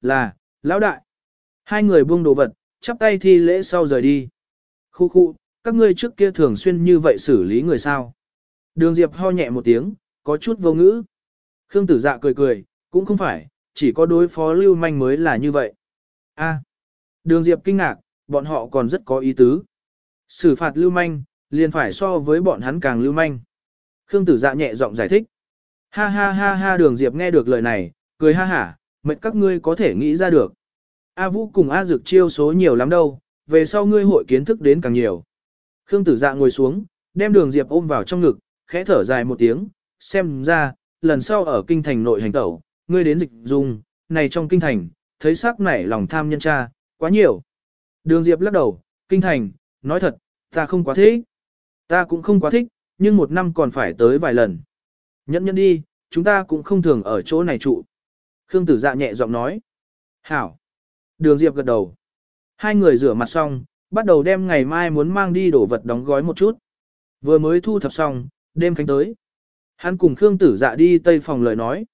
Là, lão đại. Hai người buông đồ vật, chắp tay thi lễ sau rời đi. Khu khu, các ngươi trước kia thường xuyên như vậy xử lý người sao. Đường Diệp ho nhẹ một tiếng, có chút vô ngữ. Khương tử dạ cười cười, cũng không phải, chỉ có đối phó lưu manh mới là như vậy. A. Đường Diệp kinh ngạc, bọn họ còn rất có ý tứ. Xử phạt lưu manh, liền phải so với bọn hắn càng lưu manh. Khương tử dạ nhẹ giọng giải thích. Ha ha ha ha đường Diệp nghe được lời này, cười ha hả, mệt các ngươi có thể nghĩ ra được. A Vũ cùng A Dực chiêu số nhiều lắm đâu, về sau ngươi hội kiến thức đến càng nhiều. Khương tử dạ ngồi xuống, đem đường Diệp ôm vào trong ngực, khẽ thở dài một tiếng, xem ra, lần sau ở kinh thành nội hành tẩu, ngươi đến dịch dung, này trong kinh thành, thấy sắc nảy lòng tham nhân cha, quá nhiều. Đường Diệp lắc đầu, kinh thành, nói thật, ta không quá thích. Ta cũng không quá thích, nhưng một năm còn phải tới vài lần. Nhẫn nhẫn đi, chúng ta cũng không thường ở chỗ này trụ. Khương tử dạ nhẹ giọng nói. Hảo. Đường Diệp gật đầu. Hai người rửa mặt xong, bắt đầu đem ngày mai muốn mang đi đổ vật đóng gói một chút. Vừa mới thu thập xong, đêm khánh tới. Hắn cùng Khương tử dạ đi tây phòng lời nói.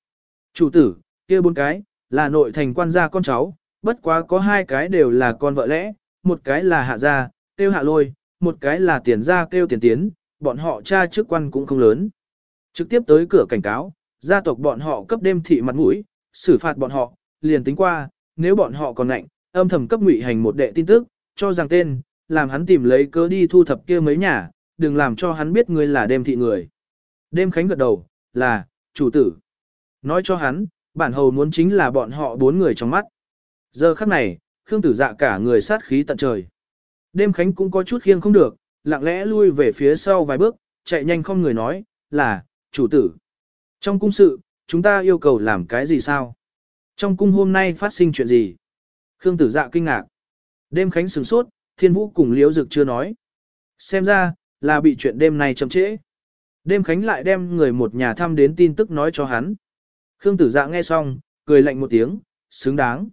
Chủ tử, kia bốn cái, là nội thành quan gia con cháu, bất quá có hai cái đều là con vợ lẽ, một cái là hạ gia, kêu hạ lôi, một cái là tiền gia kêu tiền tiến, bọn họ cha chức quan cũng không lớn. Trực tiếp tới cửa cảnh cáo, gia tộc bọn họ cấp đêm thị mặt mũi, xử phạt bọn họ, liền tính qua, nếu bọn họ còn nạnh, âm thầm cấp ngụy hành một đệ tin tức, cho rằng tên, làm hắn tìm lấy cớ đi thu thập kia mấy nhà, đừng làm cho hắn biết ngươi là đêm thị người. Đêm khánh gật đầu, là, chủ tử. Nói cho hắn, bản hầu muốn chính là bọn họ bốn người trong mắt. Giờ khắc này, Khương tử dạ cả người sát khí tận trời. Đêm khánh cũng có chút khiêng không được, lặng lẽ lui về phía sau vài bước, chạy nhanh không người nói, là, chủ tử. Trong cung sự, chúng ta yêu cầu làm cái gì sao? Trong cung hôm nay phát sinh chuyện gì? Khương tử dạ kinh ngạc. Đêm khánh sửng sốt, thiên vũ cùng liễu dực chưa nói. Xem ra, là bị chuyện đêm này chậm trễ. Đêm khánh lại đem người một nhà thăm đến tin tức nói cho hắn. Khương tử dạ nghe xong, cười lạnh một tiếng, xứng đáng.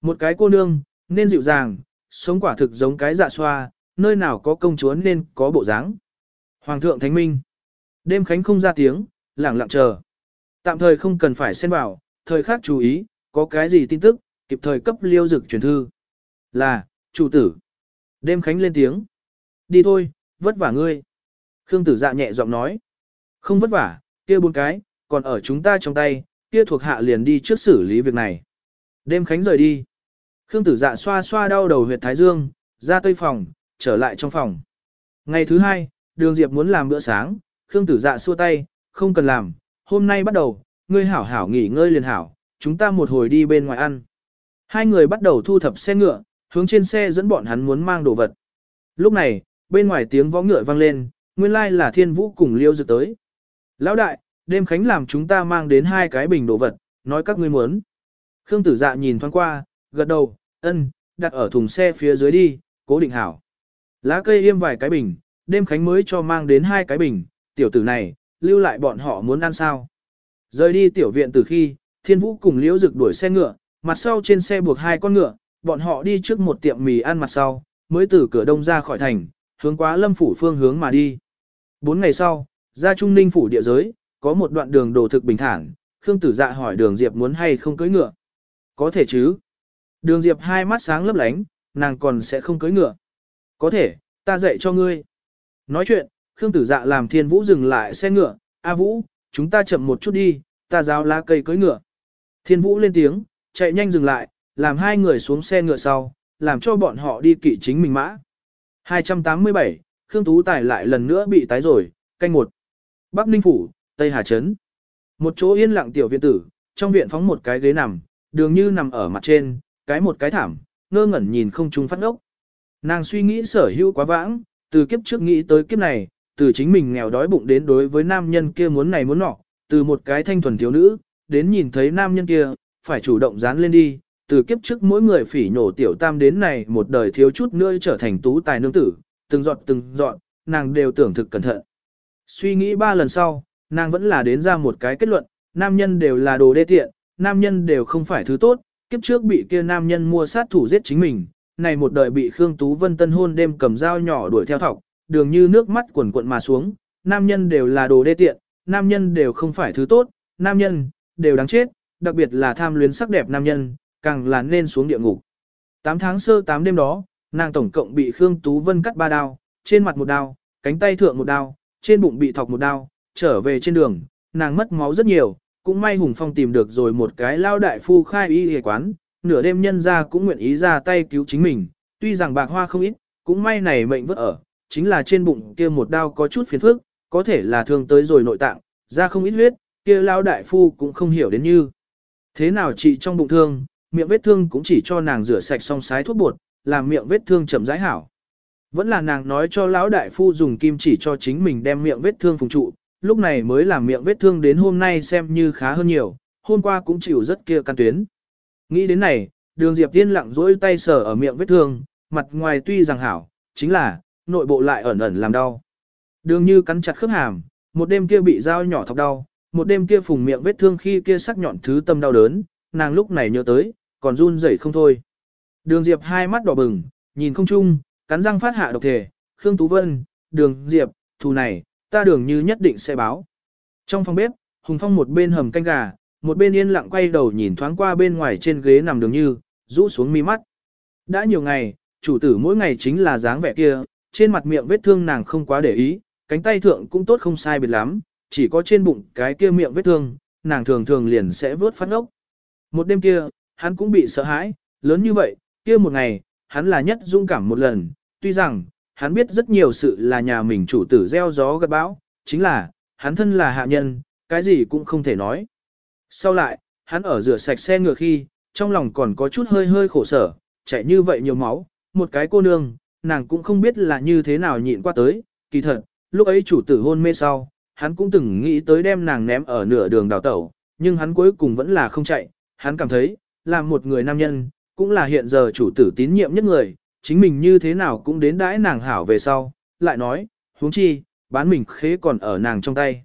Một cái cô nương, nên dịu dàng, sống quả thực giống cái dạ xoa, nơi nào có công chúa nên có bộ dáng. Hoàng thượng Thánh Minh. Đêm khánh không ra tiếng, lẳng lặng chờ. Tạm thời không cần phải xen vào, thời khác chú ý, có cái gì tin tức, kịp thời cấp liêu dực truyền thư. Là, chủ tử. Đêm khánh lên tiếng. Đi thôi, vất vả ngươi. Khương tử dạ nhẹ giọng nói. Không vất vả, kia bốn cái, còn ở chúng ta trong tay, kia thuộc hạ liền đi trước xử lý việc này. Đêm khánh rời đi. Khương tử dạ xoa xoa đau đầu huyệt thái dương, ra tây phòng, trở lại trong phòng. Ngày thứ hai, đường Diệp muốn làm bữa sáng, Khương tử dạ xua tay, không cần làm, hôm nay bắt đầu, ngươi hảo hảo nghỉ ngơi liền hảo, chúng ta một hồi đi bên ngoài ăn. Hai người bắt đầu thu thập xe ngựa, hướng trên xe dẫn bọn hắn muốn mang đồ vật. Lúc này, bên ngoài tiếng võ ngựa vang lên, nguyên lai là thiên vũ cùng liêu dược tới. Lão đại, đêm khánh làm chúng ta mang đến hai cái bình đồ vật, nói các ngươi muốn. Khương tử dạ nhìn thoáng qua, gật đầu, ân, đặt ở thùng xe phía dưới đi, cố định hảo. Lá cây im vài cái bình, đêm khánh mới cho mang đến hai cái bình, tiểu tử này, lưu lại bọn họ muốn ăn sao. Rời đi tiểu viện từ khi, thiên vũ cùng liễu rực đuổi xe ngựa, mặt sau trên xe buộc hai con ngựa, bọn họ đi trước một tiệm mì ăn mặt sau, mới từ cửa đông ra khỏi thành, hướng quá lâm phủ phương hướng mà đi. Bốn ngày sau, ra trung ninh phủ địa giới, có một đoạn đường đồ thực bình thản, Khương Tử Dạ hỏi Đường Diệp muốn hay không cưỡi ngựa. Có thể chứ. Đường Diệp hai mắt sáng lấp lánh, nàng còn sẽ không cưỡi ngựa. Có thể, ta dạy cho ngươi. Nói chuyện, Khương Tử Dạ làm Thiên Vũ dừng lại xe ngựa, A Vũ, chúng ta chậm một chút đi, ta giáo lá cây cưỡi ngựa. Thiên Vũ lên tiếng, chạy nhanh dừng lại, làm hai người xuống xe ngựa sau, làm cho bọn họ đi kỵ chính mình mã. 287, Khương Tú Tài lại lần nữa bị tái rồi, canh một. Bắc Ninh Phủ, Tây Hà Trấn. Một chỗ yên lặng tiểu viện tử, trong viện phóng một cái ghế nằm, đường như nằm ở mặt trên, cái một cái thảm, ngơ ngẩn nhìn không trung phát ốc. Nàng suy nghĩ sở hữu quá vãng, từ kiếp trước nghĩ tới kiếp này, từ chính mình nghèo đói bụng đến đối với nam nhân kia muốn này muốn nọ, từ một cái thanh thuần thiếu nữ, đến nhìn thấy nam nhân kia, phải chủ động dán lên đi, từ kiếp trước mỗi người phỉ nhổ tiểu tam đến này một đời thiếu chút nữa trở thành tú tài nương tử, từng giọt từng giọt, nàng đều tưởng thực cẩn thận. Suy nghĩ ba lần sau, nàng vẫn là đến ra một cái kết luận, nam nhân đều là đồ đê tiện, nam nhân đều không phải thứ tốt, kiếp trước bị kia nam nhân mua sát thủ giết chính mình, này một đời bị Khương Tú Vân tân hôn đêm cầm dao nhỏ đuổi theo thọc, đường như nước mắt quần quận mà xuống, nam nhân đều là đồ đê tiện, nam nhân đều không phải thứ tốt, nam nhân, đều đáng chết, đặc biệt là tham luyến sắc đẹp nam nhân, càng là nên xuống địa ngục. 8 tháng sơ 8 đêm đó, nàng tổng cộng bị Khương Tú Vân cắt ba đao, trên mặt một đao, cánh tay thượng một đao, trên bụng bị thọc một đao, trở về trên đường, nàng mất máu rất nhiều, cũng may Hùng Phong tìm được rồi một cái lao đại phu khai y y quán, nửa đêm nhân ra cũng nguyện ý ra tay cứu chính mình, tuy rằng bạc hoa không ít, cũng may này mệnh vất ở, chính là trên bụng kia một đao có chút phiền phức, có thể là thương tới rồi nội tạng, ra không ít huyết, kia lao đại phu cũng không hiểu đến như. Thế nào chị trong bụng thương, miệng vết thương cũng chỉ cho nàng rửa sạch xong sái thuốc bột, làm miệng vết thương chậm rãi hảo. Vẫn là nàng nói cho lão đại phu dùng kim chỉ cho chính mình đem miệng vết thương phùng trụ, lúc này mới làm miệng vết thương đến hôm nay xem như khá hơn nhiều, hôm qua cũng chịu rất kia căn tuyến. Nghĩ đến này, đường Diệp Tiên lặng rỗi tay sờ ở miệng vết thương, mặt ngoài tuy rằng hảo, chính là, nội bộ lại ẩn ẩn làm đau. Đường như cắn chặt khớp hàm, một đêm kia bị dao nhỏ thọc đau, một đêm kia phùng miệng vết thương khi kia sắc nhọn thứ tâm đau đớn, nàng lúc này nhớ tới, còn run rẩy không thôi. Đường Diệp hai mắt đỏ bừng, nhìn không chung, cắn răng phát hạ độc thể, Khương Tú Vân, đường Diệp, thù này, ta đường như nhất định sẽ báo. Trong phòng bếp, Hùng Phong một bên hầm canh gà, một bên yên lặng quay đầu nhìn thoáng qua bên ngoài trên ghế nằm đường như, rũ xuống mi mắt. Đã nhiều ngày, chủ tử mỗi ngày chính là dáng vẻ kia, trên mặt miệng vết thương nàng không quá để ý, cánh tay thượng cũng tốt không sai biệt lắm, chỉ có trên bụng cái kia miệng vết thương, nàng thường thường liền sẽ vớt phát ốc. Một đêm kia, hắn cũng bị sợ hãi, lớn như vậy, kia một ngày, hắn là nhất dũng cảm một lần, tuy rằng, hắn biết rất nhiều sự là nhà mình chủ tử gieo gió gật bão, chính là, hắn thân là hạ nhân, cái gì cũng không thể nói. Sau lại, hắn ở rửa sạch xe ngựa khi, trong lòng còn có chút hơi hơi khổ sở, chạy như vậy nhiều máu, một cái cô nương, nàng cũng không biết là như thế nào nhịn qua tới, kỳ thật, lúc ấy chủ tử hôn mê sau, hắn cũng từng nghĩ tới đem nàng ném ở nửa đường đào tẩu, nhưng hắn cuối cùng vẫn là không chạy, hắn cảm thấy, làm một người nam nhân, cũng là hiện giờ chủ tử tín nhiệm nhất người, chính mình như thế nào cũng đến đãi nàng hảo về sau, lại nói, huống chi, bán mình khế còn ở nàng trong tay.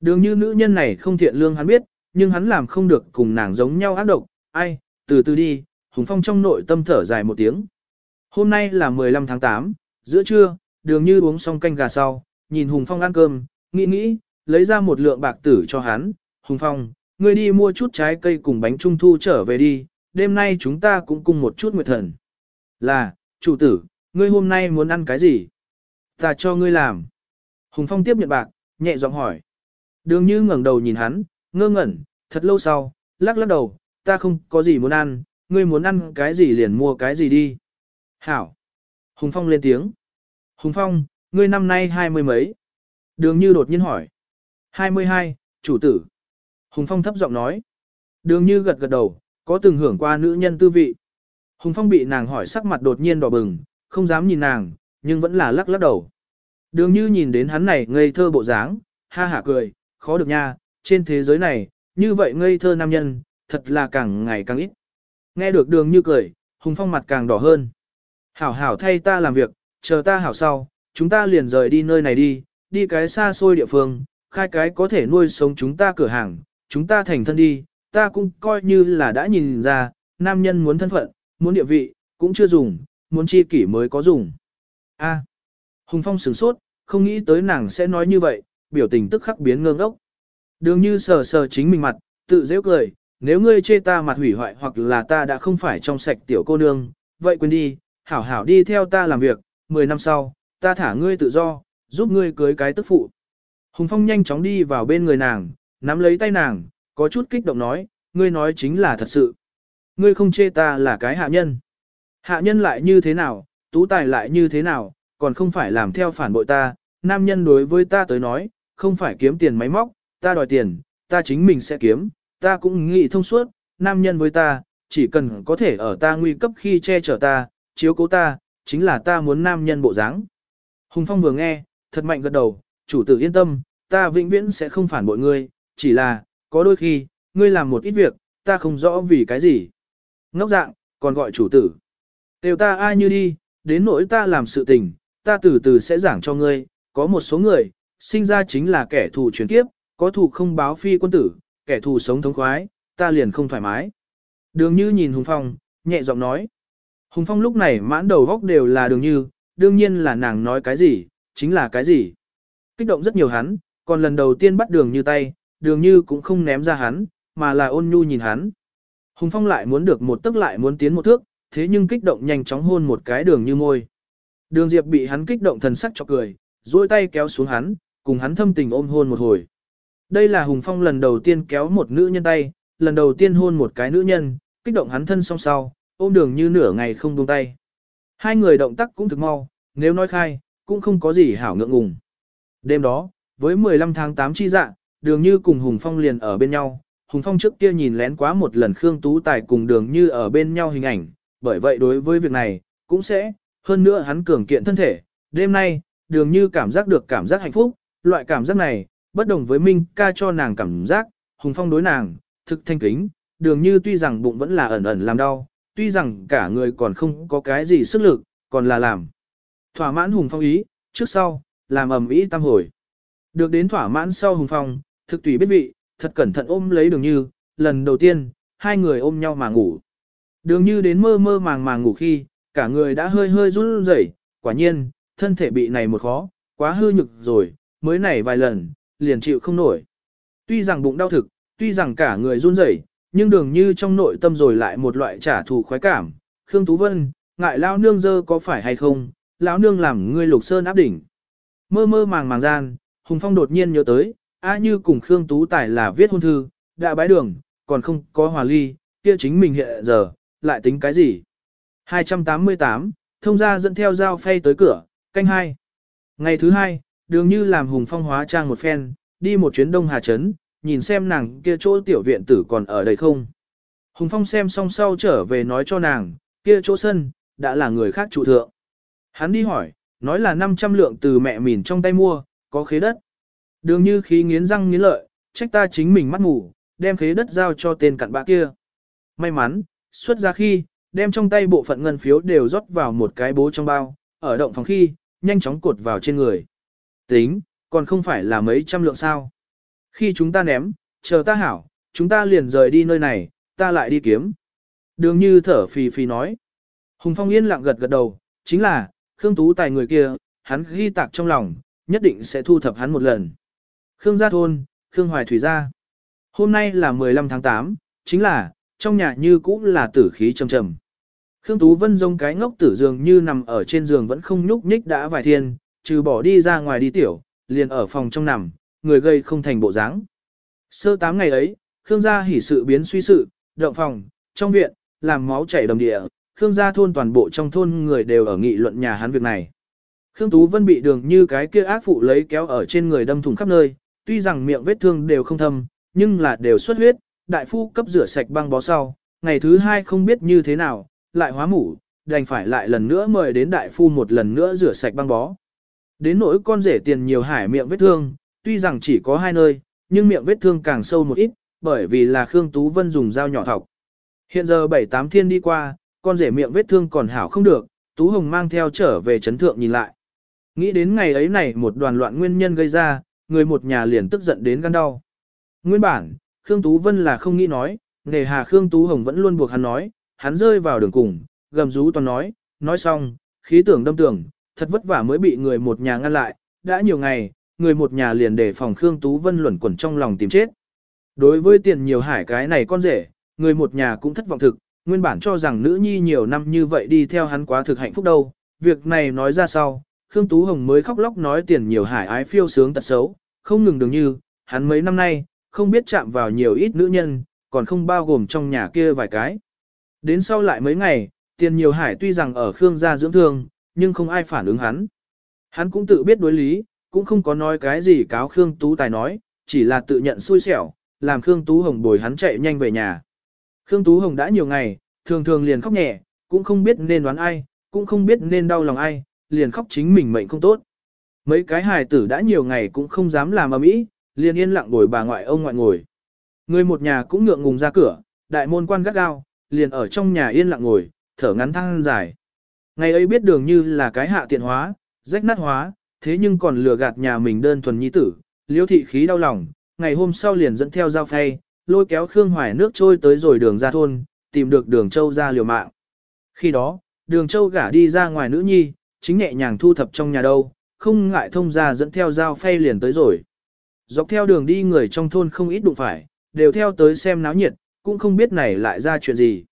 Đường như nữ nhân này không thiện lương hắn biết, nhưng hắn làm không được cùng nàng giống nhau ác độc, ai, từ từ đi, Hùng Phong trong nội tâm thở dài một tiếng. Hôm nay là 15 tháng 8, giữa trưa, đường như uống xong canh gà sau, nhìn Hùng Phong ăn cơm, nghĩ nghĩ, lấy ra một lượng bạc tử cho hắn, Hùng Phong, ngươi đi mua chút trái cây cùng bánh trung thu trở về đi, đêm nay chúng ta cũng cùng một chút nguyệt thần. Là, chủ tử, ngươi hôm nay muốn ăn cái gì? Ta cho ngươi làm. Hùng Phong tiếp nhận bạc, nhẹ giọng hỏi. Đường như ngẩng đầu nhìn hắn, ngơ ngẩn, thật lâu sau, lắc lắc đầu, ta không có gì muốn ăn, ngươi muốn ăn cái gì liền mua cái gì đi. Hảo. Hùng Phong lên tiếng. Hùng Phong, ngươi năm nay hai mươi mấy? Đường như đột nhiên hỏi. Hai mươi hai, chủ tử. Hùng Phong thấp giọng nói. Đường như gật gật đầu, có từng hưởng qua nữ nhân tư vị. Hùng Phong bị nàng hỏi sắc mặt đột nhiên đỏ bừng, không dám nhìn nàng, nhưng vẫn là lắc lắc đầu. Đường như nhìn đến hắn này ngây thơ bộ dáng, ha hả cười, khó được nha, trên thế giới này, như vậy ngây thơ nam nhân, thật là càng ngày càng ít. Nghe được đường như cười, Hùng Phong mặt càng đỏ hơn. Hảo hảo thay ta làm việc, chờ ta hảo sau, chúng ta liền rời đi nơi này đi, đi cái xa xôi địa phương, khai cái có thể nuôi sống chúng ta cửa hàng, chúng ta thành thân đi, ta cũng coi như là đã nhìn ra, nam nhân muốn thân phận, muốn địa vị, cũng chưa dùng, muốn chi kỷ mới có dùng. A. Hùng Phong sửng sốt, không nghĩ tới nàng sẽ nói như vậy, biểu tình tức khắc biến ngơ ngốc. Đường như sờ sờ chính mình mặt, tự dễ cười, nếu ngươi chê ta mặt hủy hoại hoặc là ta đã không phải trong sạch tiểu cô nương, vậy quên đi, hảo hảo đi theo ta làm việc, 10 năm sau, ta thả ngươi tự do, giúp ngươi cưới cái tức phụ. Hùng Phong nhanh chóng đi vào bên người nàng, nắm lấy tay nàng, có chút kích động nói, ngươi nói chính là thật sự. Ngươi không chê ta là cái hạ nhân. Hạ nhân lại như thế nào, tú tài lại như thế nào, còn không phải làm theo phản bội ta, nam nhân đối với ta tới nói, không phải kiếm tiền máy móc, ta đòi tiền, ta chính mình sẽ kiếm, ta cũng nghĩ thông suốt, nam nhân với ta, chỉ cần có thể ở ta nguy cấp khi che chở ta, chiếu cố ta, chính là ta muốn nam nhân bộ dáng. Hùng Phong vừa nghe, thật mạnh gật đầu, chủ tử yên tâm, ta vĩnh viễn sẽ không phản bội ngươi, chỉ là, có đôi khi, ngươi làm một ít việc, ta không rõ vì cái gì. Ngốc dạng, còn gọi chủ tử. Đều ta ai như đi, đến nỗi ta làm sự tình, ta từ từ sẽ giảng cho ngươi, có một số người, sinh ra chính là kẻ thù chuyển kiếp, có thù không báo phi quân tử, kẻ thù sống thống khoái, ta liền không thoải mái. Đường như nhìn Hùng Phong, nhẹ giọng nói. Hùng Phong lúc này mãn đầu góc đều là đường như, đương nhiên là nàng nói cái gì, chính là cái gì. Kích động rất nhiều hắn, còn lần đầu tiên bắt đường như tay, đường như cũng không ném ra hắn, mà là ôn nhu nhìn hắn. Hùng Phong lại muốn được một tức lại muốn tiến một thước, thế nhưng kích động nhanh chóng hôn một cái đường như môi. Đường Diệp bị hắn kích động thần sắc cho cười, duỗi tay kéo xuống hắn, cùng hắn thâm tình ôm hôn một hồi. Đây là Hùng Phong lần đầu tiên kéo một nữ nhân tay, lần đầu tiên hôn một cái nữ nhân, kích động hắn thân song sau, ôm đường như nửa ngày không buông tay. Hai người động tác cũng thực mau, nếu nói khai, cũng không có gì hảo ngượng ngùng. Đêm đó, với 15 tháng 8 chi dạ, đường như cùng Hùng Phong liền ở bên nhau. Hùng Phong trước kia nhìn lén quá một lần Khương Tú Tài cùng đường như ở bên nhau hình ảnh, bởi vậy đối với việc này, cũng sẽ, hơn nữa hắn cường kiện thân thể. Đêm nay, đường như cảm giác được cảm giác hạnh phúc, loại cảm giác này, bất đồng với Minh ca cho nàng cảm giác, Hùng Phong đối nàng, thực thanh kính, đường như tuy rằng bụng vẫn là ẩn ẩn làm đau, tuy rằng cả người còn không có cái gì sức lực, còn là làm. Thỏa mãn Hùng Phong ý, trước sau, làm ầm ĩ tam hồi. Được đến thỏa mãn sau Hùng Phong, thực tùy biết vị, thật cẩn thận ôm lấy đường như, lần đầu tiên, hai người ôm nhau mà ngủ. Đường như đến mơ mơ màng màng ngủ khi, cả người đã hơi hơi run rẩy, quả nhiên, thân thể bị này một khó, quá hư nhực rồi, mới này vài lần, liền chịu không nổi. Tuy rằng bụng đau thực, tuy rằng cả người run rẩy, nhưng đường như trong nội tâm rồi lại một loại trả thù khoái cảm. Khương Tú Vân, ngại lao nương dơ có phải hay không, lão nương làm ngươi lục sơn áp đỉnh. Mơ mơ màng màng gian, Hùng Phong đột nhiên nhớ tới, A Như cùng Khương Tú Tài là viết hôn thư, đã bái đường, còn không có hòa ly, kia chính mình hiện giờ, lại tính cái gì? 288, thông gia dẫn theo dao phay tới cửa, canh hai. Ngày thứ hai, đường như làm Hùng Phong hóa trang một phen, đi một chuyến Đông Hà Trấn, nhìn xem nàng kia chỗ tiểu viện tử còn ở đây không. Hùng Phong xem xong sau trở về nói cho nàng, kia chỗ sân, đã là người khác trụ thượng. Hắn đi hỏi, nói là 500 lượng từ mẹ mìn trong tay mua, có khế đất. Đường như khí nghiến răng nghiến lợi, trách ta chính mình mắt ngủ, đem khế đất giao cho tên cặn bạ kia. May mắn, xuất ra khi, đem trong tay bộ phận ngân phiếu đều rót vào một cái bố trong bao, ở động phòng khi, nhanh chóng cột vào trên người. Tính, còn không phải là mấy trăm lượng sao. Khi chúng ta ném, chờ ta hảo, chúng ta liền rời đi nơi này, ta lại đi kiếm. Đường như thở phì phì nói. Hùng Phong yên lặng gật gật đầu, chính là, Khương Tú Tài người kia, hắn ghi tạc trong lòng, nhất định sẽ thu thập hắn một lần. Khương Gia Thôn, Khương Hoài Thủy Gia. Hôm nay là 15 tháng 8, chính là, trong nhà như cũ là tử khí trầm trầm. Khương Tú Vân giống cái ngốc tử giường như nằm ở trên giường vẫn không nhúc nhích đã vài thiên, trừ bỏ đi ra ngoài đi tiểu, liền ở phòng trong nằm, người gây không thành bộ dáng. Sơ tám ngày ấy, Khương gia hỉ sự biến suy sự, động phòng, trong viện, làm máu chảy đầm địa, Khương gia thôn toàn bộ trong thôn người đều ở nghị luận nhà hắn việc này. Khương Tú Vân bị đường như cái kia ác phụ lấy kéo ở trên người đâm thủng khắp nơi, tuy rằng miệng vết thương đều không thâm, nhưng là đều xuất huyết, đại phu cấp rửa sạch băng bó sau, ngày thứ hai không biết như thế nào, lại hóa mủ, đành phải lại lần nữa mời đến đại phu một lần nữa rửa sạch băng bó. Đến nỗi con rể tiền nhiều hải miệng vết thương, tuy rằng chỉ có hai nơi, nhưng miệng vết thương càng sâu một ít, bởi vì là Khương Tú Vân dùng dao nhỏ thọc. Hiện giờ bảy tám thiên đi qua, con rể miệng vết thương còn hảo không được, Tú Hồng mang theo trở về chấn thượng nhìn lại. Nghĩ đến ngày ấy này một đoàn loạn nguyên nhân gây ra, người một nhà liền tức giận đến gan đau. Nguyên bản, Khương Tú Vân là không nghĩ nói, nề hà Khương Tú Hồng vẫn luôn buộc hắn nói, hắn rơi vào đường cùng, gầm rú toàn nói, nói xong, khí tưởng đâm tưởng, thật vất vả mới bị người một nhà ngăn lại, đã nhiều ngày, người một nhà liền để phòng Khương Tú Vân luẩn quẩn trong lòng tìm chết. Đối với tiền nhiều hải cái này con rể, người một nhà cũng thất vọng thực, nguyên bản cho rằng nữ nhi nhiều năm như vậy đi theo hắn quá thực hạnh phúc đâu. Việc này nói ra sau, Khương Tú Hồng mới khóc lóc nói tiền nhiều hải ái phiêu sướng tật xấu, không ngừng đường như, hắn mấy năm nay, không biết chạm vào nhiều ít nữ nhân, còn không bao gồm trong nhà kia vài cái. Đến sau lại mấy ngày, tiền nhiều hải tuy rằng ở Khương gia dưỡng thương, nhưng không ai phản ứng hắn. Hắn cũng tự biết đối lý, cũng không có nói cái gì cáo Khương Tú Tài nói, chỉ là tự nhận xui xẻo, làm Khương Tú Hồng bồi hắn chạy nhanh về nhà. Khương Tú Hồng đã nhiều ngày, thường thường liền khóc nhẹ, cũng không biết nên đoán ai, cũng không biết nên đau lòng ai, liền khóc chính mình mệnh không tốt. Mấy cái hài tử đã nhiều ngày cũng không dám làm ầm ĩ, liền yên lặng ngồi bà ngoại ông ngoại ngồi. Người một nhà cũng ngượng ngùng ra cửa, đại môn quan gắt gao, liền ở trong nhà yên lặng ngồi, thở ngắn thăng dài. Ngày ấy biết đường như là cái hạ tiện hóa, rách nát hóa, thế nhưng còn lừa gạt nhà mình đơn thuần nhi tử, liễu thị khí đau lòng, ngày hôm sau liền dẫn theo dao phay, lôi kéo Khương Hoài nước trôi tới rồi đường ra thôn, tìm được đường châu ra liều mạng. Khi đó, đường châu gả đi ra ngoài nữ nhi, chính nhẹ nhàng thu thập trong nhà đâu, không ngại thông ra dẫn theo dao phay liền tới rồi. Dọc theo đường đi người trong thôn không ít đụng phải, đều theo tới xem náo nhiệt, cũng không biết này lại ra chuyện gì.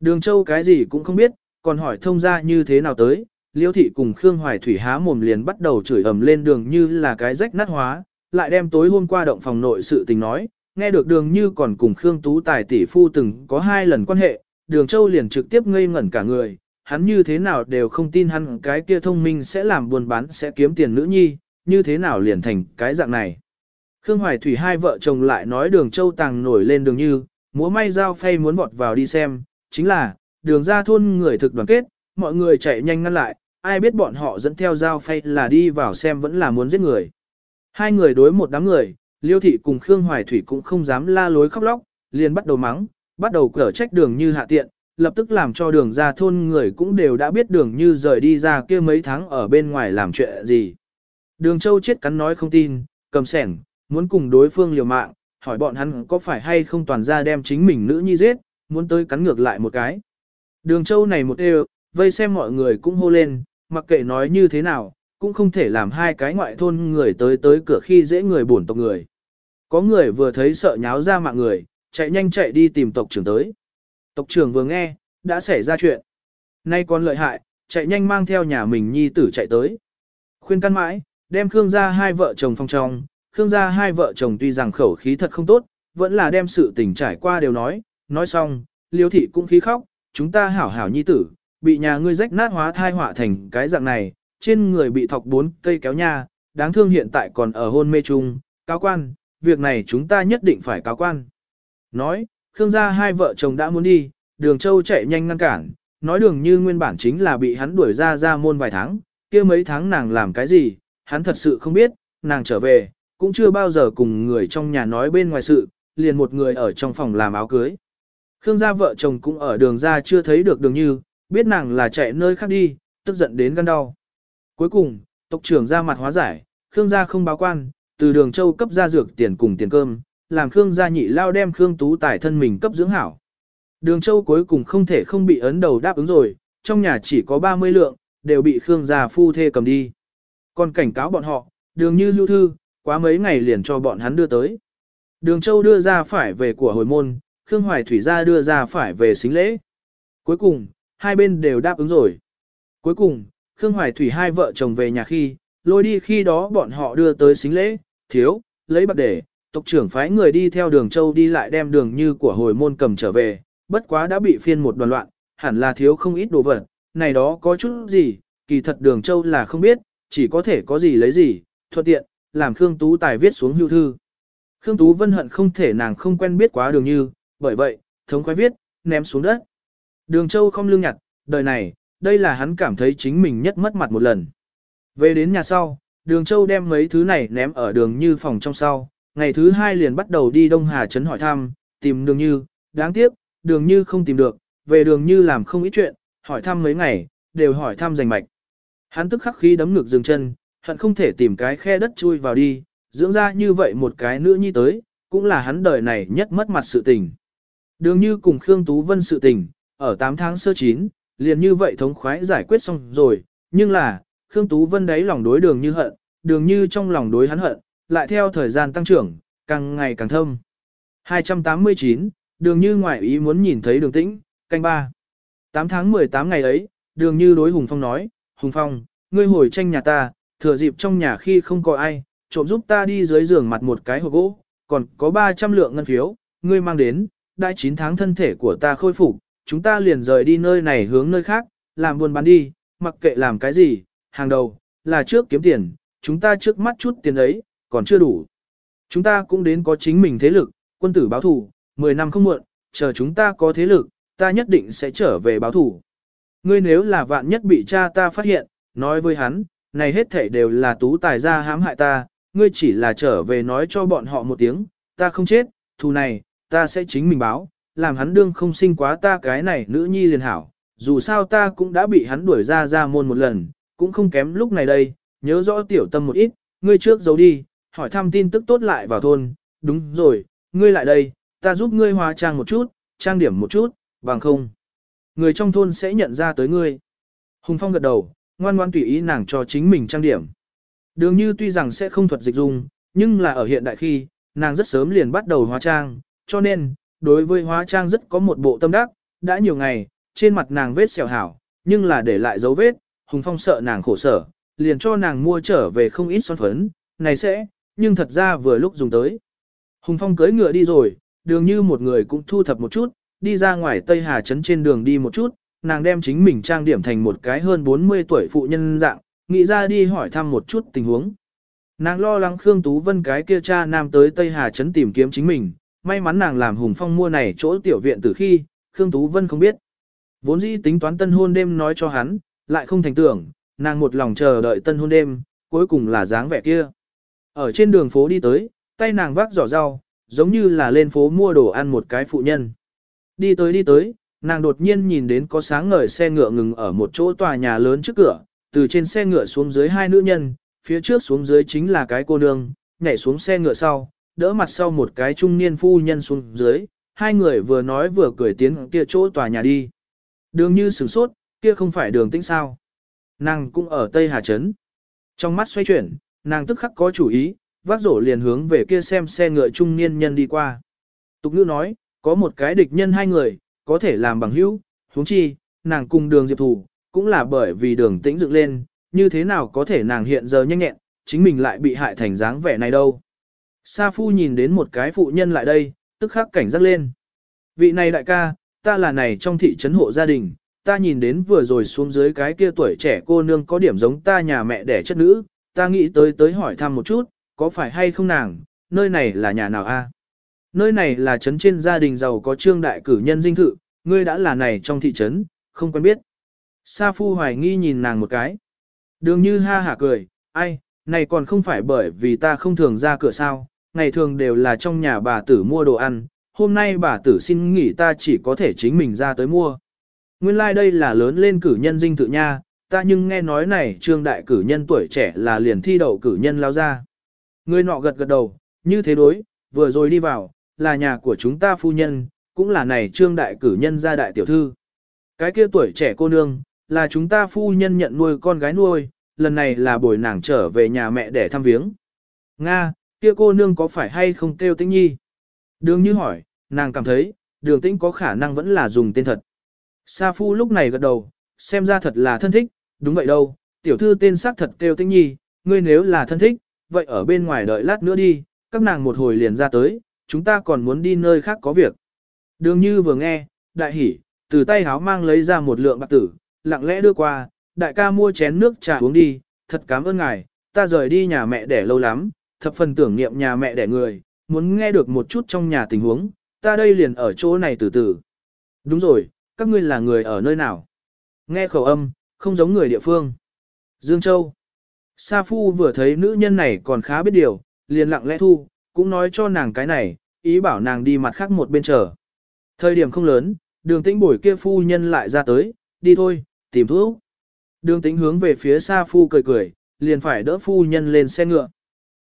Đường Châu cái gì cũng không biết, còn hỏi thông ra như thế nào tới, Liêu thị cùng Khương Hoài Thủy há mồm liền bắt đầu chửi ầm lên đường như là cái rách nát hóa, lại đem tối hôm qua động phòng nội sự tình nói, nghe được đường như còn cùng Khương Tú Tài tỷ phu từng có hai lần quan hệ, đường Châu liền trực tiếp ngây ngẩn cả người, hắn như thế nào đều không tin hắn cái kia thông minh sẽ làm buôn bán sẽ kiếm tiền nữ nhi, như thế nào liền thành cái dạng này. Khương Hoài Thủy hai vợ chồng lại nói đường Châu Tàng nổi lên đường như, múa may dao phay muốn vọt vào đi xem, chính là, đường ra thôn người thực đoàn kết, mọi người chạy nhanh ngăn lại, ai biết bọn họ dẫn theo dao phay là đi vào xem vẫn là muốn giết người. Hai người đối một đám người, Liêu Thị cùng Khương Hoài Thủy cũng không dám la lối khóc lóc, liền bắt đầu mắng, bắt đầu cở trách đường như hạ tiện, lập tức làm cho đường ra thôn người cũng đều đã biết đường như rời đi ra kia mấy tháng ở bên ngoài làm chuyện gì. Đường Châu chết cắn nói không tin, cầm sẻng, muốn cùng đối phương liều mạng, hỏi bọn hắn có phải hay không toàn ra đem chính mình nữ nhi giết, muốn tới cắn ngược lại một cái. Đường Châu này một đều, vây xem mọi người cũng hô lên, mặc kệ nói như thế nào, cũng không thể làm hai cái ngoại thôn người tới tới cửa khi dễ người bổn tộc người. Có người vừa thấy sợ nháo ra mạng người, chạy nhanh chạy đi tìm tộc trưởng tới. Tộc trưởng vừa nghe, đã xảy ra chuyện. Nay còn lợi hại, chạy nhanh mang theo nhà mình nhi tử chạy tới. Khuyên căn mãi, đem Khương gia hai vợ chồng phong trong, Khương gia hai vợ chồng tuy rằng khẩu khí thật không tốt, vẫn là đem sự tình trải qua đều nói, nói xong, liêu thị cũng khí khóc, chúng ta hảo hảo nhi tử, bị nhà ngươi rách nát hóa thai họa thành cái dạng này, trên người bị thọc bốn cây kéo nha, đáng thương hiện tại còn ở hôn mê chung, cáo quan, việc này chúng ta nhất định phải cáo quan. Nói, Khương gia hai vợ chồng đã muốn đi, đường châu chạy nhanh ngăn cản, nói đường như nguyên bản chính là bị hắn đuổi ra ra môn vài tháng, kia mấy tháng nàng làm cái gì, hắn thật sự không biết, nàng trở về, cũng chưa bao giờ cùng người trong nhà nói bên ngoài sự, liền một người ở trong phòng làm áo cưới. Khương gia vợ chồng cũng ở đường ra chưa thấy được đường như, biết nàng là chạy nơi khác đi, tức giận đến gan đau. Cuối cùng, tộc trưởng ra mặt hóa giải, Khương gia không báo quan, từ đường châu cấp ra dược tiền cùng tiền cơm, làm Khương gia nhị lao đem Khương tú tài thân mình cấp dưỡng hảo. Đường châu cuối cùng không thể không bị ấn đầu đáp ứng rồi, trong nhà chỉ có 30 lượng, đều bị Khương gia phu thê cầm đi. Còn cảnh cáo bọn họ, đường như lưu thư, quá mấy ngày liền cho bọn hắn đưa tới. Đường châu đưa ra phải về của hồi môn, Khương Hoài Thủy ra đưa ra phải về xính lễ. Cuối cùng, hai bên đều đáp ứng rồi. Cuối cùng, Khương Hoài Thủy hai vợ chồng về nhà khi, lôi đi khi đó bọn họ đưa tới xính lễ, thiếu, lấy bạc để, tộc trưởng phái người đi theo đường châu đi lại đem đường như của hồi môn cầm trở về, bất quá đã bị phiên một đoàn loạn, hẳn là thiếu không ít đồ vật, này đó có chút gì, kỳ thật đường châu là không biết, chỉ có thể có gì lấy gì, thuận tiện, làm Khương Tú Tài viết xuống hưu thư. Khương Tú Vân hận không thể nàng không quen biết quá đường như, bởi vậy, thống khoái viết, ném xuống đất. Đường Châu không lương nhặt, đời này, đây là hắn cảm thấy chính mình nhất mất mặt một lần. Về đến nhà sau, đường Châu đem mấy thứ này ném ở đường như phòng trong sau, ngày thứ hai liền bắt đầu đi Đông Hà Trấn hỏi thăm, tìm đường như, đáng tiếc, đường như không tìm được, về đường như làm không ít chuyện, hỏi thăm mấy ngày, đều hỏi thăm rành mạch. Hắn tức khắc khí đấm ngực dừng chân, hận không thể tìm cái khe đất chui vào đi, dưỡng ra như vậy một cái nữ nhi tới, cũng là hắn đời này nhất mất mặt sự tình. Đường như cùng Khương Tú Vân sự tình, ở 8 tháng sơ chín, liền như vậy thống khoái giải quyết xong rồi, nhưng là, Khương Tú Vân đấy lòng đối đường như hận, đường như trong lòng đối hắn hận, lại theo thời gian tăng trưởng, càng ngày càng thâm. 289, đường như ngoại ý muốn nhìn thấy đường tĩnh, canh ba. 8 tháng 18 ngày ấy, đường như đối Hùng Phong nói, Hùng Phong, ngươi hồi tranh nhà ta, thừa dịp trong nhà khi không có ai, trộm giúp ta đi dưới giường mặt một cái hộp gỗ, còn có 300 lượng ngân phiếu, ngươi mang đến, đã 9 tháng thân thể của ta khôi phục, chúng ta liền rời đi nơi này hướng nơi khác, làm buôn bán đi, mặc kệ làm cái gì, hàng đầu, là trước kiếm tiền, chúng ta trước mắt chút tiền ấy, còn chưa đủ. Chúng ta cũng đến có chính mình thế lực, quân tử báo thủ, 10 năm không muộn, chờ chúng ta có thế lực, ta nhất định sẽ trở về báo thủ. Ngươi nếu là vạn nhất bị cha ta phát hiện, nói với hắn, này hết thảy đều là tú tài gia hãm hại ta, ngươi chỉ là trở về nói cho bọn họ một tiếng, ta không chết, thù này, ta sẽ chính mình báo, làm hắn đương không sinh quá ta cái này nữ nhi liền hảo, dù sao ta cũng đã bị hắn đuổi ra ra môn một lần, cũng không kém lúc này đây, nhớ rõ tiểu tâm một ít, ngươi trước giấu đi, hỏi thăm tin tức tốt lại vào thôn, đúng rồi, ngươi lại đây, ta giúp ngươi hóa trang một chút, trang điểm một chút, bằng không. Người trong thôn sẽ nhận ra tới ngươi. Hùng Phong gật đầu, ngoan ngoan tùy ý nàng cho chính mình trang điểm. Đường như tuy rằng sẽ không thuật dịch dung, nhưng là ở hiện đại khi, nàng rất sớm liền bắt đầu hóa trang, cho nên, đối với hóa trang rất có một bộ tâm đắc, đã nhiều ngày, trên mặt nàng vết sẹo hảo, nhưng là để lại dấu vết, Hùng Phong sợ nàng khổ sở, liền cho nàng mua trở về không ít son phấn, này sẽ, nhưng thật ra vừa lúc dùng tới. Hùng Phong cưỡi ngựa đi rồi, đường như một người cũng thu thập một chút, đi ra ngoài Tây Hà Trấn trên đường đi một chút, nàng đem chính mình trang điểm thành một cái hơn 40 tuổi phụ nhân dạng, nghĩ ra đi hỏi thăm một chút tình huống. Nàng lo lắng Khương Tú Vân cái kia cha nam tới Tây Hà Trấn tìm kiếm chính mình, may mắn nàng làm Hùng Phong mua này chỗ tiểu viện từ khi, Khương Tú Vân không biết. Vốn dĩ tính toán tân hôn đêm nói cho hắn, lại không thành tưởng, nàng một lòng chờ đợi tân hôn đêm, cuối cùng là dáng vẻ kia. Ở trên đường phố đi tới, tay nàng vác giỏ rau, giống như là lên phố mua đồ ăn một cái phụ nhân. Đi tới đi tới, nàng đột nhiên nhìn đến có sáng ngời xe ngựa ngừng ở một chỗ tòa nhà lớn trước cửa, từ trên xe ngựa xuống dưới hai nữ nhân, phía trước xuống dưới chính là cái cô nương, nhảy xuống xe ngựa sau, đỡ mặt sau một cái trung niên phu nhân xuống dưới, hai người vừa nói vừa cười tiến kia chỗ tòa nhà đi. Đường như sửng sốt, kia không phải đường tĩnh sao. Nàng cũng ở Tây Hà Trấn. Trong mắt xoay chuyển, nàng tức khắc có chủ ý, vác rổ liền hướng về kia xem xe ngựa trung niên nhân đi qua. Tục ngữ nói, có một cái địch nhân hai người, có thể làm bằng hữu, huống chi, nàng cùng đường diệp thủ, cũng là bởi vì đường tĩnh dựng lên, như thế nào có thể nàng hiện giờ nhanh nhẹn, chính mình lại bị hại thành dáng vẻ này đâu. Sa Phu nhìn đến một cái phụ nhân lại đây, tức khắc cảnh giác lên. Vị này đại ca, ta là này trong thị trấn hộ gia đình, ta nhìn đến vừa rồi xuống dưới cái kia tuổi trẻ cô nương có điểm giống ta nhà mẹ đẻ chất nữ, ta nghĩ tới tới hỏi thăm một chút, có phải hay không nàng, nơi này là nhà nào a? Nơi này là trấn trên gia đình giàu có trương đại cử nhân dinh thự, ngươi đã là này trong thị trấn, không quen biết. Sa Phu hoài nghi nhìn nàng một cái. Đường như ha hả cười, ai, này còn không phải bởi vì ta không thường ra cửa sao, ngày thường đều là trong nhà bà tử mua đồ ăn, hôm nay bà tử xin nghỉ ta chỉ có thể chính mình ra tới mua. Nguyên lai like đây là lớn lên cử nhân dinh tự nha, ta nhưng nghe nói này trương đại cử nhân tuổi trẻ là liền thi đậu cử nhân lao ra. Người nọ gật gật đầu, như thế đối, vừa rồi đi vào, là nhà của chúng ta phu nhân, cũng là này trương đại cử nhân gia đại tiểu thư. Cái kia tuổi trẻ cô nương, là chúng ta phu nhân nhận nuôi con gái nuôi, lần này là buổi nàng trở về nhà mẹ để thăm viếng. Nga, kia cô nương có phải hay không kêu tĩnh nhi? Đường như hỏi, nàng cảm thấy, đường tĩnh có khả năng vẫn là dùng tên thật. Sa phu lúc này gật đầu, xem ra thật là thân thích, đúng vậy đâu, tiểu thư tên xác thật kêu tĩnh nhi, ngươi nếu là thân thích, vậy ở bên ngoài đợi lát nữa đi, các nàng một hồi liền ra tới, chúng ta còn muốn đi nơi khác có việc. Đường như vừa nghe, đại hỉ, từ tay háo mang lấy ra một lượng bạc tử, lặng lẽ đưa qua, đại ca mua chén nước trà uống đi, thật cảm ơn ngài, ta rời đi nhà mẹ đẻ lâu lắm, thập phần tưởng niệm nhà mẹ đẻ người, muốn nghe được một chút trong nhà tình huống, ta đây liền ở chỗ này từ từ. Đúng rồi, các ngươi là người ở nơi nào? Nghe khẩu âm, không giống người địa phương. Dương Châu. Sa Phu vừa thấy nữ nhân này còn khá biết điều, liền lặng lẽ thu, cũng nói cho nàng cái này, ý bảo nàng đi mặt khác một bên chờ. Thời điểm không lớn, đường tĩnh bổi kia phu nhân lại ra tới, đi thôi, tìm thuốc. Đường tĩnh hướng về phía Sa Phu cười cười, liền phải đỡ phu nhân lên xe ngựa.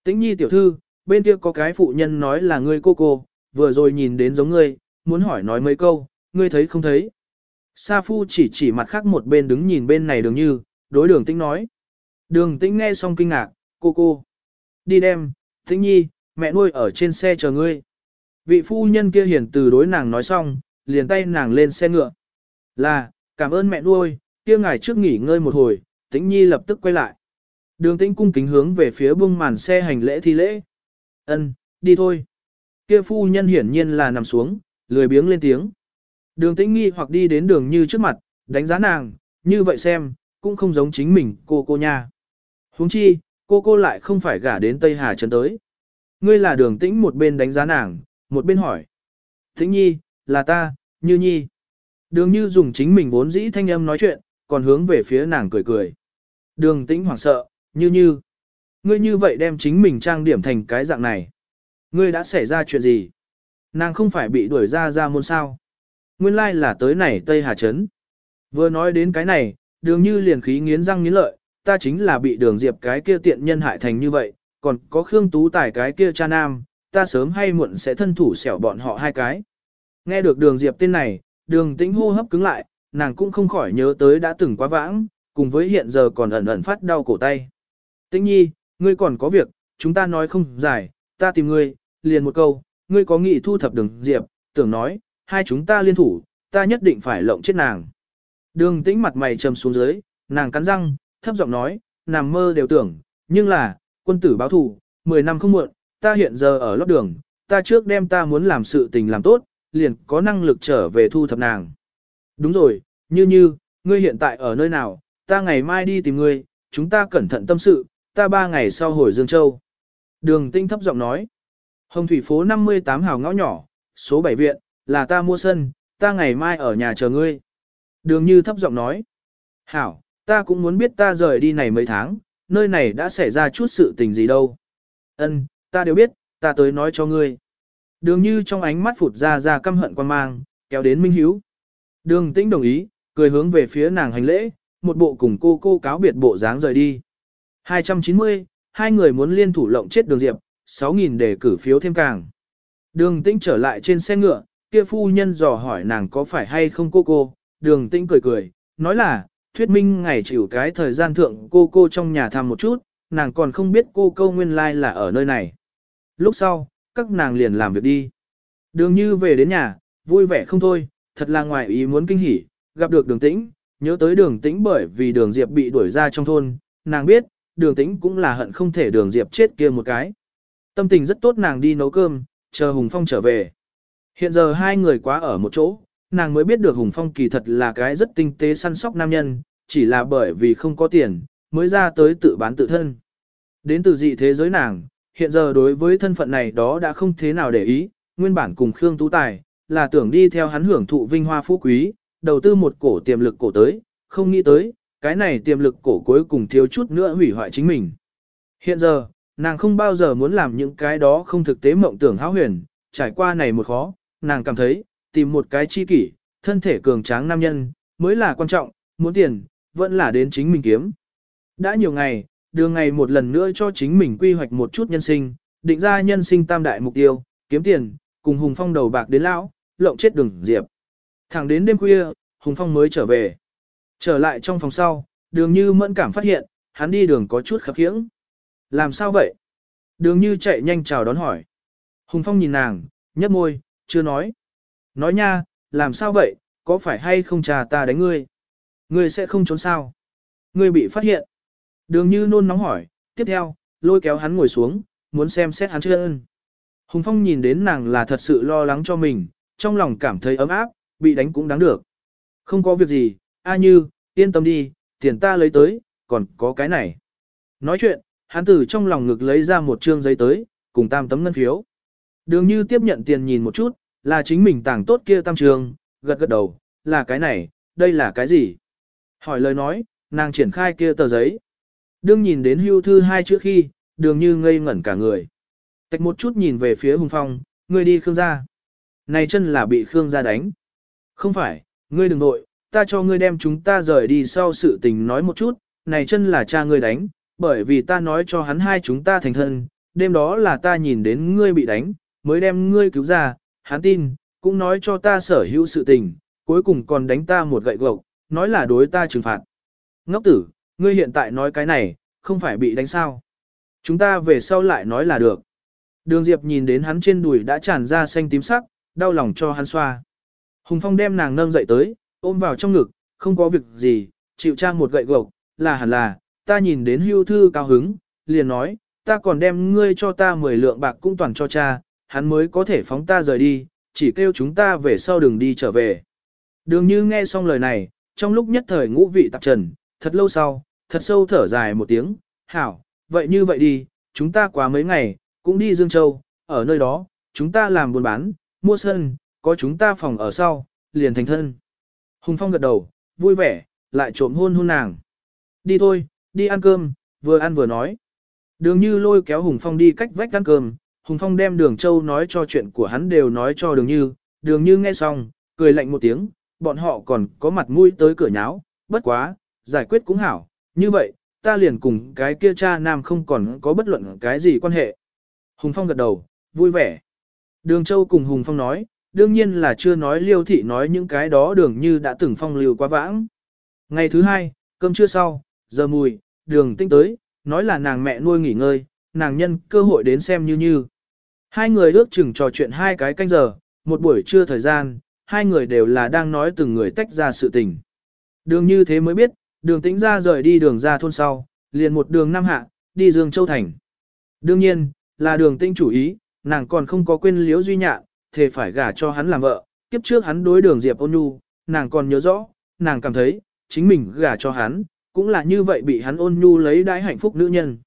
Tĩnh nhi tiểu thư, bên kia có cái phụ nhân nói là ngươi cô cô, vừa rồi nhìn đến giống ngươi, muốn hỏi nói mấy câu, ngươi thấy không thấy. Sa Phu chỉ chỉ mặt khác một bên đứng nhìn bên này đường như, đối đường tĩnh nói. Đường tĩnh nghe xong kinh ngạc, cô cô. Đi đem, tĩnh nhi, mẹ nuôi ở trên xe chờ ngươi. Vị phu nhân kia hiển từ đối nàng nói xong, liền tay nàng lên xe ngựa. Là, cảm ơn mẹ nuôi, kia ngài trước nghỉ ngơi một hồi, tĩnh nhi lập tức quay lại. Đường tĩnh cung kính hướng về phía buông màn xe hành lễ thi lễ. Ân, đi thôi. Kia phu nhân hiển nhiên là nằm xuống, lười biếng lên tiếng. Đường tĩnh nghi hoặc đi đến đường như trước mặt, đánh giá nàng, như vậy xem, cũng không giống chính mình cô cô nha. huống chi, cô cô lại không phải gả đến Tây Hà Trấn tới. Ngươi là đường tĩnh một bên đánh giá nàng, một bên hỏi. Tĩnh nhi, là ta, như nhi. Đường như dùng chính mình vốn dĩ thanh âm nói chuyện, còn hướng về phía nàng cười cười. Đường tĩnh hoảng sợ, như như. Ngươi như vậy đem chính mình trang điểm thành cái dạng này. Ngươi đã xảy ra chuyện gì? Nàng không phải bị đuổi ra ra môn sao. Nguyên lai là tới này Tây Hà Trấn. Vừa nói đến cái này, đường như liền khí nghiến răng nghiến lợi, ta chính là bị đường diệp cái kia tiện nhân hại thành như vậy, còn có Khương Tú Tài cái kia cha nam, ta sớm hay muộn sẽ thân thủ xẻo bọn họ hai cái. Nghe được đường diệp tên này, đường tĩnh hô hấp cứng lại, nàng cũng không khỏi nhớ tới đã từng quá vãng, cùng với hiện giờ còn ẩn ẩn phát đau cổ tay. Tĩnh nhi, ngươi còn có việc, chúng ta nói không dài, ta tìm ngươi, liền một câu, ngươi có nghị thu thập đường diệp, tưởng nói, hai chúng ta liên thủ, ta nhất định phải lộng chết nàng. Đường tĩnh mặt mày trầm xuống dưới, nàng cắn răng, thấp giọng nói, nằm mơ đều tưởng, nhưng là, quân tử báo thù, 10 năm không muộn, ta hiện giờ ở lót đường, ta trước đem ta muốn làm sự tình làm tốt, liền có năng lực trở về thu thập nàng. Đúng rồi, như như, ngươi hiện tại ở nơi nào, ta ngày mai đi tìm ngươi, chúng ta cẩn thận tâm sự, ta ba ngày sau hồi Dương Châu. Đường tinh thấp giọng nói, Hồng Thủy phố 58 hào ngõ nhỏ, số 7 viện, là ta mua sân, ta ngày mai ở nhà chờ ngươi. Đường như thấp giọng nói, Hảo, ta cũng muốn biết ta rời đi này mấy tháng, nơi này đã xảy ra chút sự tình gì đâu. Ân, ta đều biết, ta tới nói cho ngươi. Đường như trong ánh mắt phụt ra ra căm hận quan mang, kéo đến Minh Hiếu. Đường tĩnh đồng ý, cười hướng về phía nàng hành lễ, một bộ cùng cô cô cáo biệt bộ dáng rời đi. 290, hai người muốn liên thủ lộng chết đường diệp, 6.000 để cử phiếu thêm càng. Đường tĩnh trở lại trên xe ngựa, kia phu nhân dò hỏi nàng có phải hay không cô cô, đường tĩnh cười cười, nói là, thuyết minh ngày chịu cái thời gian thượng cô cô trong nhà thăm một chút, nàng còn không biết cô câu nguyên lai like là ở nơi này. Lúc sau, các nàng liền làm việc đi. Đường như về đến nhà, vui vẻ không thôi, thật là ngoài ý muốn kinh hỉ, gặp được đường tĩnh, nhớ tới đường tĩnh bởi vì đường Diệp bị đuổi ra trong thôn, nàng biết, đường tĩnh cũng là hận không thể đường Diệp chết kia một cái. Tâm tình rất tốt nàng đi nấu cơm, chờ Hùng Phong trở về. Hiện giờ hai người quá ở một chỗ, nàng mới biết được Hùng Phong kỳ thật là cái rất tinh tế săn sóc nam nhân, chỉ là bởi vì không có tiền, mới ra tới tự bán tự thân. Đến từ dị thế giới nàng, hiện giờ đối với thân phận này đó đã không thế nào để ý, nguyên bản cùng Khương Tú Tài, là tưởng đi theo hắn hưởng thụ vinh hoa phú quý, đầu tư một cổ tiềm lực cổ tới, không nghĩ tới, cái này tiềm lực cổ cuối cùng thiếu chút nữa hủy hoại chính mình. Hiện giờ, nàng không bao giờ muốn làm những cái đó không thực tế mộng tưởng hão huyền, trải qua này một khó, nàng cảm thấy, tìm một cái chi kỷ, thân thể cường tráng nam nhân, mới là quan trọng, muốn tiền, vẫn là đến chính mình kiếm. Đã nhiều ngày, đường ngày một lần nữa cho chính mình quy hoạch một chút nhân sinh, định ra nhân sinh tam đại mục tiêu, kiếm tiền, cùng Hùng Phong đầu bạc đến lão, lộng chết đường diệp. Thẳng đến đêm khuya, Hùng Phong mới trở về. Trở lại trong phòng sau, đường như mẫn cảm phát hiện, hắn đi đường có chút khập khiễng. Làm sao vậy? Đường như chạy nhanh chào đón hỏi. Hùng Phong nhìn nàng, nhấp môi, chưa nói. Nói nha, làm sao vậy, có phải hay không trà ta đánh ngươi? Ngươi sẽ không trốn sao? Ngươi bị phát hiện. Đường như nôn nóng hỏi, tiếp theo, lôi kéo hắn ngồi xuống, muốn xem xét hắn chân. Hùng Phong nhìn đến nàng là thật sự lo lắng cho mình, trong lòng cảm thấy ấm áp, bị đánh cũng đáng được. Không có việc gì, A Như, yên tâm đi, tiền ta lấy tới, còn có cái này. Nói chuyện, hắn từ trong lòng ngực lấy ra một trương giấy tới, cùng tam tấm ngân phiếu. Đường Như tiếp nhận tiền nhìn một chút, là chính mình tàng tốt kia tam trường, gật gật đầu, là cái này, đây là cái gì? Hỏi lời nói, nàng triển khai kia tờ giấy. Đương nhìn đến hưu thư hai chữ khi, đường như ngây ngẩn cả người. Tạch một chút nhìn về phía Hùng Phong, ngươi đi Khương gia. Này chân là bị Khương gia đánh. Không phải, ngươi đừng nội, ta cho ngươi đem chúng ta rời đi sau sự tình nói một chút, này chân là cha ngươi đánh, bởi vì ta nói cho hắn hai chúng ta thành thân, đêm đó là ta nhìn đến ngươi bị đánh, mới đem ngươi cứu ra, hắn tin, cũng nói cho ta sở hữu sự tình, cuối cùng còn đánh ta một gậy gộc, nói là đối ta trừng phạt. Ngốc tử, ngươi hiện tại nói cái này, không phải bị đánh sao. Chúng ta về sau lại nói là được. Đường Diệp nhìn đến hắn trên đùi đã tràn ra xanh tím sắc, đau lòng cho hắn xoa. Hùng Phong đem nàng nâng dậy tới, ôm vào trong ngực, không có việc gì, chịu trang một gậy gộc, là hẳn là, ta nhìn đến hưu thư cao hứng, liền nói, ta còn đem ngươi cho ta 10 lượng bạc cũng toàn cho cha, hắn mới có thể phóng ta rời đi, chỉ kêu chúng ta về sau đường đi trở về. Đường như nghe xong lời này, trong lúc nhất thời ngũ vị tạp trần, thật lâu sau, thật sâu thở dài một tiếng, hảo, vậy như vậy đi, chúng ta quá mấy ngày, cũng đi Dương Châu, ở nơi đó, chúng ta làm buôn bán, mua sân, có chúng ta phòng ở sau, liền thành thân. Hùng Phong gật đầu, vui vẻ, lại trộm hôn hôn nàng. Đi thôi, đi ăn cơm, vừa ăn vừa nói. Đường như lôi kéo Hùng Phong đi cách vách ăn cơm, Hùng Phong đem đường châu nói cho chuyện của hắn đều nói cho đường như, đường như nghe xong, cười lạnh một tiếng, bọn họ còn có mặt mũi tới cửa nháo, bất quá, giải quyết cũng hảo, như vậy, ta liền cùng cái kia cha nam không còn có bất luận cái gì quan hệ. Hùng Phong gật đầu, vui vẻ. Đường Châu cùng Hùng Phong nói, đương nhiên là chưa nói liêu thị nói những cái đó đường như đã từng phong lưu quá vãng. Ngày thứ hai, cơm trưa sau, giờ mùi, đường tinh tới, nói là nàng mẹ nuôi nghỉ ngơi, nàng nhân cơ hội đến xem như như. Hai người ước chừng trò chuyện hai cái canh giờ, một buổi trưa thời gian, hai người đều là đang nói từng người tách ra sự tình. Đường như thế mới biết, đường tĩnh ra rời đi đường ra thôn sau, liền một đường Nam Hạ, đi Dương Châu Thành. Đương nhiên, là đường tinh chủ ý, nàng còn không có quên liếu duy nhạn, thề phải gả cho hắn làm vợ, kiếp trước hắn đối đường Diệp ôn nhu, nàng còn nhớ rõ, nàng cảm thấy, chính mình gả cho hắn, cũng là như vậy bị hắn ôn nhu lấy đãi hạnh phúc nữ nhân.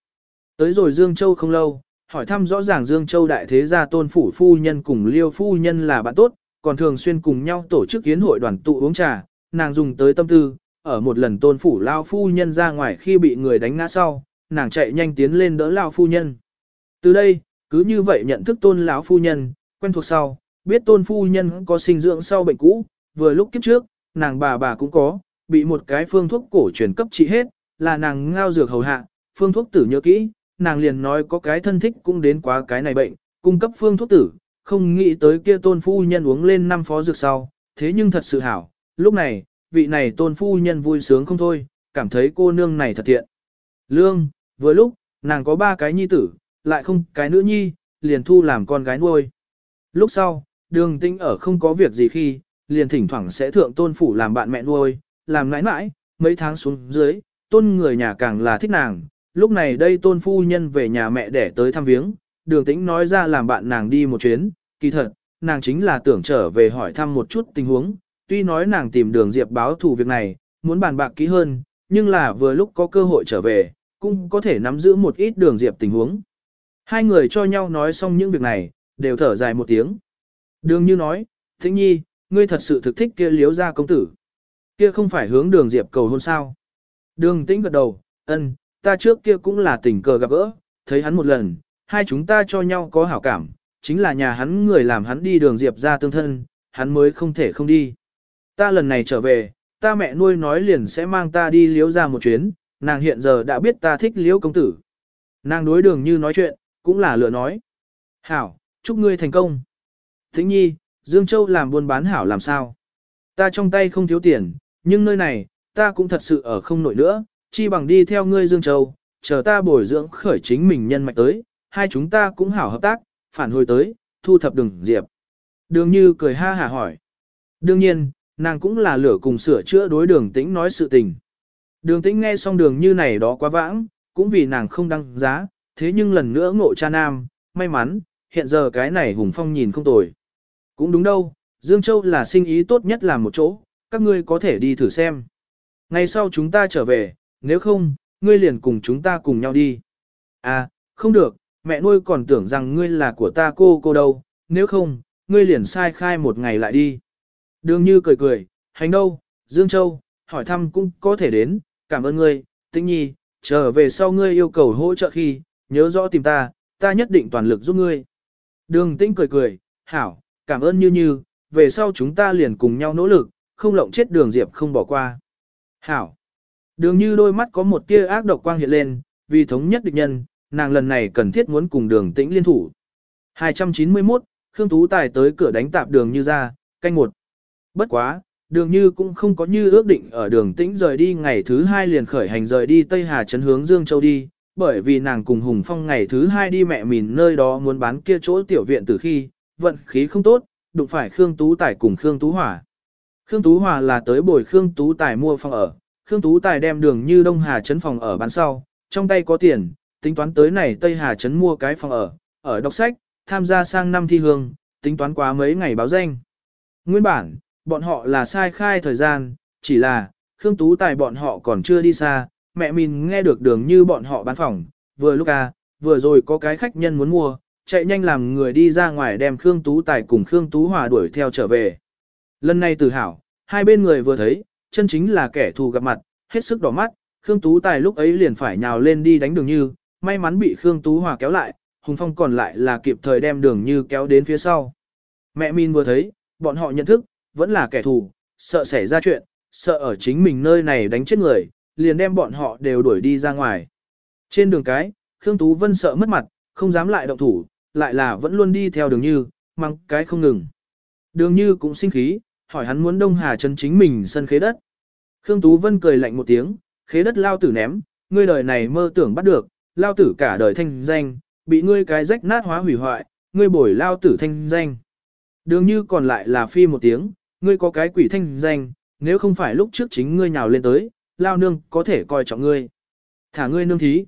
Tới rồi Dương Châu không lâu, hỏi thăm rõ ràng Dương Châu đại thế gia tôn phủ phu nhân cùng liêu phu nhân là bạn tốt, còn thường xuyên cùng nhau tổ chức yến hội đoàn tụ uống trà, nàng dùng tới tâm tư, ở một lần tôn phủ lao phu nhân ra ngoài khi bị người đánh ngã sau, nàng chạy nhanh tiến lên đỡ lao phu nhân. Từ đây, cứ như vậy nhận thức tôn lão phu nhân, quen thuộc sau, biết tôn phu nhân có sinh dưỡng sau bệnh cũ, vừa lúc kiếp trước, nàng bà bà cũng có, bị một cái phương thuốc cổ truyền cấp trị hết, là nàng ngao dược hầu hạ, phương thuốc tử nhớ kỹ, nàng liền nói có cái thân thích cũng đến quá cái này bệnh, cung cấp phương thuốc tử, không nghĩ tới kia tôn phu nhân uống lên năm phó dược sau, thế nhưng thật sự hảo, lúc này, vị này tôn phu nhân vui sướng không thôi, cảm thấy cô nương này thật thiện. Lương, vừa lúc, nàng có ba cái nhi tử, lại không cái nữ nhi, liền thu làm con gái nuôi. Lúc sau, đường tinh ở không có việc gì khi, liền thỉnh thoảng sẽ thượng tôn phủ làm bạn mẹ nuôi, làm nãi nãi, mấy tháng xuống dưới, tôn người nhà càng là thích nàng. Lúc này đây tôn phu nhân về nhà mẹ để tới thăm viếng, đường tĩnh nói ra làm bạn nàng đi một chuyến, kỳ thật, nàng chính là tưởng trở về hỏi thăm một chút tình huống, tuy nói nàng tìm đường diệp báo thù việc này, muốn bàn bạc kỹ hơn, nhưng là vừa lúc có cơ hội trở về, cũng có thể nắm giữ một ít đường diệp tình huống. Hai người cho nhau nói xong những việc này, đều thở dài một tiếng. Đường như nói, Thính Nhi, ngươi thật sự thực thích kia liếu ra công tử. Kia không phải hướng đường diệp cầu hôn sao. Đường tĩnh gật đầu, ân, ta trước kia cũng là tình cờ gặp gỡ, thấy hắn một lần, hai chúng ta cho nhau có hảo cảm, chính là nhà hắn người làm hắn đi đường diệp ra tương thân, hắn mới không thể không đi. Ta lần này trở về, ta mẹ nuôi nói liền sẽ mang ta đi liếu ra một chuyến, nàng hiện giờ đã biết ta thích liếu công tử. Nàng đối đường như nói chuyện, cũng là lựa nói. Hảo, chúc ngươi thành công. Thính nhi, Dương Châu làm buôn bán hảo làm sao? Ta trong tay không thiếu tiền, nhưng nơi này, ta cũng thật sự ở không nổi nữa, chi bằng đi theo ngươi Dương Châu, chờ ta bồi dưỡng khởi chính mình nhân mạch tới, hai chúng ta cũng hảo hợp tác, phản hồi tới, thu thập đường diệp. Đường như cười ha hả hỏi. Đương nhiên, nàng cũng là lửa cùng sửa chữa đối đường tĩnh nói sự tình. Đường tĩnh nghe xong đường như này đó quá vãng, cũng vì nàng không đăng giá, thế nhưng lần nữa ngộ cha nam, may mắn, hiện giờ cái này hùng phong nhìn không tồi. Cũng đúng đâu, Dương Châu là sinh ý tốt nhất làm một chỗ, các ngươi có thể đi thử xem. Ngày sau chúng ta trở về, nếu không, ngươi liền cùng chúng ta cùng nhau đi. À, không được, mẹ nuôi còn tưởng rằng ngươi là của ta cô cô đâu, nếu không, ngươi liền sai khai một ngày lại đi. Đường như cười cười, hành đâu, Dương Châu, hỏi thăm cũng có thể đến, cảm ơn ngươi, tĩnh nhi, trở về sau ngươi yêu cầu hỗ trợ khi, nhớ rõ tìm ta, ta nhất định toàn lực giúp ngươi. Đường tĩnh cười cười, hảo, cảm ơn như như, về sau chúng ta liền cùng nhau nỗ lực, không lộng chết đường diệp không bỏ qua. Hảo, đường như đôi mắt có một tia ác độc quang hiện lên, vì thống nhất địch nhân, nàng lần này cần thiết muốn cùng đường tĩnh liên thủ. 291, Khương Tú Tài tới cửa đánh tạp đường như ra, canh một. Bất quá, đường như cũng không có như ước định ở đường tĩnh rời đi ngày thứ hai liền khởi hành rời đi Tây Hà Trấn hướng Dương Châu đi, bởi vì nàng cùng Hùng Phong ngày thứ hai đi mẹ mìn nơi đó muốn bán kia chỗ tiểu viện từ khi, vận khí không tốt, đụng phải Khương Tú Tài cùng Khương Tú Hòa. Khương Tú Hòa là tới bồi Khương Tú Tài mua phòng ở, Khương Tú Tài đem đường như Đông Hà Trấn phòng ở bán sau, trong tay có tiền, tính toán tới này Tây Hà Trấn mua cái phòng ở, ở đọc sách, tham gia sang năm thi hương, tính toán quá mấy ngày báo danh. Nguyên bản, bọn họ là sai khai thời gian, chỉ là, Khương Tú Tài bọn họ còn chưa đi xa, mẹ mình nghe được đường như bọn họ bán phòng, vừa lúc à, vừa rồi có cái khách nhân muốn mua, chạy nhanh làm người đi ra ngoài đem Khương Tú Tài cùng Khương Tú Hòa đuổi theo trở về. Lần này tự hào, hai bên người vừa thấy, chân chính là kẻ thù gặp mặt, hết sức đỏ mắt, Khương Tú Tài lúc ấy liền phải nhào lên đi đánh đường như, may mắn bị Khương Tú Hòa kéo lại, Hùng Phong còn lại là kịp thời đem đường như kéo đến phía sau. Mẹ Min vừa thấy, bọn họ nhận thức, vẫn là kẻ thù, sợ xảy ra chuyện, sợ ở chính mình nơi này đánh chết người, liền đem bọn họ đều đuổi đi ra ngoài. Trên đường cái, Khương Tú Vân sợ mất mặt, không dám lại động thủ, lại là vẫn luôn đi theo đường như, mang cái không ngừng. Đường như cũng sinh khí, hỏi hắn muốn Đông Hà chân chính mình sân khế đất. Khương Tú Vân cười lạnh một tiếng, khế đất lao tử ném, ngươi đời này mơ tưởng bắt được, lao tử cả đời thanh danh, bị ngươi cái rách nát hóa hủy hoại, ngươi bồi lao tử thanh danh. Đường như còn lại là phi một tiếng, ngươi có cái quỷ thanh danh, nếu không phải lúc trước chính ngươi nhào lên tới, lao nương có thể coi trọng ngươi. Thả ngươi nương thí.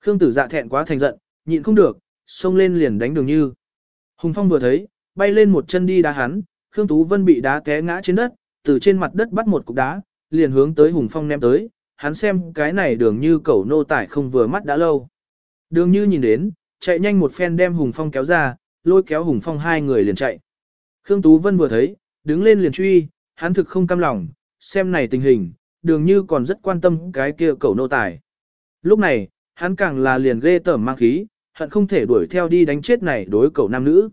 Khương tử dạ thẹn quá thành giận, nhịn không được, xông lên liền đánh đường như. Hùng Phong vừa thấy, bay lên một chân đi đá hắn, Khương Tú Vân bị đá té ngã trên đất, từ trên mặt đất bắt một cục đá, liền hướng tới Hùng Phong ném tới, hắn xem cái này đường như cẩu nô tải không vừa mắt đã lâu. Đường như nhìn đến, chạy nhanh một phen đem Hùng Phong kéo ra, lôi kéo Hùng Phong hai người liền chạy. Khương Tú Vân vừa thấy, đứng lên liền truy, hắn thực không cam lòng, xem này tình hình, đường như còn rất quan tâm cái kia cẩu nô tài. Lúc này, hắn càng là liền ghê tởm mang khí, hận không thể đuổi theo đi đánh chết này đối cẩu nam nữ.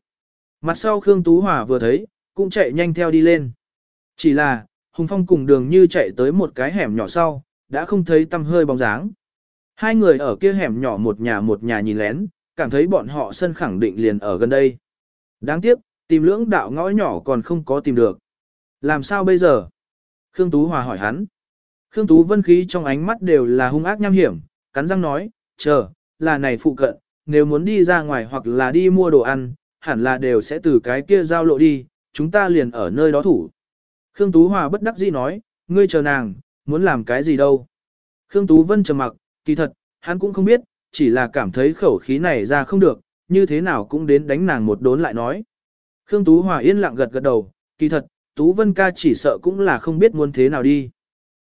Mặt sau Khương Tú Hòa vừa thấy, cũng chạy nhanh theo đi lên. Chỉ là, Hùng Phong cùng đường như chạy tới một cái hẻm nhỏ sau, đã không thấy tâm hơi bóng dáng. Hai người ở kia hẻm nhỏ một nhà một nhà nhìn lén, cảm thấy bọn họ sân khẳng định liền ở gần đây. Đáng tiếc, tìm lưỡng đạo ngõ nhỏ còn không có tìm được. Làm sao bây giờ? Khương Tú Hòa hỏi hắn. Khương Tú Vân khí trong ánh mắt đều là hung ác nham hiểm, cắn răng nói, chờ, là này phụ cận, nếu muốn đi ra ngoài hoặc là đi mua đồ ăn, hẳn là đều sẽ từ cái kia giao lộ đi, chúng ta liền ở nơi đó thủ. Khương Tú Hòa bất đắc dĩ nói, ngươi chờ nàng, muốn làm cái gì đâu. Khương Tú Vân trầm mặc, kỳ thật, hắn cũng không biết, chỉ là cảm thấy khẩu khí này ra không được, như thế nào cũng đến đánh nàng một đốn lại nói. Khương Tú Hòa yên lặng gật gật đầu, kỳ thật, Tú Vân ca chỉ sợ cũng là không biết muốn thế nào đi.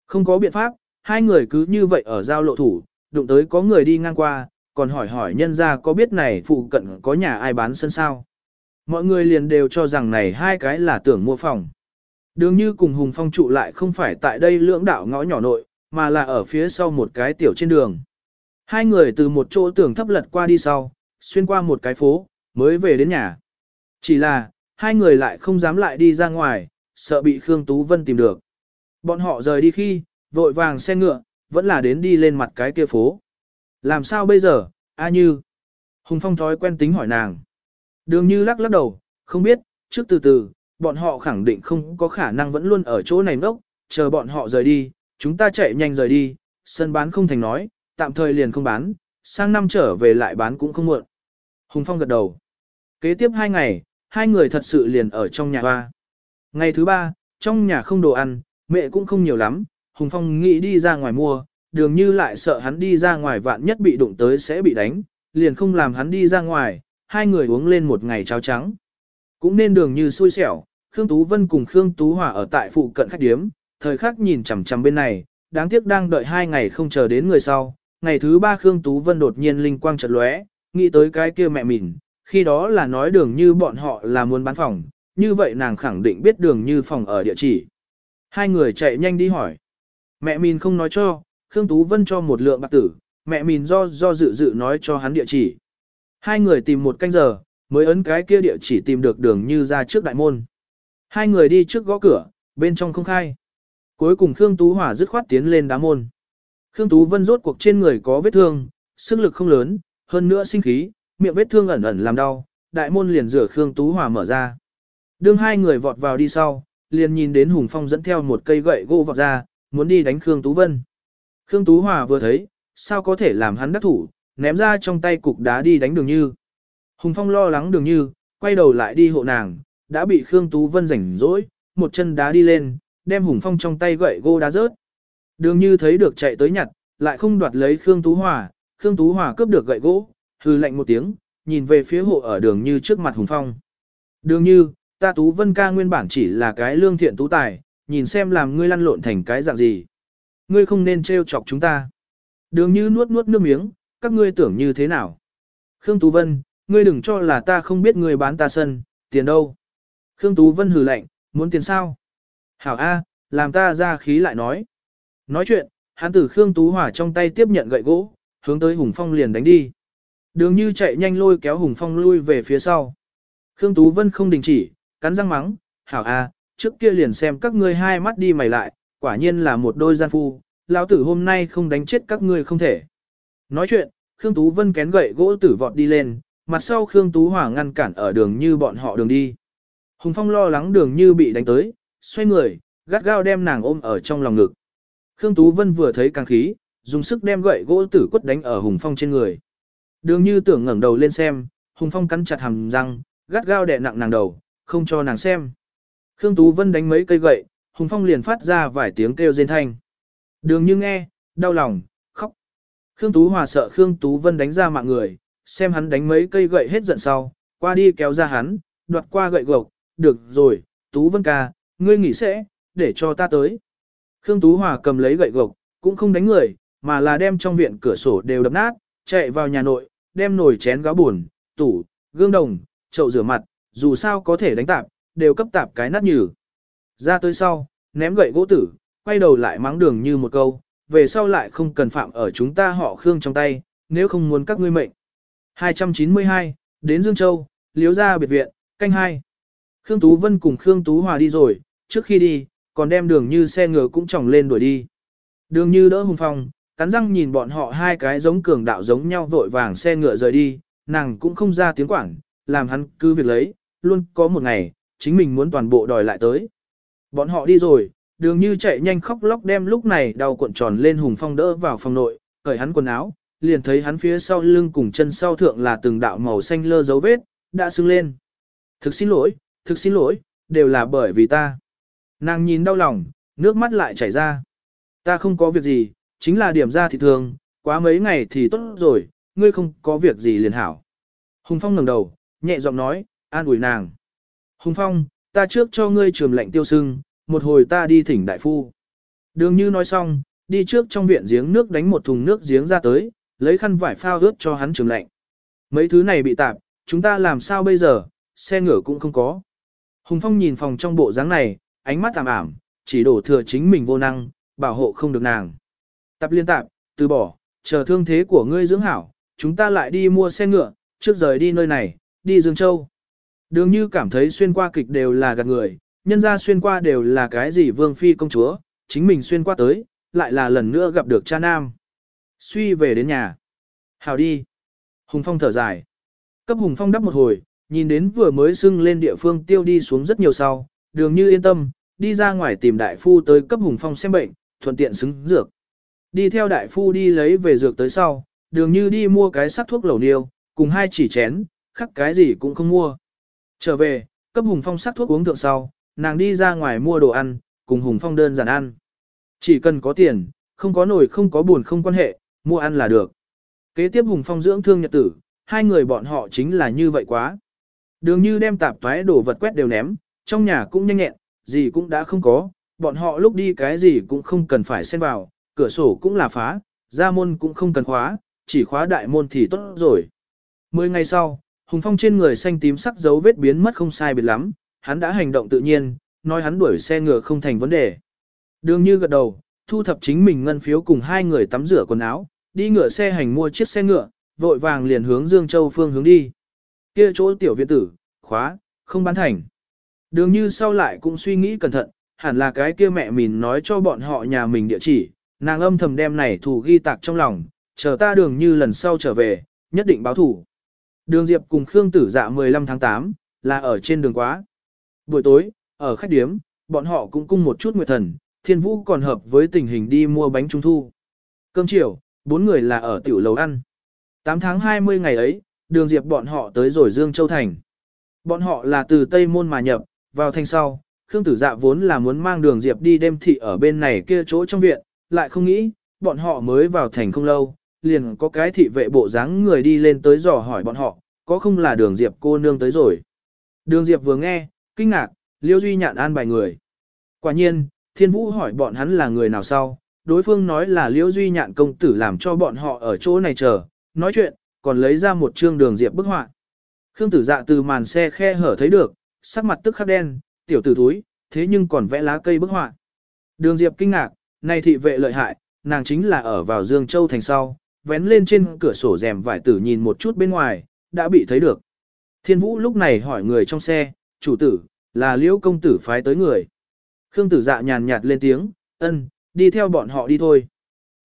Không có biện pháp, hai người cứ như vậy ở giao lộ thủ, đụng tới có người đi ngang qua, còn hỏi hỏi nhân ra có biết này phụ cận có nhà ai bán sân sao. Mọi người liền đều cho rằng này hai cái là tưởng mua phòng. Đường như cùng Hùng Phong trụ lại không phải tại đây lưỡng đạo ngõ nhỏ nội, mà là ở phía sau một cái tiểu trên đường. Hai người từ một chỗ tường thấp lật qua đi sau, xuyên qua một cái phố, mới về đến nhà. Chỉ là, hai người lại không dám lại đi ra ngoài, sợ bị Khương Tú Vân tìm được. Bọn họ rời đi khi, vội vàng xe ngựa, vẫn là đến đi lên mặt cái kia phố. Làm sao bây giờ, A Như? Hùng Phong thói quen tính hỏi nàng. Đường Như lắc lắc đầu, không biết, trước từ từ, bọn họ khẳng định không có khả năng vẫn luôn ở chỗ này ngốc, chờ bọn họ rời đi, chúng ta chạy nhanh rời đi, sân bán không thành nói, tạm thời liền không bán, sang năm trở về lại bán cũng không muộn. Hùng Phong gật đầu. Kế tiếp hai ngày, hai người thật sự liền ở trong nhà hoa. Ngày thứ ba, trong nhà không đồ ăn, mẹ cũng không nhiều lắm, Hùng Phong nghĩ đi ra ngoài mua, đường như lại sợ hắn đi ra ngoài vạn nhất bị đụng tới sẽ bị đánh, liền không làm hắn đi ra ngoài, hai người uống lên một ngày cháo trắng. Cũng nên đường như xui xẻo, Khương Tú Vân cùng Khương Tú Hòa ở tại phụ cận khách điếm, thời khắc nhìn chằm chằm bên này, đáng tiếc đang đợi hai ngày không chờ đến người sau. Ngày thứ ba Khương Tú Vân đột nhiên linh quang chợt lóe, nghĩ tới cái kia mẹ mình, khi đó là nói đường như bọn họ là muốn bán phòng, như vậy nàng khẳng định biết đường như phòng ở địa chỉ. Hai người chạy nhanh đi hỏi. Mẹ mình không nói cho, Khương Tú Vân cho một lượng bạc tử, mẹ mình do do dự dự nói cho hắn địa chỉ. Hai người tìm một canh giờ, mới ấn cái kia địa chỉ tìm được đường như ra trước đại môn. Hai người đi trước gõ cửa, bên trong không khai. Cuối cùng Khương Tú Hỏa dứt khoát tiến lên đá môn. Khương Tú Vân rốt cuộc trên người có vết thương, sức lực không lớn, hơn nữa sinh khí, miệng vết thương ẩn ẩn làm đau, đại môn liền rửa Khương Tú Hỏa mở ra. Đương hai người vọt vào đi sau, liền nhìn đến Hùng Phong dẫn theo một cây gậy gỗ vọt ra, muốn đi đánh Khương Tú Vân. Khương Tú Hòa vừa thấy, sao có thể làm hắn đắc thủ, ném ra trong tay cục đá đi đánh đường như. Hùng Phong lo lắng đường như, quay đầu lại đi hộ nàng, đã bị Khương Tú Vân rảnh rỗi, một chân đá đi lên, đem Hùng Phong trong tay gậy gỗ đá rớt. Đường như thấy được chạy tới nhặt, lại không đoạt lấy Khương Tú Hòa, Khương Tú Hòa cướp được gậy gỗ, hừ lạnh một tiếng, nhìn về phía hộ ở đường như trước mặt Hùng Phong. Đường như, ta Tú Vân ca nguyên bản chỉ là cái lương thiện tú tài, nhìn xem làm ngươi lăn lộn thành cái dạng gì. Ngươi không nên trêu chọc chúng ta. Đường như nuốt nuốt nước miếng, các ngươi tưởng như thế nào? Khương Tú Vân, ngươi đừng cho là ta không biết ngươi bán ta sân, tiền đâu. Khương Tú Vân hừ lạnh, muốn tiền sao? Hảo A, làm ta ra khí lại nói. Nói chuyện, hắn tử Khương Tú Hỏa trong tay tiếp nhận gậy gỗ, hướng tới Hùng Phong liền đánh đi. Đường như chạy nhanh lôi kéo Hùng Phong lui về phía sau. Khương Tú Vân không đình chỉ, cắn răng mắng, hảo a, trước kia liền xem các ngươi hai mắt đi mày lại, quả nhiên là một đôi gian phu, lão tử hôm nay không đánh chết các ngươi không thể. Nói chuyện, Khương Tú Vân kén gậy gỗ tử vọt đi lên, mặt sau Khương Tú Hỏa ngăn cản ở đường như bọn họ đường đi. Hùng Phong lo lắng đường như bị đánh tới, xoay người, gắt gao đem nàng ôm ở trong lòng ngực. Khương Tú Vân vừa thấy càng khí, dùng sức đem gậy gỗ tử quất đánh ở Hùng Phong trên người. Đường như tưởng ngẩng đầu lên xem, Hùng Phong cắn chặt hàm răng, gắt gao đè nặng nàng đầu, không cho nàng xem. Khương Tú Vân đánh mấy cây gậy, Hùng Phong liền phát ra vài tiếng kêu rên thanh. Đường như nghe, đau lòng, khóc. Khương Tú Hòa sợ Khương Tú Vân đánh ra mạng người, xem hắn đánh mấy cây gậy hết giận sau, qua đi kéo ra hắn, đoạt qua gậy gộc, được rồi, Tú Vân ca, ngươi nghỉ sẽ, để cho ta tới. Khương Tú Hòa cầm lấy gậy gộc, cũng không đánh người, mà là đem trong viện cửa sổ đều đập nát, chạy vào nhà nội, đem nồi chén gáo buồn, tủ, gương đồng, chậu rửa mặt, dù sao có thể đánh tạp, đều cấp tạp cái nát nhừ. Ra tới sau, ném gậy gỗ tử, quay đầu lại mắng đường như một câu, về sau lại không cần phạm ở chúng ta họ Khương trong tay, nếu không muốn các ngươi mệnh. 292, đến Dương Châu, liếu ra biệt viện, canh hai. Khương Tú Vân cùng Khương Tú Hòa đi rồi, trước khi đi, còn đem đường như xe ngựa cũng tròng lên đuổi đi. Đường như đỡ hùng phong, cắn răng nhìn bọn họ hai cái giống cường đạo giống nhau vội vàng xe ngựa rời đi, nàng cũng không ra tiếng quảng, làm hắn cứ việc lấy, luôn có một ngày, chính mình muốn toàn bộ đòi lại tới. Bọn họ đi rồi, đường như chạy nhanh khóc lóc đem lúc này đau cuộn tròn lên hùng phong đỡ vào phòng nội, cởi hắn quần áo, liền thấy hắn phía sau lưng cùng chân sau thượng là từng đạo màu xanh lơ dấu vết, đã sưng lên. Thực xin lỗi, thực xin lỗi, đều là bởi vì ta. Nàng nhìn đau lòng, nước mắt lại chảy ra. Ta không có việc gì, chính là điểm ra thì thường, quá mấy ngày thì tốt rồi, ngươi không có việc gì liền hảo. Hùng Phong ngẩng đầu, nhẹ giọng nói, an ủi nàng. Hùng Phong, ta trước cho ngươi trường lệnh tiêu sưng, một hồi ta đi thỉnh đại phu. Đường như nói xong, đi trước trong viện giếng nước đánh một thùng nước giếng ra tới, lấy khăn vải phao ướt cho hắn trường lệnh. Mấy thứ này bị tạp, chúng ta làm sao bây giờ, xe ngựa cũng không có. Hùng Phong nhìn phòng trong bộ dáng này, ánh mắt ảm ảm, chỉ đổ thừa chính mình vô năng, bảo hộ không được nàng. Tập liên tạp, từ bỏ, chờ thương thế của ngươi dưỡng hảo, chúng ta lại đi mua xe ngựa, trước rời đi nơi này, đi Dương Châu. Đường như cảm thấy xuyên qua kịch đều là gạt người, nhân ra xuyên qua đều là cái gì vương phi công chúa, chính mình xuyên qua tới, lại là lần nữa gặp được cha nam. Suy về đến nhà. Hào đi. Hùng Phong thở dài. Cấp Hùng Phong đắp một hồi, nhìn đến vừa mới xưng lên địa phương tiêu đi xuống rất nhiều sau, đường như yên tâm, đi ra ngoài tìm đại phu tới cấp Hùng Phong xem bệnh, thuận tiện xứng dược. Đi theo đại phu đi lấy về dược tới sau, đường như đi mua cái sắc thuốc lẩu niêu, cùng hai chỉ chén, khắc cái gì cũng không mua. Trở về, cấp Hùng Phong sắc thuốc uống thượng sau, nàng đi ra ngoài mua đồ ăn, cùng Hùng Phong đơn giản ăn. Chỉ cần có tiền, không có nổi không có buồn không quan hệ, mua ăn là được. Kế tiếp Hùng Phong dưỡng thương nhật tử, hai người bọn họ chính là như vậy quá. Đường như đem tạp toái đồ vật quét đều ném, trong nhà cũng nhanh nhẹn, gì cũng đã không có, bọn họ lúc đi cái gì cũng không cần phải xen vào, cửa sổ cũng là phá, ra môn cũng không cần khóa, chỉ khóa đại môn thì tốt rồi. Mười ngày sau, Hùng Phong trên người xanh tím sắc dấu vết biến mất không sai biệt lắm, hắn đã hành động tự nhiên, nói hắn đuổi xe ngựa không thành vấn đề. Đường như gật đầu, thu thập chính mình ngân phiếu cùng hai người tắm rửa quần áo, đi ngựa xe hành mua chiếc xe ngựa, vội vàng liền hướng Dương Châu phương hướng đi. Kia chỗ tiểu viện tử, khóa, không bán thành. Đường như sau lại cũng suy nghĩ cẩn thận, hẳn là cái kia mẹ mình nói cho bọn họ nhà mình địa chỉ, nàng âm thầm đem này thủ ghi tạc trong lòng, chờ ta đường như lần sau trở về, nhất định báo thủ. Đường Diệp cùng Khương Tử Dạ 15 tháng 8, là ở trên đường quá. Buổi tối, ở khách điếm, bọn họ cũng cung một chút nguyệt thần, thiên vũ còn hợp với tình hình đi mua bánh trung thu. Cơm chiều, bốn người là ở tiểu lầu ăn. 8 tháng 20 ngày ấy, đường Diệp bọn họ tới rồi Dương Châu Thành. Bọn họ là từ Tây Môn mà nhập, vào thành sau, Khương Tử Dạ vốn là muốn mang đường Diệp đi đêm thị ở bên này kia chỗ trong viện, lại không nghĩ, bọn họ mới vào thành không lâu, liền có cái thị vệ bộ dáng người đi lên tới dò hỏi bọn họ, có không là đường Diệp cô nương tới rồi. Đường Diệp vừa nghe, kinh ngạc, Liêu Duy nhạn an bài người. Quả nhiên, Thiên Vũ hỏi bọn hắn là người nào sau, đối phương nói là Liêu Duy nhạn công tử làm cho bọn họ ở chỗ này chờ, nói chuyện, còn lấy ra một chương đường Diệp bức họa. Khương tử dạ từ màn xe khe hở thấy được, sắc mặt tức khắc đen, tiểu tử túi, thế nhưng còn vẽ lá cây bức họa. Đường Diệp kinh ngạc, này thị vệ lợi hại, nàng chính là ở vào Dương Châu thành sau, vén lên trên cửa sổ rèm vải tử nhìn một chút bên ngoài, đã bị thấy được. Thiên Vũ lúc này hỏi người trong xe, chủ tử, là liễu công tử phái tới người. Khương tử dạ nhàn nhạt lên tiếng, ân, đi theo bọn họ đi thôi.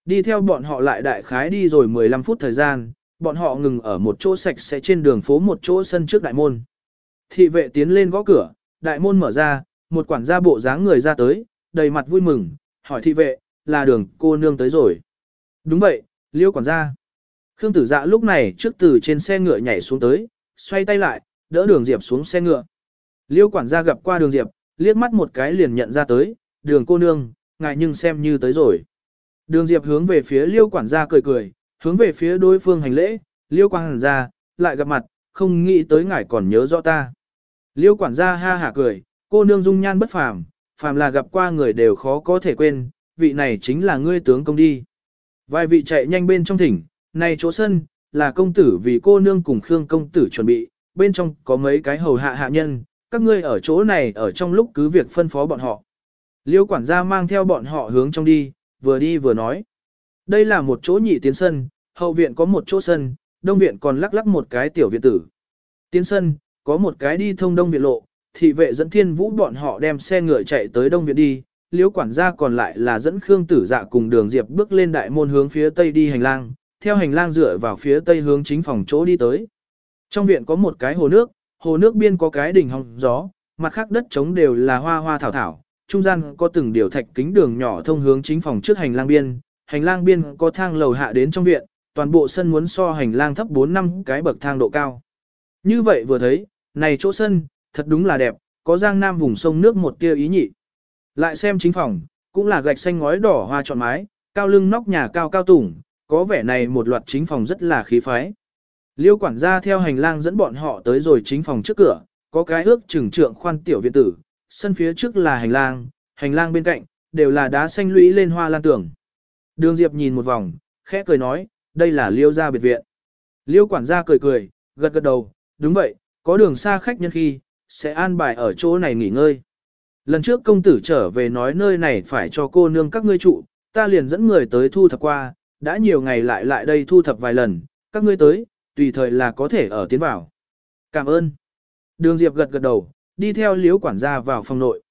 Đi theo bọn họ lại đại khái đi rồi 15 phút thời gian, bọn họ ngừng ở một chỗ sạch sẽ trên đường phố một chỗ sân trước đại môn. Thị vệ tiến lên gõ cửa, đại môn mở ra, một quản gia bộ dáng người ra tới, đầy mặt vui mừng, hỏi thị vệ, là đường cô nương tới rồi. Đúng vậy, liêu quản gia. Khương tử dạ lúc này trước từ trên xe ngựa nhảy xuống tới, xoay tay lại, đỡ đường Diệp xuống xe ngựa. Liêu quản gia gặp qua đường Diệp, liếc mắt một cái liền nhận ra tới, đường cô nương, ngài nhưng xem như tới rồi. Đường Diệp hướng về phía liêu quản gia cười cười, hướng về phía đối phương hành lễ, liêu quản gia, lại gặp mặt, không nghĩ tới ngài còn nhớ rõ ta. Liêu quản gia ha hả cười, cô nương dung nhan bất phàm, phàm là gặp qua người đều khó có thể quên, vị này chính là ngươi tướng công đi. Vài vị chạy nhanh bên trong thỉnh, này chỗ sân, là công tử vì cô nương cùng Khương công tử chuẩn bị, bên trong có mấy cái hầu hạ hạ nhân, các ngươi ở chỗ này ở trong lúc cứ việc phân phó bọn họ. Liêu quản gia mang theo bọn họ hướng trong đi, vừa đi vừa nói. Đây là một chỗ nhị tiến sân, hậu viện có một chỗ sân, đông viện còn lắc lắc một cái tiểu viện tử. Tiến sân, có một cái đi thông đông viện lộ, thị vệ dẫn thiên vũ bọn họ đem xe ngựa chạy tới đông viện đi, liễu quản gia còn lại là dẫn Khương tử dạ cùng đường diệp bước lên đại môn hướng phía tây đi hành lang, theo hành lang dựa vào phía tây hướng chính phòng chỗ đi tới. Trong viện có một cái hồ nước, hồ nước biên có cái đỉnh hồng gió, mặt khác đất trống đều là hoa hoa thảo thảo, trung gian có từng điều thạch kính đường nhỏ thông hướng chính phòng trước hành lang biên, hành lang biên có thang lầu hạ đến trong viện, toàn bộ sân muốn so hành lang thấp 4 năm cái bậc thang độ cao. Như vậy vừa thấy, này chỗ sân, thật đúng là đẹp, có giang nam vùng sông nước một tia ý nhị. Lại xem chính phòng, cũng là gạch xanh ngói đỏ hoa trọn mái, cao lưng nóc nhà cao cao tủng, có vẻ này một loạt chính phòng rất là khí phái. Liêu quản gia theo hành lang dẫn bọn họ tới rồi chính phòng trước cửa, có cái ước trừng trượng khoan tiểu viện tử, sân phía trước là hành lang, hành lang bên cạnh, đều là đá xanh lũy lên hoa lan tường. Đường Diệp nhìn một vòng, khẽ cười nói, đây là liêu gia biệt viện. Liêu quản gia cười cười, gật gật đầu, đúng vậy, có đường xa khách nhân khi, sẽ an bài ở chỗ này nghỉ ngơi. Lần trước công tử trở về nói nơi này phải cho cô nương các ngươi trụ, ta liền dẫn người tới thu thập qua, đã nhiều ngày lại lại đây thu thập vài lần, các ngươi tới, tùy thời là có thể ở tiến vào. Cảm ơn. Đường Diệp gật gật đầu, đi theo liếu quản gia vào phòng nội.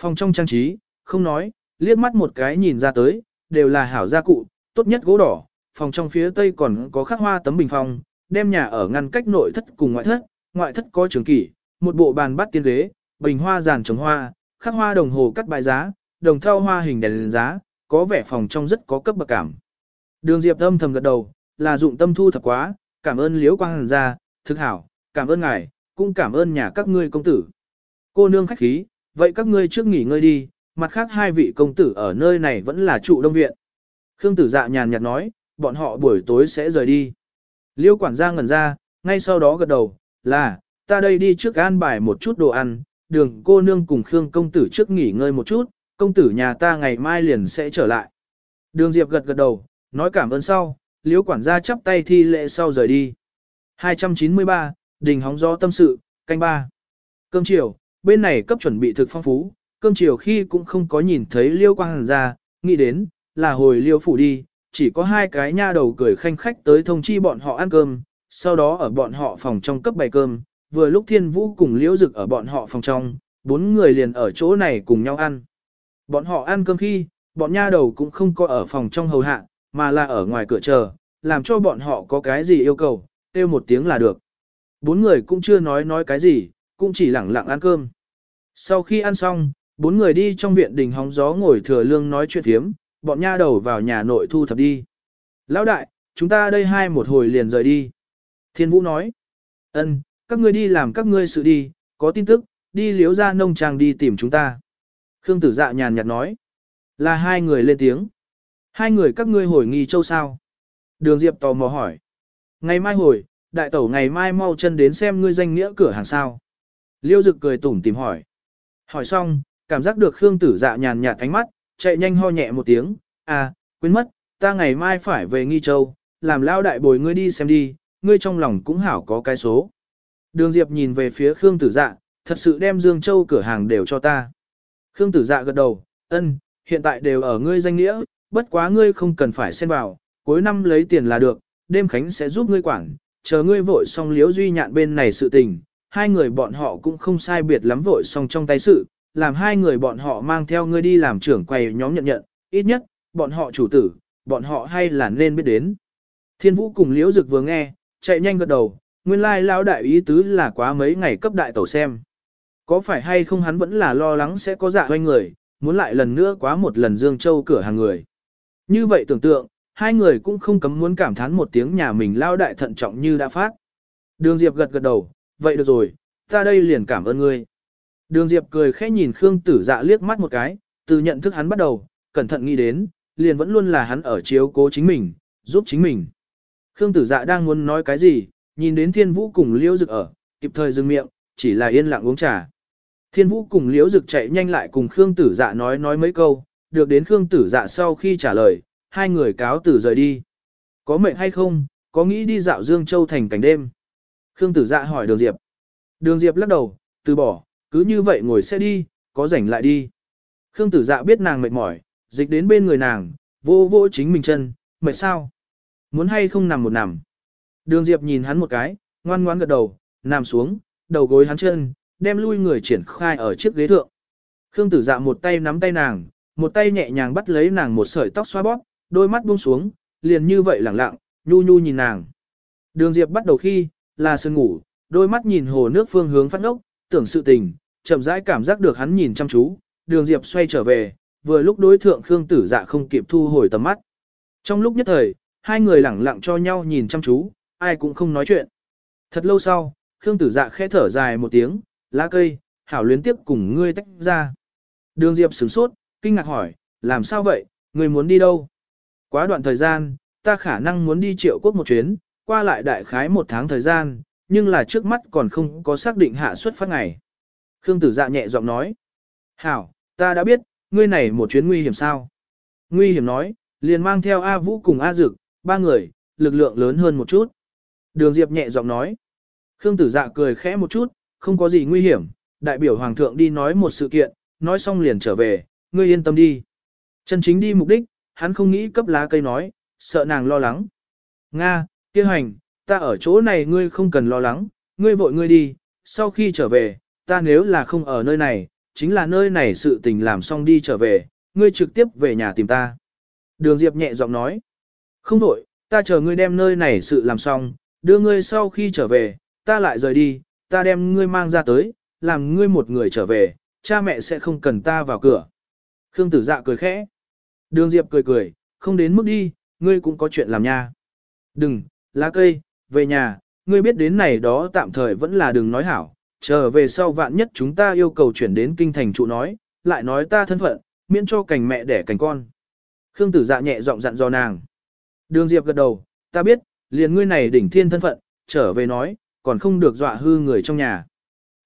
Phòng trong trang trí, không nói, liếc mắt một cái nhìn ra tới, đều là hảo gia cụ, tốt nhất gỗ đỏ, phòng trong phía tây còn có khắc hoa tấm bình phòng, đem nhà ở ngăn cách nội thất cùng ngoại thất, ngoại thất có trường kỷ, một bộ bàn bắt tiên ghế, bình hoa giàn trồng hoa, khắc hoa đồng hồ cắt bài giá, đồng thau hoa hình đèn giá, có vẻ phòng trong rất có cấp bậc cảm. Đường Diệp âm thầm gật đầu, là dụng tâm thu thật quá, cảm ơn Liễu Quang Hàn gia, thực hảo, cảm ơn ngài, cũng cảm ơn nhà các ngươi công tử. Cô nương khách khí, vậy các ngươi trước nghỉ ngơi đi, mặt khác hai vị công tử ở nơi này vẫn là trụ đông viện. Khương tử dạ nhàn nhạt nói, bọn họ buổi tối sẽ rời đi. Liêu quản gia ngẩn ra, ngay sau đó gật đầu, là, ta đây đi trước an bài một chút đồ ăn, đường cô nương cùng Khương công tử trước nghỉ ngơi một chút, công tử nhà ta ngày mai liền sẽ trở lại. Đường Diệp gật gật đầu, nói cảm ơn sau, liêu quản gia chắp tay thi lệ sau rời đi. 293, đình hóng gió tâm sự, canh ba. Cơm chiều, bên này cấp chuẩn bị thực phong phú, cơm chiều khi cũng không có nhìn thấy liêu quang hàn ra, nghĩ đến, là hồi liêu phủ đi, chỉ có hai cái nha đầu cười khanh khách tới thông chi bọn họ ăn cơm, sau đó ở bọn họ phòng trong cấp bày cơm, vừa lúc thiên vũ cùng liễu dực ở bọn họ phòng trong, bốn người liền ở chỗ này cùng nhau ăn. Bọn họ ăn cơm khi, bọn nha đầu cũng không có ở phòng trong hầu hạ, mà là ở ngoài cửa chờ, làm cho bọn họ có cái gì yêu cầu, kêu một tiếng là được. Bốn người cũng chưa nói nói cái gì, cũng chỉ lẳng lặng ăn cơm. Sau khi ăn xong, bốn người đi trong viện đình hóng gió ngồi thừa lương nói chuyện thiếm, bọn nha đầu vào nhà nội thu thập đi. Lão đại, chúng ta đây hai một hồi liền rời đi. Thiên Vũ nói, ân, các ngươi đi làm các ngươi sự đi, có tin tức, đi liếu ra nông trang đi tìm chúng ta. Khương tử dạ nhàn nhạt nói, là hai người lên tiếng. Hai người các ngươi hồi nghi châu sao? Đường Diệp tò mò hỏi. Ngày mai hồi, đại tẩu ngày mai mau chân đến xem ngươi danh nghĩa cửa hàng sao. Liêu Dực cười tủm tìm hỏi. Hỏi xong, cảm giác được Khương Tử Dạ nhàn nhạt ánh mắt, chạy nhanh ho nhẹ một tiếng, à, quên mất, ta ngày mai phải về Nghi Châu, làm lao đại bồi ngươi đi xem đi, ngươi trong lòng cũng hảo có cái số. Đường Diệp nhìn về phía Khương Tử Dạ, thật sự đem Dương Châu cửa hàng đều cho ta. Khương Tử Dạ gật đầu, ân, hiện tại đều ở ngươi danh nghĩa, bất quá ngươi không cần phải xen vào, cuối năm lấy tiền là được, đêm khánh sẽ giúp ngươi quản, chờ ngươi vội xong liếu duy nhạn bên này sự tình, hai người bọn họ cũng không sai biệt lắm vội xong trong tay sự, làm hai người bọn họ mang theo ngươi đi làm trưởng quầy nhóm nhận nhận, ít nhất, bọn họ chủ tử, bọn họ hay là nên biết đến. Thiên vũ cùng liễu dực vừa nghe, chạy nhanh gật đầu, nguyên lai lão đại ý tứ là quá mấy ngày cấp đại tẩu xem. Có phải hay không hắn vẫn là lo lắng sẽ có dạ hoanh người, muốn lại lần nữa quá một lần Dương Châu cửa hàng người. Như vậy tưởng tượng, hai người cũng không cấm muốn cảm thán một tiếng nhà mình lao đại thận trọng như đã phát. Đường Diệp gật gật đầu, vậy được rồi, ta đây liền cảm ơn ngươi. Đường Diệp cười khẽ nhìn Khương Tử Dạ liếc mắt một cái, từ nhận thức hắn bắt đầu, cẩn thận nghĩ đến, liền vẫn luôn là hắn ở chiếu cố chính mình, giúp chính mình. Khương Tử Dạ đang muốn nói cái gì, nhìn đến Thiên Vũ cùng Liễu Dực ở, kịp thời dừng miệng, chỉ là yên lặng uống trà. Thiên Vũ cùng Liễu Dực chạy nhanh lại cùng Khương Tử Dạ nói nói mấy câu, được đến Khương Tử Dạ sau khi trả lời, hai người cáo tử rời đi. Có mệnh hay không, có nghĩ đi dạo Dương Châu thành cảnh đêm? Khương Tử Dạ hỏi Đường Diệp. Đường Diệp lắc đầu, từ bỏ, cứ như vậy ngồi xe đi, có rảnh lại đi. Khương Tử Dạ biết nàng mệt mỏi, dịch đến bên người nàng, vô vô chính mình chân, mệt sao? Muốn hay không nằm một nằm? Đường Diệp nhìn hắn một cái, ngoan ngoan gật đầu, nằm xuống, đầu gối hắn chân, đem lui người triển khai ở chiếc ghế thượng. Khương Tử Dạ một tay nắm tay nàng, một tay nhẹ nhàng bắt lấy nàng một sợi tóc xoa bóp, đôi mắt buông xuống, liền như vậy lẳng lặng, nhu nhu nhìn nàng. Đường Diệp bắt đầu khi, là sơn ngủ, đôi mắt nhìn hồ nước phương hướng phát ốc, tưởng sự tình, chậm rãi cảm giác được hắn nhìn chăm chú, đường Diệp xoay trở về, vừa lúc đối thượng Khương Tử Dạ không kịp thu hồi tầm mắt. Trong lúc nhất thời, hai người lẳng lặng cho nhau nhìn chăm chú, ai cũng không nói chuyện. Thật lâu sau, Khương Tử Dạ khẽ thở dài một tiếng, lá cây, hảo luyến tiếp cùng ngươi tách ra. Đường Diệp sửng sốt, kinh ngạc hỏi, làm sao vậy, ngươi muốn đi đâu? Quá đoạn thời gian, ta khả năng muốn đi triệu quốc một chuyến, qua lại đại khái một tháng thời gian, nhưng là trước mắt còn không có xác định hạ xuất phát ngày. Khương tử dạ nhẹ giọng nói. Hảo, ta đã biết, ngươi này một chuyến nguy hiểm sao? Nguy hiểm nói, liền mang theo A Vũ cùng A Dực, ba người, lực lượng lớn hơn một chút. Đường Diệp nhẹ giọng nói. Khương tử dạ cười khẽ một chút, không có gì nguy hiểm, đại biểu Hoàng thượng đi nói một sự kiện, nói xong liền trở về, ngươi yên tâm đi. Chân chính đi mục đích, hắn không nghĩ cấp lá cây nói, sợ nàng lo lắng. Nga, tiêu hành, ta ở chỗ này ngươi không cần lo lắng, ngươi vội ngươi đi, sau khi trở về, ta nếu là không ở nơi này, chính là nơi này sự tình làm xong đi trở về, ngươi trực tiếp về nhà tìm ta. Đường Diệp nhẹ giọng nói, không vội, ta chờ ngươi đem nơi này sự làm xong, đưa ngươi sau khi trở về, ta lại rời đi, ta đem ngươi mang ra tới, làm ngươi một người trở về, cha mẹ sẽ không cần ta vào cửa. Khương tử dạ cười khẽ. Đường Diệp cười cười, không đến mức đi, ngươi cũng có chuyện làm nha. Đừng, lá cây, về nhà, ngươi biết đến này đó tạm thời vẫn là đừng nói hảo, trở về sau vạn nhất chúng ta yêu cầu chuyển đến kinh thành trụ nói, lại nói ta thân phận, miễn cho cảnh mẹ đẻ cảnh con. Khương tử dạ nhẹ giọng dặn dò nàng. Đường Diệp gật đầu, ta biết, liền ngươi này đỉnh thiên thân phận, trở về nói, còn không được dọa hư người trong nhà.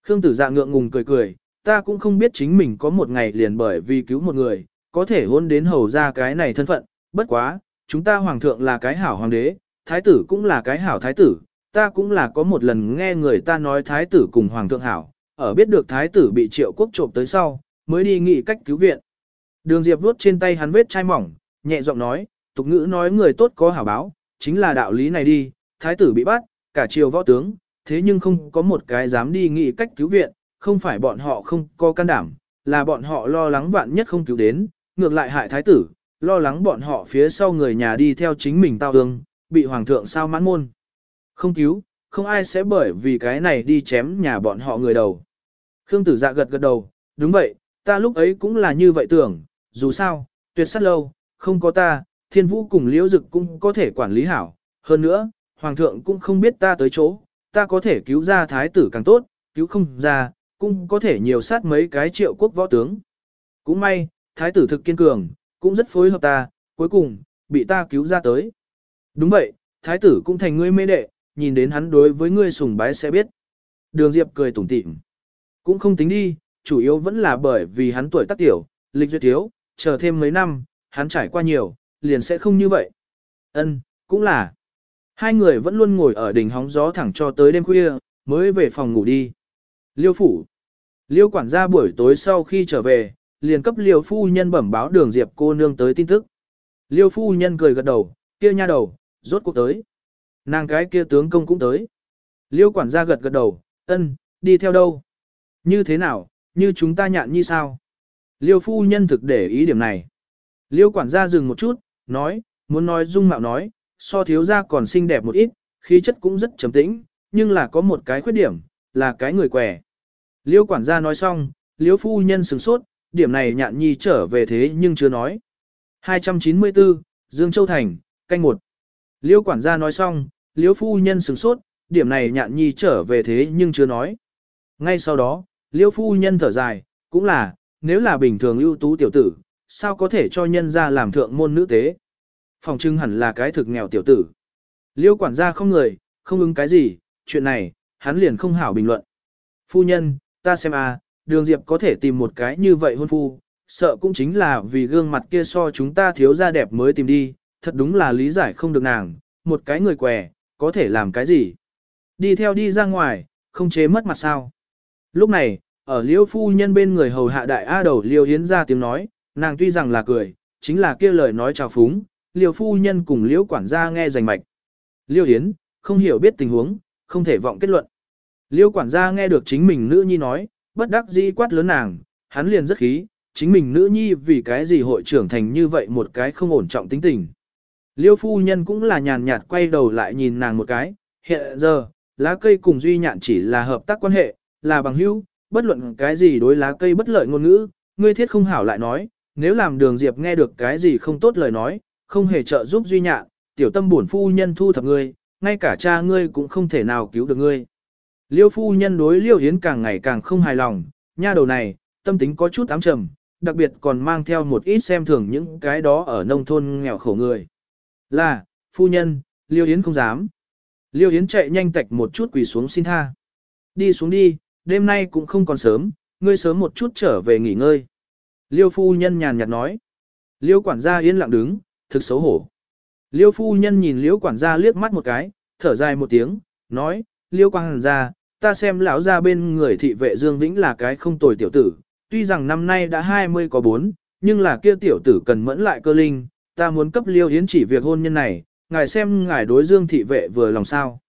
Khương tử dạ ngượng ngùng cười cười, ta cũng không biết chính mình có một ngày liền bởi vì cứu một người, có thể hôn đến hầu ra cái này thân phận, bất quá, chúng ta hoàng thượng là cái hảo hoàng đế, thái tử cũng là cái hảo thái tử, ta cũng là có một lần nghe người ta nói thái tử cùng hoàng thượng hảo, ở biết được thái tử bị triệu quốc trộm tới sau, mới đi nghị cách cứu viện. Đường Diệp vuốt trên tay hắn vết chai mỏng, nhẹ giọng nói, tục ngữ nói người tốt có hảo báo, chính là đạo lý này đi, thái tử bị bắt, cả triều võ tướng, thế nhưng không có một cái dám đi nghị cách cứu viện, không phải bọn họ không có can đảm, là bọn họ lo lắng vạn nhất không cứu đến, ngược lại hại thái tử, lo lắng bọn họ phía sau người nhà đi theo chính mình tao hương, bị hoàng thượng sao mãn môn. Không cứu, không ai sẽ bởi vì cái này đi chém nhà bọn họ người đầu. Khương tử dạ gật gật đầu, đúng vậy, ta lúc ấy cũng là như vậy tưởng, dù sao, tuyệt sát lâu, không có ta, thiên vũ cùng liễu dực cũng có thể quản lý hảo. Hơn nữa, hoàng thượng cũng không biết ta tới chỗ, ta có thể cứu ra thái tử càng tốt, cứu không ra, cũng có thể nhiều sát mấy cái triệu quốc võ tướng. Cũng may, thái tử thực kiên cường, cũng rất phối hợp ta, cuối cùng, bị ta cứu ra tới. Đúng vậy, thái tử cũng thành ngươi mê đệ, nhìn đến hắn đối với ngươi sùng bái sẽ biết. Đường Diệp cười tủm tỉm. Cũng không tính đi, chủ yếu vẫn là bởi vì hắn tuổi tác tiểu, lịch duyệt thiếu, chờ thêm mấy năm, hắn trải qua nhiều, liền sẽ không như vậy. Ân, cũng là. Hai người vẫn luôn ngồi ở đỉnh hóng gió thẳng cho tới đêm khuya, mới về phòng ngủ đi. Liêu phủ. Liêu quản gia buổi tối sau khi trở về, liền cấp liêu phu nhân bẩm báo đường diệp cô nương tới tin tức. Liêu phu nhân cười gật đầu, kia nha đầu, rốt cuộc tới. Nàng cái kia tướng công cũng tới. Liêu quản gia gật gật đầu, ân, đi theo đâu? Như thế nào, như chúng ta nhạn như sao? Liêu phu nhân thực để ý điểm này. Liêu quản gia dừng một chút, nói, muốn nói dung mạo nói, so thiếu gia còn xinh đẹp một ít, khí chất cũng rất trầm tĩnh, nhưng là có một cái khuyết điểm, là cái người quẻ. Liêu quản gia nói xong, liêu phu nhân sửng sốt, điểm này nhạn nhi trở về thế nhưng chưa nói. 294, Dương Châu Thành, canh một. Liêu quản gia nói xong, liêu phu nhân sửng sốt, điểm này nhạn nhi trở về thế nhưng chưa nói. Ngay sau đó, liêu phu nhân thở dài, cũng là, nếu là bình thường ưu tú tiểu tử, sao có thể cho nhân ra làm thượng môn nữ tế. Phòng trưng hẳn là cái thực nghèo tiểu tử. Liêu quản gia không người, không ứng cái gì, chuyện này, hắn liền không hảo bình luận. Phu nhân, ta xem à, đường diệp có thể tìm một cái như vậy hôn phu, sợ cũng chính là vì gương mặt kia so chúng ta thiếu da đẹp mới tìm đi, thật đúng là lý giải không được nàng, một cái người què, có thể làm cái gì. Đi theo đi ra ngoài, không chế mất mặt sao. Lúc này, ở liêu phu nhân bên người hầu hạ đại A đầu liêu hiến ra tiếng nói, nàng tuy rằng là cười, chính là kia lời nói chào phúng, liêu phu nhân cùng liêu quản gia nghe rành mạch. Liêu Yến không hiểu biết tình huống, không thể vọng kết luận. Liêu quản gia nghe được chính mình nữ nhi nói, bất đắc dĩ quát lớn nàng, hắn liền rất khí, chính mình nữ nhi vì cái gì hội trưởng thành như vậy một cái không ổn trọng tính tình. Liêu phu nhân cũng là nhàn nhạt quay đầu lại nhìn nàng một cái, hiện giờ, lá cây cùng duy nhạn chỉ là hợp tác quan hệ, là bằng hữu, bất luận cái gì đối lá cây bất lợi ngôn ngữ, ngươi thiết không hảo lại nói, nếu làm đường diệp nghe được cái gì không tốt lời nói, không hề trợ giúp duy nhạn, tiểu tâm bổn phu nhân thu thập ngươi, ngay cả cha ngươi cũng không thể nào cứu được ngươi. Liêu phu nhân đối Liêu Yến càng ngày càng không hài lòng, nha đầu này, tâm tính có chút ám trầm, đặc biệt còn mang theo một ít xem thường những cái đó ở nông thôn nghèo khổ người. Là, phu nhân, Liêu Yến không dám. Liêu Yến chạy nhanh tạch một chút quỳ xuống xin tha. Đi xuống đi, đêm nay cũng không còn sớm, ngươi sớm một chút trở về nghỉ ngơi. Liêu phu nhân nhàn nhạt nói. Liêu quản gia yên lặng đứng, thực xấu hổ. Liêu phu nhân nhìn liêu quản gia liếc mắt một cái, thở dài một tiếng, nói, liêu quản gia, ta xem lão gia bên người thị vệ Dương Vĩnh là cái không tồi tiểu tử, tuy rằng năm nay đã 20 có 4, nhưng là kia tiểu tử cần mẫn lại cơ linh, ta muốn cấp liêu hiến chỉ việc hôn nhân này, ngài xem ngài đối Dương thị vệ vừa lòng sao.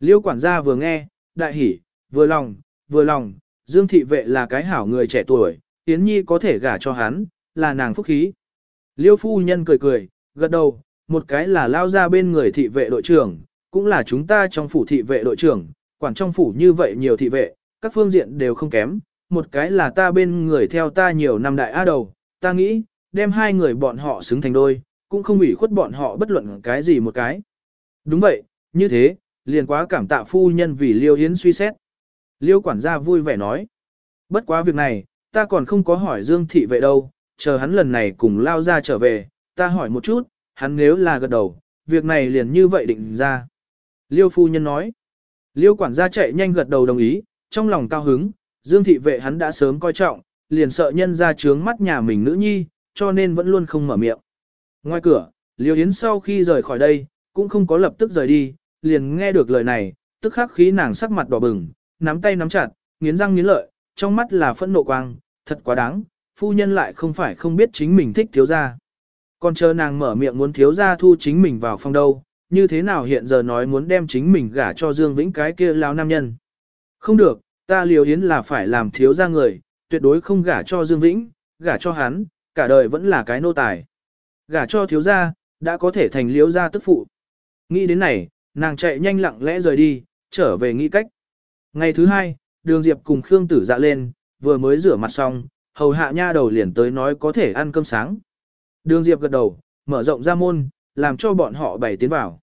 Liêu quản gia vừa nghe, đại hỉ, vừa lòng, vừa lòng, Dương thị vệ là cái hảo người trẻ tuổi, Yến Nhi có thể gả cho hắn, là nàng phúc khí. Liêu phu nhân cười cười, gật đầu, một cái là lao ra bên người thị vệ đội trưởng, cũng là chúng ta trong phủ thị vệ đội trưởng, quản trong phủ như vậy nhiều thị vệ, các phương diện đều không kém, một cái là ta bên người theo ta nhiều năm đại á đầu, ta nghĩ, đem hai người bọn họ xứng thành đôi, cũng không ủy khuất bọn họ bất luận cái gì một cái. Đúng vậy, như thế, liền quá cảm tạ phu nhân vì Liêu Yến suy xét. Liêu quản gia vui vẻ nói, bất quá việc này, ta còn không có hỏi Dương thị vệ đâu, chờ hắn lần này cùng lao ra trở về, ta hỏi một chút, hắn nếu là gật đầu, việc này liền như vậy định ra. Liêu phu nhân nói, Liêu quản gia chạy nhanh gật đầu đồng ý, trong lòng cao hứng, Dương thị vệ hắn đã sớm coi trọng, liền sợ nhân ra trướng mắt nhà mình nữ nhi, cho nên vẫn luôn không mở miệng. Ngoài cửa, Liêu Yến sau khi rời khỏi đây, cũng không có lập tức rời đi, liền nghe được lời này, tức khắc khí nàng sắc mặt đỏ bừng, nắm tay nắm chặt, nghiến răng nghiến lợi, trong mắt là phẫn nộ quang, thật quá đáng, phu nhân lại không phải không biết chính mình thích thiếu gia. Còn chờ nàng mở miệng muốn thiếu gia thu chính mình vào phòng đâu, như thế nào hiện giờ nói muốn đem chính mình gả cho Dương Vĩnh cái kia lão nam nhân. Không được, ta liều yến là phải làm thiếu gia người, tuyệt đối không gả cho Dương Vĩnh, gả cho hắn, cả đời vẫn là cái nô tài. Gả cho thiếu gia, đã có thể thành liếu gia tức phụ. Nghĩ đến này, nàng chạy nhanh lặng lẽ rời đi, trở về nghĩ cách. Ngày thứ hai, đường Diệp cùng Khương Tử dạ lên, vừa mới rửa mặt xong, hầu hạ nha đầu liền tới nói có thể ăn cơm sáng. Đường Diệp gật đầu, mở rộng ra môn, làm cho bọn họ bày tiến vào.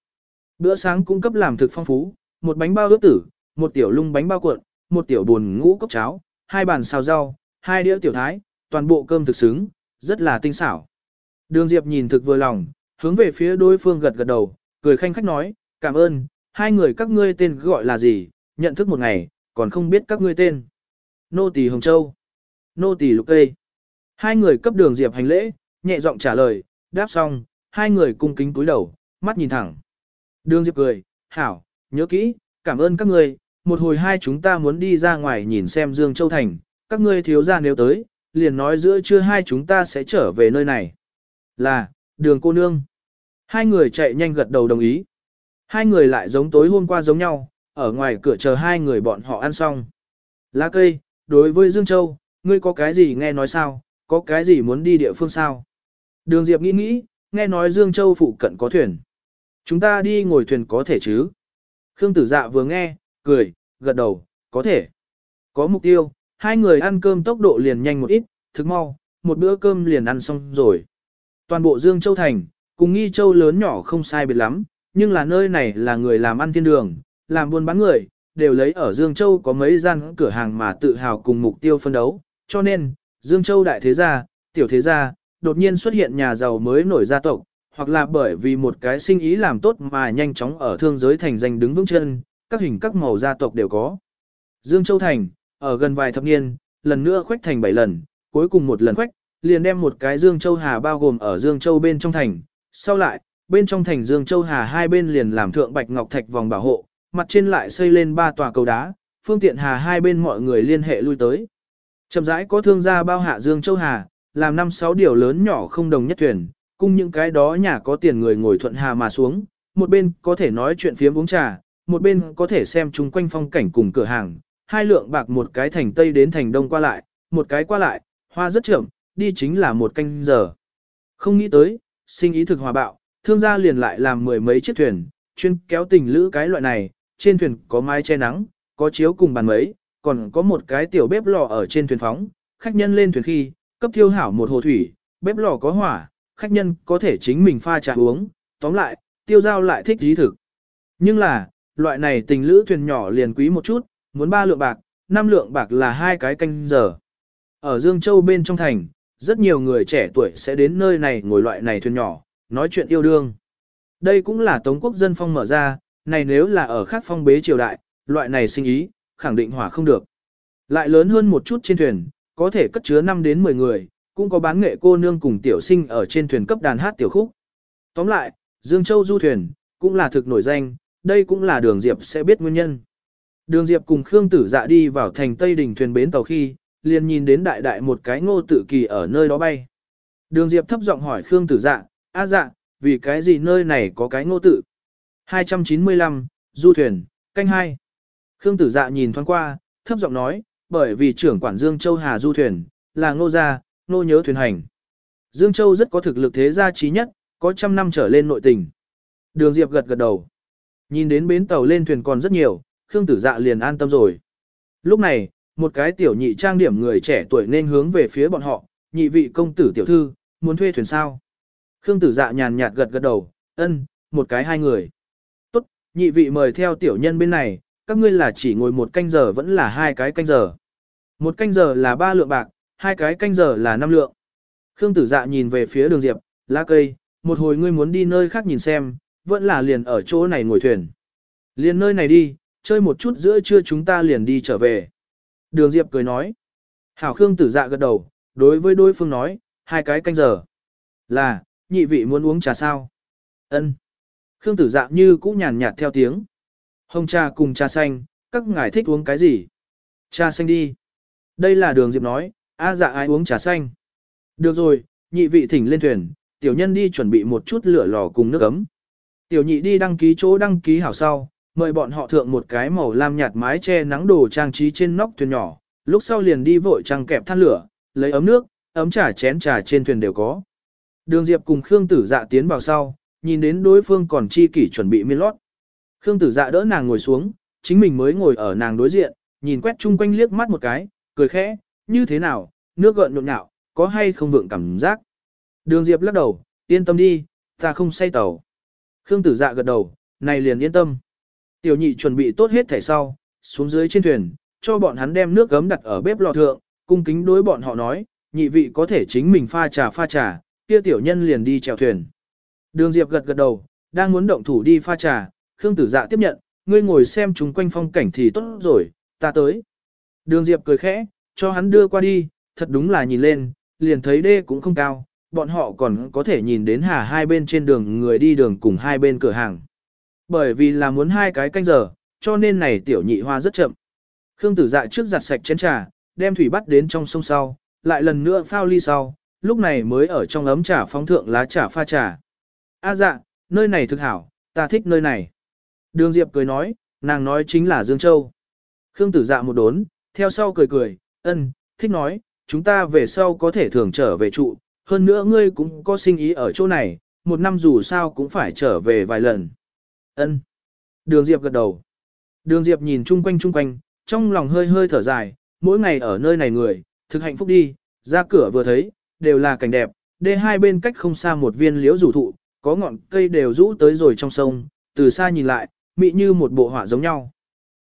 Bữa sáng cung cấp làm thực phong phú, một bánh bao ướp tử, một tiểu lung bánh bao cuộn, một tiểu buồn ngũ cốc cháo, hai bàn xào rau, hai đĩa tiểu thái, toàn bộ cơm thực xứng, rất là tinh xảo. Đường Diệp nhìn thực vừa lòng, hướng về phía đối phương gật gật đầu, cười khanh khách nói, cảm ơn, hai người các ngươi tên gọi là gì, nhận thức một ngày, còn không biết các ngươi tên. Nô tỳ Hồng Châu, Nô tỳ Lục Cây. Hai người cấp đường Diệp hành lễ, nhẹ giọng trả lời, đáp xong, hai người cung kính cúi đầu, mắt nhìn thẳng. Đường Diệp cười, hảo, nhớ kỹ, cảm ơn các ngươi, một hồi hai chúng ta muốn đi ra ngoài nhìn xem Dương Châu Thành, các ngươi thiếu ra nếu tới, liền nói giữa trưa hai chúng ta sẽ trở về nơi này. Là, đường cô nương. Hai người chạy nhanh gật đầu đồng ý. Hai người lại giống tối hôm qua giống nhau, ở ngoài cửa chờ hai người bọn họ ăn xong. Lá cây, đối với Dương Châu, ngươi có cái gì nghe nói sao, có cái gì muốn đi địa phương sao? Đường Diệp nghĩ nghĩ, nghe nói Dương Châu phụ cận có thuyền. Chúng ta đi ngồi thuyền có thể chứ? Khương tử dạ vừa nghe, cười, gật đầu, có thể. Có mục tiêu, hai người ăn cơm tốc độ liền nhanh một ít, thức mau, một bữa cơm liền ăn xong rồi. Toàn bộ Dương Châu Thành, cùng nghi châu lớn nhỏ không sai biệt lắm, nhưng là nơi này là người làm ăn thiên đường, làm buôn bán người, đều lấy ở Dương Châu có mấy gian cửa hàng mà tự hào cùng mục tiêu phân đấu, cho nên, Dương Châu đại thế gia, tiểu thế gia, đột nhiên xuất hiện nhà giàu mới nổi gia tộc, hoặc là bởi vì một cái sinh ý làm tốt mà nhanh chóng ở thương giới thành danh đứng vững chân, các hình các màu gia tộc đều có. Dương Châu Thành, ở gần vài thập niên, lần nữa khoách thành 7 lần, cuối cùng một lần khoách, liền đem một cái Dương Châu Hà bao gồm ở Dương Châu bên trong thành. Sau lại, bên trong thành Dương Châu Hà hai bên liền làm thượng bạch ngọc thạch vòng bảo hộ, mặt trên lại xây lên ba tòa cầu đá, phương tiện Hà hai bên mọi người liên hệ lui tới. Chậm rãi có thương gia bao hạ Dương Châu Hà, làm năm sáu điều lớn nhỏ không đồng nhất thuyền, cùng những cái đó nhà có tiền người ngồi thuận hà mà xuống, một bên có thể nói chuyện phiếm uống trà, một bên có thể xem chung quanh phong cảnh cùng cửa hàng, hai lượng bạc một cái thành tây đến thành đông qua lại, một cái qua lại, hoa rất chậm, đi chính là một canh giờ. Không nghĩ tới, sinh ý thực hòa bạo, thương gia liền lại làm mười mấy chiếc thuyền, chuyên kéo tình lữ cái loại này, trên thuyền có mái che nắng, có chiếu cùng bàn mấy, còn có một cái tiểu bếp lò ở trên thuyền phóng, khách nhân lên thuyền khi, cấp thiêu hảo một hồ thủy, bếp lò có hỏa, khách nhân có thể chính mình pha trà uống, tóm lại, tiêu giao lại thích dí thực. Nhưng là, loại này tình lữ thuyền nhỏ liền quý một chút, muốn ba lượng bạc, năm lượng bạc là hai cái canh giờ. Ở Dương Châu bên trong thành, rất nhiều người trẻ tuổi sẽ đến nơi này ngồi loại này thuyền nhỏ, nói chuyện yêu đương. Đây cũng là Tống quốc dân phong mở ra, này nếu là ở khác phong bế triều đại, loại này sinh ý, khẳng định hỏa không được. Lại lớn hơn một chút trên thuyền, có thể cất chứa 5 đến 10 người, cũng có bán nghệ cô nương cùng tiểu sinh ở trên thuyền cấp đàn hát tiểu khúc. Tóm lại, Dương Châu du thuyền, cũng là thực nổi danh, đây cũng là đường Diệp sẽ biết nguyên nhân. Đường Diệp cùng Khương Tử Dạ đi vào thành Tây Đình thuyền bến tàu khi, liền nhìn đến đại đại một cái ngô tự kỳ ở nơi đó bay. Đường Diệp thấp giọng hỏi Khương Tử Dạ, a dạ, vì cái gì nơi này có cái ngô tự? 295, du thuyền, canh hai. Khương Tử Dạ nhìn thoáng qua, thấp giọng nói, bởi vì trưởng quản Dương Châu Hà du thuyền, là ngô gia, ngô nhớ thuyền hành. Dương Châu rất có thực lực thế gia trí nhất, có trăm năm trở lên nội tình. Đường Diệp gật gật đầu. Nhìn đến bến tàu lên thuyền còn rất nhiều, Khương Tử Dạ liền an tâm rồi. Lúc này, một cái tiểu nhị trang điểm người trẻ tuổi nên hướng về phía bọn họ, nhị vị công tử tiểu thư, muốn thuê thuyền sao. Khương Tử Dạ nhàn nhạt gật gật đầu, ân, một cái hai người. Nhị vị mời theo tiểu nhân bên này, các ngươi là chỉ ngồi một canh giờ vẫn là hai cái canh giờ. Một canh giờ là ba lượng bạc, hai cái canh giờ là năm lượng. Khương Tử Dạ nhìn về phía đường Diệp, lá cây, một hồi ngươi muốn đi nơi khác nhìn xem, vẫn là liền ở chỗ này ngồi thuyền. Liền nơi này đi, chơi một chút giữa trưa chúng ta liền đi trở về. Đường Diệp cười nói. Hảo Khương tử dạ gật đầu, đối với đối phương nói, hai cái canh giờ. Là, nhị vị muốn uống trà sao? Ân. Khương tử dạ như cũ nhàn nhạt theo tiếng. Hồng trà cùng trà xanh, các ngài thích uống cái gì? Trà xanh đi. Đây là đường Diệp nói, a dạ ai uống trà xanh. Được rồi, nhị vị thỉnh lên thuyền, tiểu nhân đi chuẩn bị một chút lửa lò cùng nước ấm. Tiểu nhị đi đăng ký chỗ đăng ký hảo sau, mời bọn họ thượng một cái màu lam nhạt mái che nắng đồ trang trí trên nóc thuyền nhỏ, lúc sau liền đi vội trang kẹp than lửa, lấy ấm nước, ấm trà chén trà trên thuyền đều có. Đường Diệp cùng Khương Tử Dạ tiến vào sau, nhìn đến đối phương còn chi kỷ chuẩn bị miên lót. Khương Tử Dạ đỡ nàng ngồi xuống, chính mình mới ngồi ở nàng đối diện, nhìn quét chung quanh liếc mắt một cái, cười khẽ, như thế nào, nước gợn nhộn nhạo, có hay không vượng cảm giác. Đường Diệp lắc đầu, yên tâm đi, ta không say tàu. Khương Tử Dạ gật đầu, này liền yên tâm. Tiểu nhị chuẩn bị tốt hết thẻ sau, xuống dưới trên thuyền, cho bọn hắn đem nước gấm đặt ở bếp lò thượng, cung kính đối bọn họ nói, nhị vị có thể chính mình pha trà pha trà, kia tiểu nhân liền đi chèo thuyền. Đường Diệp gật gật đầu, đang muốn động thủ đi pha trà, Khương Tử Dạ tiếp nhận, ngươi ngồi xem chúng quanh phong cảnh thì tốt rồi, ta tới. Đường Diệp cười khẽ, cho hắn đưa qua đi, thật đúng là nhìn lên, liền thấy đê cũng không cao, bọn họ còn có thể nhìn đến hà hai bên trên đường người đi đường cùng hai bên cửa hàng. Bởi vì là muốn hai cái canh giờ, cho nên này tiểu nhị hoa rất chậm. Khương tử dạ trước giặt sạch chén trà, đem thủy bắt đến trong sông sau, lại lần nữa phao ly sau, lúc này mới ở trong ấm trà phóng thượng lá trà pha trà. A dạ, nơi này thực hảo, ta thích nơi này. Đường Diệp cười nói, nàng nói chính là Dương Châu. Khương tử dạ một đốn, theo sau cười cười, ân, thích nói, chúng ta về sau có thể thường trở về trụ, hơn nữa ngươi cũng có sinh ý ở chỗ này, một năm dù sao cũng phải trở về vài lần. Ân. Đường Diệp gật đầu. Đường Diệp nhìn chung quanh chung quanh, trong lòng hơi hơi thở dài, mỗi ngày ở nơi này người, thực hạnh phúc đi, ra cửa vừa thấy, đều là cảnh đẹp, đê hai bên cách không xa một viên liễu rủ thụ, có ngọn cây đều rũ tới rồi trong sông, từ xa nhìn lại, mị như một bộ họa giống nhau.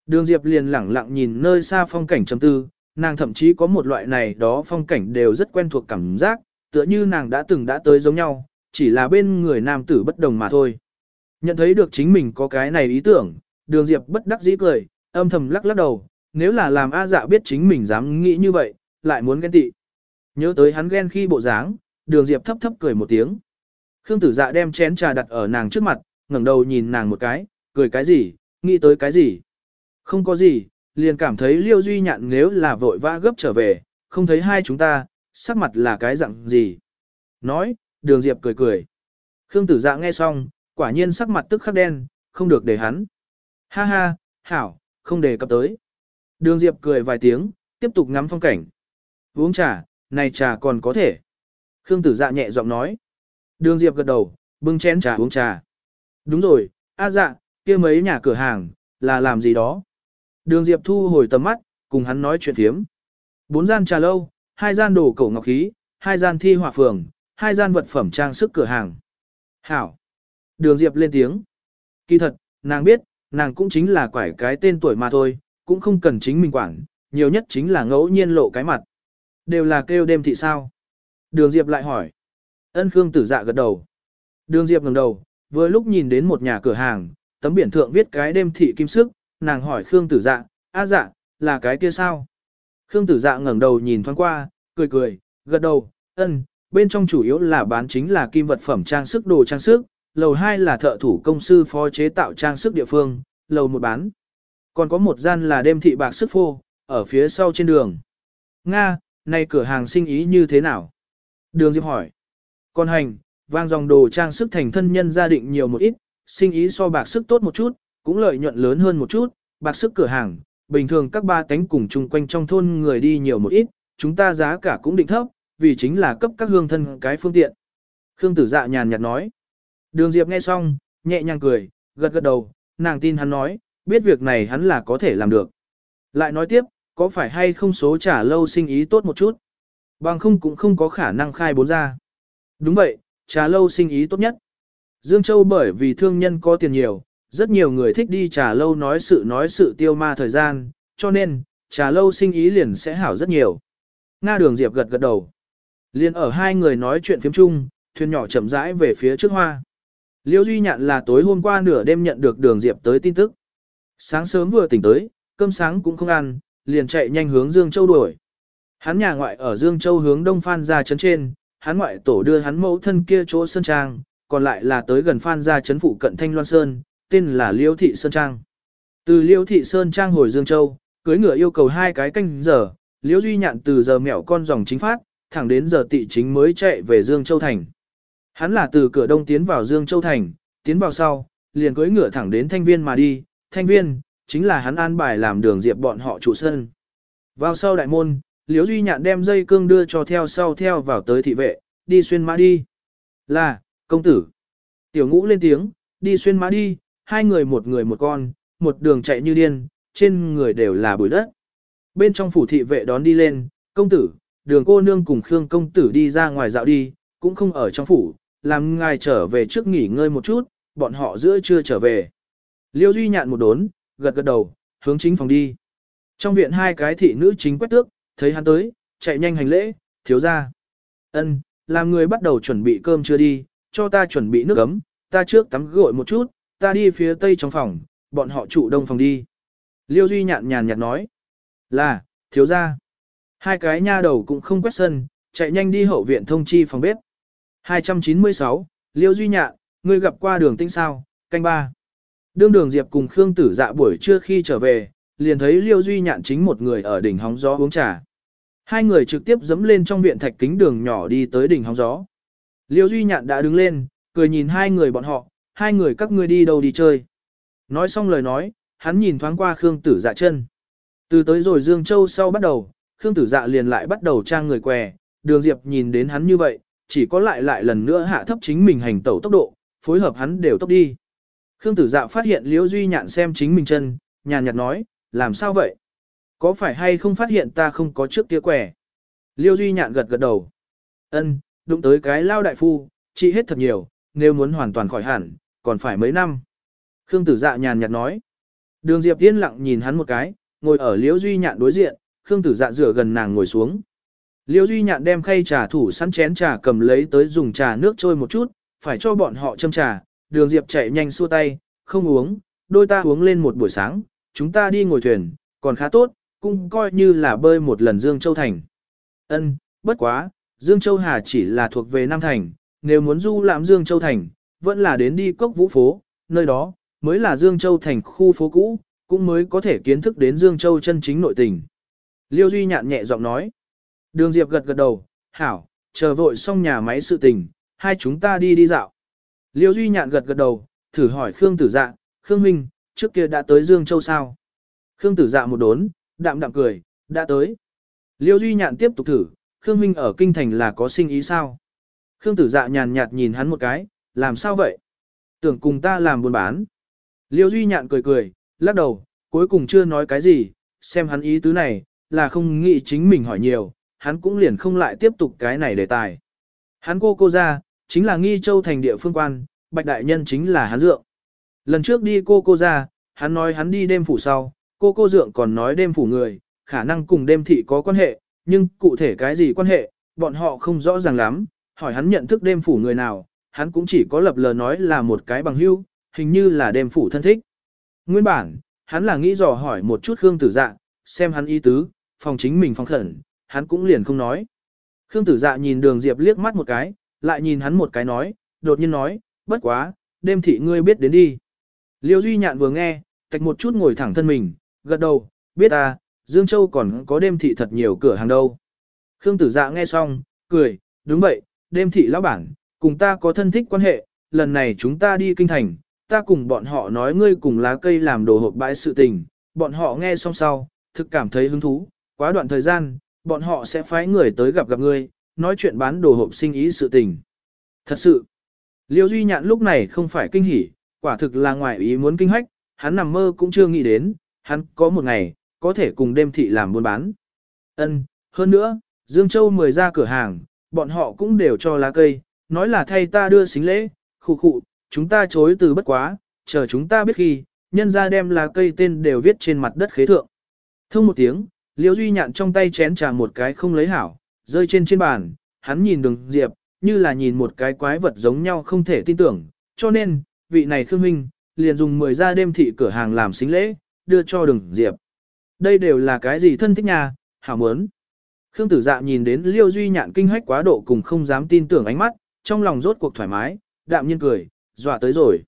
Đường Diệp liền lẳng lặng nhìn nơi xa phong cảnh trầm tư, nàng thậm chí có một loại này đó phong cảnh đều rất quen thuộc cảm giác, tựa như nàng đã từng đã tới giống nhau, chỉ là bên người nam tử bất đồng mà thôi. Nhận thấy được chính mình có cái này ý tưởng, đường Diệp bất đắc dĩ cười, âm thầm lắc lắc đầu, nếu là làm A dạ biết chính mình dám nghĩ như vậy, lại muốn ghen tị. Nhớ tới hắn ghen khi bộ dáng, đường Diệp thấp thấp cười một tiếng. Khương tử dạ đem chén trà đặt ở nàng trước mặt, ngẩng đầu nhìn nàng một cái, cười cái gì, nghĩ tới cái gì. Không có gì, liền cảm thấy liêu duy nhạn nếu là vội vã gấp trở về, không thấy hai chúng ta, sắc mặt là cái dạng gì. Nói, đường diệp cười cười. Khương tử dạ nghe xong, quả nhiên sắc mặt tức khắc đen, không được để hắn. Ha ha, hảo, không để cập tới. Đường diệp cười vài tiếng, tiếp tục ngắm phong cảnh. Uống trà, này trà còn có thể. Khương tử dạ nhẹ giọng nói. Đường diệp gật đầu, bưng chén trà uống trà. Đúng rồi, a dạ, kia mấy nhà cửa hàng, là làm gì đó. Đường Diệp thu hồi tầm mắt, cùng hắn nói chuyện thiếm. Bốn gian trà lâu, hai gian đồ cổ ngọc khí, hai gian thi hỏa phường, hai gian vật phẩm trang sức cửa hàng. Hảo. Đường Diệp lên tiếng. Kỳ thật, nàng biết, nàng cũng chính là quải cái tên tuổi mà thôi, cũng không cần chính mình quản, nhiều nhất chính là ngẫu nhiên lộ cái mặt. Đều là kêu đêm thị sao. Đường Diệp lại hỏi. Ân Khương tử dạ gật đầu. Đường Diệp ngẩng đầu, vừa lúc nhìn đến một nhà cửa hàng, tấm biển thượng viết cái đêm thị kim sức, nàng hỏi Khương tử dạ, a dạ, là cái kia sao? Khương tử dạ ngẩng đầu nhìn thoáng qua, cười cười, gật đầu, ân, bên trong chủ yếu là bán chính là kim vật phẩm trang sức đồ trang sức, lầu 2 là thợ thủ công sư phó chế tạo trang sức địa phương, lầu 1 bán. Còn có một gian là đêm thị bạc sức phô, ở phía sau trên đường. Nga, nay cửa hàng sinh ý như thế nào? Đường Diệp hỏi. Con hành, vang dòng đồ trang sức thành thân nhân gia định nhiều một ít, sinh ý so bạc sức tốt một chút, cũng lợi nhuận lớn hơn một chút, bạc sức cửa hàng, bình thường các ba tánh cùng chung quanh trong thôn người đi nhiều một ít, chúng ta giá cả cũng định thấp, vì chính là cấp các hương thân cái phương tiện. Khương tử dạ nhàn nhạt nói. Đường Diệp nghe xong, nhẹ nhàng cười, gật gật đầu, nàng tin hắn nói, biết việc này hắn là có thể làm được. Lại nói tiếp, có phải hay không số trả lâu sinh ý tốt một chút? Bằng không cũng không có khả năng khai bốn ra. Đúng vậy, trà lâu sinh ý tốt nhất. Dương Châu bởi vì thương nhân có tiền nhiều, rất nhiều người thích đi trà lâu nói sự nói sự tiêu ma thời gian, cho nên, trà lâu sinh ý liền sẽ hảo rất nhiều. Nga đường Diệp gật gật đầu. Liên ở hai người nói chuyện phiếm chung, thuyền nhỏ chậm rãi về phía trước hoa. Liêu Duy Nhạn là tối hôm qua nửa đêm nhận được đường Diệp tới tin tức. Sáng sớm vừa tỉnh tới, cơm sáng cũng không ăn, liền chạy nhanh hướng Dương Châu đuổi. Hắn nhà ngoại ở Dương Châu hướng đông phan ra chấn trên, hắn ngoại tổ đưa hắn mẫu thân kia chỗ sơn trang, còn lại là tới gần phan gia chấn phụ cận Thanh Loan Sơn, tên là Liêu Thị Sơn Trang. Từ Liêu Thị Sơn Trang hồi Dương Châu, cưới ngựa yêu cầu hai cái canh giờ, Liêu Duy Nhạn từ giờ mẹo con dòng chính phát, thẳng đến giờ tị chính mới chạy về Dương Châu Thành. Hắn là từ cửa đông tiến vào Dương Châu Thành, tiến vào sau, liền cưới ngựa thẳng đến Thanh Viên mà đi, Thanh Viên, chính là hắn an bài làm đường diệp bọn họ trụ sân. Vào sau đại môn, Liễu Duy Nhạn đem dây cương đưa cho theo sau theo vào tới thị vệ, đi xuyên mã đi. Là, công tử. Tiểu ngũ lên tiếng, đi xuyên mã đi, hai người một người một con, một đường chạy như điên, trên người đều là bụi đất. Bên trong phủ thị vệ đón đi lên, công tử, đường cô nương cùng Khương công tử đi ra ngoài dạo đi, cũng không ở trong phủ, làm ngài trở về trước nghỉ ngơi một chút, bọn họ giữa trưa trở về. Liêu Duy nhạn một đốn, gật gật đầu, hướng chính phòng đi. Trong viện hai cái thị nữ chính quét tước, thấy hắn tới, chạy nhanh hành lễ, thiếu ra. ân làm người bắt đầu chuẩn bị cơm chưa đi, cho ta chuẩn bị nước ấm, ta trước tắm gội một chút, ta đi phía tây trong phòng, bọn họ trụ đông phòng đi. Liêu Duy nhạn nhàn nhạt nói, là, thiếu ra. Hai cái nha đầu cũng không quét sân, chạy nhanh đi hậu viện thông chi phòng bếp. 296, Liêu Duy nhạn, ngươi gặp qua đường tinh sao, canh ba. Đương đường Diệp cùng Khương Tử dạ buổi trưa khi trở về, liền thấy Liêu Duy nhạn chính một người ở đỉnh hóng gió uống trà. Hai người trực tiếp dẫm lên trong viện thạch kính đường nhỏ đi tới đỉnh hóng gió. Liêu Duy nhạn đã đứng lên, cười nhìn hai người bọn họ, hai người các ngươi đi đâu đi chơi. Nói xong lời nói, hắn nhìn thoáng qua Khương Tử Dạ chân. Từ tới rồi Dương Châu sau bắt đầu, Khương Tử Dạ liền lại bắt đầu trang người què, Đường Diệp nhìn đến hắn như vậy, chỉ có lại lại lần nữa hạ thấp chính mình hành tẩu tốc độ, phối hợp hắn đều tốc đi. Khương Tử Dạ phát hiện Liễu Duy Nhạn xem chính mình chân, nhàn nhạt nói, làm sao vậy? Có phải hay không phát hiện ta không có trước kia quẻ? Liêu Duy Nhạn gật gật đầu. Ân, đụng tới cái lao đại phu, trị hết thật nhiều, nếu muốn hoàn toàn khỏi hẳn, còn phải mấy năm. Khương tử dạ nhàn nhạt nói. Đường Diệp yên lặng nhìn hắn một cái, ngồi ở liêu Duy Nhạn đối diện, Khương Tử Dạ rửa gần nàng ngồi xuống. Liêu Duy Nhạn đem khay trà thủ sẵn chén trà cầm lấy tới dùng trà nước trôi một chút, phải cho bọn họ châm trà. Đường Diệp chạy nhanh xua tay, không uống, đôi ta uống lên một buổi sáng, chúng ta đi ngồi thuyền, còn khá tốt, cũng coi như là bơi một lần Dương Châu Thành. Ân, bất quá, Dương Châu Hà chỉ là thuộc về Nam Thành, nếu muốn du lãm Dương Châu Thành, vẫn là đến đi cốc vũ phố, nơi đó, mới là Dương Châu Thành khu phố cũ, cũng mới có thể kiến thức đến Dương Châu chân chính nội tình. Liêu Duy nhạn nhẹ giọng nói. Đường Diệp gật gật đầu, hảo, chờ vội xong nhà máy sự tình, hai chúng ta đi đi dạo. Liêu Duy nhạn gật gật đầu, thử hỏi Khương Tử Dạ, Khương Minh, trước kia đã tới Dương Châu sao? Khương Tử Dạ một đốn, đạm đạm cười, đã tới. Liêu Duy nhạn tiếp tục thử, Khương Minh ở kinh thành là có sinh ý sao? Khương Tử Dạ nhàn nhạt nhìn hắn một cái, làm sao vậy? Tưởng cùng ta làm buôn bán. Liêu Duy nhạn cười cười, lắc đầu, cuối cùng chưa nói cái gì, xem hắn ý tứ này, là không nghĩ chính mình hỏi nhiều, hắn cũng liền không lại tiếp tục cái này đề tài. Hắn cô cô ra, chính là nghi châu thành địa phương quan, bạch đại nhân chính là hắn dượng. Lần trước đi cô cô ra, hắn nói hắn đi đêm phủ sau, cô cô dượng còn nói đêm phủ người, khả năng cùng đêm thị có quan hệ, nhưng cụ thể cái gì quan hệ, bọn họ không rõ ràng lắm, hỏi hắn nhận thức đêm phủ người nào, hắn cũng chỉ có lập lờ nói là một cái bằng hưu, hình như là đêm phủ thân thích. Nguyên bản, hắn là nghĩ dò hỏi một chút Khương Tử Dạ, xem hắn ý tứ, phòng chính mình phòng khẩn, hắn cũng liền không nói. Khương Tử Dạ nhìn Đường Diệp liếc mắt một cái, lại nhìn hắn một cái nói, đột nhiên nói, bất quá, đêm thị ngươi biết đến đi. Liêu Duy Nhạn vừa nghe, tạch một chút ngồi thẳng thân mình, gật đầu, biết à, Dương Châu còn có đêm thị thật nhiều cửa hàng đâu. Khương Tử Dạ nghe xong, cười, đúng vậy, đêm thị lão bản, cùng ta có thân thích quan hệ, lần này chúng ta đi kinh thành, ta cùng bọn họ nói ngươi cùng lá cây làm đồ hộp bãi sự tình, bọn họ nghe xong sau, thực cảm thấy hứng thú, quá đoạn thời gian, bọn họ sẽ phái người tới gặp gặp ngươi, nói chuyện bán đồ hộp sinh ý sự tình. Thật sự, Liêu Duy Nhạn lúc này không phải kinh hỉ, quả thực là ngoài ý muốn kinh hách, hắn nằm mơ cũng chưa nghĩ đến, hắn có một ngày, có thể cùng đêm thị làm buôn bán. Ân, hơn nữa, Dương Châu mời ra cửa hàng, bọn họ cũng đều cho lá cây, nói là thay ta đưa xính lễ, Khụ khụ, chúng ta chối từ bất quá, chờ chúng ta biết khi, nhân ra đem lá cây tên đều viết trên mặt đất khế thượng. Thông một tiếng, Liễu Duy nhạn trong tay chén trà một cái không lấy hảo, rơi trên trên bàn, hắn nhìn đường Diệp, như là nhìn một cái quái vật giống nhau không thể tin tưởng, cho nên, vị này Khương Minh, liền dùng 10 ra đêm thị cửa hàng làm xính lễ, đưa cho đường Diệp. Đây đều là cái gì thân thích nhà, hảo muốn. Khương tử dạ nhìn đến Liêu Duy nhạn kinh hách quá độ cùng không dám tin tưởng ánh mắt, trong lòng rốt cuộc thoải mái, đạm nhiên cười, dọa tới rồi.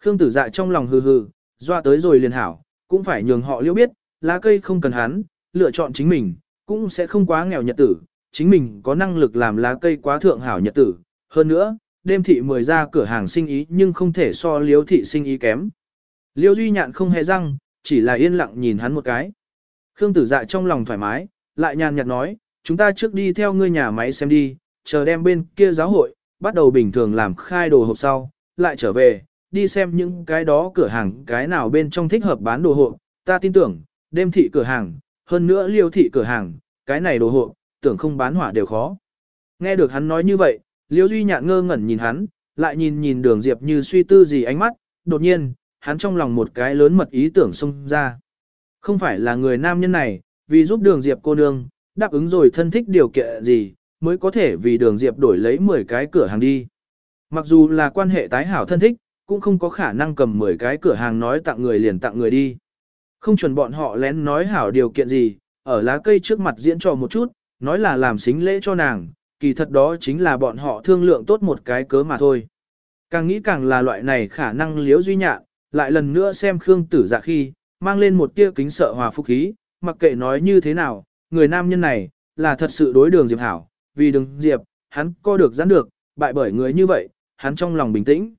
Khương tử dạ trong lòng hừ hừ, dọa tới rồi liền hảo, cũng phải nhường họ liêu biết, lá cây không cần hắn, lựa chọn chính mình, cũng sẽ không quá nghèo nhật tử, chính mình có năng lực làm lá cây quá thượng hảo nhật tử. Hơn nữa, đêm thị mời ra cửa hàng sinh ý nhưng không thể so liêu thị sinh ý kém. Liêu duy nhạn không hề răng, chỉ là yên lặng nhìn hắn một cái. Khương tử dạ trong lòng thoải mái, lại nhàn nhạt nói, chúng ta trước đi theo ngươi nhà máy xem đi, chờ đem bên kia giáo hội, bắt đầu bình thường làm khai đồ hộp sau, lại trở về, đi xem những cái đó cửa hàng cái nào bên trong thích hợp bán đồ hộp, ta tin tưởng, đêm thị cửa hàng, hơn nữa liêu thị cửa hàng, cái này đồ hộp, tưởng không bán hỏa đều khó. Nghe được hắn nói như vậy, liêu duy nhạn ngơ ngẩn nhìn hắn, lại nhìn nhìn đường diệp như suy tư gì ánh mắt, đột nhiên, hắn trong lòng một cái lớn mật ý tưởng xông ra. Không phải là người nam nhân này, vì giúp đường diệp cô nương, đáp ứng rồi thân thích điều kiện gì, mới có thể vì đường diệp đổi lấy 10 cái cửa hàng đi. Mặc dù là quan hệ tái hảo thân thích, cũng không có khả năng cầm 10 cái cửa hàng nói tặng người liền tặng người đi. Không chuẩn bọn họ lén nói hảo điều kiện gì, ở lá cây trước mặt diễn trò một chút, nói là làm xính lễ cho nàng, kỳ thật đó chính là bọn họ thương lượng tốt một cái cớ mà thôi. Càng nghĩ càng là loại này khả năng liếu duy nhạn, lại lần nữa xem Khương tử dạ khi, mang lên một tia kính sợ hòa phúc khí, mặc kệ nói như thế nào, người nam nhân này, là thật sự đối đường Diệp hảo, vì đường Diệp, hắn co được giãn được, bại bởi người như vậy, hắn trong lòng bình tĩnh.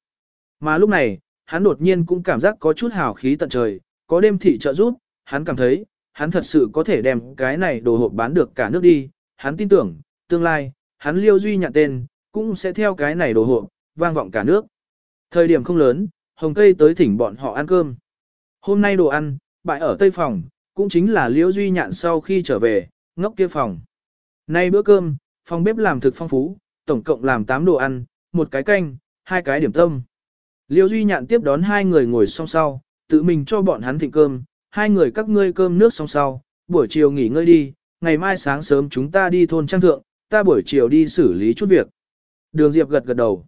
Mà lúc này, hắn đột nhiên cũng cảm giác có chút hào khí tận trời, có đêm thị trợ giúp, hắn cảm thấy, hắn thật sự có thể đem cái này đồ hộp bán được cả nước đi, hắn tin tưởng, tương lai, hắn liêu duy nhận tên, cũng sẽ theo cái này đồ hộp, vang vọng cả nước. Thời điểm không lớn, hồng cây tới thỉnh bọn họ ăn cơm. Hôm nay đồ ăn, bại ở tây phòng, cũng chính là Liễu duy nhạn sau khi trở về, ngốc kia phòng. Nay bữa cơm, phòng bếp làm thực phong phú, tổng cộng làm 8 đồ ăn, một cái canh, hai cái điểm tâm. Liễu Duy Nhạn tiếp đón hai người ngồi song sau, tự mình cho bọn hắn thịnh cơm, hai người các ngươi cơm nước song sau, buổi chiều nghỉ ngơi đi, ngày mai sáng sớm chúng ta đi thôn trang thượng, ta buổi chiều đi xử lý chút việc. Đường Diệp gật gật đầu.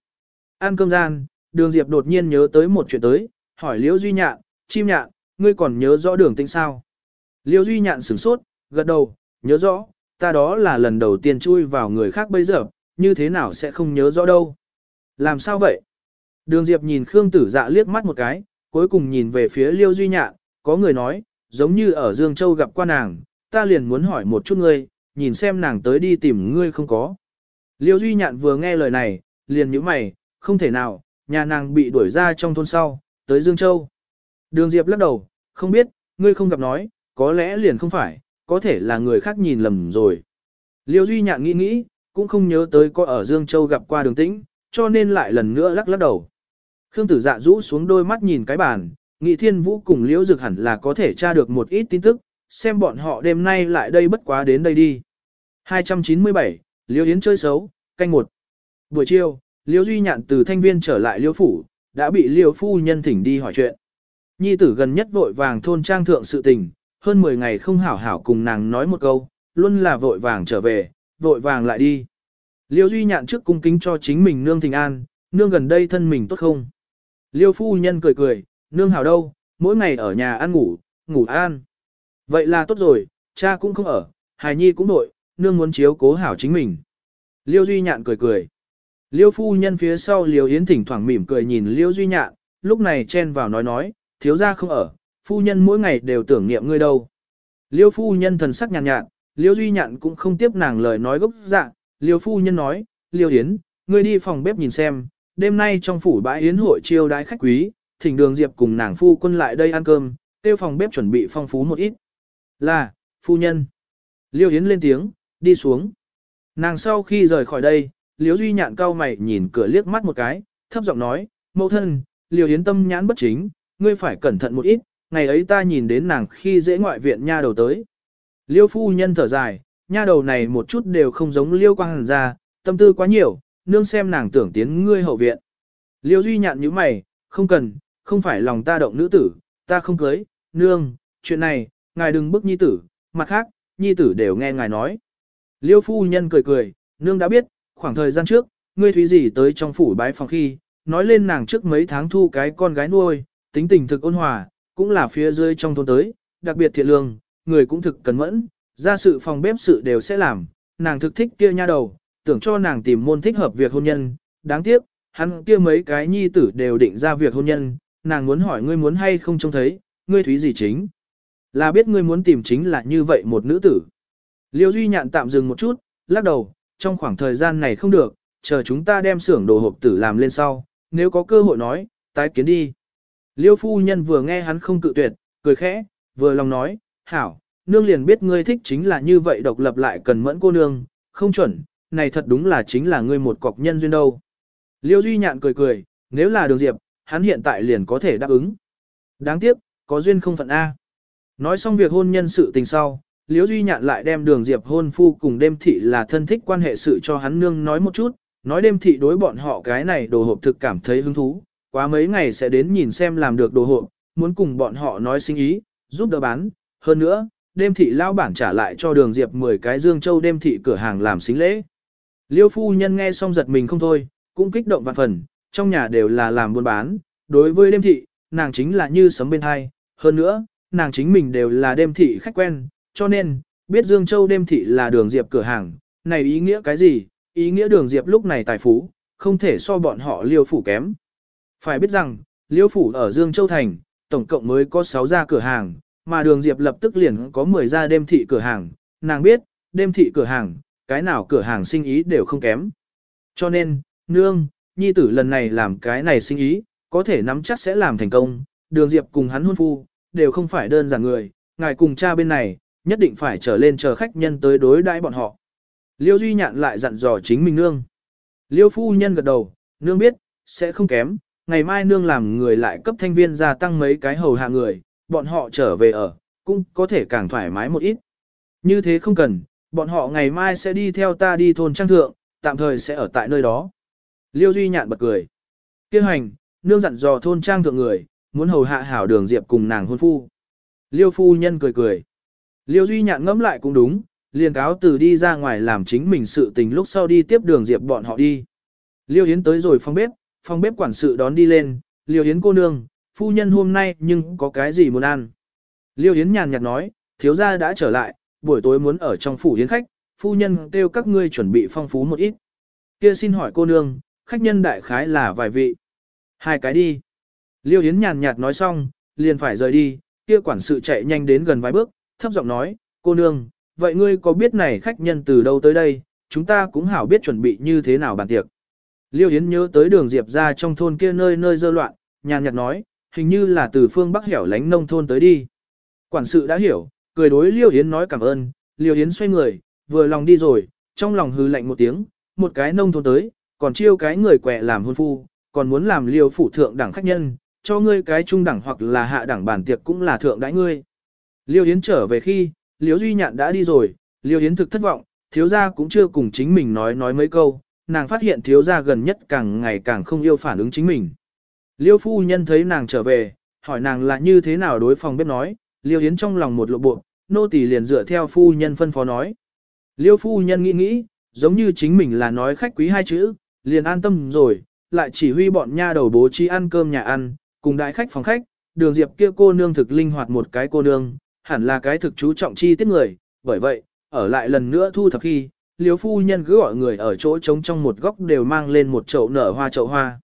Ăn cơm gian, Đường Diệp đột nhiên nhớ tới một chuyện tới, hỏi Liễu Duy Nhạn, chim nhạn, ngươi còn nhớ rõ đường tĩnh sao? Liễu Duy Nhạn sửng sốt, gật đầu, nhớ rõ, ta đó là lần đầu tiên chui vào người khác bây giờ, như thế nào sẽ không nhớ rõ đâu. Làm sao vậy? Đường Diệp nhìn Khương Tử Dạ liếc mắt một cái, cuối cùng nhìn về phía Liêu Duy Nhạn, có người nói, giống như ở Dương Châu gặp qua nàng, ta liền muốn hỏi một chút ngươi, nhìn xem nàng tới đi tìm ngươi không có. Liêu Duy Nhạn vừa nghe lời này, liền nhíu mày, không thể nào, nhà nàng bị đuổi ra trong thôn sau, tới Dương Châu. Đường Diệp lắc đầu, không biết, ngươi không gặp nói, có lẽ liền không phải, có thể là người khác nhìn lầm rồi. Liêu Duy Nhạn nghĩ nghĩ, cũng không nhớ tới có ở Dương Châu gặp qua đường tĩnh, cho nên lại lần nữa lắc lắc đầu. Khương tử dạ rũ xuống đôi mắt nhìn cái bàn, nghị thiên vũ cùng liễu dực hẳn là có thể tra được một ít tin tức, xem bọn họ đêm nay lại đây bất quá đến đây đi. 297, Liễu Yến chơi xấu, canh một. Buổi chiều, Liễu Duy Nhạn từ thanh viên trở lại Liễu Phủ, đã bị Liễu Phu Nhân thỉnh đi hỏi chuyện. Nhi tử gần nhất vội vàng thôn trang thượng sự tình, hơn 10 ngày không hảo hảo cùng nàng nói một câu, luôn là vội vàng trở về, vội vàng lại đi. Liêu Duy Nhạn trước cung kính cho chính mình nương thỉnh an, nương gần đây thân mình tốt không? Liêu phu nhân cười cười, nương hảo đâu, mỗi ngày ở nhà ăn ngủ, ngủ an. Vậy là tốt rồi, cha cũng không ở, hài nhi cũng nội, nương muốn chiếu cố hảo chính mình. Liêu Duy Nhạn cười cười. Liêu phu nhân phía sau Liêu Yến thỉnh thoảng mỉm cười nhìn Liêu Duy Nhạn, lúc này chen vào nói nói, thiếu gia không ở, phu nhân mỗi ngày đều tưởng niệm ngươi đâu. Liêu phu nhân thần sắc nhàn nhạt, nhạt, Liêu Duy Nhạn cũng không tiếp nàng lời nói gốc dạ, Liêu phu nhân nói, Liêu Yến, ngươi đi phòng bếp nhìn xem, đêm nay trong phủ bãi yến hội chiêu đãi khách quý, thỉnh đường Diệp cùng nàng phu quân lại đây ăn cơm, tiêu phòng bếp chuẩn bị phong phú một ít. Là, phu nhân. Liêu Yến lên tiếng, đi xuống. Nàng sau khi rời khỏi đây, Liêu Duy Nhạn cao mày nhìn cửa liếc mắt một cái, thấp giọng nói, mẫu thân, Liêu Yến tâm nhãn bất chính, ngươi phải cẩn thận một ít, ngày ấy ta nhìn đến nàng khi dễ ngoại viện nha đầu tới. Liêu phu nhân thở dài, nha đầu này một chút đều không giống liêu quang hàn ra, tâm tư quá nhiều, nương xem nàng tưởng tiến ngươi hậu viện. Liêu duy nhạn như mày, không cần, không phải lòng ta động nữ tử, ta không cưới, nương, chuyện này, ngài đừng bức nhi tử, mặt khác, nhi tử đều nghe ngài nói. Liêu phu nhân cười cười, nương đã biết, khoảng thời gian trước, ngươi thúy gì tới trong phủ bái phòng khi, nói lên nàng trước mấy tháng thu cái con gái nuôi, tính tình thực ôn hòa, cũng là phía dưới trong thôn tới, đặc biệt thiện lương, người cũng thực cẩn mẫn, ra sự phòng bếp sự đều sẽ làm, nàng thực thích kia nha đầu, tưởng cho nàng tìm môn thích hợp việc hôn nhân, đáng tiếc, hắn kia mấy cái nhi tử đều định ra việc hôn nhân, nàng muốn hỏi ngươi muốn hay không trông thấy, ngươi thúy gì chính. Là biết ngươi muốn tìm chính là như vậy một nữ tử. Liêu Duy Nhạn tạm dừng một chút, lắc đầu, trong khoảng thời gian này không được, chờ chúng ta đem xưởng đồ hộp tử làm lên sau, nếu có cơ hội nói, tái kiến đi. Liêu phu nhân vừa nghe hắn không cự tuyệt, cười khẽ, vừa lòng nói, hảo, nương liền biết ngươi thích chính là như vậy độc lập lại cần mẫn cô nương, không chuẩn, này thật đúng là chính là ngươi một cọc nhân duyên đâu. Liêu Duy Nhạn cười cười, nếu là đường diệp, hắn hiện tại liền có thể đáp ứng. Đáng tiếc, có duyên không phận A. Nói xong việc hôn nhân sự tình sau, Liễu Duy Nhạn lại đem đường diệp hôn phu cùng đêm thị là thân thích quan hệ sự cho hắn nương nói một chút, nói đêm thị đối bọn họ cái này đồ hộp thực cảm thấy hứng thú, quá mấy ngày sẽ đến nhìn xem làm được đồ hộp, muốn cùng bọn họ nói sinh ý, giúp đỡ bán, hơn nữa, đêm thị lao bản trả lại cho đường diệp 10 cái dương châu đêm thị cửa hàng làm xính lễ. Liêu phu nhân nghe xong giật mình không thôi, cũng kích động vạn phần, trong nhà đều là làm buôn bán, đối với đêm thị, nàng chính là như sấm bên hai, hơn nữa, nàng chính mình đều là đêm thị khách quen, cho nên, biết Dương Châu đêm thị là đường diệp cửa hàng, này ý nghĩa cái gì, ý nghĩa đường diệp lúc này tài phú, không thể so bọn họ liêu phủ kém. Phải biết rằng, liêu phủ ở Dương Châu Thành, tổng cộng mới có 6 gia cửa hàng, mà đường diệp lập tức liền có 10 gia đêm thị cửa hàng, nàng biết, đêm thị cửa hàng, cái nào cửa hàng sinh ý đều không kém. Cho nên, nương, nhi tử lần này làm cái này sinh ý, có thể nắm chắc sẽ làm thành công, đường diệp cùng hắn hôn phu, đều không phải đơn giản người, ngài cùng cha bên này, nhất định phải trở lên chờ khách nhân tới đối đãi bọn họ. Liêu Duy Nhạn lại dặn dò chính mình nương. Liêu phu nhân gật đầu, nương biết, sẽ không kém, ngày mai nương làm người lại cấp thanh viên gia tăng mấy cái hầu hạ người, bọn họ trở về ở, cũng có thể càng thoải mái một ít. Như thế không cần, bọn họ ngày mai sẽ đi theo ta đi thôn trang thượng, tạm thời sẽ ở tại nơi đó. Liêu Duy Nhạn bật cười. Kêu hành, nương dặn dò thôn trang thượng người, muốn hầu hạ hảo đường diệp cùng nàng hôn phu. Liêu phu nhân cười cười. Liêu Duy Nhạn ngẫm lại cũng đúng, liền cáo từ đi ra ngoài làm chính mình sự tình lúc sau đi tiếp đường diệp bọn họ đi. Liêu Yến tới rồi phòng bếp, phòng bếp quản sự đón đi lên, Liêu Yến cô nương, phu nhân hôm nay nhưng có cái gì muốn ăn. Liêu Yến nhàn nhạt nói, thiếu gia đã trở lại, buổi tối muốn ở trong phủ yến khách, phu nhân kêu các ngươi chuẩn bị phong phú một ít. Kia xin hỏi cô nương, khách nhân đại khái là vài vị. Hai cái đi. Liêu Yến nhàn nhạt nói xong, liền phải rời đi, kia quản sự chạy nhanh đến gần vài bước, thấp giọng nói, cô nương, vậy ngươi có biết này khách nhân từ đâu tới đây, chúng ta cũng hảo biết chuẩn bị như thế nào bàn tiệc. Liêu Yến nhớ tới đường Diệp ra trong thôn kia nơi nơi dơ loạn, nhàn nhạt nói, hình như là từ phương Bắc hẻo lánh nông thôn tới đi. Quản sự đã hiểu, cười đối Liêu Yến nói cảm ơn, Liêu Yến xoay người, vừa lòng đi rồi, trong lòng hư lạnh một tiếng, một cái nông thôn tới, còn chiêu cái người quẹ làm hôn phu, còn muốn làm Liêu phủ thượng đẳng khách nhân, cho ngươi cái trung đẳng hoặc là hạ đẳng bản tiệc cũng là thượng đãi ngươi. Liêu Yến trở về khi, Liêu Duy Nhạn đã đi rồi, Liêu Yến thực thất vọng, thiếu gia cũng chưa cùng chính mình nói nói mấy câu, nàng phát hiện thiếu gia gần nhất càng ngày càng không yêu phản ứng chính mình. Liêu phu nhân thấy nàng trở về, hỏi nàng là như thế nào đối phòng bếp nói, Liêu Yến trong lòng một lộ bộ, nô tỳ liền dựa theo phu nhân phân phó nói. Liêu phu nhân nghĩ nghĩ, giống như chính mình là nói khách quý hai chữ, liền an tâm rồi, lại chỉ huy bọn nha đầu bố trí ăn cơm nhà ăn, cùng đại khách phòng khách, đường diệp kia cô nương thực linh hoạt một cái cô nương, hẳn là cái thực chú trọng chi tiết người, bởi vậy, ở lại lần nữa thu thập khi, liếu phu nhân cứ gọi người ở chỗ trống trong một góc đều mang lên một chậu nở hoa chậu hoa.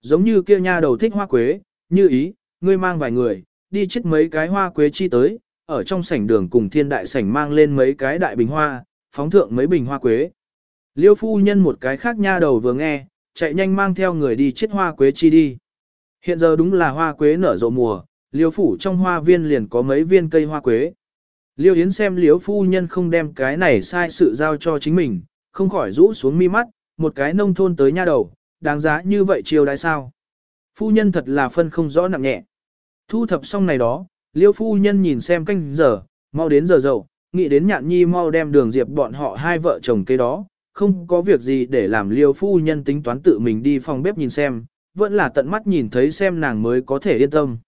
Giống như kia nha đầu thích hoa quế, như ý, ngươi mang vài người, đi chết mấy cái hoa quế chi tới, ở trong sảnh đường cùng thiên đại sảnh mang lên mấy cái đại bình hoa, phóng thượng mấy bình hoa quế. Liêu phu nhân một cái khác nha đầu vừa nghe, chạy nhanh mang theo người đi chết hoa quế chi đi. Hiện giờ đúng là hoa quế nở rộ mùa, liêu phủ trong hoa viên liền có mấy viên cây hoa quế. Liêu Yến xem liêu phu nhân không đem cái này sai sự giao cho chính mình, không khỏi rũ xuống mi mắt, một cái nông thôn tới nha đầu, đáng giá như vậy chiều đại sao. Phu nhân thật là phân không rõ nặng nhẹ. Thu thập xong này đó, liêu phu nhân nhìn xem canh giờ, mau đến giờ dậu, nghĩ đến nhạn nhi mau đem đường diệp bọn họ hai vợ chồng cây đó, không có việc gì để làm liêu phu nhân tính toán tự mình đi phòng bếp nhìn xem, vẫn là tận mắt nhìn thấy xem nàng mới có thể yên tâm.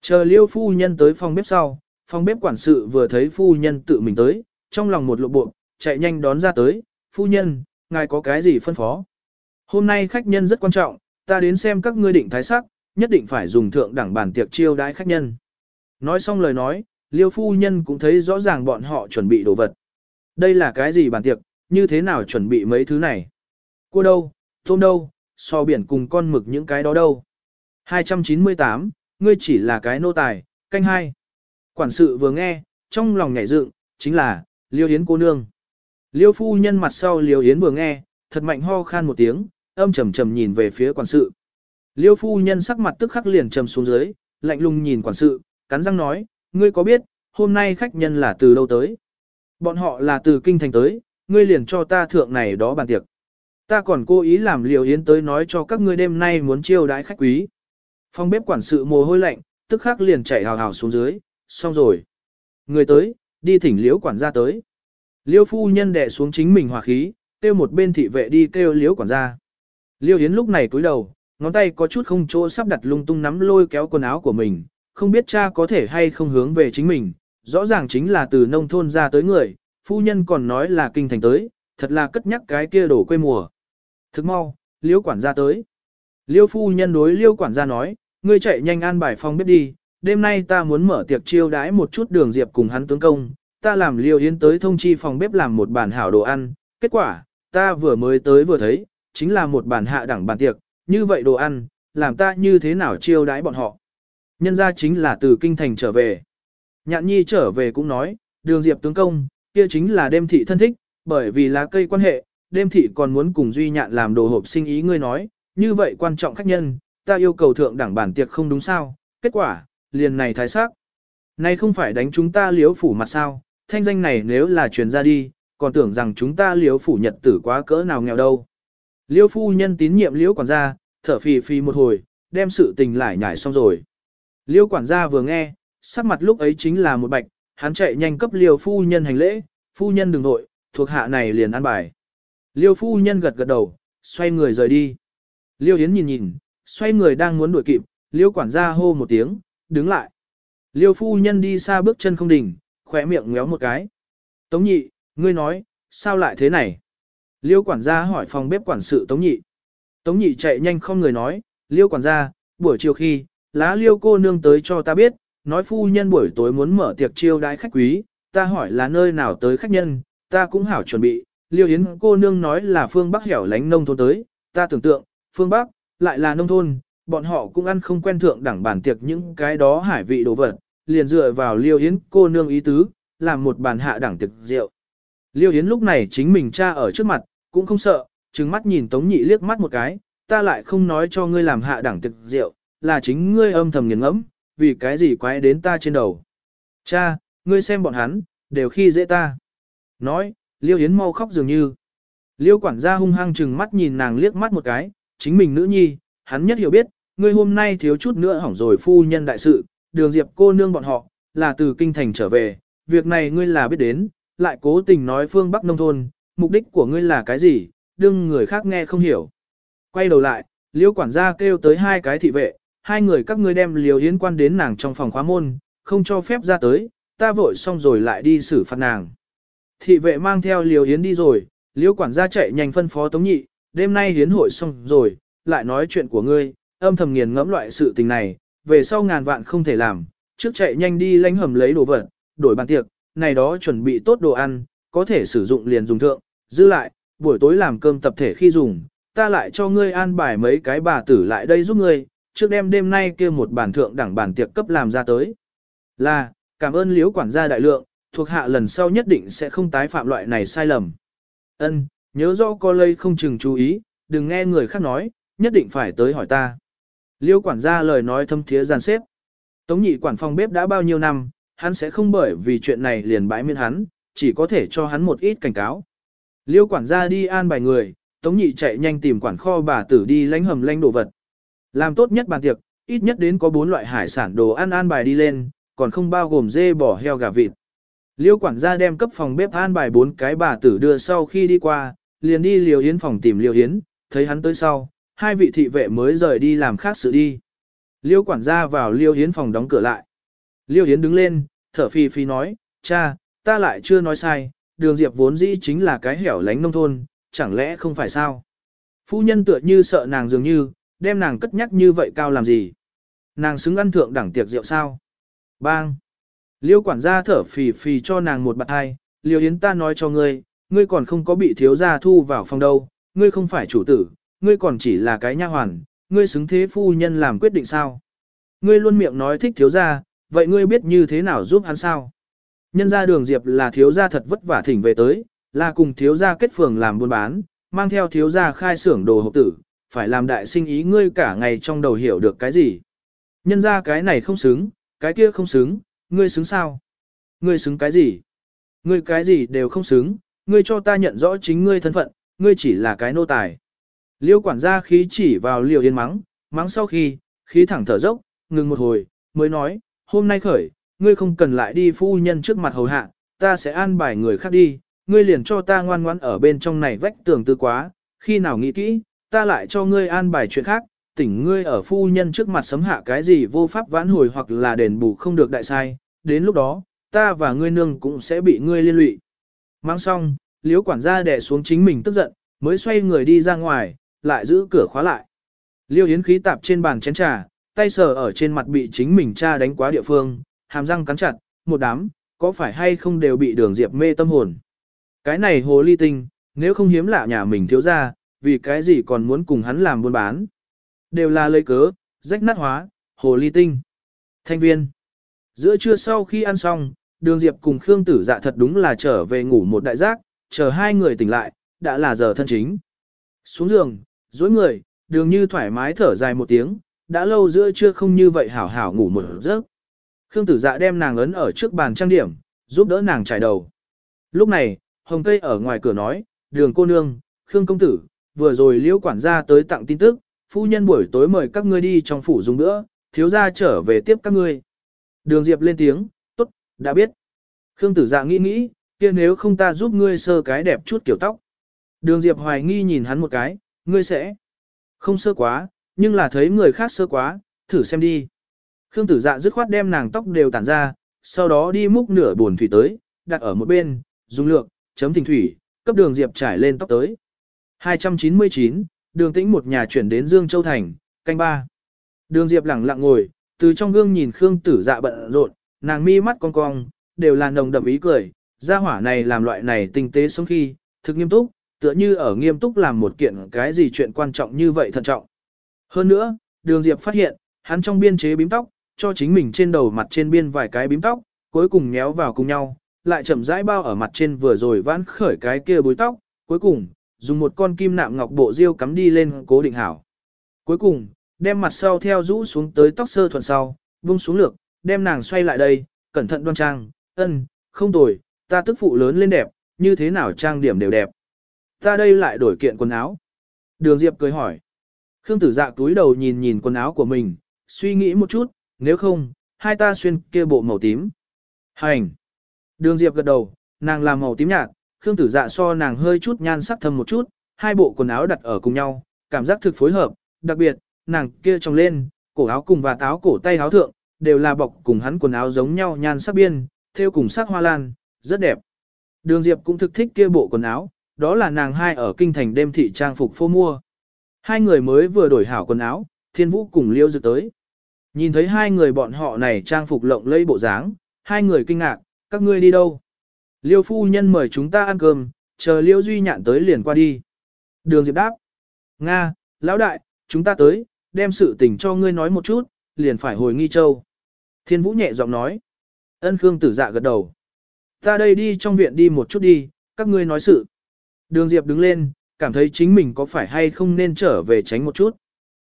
Chờ liêu phu nhân tới phòng bếp sau, phòng bếp quản sự vừa thấy phu nhân tự mình tới, trong lòng một lộ bộ, chạy nhanh đón ra tới, phu nhân, ngài có cái gì phân phó. Hôm nay khách nhân rất quan trọng, ta đến xem các ngươi định thái sắc, nhất định phải dùng thượng đẳng bản tiệc chiêu đãi khách nhân. Nói xong lời nói, liêu phu nhân cũng thấy rõ ràng bọn họ chuẩn bị đồ vật. Đây là cái gì bản tiệc, như thế nào chuẩn bị mấy thứ này? Cua đâu, tôm đâu, so biển cùng con mực những cái đó đâu. 298, ngươi chỉ là cái nô tài, canh hai. Quản sự vừa nghe, trong lòng nhảy dựng, chính là, Liêu Yến cô nương. Liêu phu nhân mặt sau Liêu Yến vừa nghe, thật mạnh ho khan một tiếng, âm trầm trầm nhìn về phía quản sự. Liêu phu nhân sắc mặt tức khắc liền trầm xuống dưới, lạnh lùng nhìn quản sự, cắn răng nói, ngươi có biết, hôm nay khách nhân là từ đâu tới? Bọn họ là từ kinh thành tới, ngươi liền cho ta thượng này đó bàn tiệc. Ta còn cố ý làm liều yến tới nói cho các ngươi đêm nay muốn chiêu đãi khách quý. Phòng bếp quản sự mồ hôi lạnh, tức khắc liền chạy hào hào xuống dưới, xong rồi. Người tới, đi thỉnh liễu quản gia tới. Liêu phu nhân đè xuống chính mình hòa khí, kêu một bên thị vệ đi kêu liễu quản gia. Liêu Yến lúc này cúi đầu, ngón tay có chút không chỗ sắp đặt lung tung nắm lôi kéo quần áo của mình, không biết cha có thể hay không hướng về chính mình, rõ ràng chính là từ nông thôn ra tới người, phu nhân còn nói là kinh thành tới, thật là cất nhắc cái kia đổ quê mùa. Thức mau, liễu quản gia tới. Liêu phu nhân đối liêu quản gia nói, ngươi chạy nhanh an bài phòng bếp đi, đêm nay ta muốn mở tiệc chiêu đãi một chút đường diệp cùng hắn tướng công, ta làm liêu yến tới thông chi phòng bếp làm một bản hảo đồ ăn, kết quả, ta vừa mới tới vừa thấy, chính là một bản hạ đẳng bàn tiệc, như vậy đồ ăn, làm ta như thế nào chiêu đãi bọn họ. Nhân ra chính là từ kinh thành trở về. Nhạn nhi trở về cũng nói, đường diệp tướng công, kia chính là đêm thị thân thích, bởi vì là cây quan hệ, đêm thị còn muốn cùng duy nhạn làm đồ hộp sinh ý ngươi nói, như vậy quan trọng khách nhân, ta yêu cầu thượng đẳng bản tiệc không đúng sao, kết quả, liền này thái sắc. Này không phải đánh chúng ta liếu phủ mặt sao, thanh danh này nếu là truyền ra đi, còn tưởng rằng chúng ta liếu phủ nhật tử quá cỡ nào nghèo đâu. Liêu phu nhân tín nhiệm liễu quản gia, thở phì phì một hồi, đem sự tình lại nhải xong rồi. Liêu quản gia vừa nghe, sắc mặt lúc ấy chính là một bạch, hắn chạy nhanh cấp liêu phu nhân hành lễ, phu nhân đừng nội, thuộc hạ này liền ăn bài. Liêu phu nhân gật gật đầu, xoay người rời đi. Liêu Yến nhìn nhìn, xoay người đang muốn đuổi kịp, liêu quản gia hô một tiếng, đứng lại. Liêu phu nhân đi xa bước chân không đỉnh, khỏe miệng ngéo một cái. Tống nhị, ngươi nói, sao lại thế này? Liêu quản gia hỏi phòng bếp quản sự Tống nhị. Tống nhị chạy nhanh không người nói, liêu quản gia, buổi chiều khi, lá liêu cô nương tới cho ta biết, nói phu nhân buổi tối muốn mở tiệc chiêu đãi khách quý, ta hỏi là nơi nào tới khách nhân, ta cũng hảo chuẩn bị, liêu yến cô nương nói là phương Bắc hẻo lánh nông thôn tới, ta tưởng tượng, phương Bắc, lại là nông thôn, bọn họ cũng ăn không quen thượng đẳng bản tiệc những cái đó hải vị đồ vật, liền dựa vào liêu yến cô nương ý tứ, làm một bàn hạ đẳng tiệc rượu. Liêu yến lúc này chính mình cha ở trước mặt, cũng không sợ, trừng mắt nhìn Tống Nhị liếc mắt một cái, ta lại không nói cho ngươi làm hạ đẳng tiệc rượu, là chính ngươi âm thầm nghiền ngẫm, vì cái gì quái đến ta trên đầu. Cha, ngươi xem bọn hắn, đều khi dễ ta. Nói, Liêu Yến mau khóc dường như. Liêu quản gia hung hăng trừng mắt nhìn nàng liếc mắt một cái, chính mình nữ nhi, hắn nhất hiểu biết, ngươi hôm nay thiếu chút nữa hỏng rồi phu nhân đại sự, đường diệp cô nương bọn họ, là từ kinh thành trở về, việc này ngươi là biết đến, lại cố tình nói phương Bắc nông thôn, mục đích của ngươi là cái gì, đương người khác nghe không hiểu. Quay đầu lại, liêu quản gia kêu tới hai cái thị vệ, hai người các ngươi đem liều yến quan đến nàng trong phòng khóa môn, không cho phép ra tới, ta vội xong rồi lại đi xử phạt nàng. Thị vệ mang theo liều yến đi rồi, liêu quản gia chạy nhanh phân phó tống nhị, đêm nay hiến hội xong rồi, lại nói chuyện của ngươi, âm thầm nghiền ngẫm loại sự tình này, về sau ngàn vạn không thể làm, trước chạy nhanh đi lánh hầm lấy đồ vật, đổi bàn tiệc, này đó chuẩn bị tốt đồ ăn, có thể sử dụng liền dùng thượng, giữ lại, buổi tối làm cơm tập thể khi dùng, ta lại cho ngươi an bài mấy cái bà tử lại đây giúp ngươi, trước đêm đêm nay kia một bản thượng đẳng bản tiệc cấp làm ra tới. Là, cảm ơn liếu quản gia đại lượng, thuộc hạ lần sau nhất định sẽ không tái phạm loại này sai lầm. Ân, nhớ rõ có lây không chừng chú ý, đừng nghe người khác nói, nhất định phải tới hỏi ta. Liêu quản gia lời nói thâm thiế gian xếp. Tống nhị quản phòng bếp đã bao nhiêu năm, hắn sẽ không bởi vì chuyện này liền bãi miên hắn, chỉ có thể cho hắn một ít cảnh cáo. Liêu quản gia đi an bài người, Tống nhị chạy nhanh tìm quản kho bà tử đi lánh hầm lánh đồ vật. Làm tốt nhất bàn tiệc, ít nhất đến có bốn loại hải sản đồ ăn an bài đi lên, còn không bao gồm dê bò heo gà vịt. Liêu quản gia đem cấp phòng bếp an bài bốn cái bà tử đưa sau khi đi qua, liền đi liều yến phòng tìm liều yến, thấy hắn tới sau, hai vị thị vệ mới rời đi làm khác sự đi. Liêu quản gia vào liêu yến phòng đóng cửa lại. Liêu yến đứng lên, thở phi phi nói, cha, ta lại chưa nói sai, đường diệp vốn dĩ chính là cái hẻo lánh nông thôn, chẳng lẽ không phải sao? Phu nhân tựa như sợ nàng dường như, đem nàng cất nhắc như vậy cao làm gì? Nàng xứng ăn thượng đẳng tiệc rượu sao? Bang! Liêu quản gia thở phì phì cho nàng một bạc hai, liêu yến ta nói cho ngươi, ngươi còn không có bị thiếu gia thu vào phòng đâu, ngươi không phải chủ tử, ngươi còn chỉ là cái nha hoàn, ngươi xứng thế phu nhân làm quyết định sao? Ngươi luôn miệng nói thích thiếu gia, vậy ngươi biết như thế nào giúp hắn sao? Nhân gia đường diệp là thiếu gia thật vất vả thỉnh về tới, là cùng thiếu gia kết phường làm buôn bán, mang theo thiếu gia khai xưởng đồ hộp tử, phải làm đại sinh ý ngươi cả ngày trong đầu hiểu được cái gì. Nhân gia cái này không xứng, cái kia không xứng, ngươi xứng sao? Ngươi xứng cái gì? Ngươi cái gì đều không xứng, ngươi cho ta nhận rõ chính ngươi thân phận, ngươi chỉ là cái nô tài. Liêu quản gia khí chỉ vào liều yên mắng, mắng sau khi, khí thẳng thở dốc, ngừng một hồi, mới nói, hôm nay khởi, ngươi không cần lại đi phu nhân trước mặt hầu hạ, ta sẽ an bài người khác đi, ngươi liền cho ta ngoan ngoãn ở bên trong này vách tường tư quá, khi nào nghĩ kỹ, ta lại cho ngươi an bài chuyện khác, tỉnh ngươi ở phu nhân trước mặt sấm hạ cái gì vô pháp vãn hồi hoặc là đền bù không được đại sai, đến lúc đó, ta và ngươi nương cũng sẽ bị ngươi liên lụy. Mang xong, liếu quản gia đè xuống chính mình tức giận, mới xoay người đi ra ngoài, lại giữ cửa khóa lại. Liêu Yến khí tạp trên bàn chén trà, tay sờ ở trên mặt bị chính mình cha đánh quá địa phương, hàm răng cắn chặt, một đám, có phải hay không đều bị đường diệp mê tâm hồn. Cái này hồ ly tinh, nếu không hiếm lạ nhà mình thiếu ra, vì cái gì còn muốn cùng hắn làm buôn bán. Đều là lấy cớ, rách nát hóa, hồ ly tinh. Thanh viên. Giữa trưa sau khi ăn xong, đường Diệp cùng Khương Tử dạ thật đúng là trở về ngủ một đại giác, chờ hai người tỉnh lại, đã là giờ thân chính. Xuống giường, dối người, đường như thoải mái thở dài một tiếng, đã lâu giữa trưa không như vậy hảo hảo ngủ một giấc. Khương Tử dạ đem nàng ấn ở trước bàn trang điểm, giúp đỡ nàng trải đầu. Lúc này, Hồng Tây ở ngoài cửa nói, đường cô nương, Khương công tử, vừa rồi liễu quản gia tới tặng tin tức, phu nhân buổi tối mời các ngươi đi trong phủ dùng nữa, thiếu gia trở về tiếp các ngươi. Đường Diệp lên tiếng, đã biết. Khương tử dạ nghĩ nghĩ, kia nếu không ta giúp ngươi sơ cái đẹp chút kiểu tóc. Đường Diệp hoài nghi nhìn hắn một cái, ngươi sẽ không sơ quá, nhưng là thấy người khác sơ quá, thử xem đi. Khương tử dạ dứt khoát đem nàng tóc đều tản ra, sau đó đi múc nửa buồn thủy tới, đặt ở một bên, dùng lược, chấm thình thủy, cấp đường diệp trải lên tóc tới. 299, đường tĩnh một nhà chuyển đến Dương Châu Thành, canh ba. Đường diệp lẳng lặng ngồi, từ trong gương nhìn Khương tử dạ bận rộn, nàng mi mắt cong cong, đều là nồng đậm ý cười, gia hỏa này làm loại này tinh tế sống khi, thực nghiêm túc, tựa như ở nghiêm túc làm một kiện cái gì chuyện quan trọng như vậy thận trọng. Hơn nữa, đường diệp phát hiện, hắn trong biên chế bím tóc, cho chính mình trên đầu mặt trên biên vài cái bím tóc, cuối cùng nhéo vào cùng nhau, lại chậm rãi bao ở mặt trên vừa rồi vãn khởi cái kia búi tóc, cuối cùng, dùng một con kim nạm ngọc bộ diêu cắm đi lên cố định hảo. Cuối cùng, đem mặt sau theo rũ xuống tới tóc sơ thuận sau, buông xuống lược, đem nàng xoay lại đây, cẩn thận đoan trang, ân, không tồi, ta tức phụ lớn lên đẹp, như thế nào trang điểm đều đẹp. Ta đây lại đổi kiện quần áo. Đường Diệp cười hỏi. Khương tử dạ túi đầu nhìn nhìn quần áo của mình, suy nghĩ một chút, nếu không, hai ta xuyên kia bộ màu tím. Hành. Đường Diệp gật đầu, nàng làm màu tím nhạt, Khương tử dạ so nàng hơi chút nhan sắc thâm một chút, hai bộ quần áo đặt ở cùng nhau, cảm giác thực phối hợp, đặc biệt, nàng kia trong lên, cổ áo cùng và táo cổ tay áo thượng, đều là bọc cùng hắn quần áo giống nhau nhan sắc biên, theo cùng sắc hoa lan, rất đẹp. Đường Diệp cũng thực thích kia bộ quần áo, đó là nàng hai ở kinh thành đêm thị trang phục phô mua. Hai người mới vừa đổi hảo quần áo, thiên vũ cùng liêu dự tới. Nhìn thấy hai người bọn họ này trang phục lộng lẫy bộ dáng, hai người kinh ngạc, các ngươi đi đâu? Liêu phu nhân mời chúng ta ăn cơm, chờ liêu duy nhạn tới liền qua đi. Đường Diệp đáp. Nga, lão đại, chúng ta tới, đem sự tình cho ngươi nói một chút, liền phải hồi nghi châu. Thiên vũ nhẹ giọng nói. Ân Khương tử dạ gật đầu. Ta đây đi trong viện đi một chút đi, các ngươi nói sự. Đường Diệp đứng lên, cảm thấy chính mình có phải hay không nên trở về tránh một chút.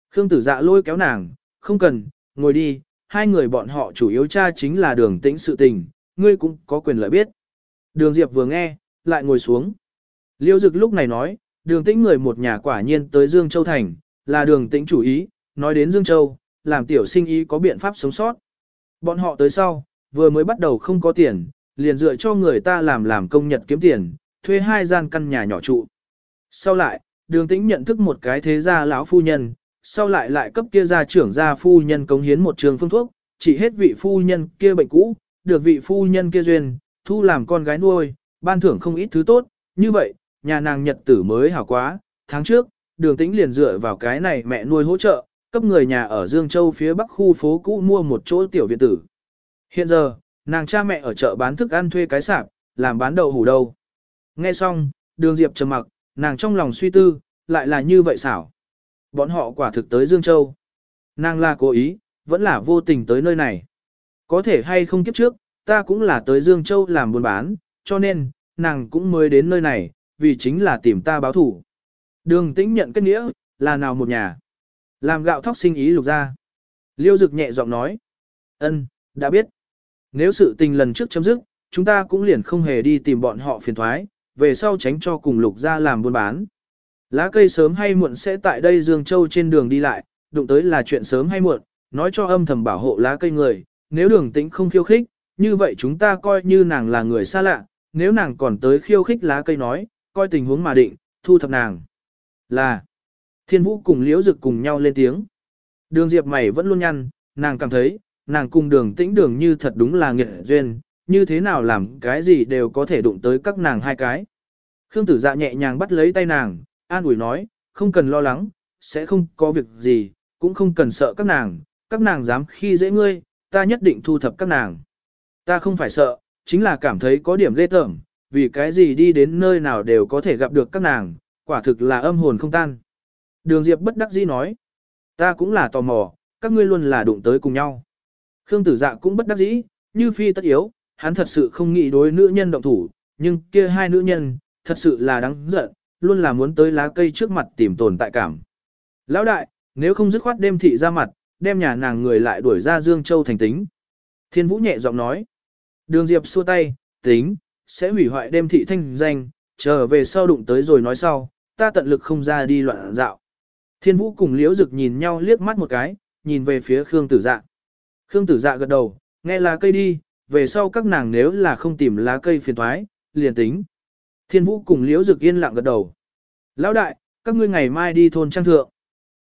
Khương tử dạ lôi kéo nàng, không cần, ngồi đi, hai người bọn họ chủ yếu cha chính là đường tĩnh sự tình, ngươi cũng có quyền lợi biết. Đường Diệp vừa nghe, lại ngồi xuống. Liêu Dực lúc này nói, đường tĩnh người một nhà quả nhiên tới Dương Châu Thành, là đường tĩnh chủ ý, nói đến Dương Châu, làm tiểu sinh ý có biện pháp sống sót. Bọn họ tới sau, vừa mới bắt đầu không có tiền, liền dựa cho người ta làm làm công nhật kiếm tiền, thuê hai gian căn nhà nhỏ trụ. Sau lại, đường tĩnh nhận thức một cái thế gia lão phu nhân, sau lại lại cấp kia gia trưởng gia phu nhân cống hiến một trường phương thuốc, chỉ hết vị phu nhân kia bệnh cũ, được vị phu nhân kia duyên, thu làm con gái nuôi, ban thưởng không ít thứ tốt, như vậy, nhà nàng nhật tử mới hảo quá, tháng trước, đường tĩnh liền dựa vào cái này mẹ nuôi hỗ trợ, cấp người nhà ở Dương Châu phía bắc khu phố cũ mua một chỗ tiểu viện tử. Hiện giờ, nàng cha mẹ ở chợ bán thức ăn thuê cái sạp, làm bán đậu hủ đâu. Nghe xong, đường Diệp trầm mặc, nàng trong lòng suy tư, lại là như vậy xảo. Bọn họ quả thực tới Dương Châu. Nàng là cố ý, vẫn là vô tình tới nơi này. Có thể hay không kiếp trước, ta cũng là tới Dương Châu làm buôn bán, cho nên, nàng cũng mới đến nơi này, vì chính là tìm ta báo thủ. Đường tĩnh nhận kết nghĩa, là nào một nhà. Làm gạo thóc sinh ý lục ra. Liêu dực nhẹ giọng nói. ân, đã biết. Nếu sự tình lần trước chấm dứt, chúng ta cũng liền không hề đi tìm bọn họ phiền thoái, về sau tránh cho cùng lục ra làm buôn bán. Lá cây sớm hay muộn sẽ tại đây Dương Châu trên đường đi lại, đụng tới là chuyện sớm hay muộn, nói cho âm thầm bảo hộ lá cây người, nếu đường tĩnh không khiêu khích, như vậy chúng ta coi như nàng là người xa lạ, nếu nàng còn tới khiêu khích lá cây nói, coi tình huống mà định, thu thập nàng. Là, thiên vũ cùng liễu dực cùng nhau lên tiếng. Đường diệp mày vẫn luôn nhăn, nàng cảm thấy, nàng cùng đường tĩnh đường như thật đúng là nghiệt duyên, như thế nào làm cái gì đều có thể đụng tới các nàng hai cái. Khương tử dạ nhẹ nhàng bắt lấy tay nàng, an ủi nói, không cần lo lắng, sẽ không có việc gì, cũng không cần sợ các nàng, các nàng dám khi dễ ngươi, ta nhất định thu thập các nàng. Ta không phải sợ, chính là cảm thấy có điểm ghê tởm, vì cái gì đi đến nơi nào đều có thể gặp được các nàng, quả thực là âm hồn không tan. Đường Diệp bất đắc dĩ nói, ta cũng là tò mò, các ngươi luôn là đụng tới cùng nhau. Khương tử dạ cũng bất đắc dĩ, như phi tất yếu, hắn thật sự không nghĩ đối nữ nhân động thủ, nhưng kia hai nữ nhân, thật sự là đáng giận, luôn là muốn tới lá cây trước mặt tìm tồn tại cảm. Lão đại, nếu không dứt khoát đêm thị ra mặt, đem nhà nàng người lại đuổi ra Dương Châu thành tính. Thiên Vũ nhẹ giọng nói. Đường Diệp xua tay, tính, sẽ hủy hoại đêm thị thanh danh, chờ về sau đụng tới rồi nói sau, ta tận lực không ra đi loạn dạo. Thiên Vũ cùng Liễu Dực nhìn nhau liếc mắt một cái, nhìn về phía Khương Tử Dạ. Khương Tử Dạ gật đầu, nghe lá cây đi, về sau các nàng nếu là không tìm lá cây phiền thoái, liền tính. Thiên Vũ cùng Liễu Dực yên lặng gật đầu. Lão đại, các ngươi ngày mai đi thôn trang thượng.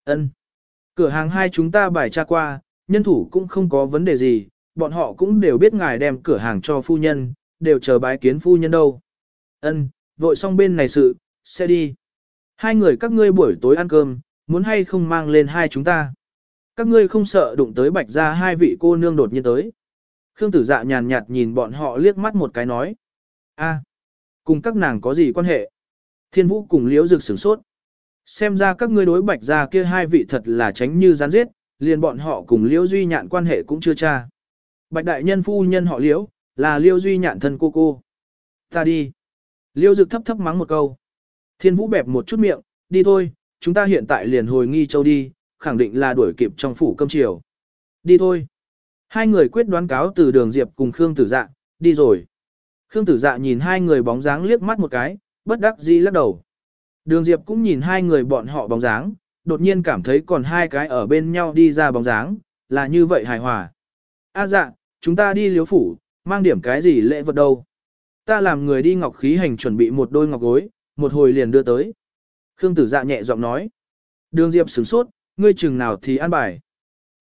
Ân. Cửa hàng hai chúng ta bài tra qua, nhân thủ cũng không có vấn đề gì, bọn họ cũng đều biết ngài đem cửa hàng cho phu nhân, đều chờ bái kiến phu nhân đâu. Ân, vội xong bên này sự, sẽ đi. Hai người các ngươi buổi tối ăn cơm, muốn hay không mang lên hai chúng ta. Các ngươi không sợ đụng tới bạch ra hai vị cô nương đột nhiên tới. Khương tử dạ nhàn nhạt nhìn bọn họ liếc mắt một cái nói. a, cùng các nàng có gì quan hệ? Thiên vũ cùng liễu rực sửng sốt. Xem ra các ngươi đối bạch ra kia hai vị thật là tránh như gián giết, liền bọn họ cùng liễu duy nhạn quan hệ cũng chưa tra. Bạch đại nhân phu nhân họ liễu, là liễu duy nhạn thân cô cô. Ta đi. Liễu rực thấp thấp mắng một câu. Thiên vũ bẹp một chút miệng, đi thôi, chúng ta hiện tại liền hồi nghi châu đi, khẳng định là đuổi kịp trong phủ cơm chiều. Đi thôi. Hai người quyết đoán cáo từ đường Diệp cùng Khương Tử Dạ, đi rồi. Khương Tử Dạ nhìn hai người bóng dáng liếc mắt một cái, bất đắc dĩ lắc đầu. Đường Diệp cũng nhìn hai người bọn họ bóng dáng, đột nhiên cảm thấy còn hai cái ở bên nhau đi ra bóng dáng, là như vậy hài hòa. A dạ, chúng ta đi liếu phủ, mang điểm cái gì lễ vật đâu. Ta làm người đi ngọc khí hành chuẩn bị một đôi ngọc gối, một hồi liền đưa tới. Khương tử dạ nhẹ giọng nói. Đường Diệp sửng sốt, ngươi chừng nào thì ăn bài.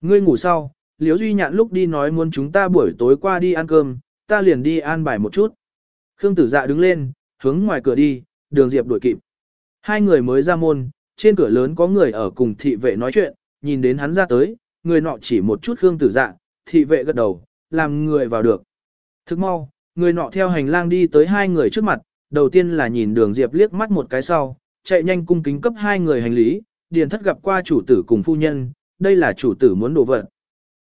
Ngươi ngủ sau, Liễu Duy Nhạn lúc đi nói muốn chúng ta buổi tối qua đi ăn cơm, ta liền đi ăn bài một chút. Khương tử dạ đứng lên, hướng ngoài cửa đi, đường Diệp đuổi kịp. Hai người mới ra môn, trên cửa lớn có người ở cùng thị vệ nói chuyện, nhìn đến hắn ra tới, người nọ chỉ một chút Khương tử dạ, thị vệ gật đầu, làm người vào được. Thức mau, người nọ theo hành lang đi tới hai người trước mặt, đầu tiên là nhìn đường Diệp liếc mắt một cái sau, chạy nhanh cung kính cấp hai người hành lý, điền thất gặp qua chủ tử cùng phu nhân, đây là chủ tử muốn đồ vật.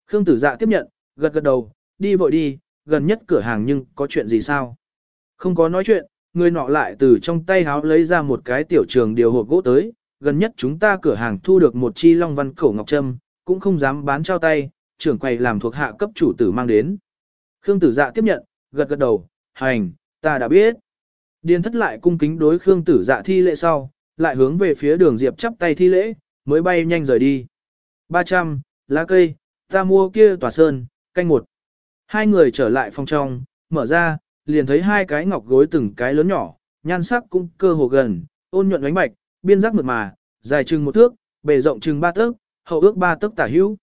Khương tử dạ tiếp nhận, gật gật đầu, đi vội đi, gần nhất cửa hàng nhưng có chuyện gì sao? Không có nói chuyện, người nọ lại từ trong tay háo lấy ra một cái tiểu trường điều hộp gỗ tới, gần nhất chúng ta cửa hàng thu được một chi long văn khẩu ngọc trâm, cũng không dám bán trao tay, trưởng quầy làm thuộc hạ cấp chủ tử mang đến. Khương tử dạ tiếp nhận, gật gật đầu, hành, ta đã biết. Điền thất lại cung kính đối Khương tử dạ thi lễ sau, lại hướng về phía đường Diệp chắp tay thi lễ, mới bay nhanh rời đi. 300, lá cây, ta mua kia tòa sơn, canh một. Hai người trở lại phòng trong, mở ra, liền thấy hai cái ngọc gối từng cái lớn nhỏ, nhan sắc cũng cơ hồ gần, ôn nhuận ánh bạch, biên giác mượt mà, dài chừng một thước, bề rộng chừng ba tấc, hậu ước ba tấc tả hữu.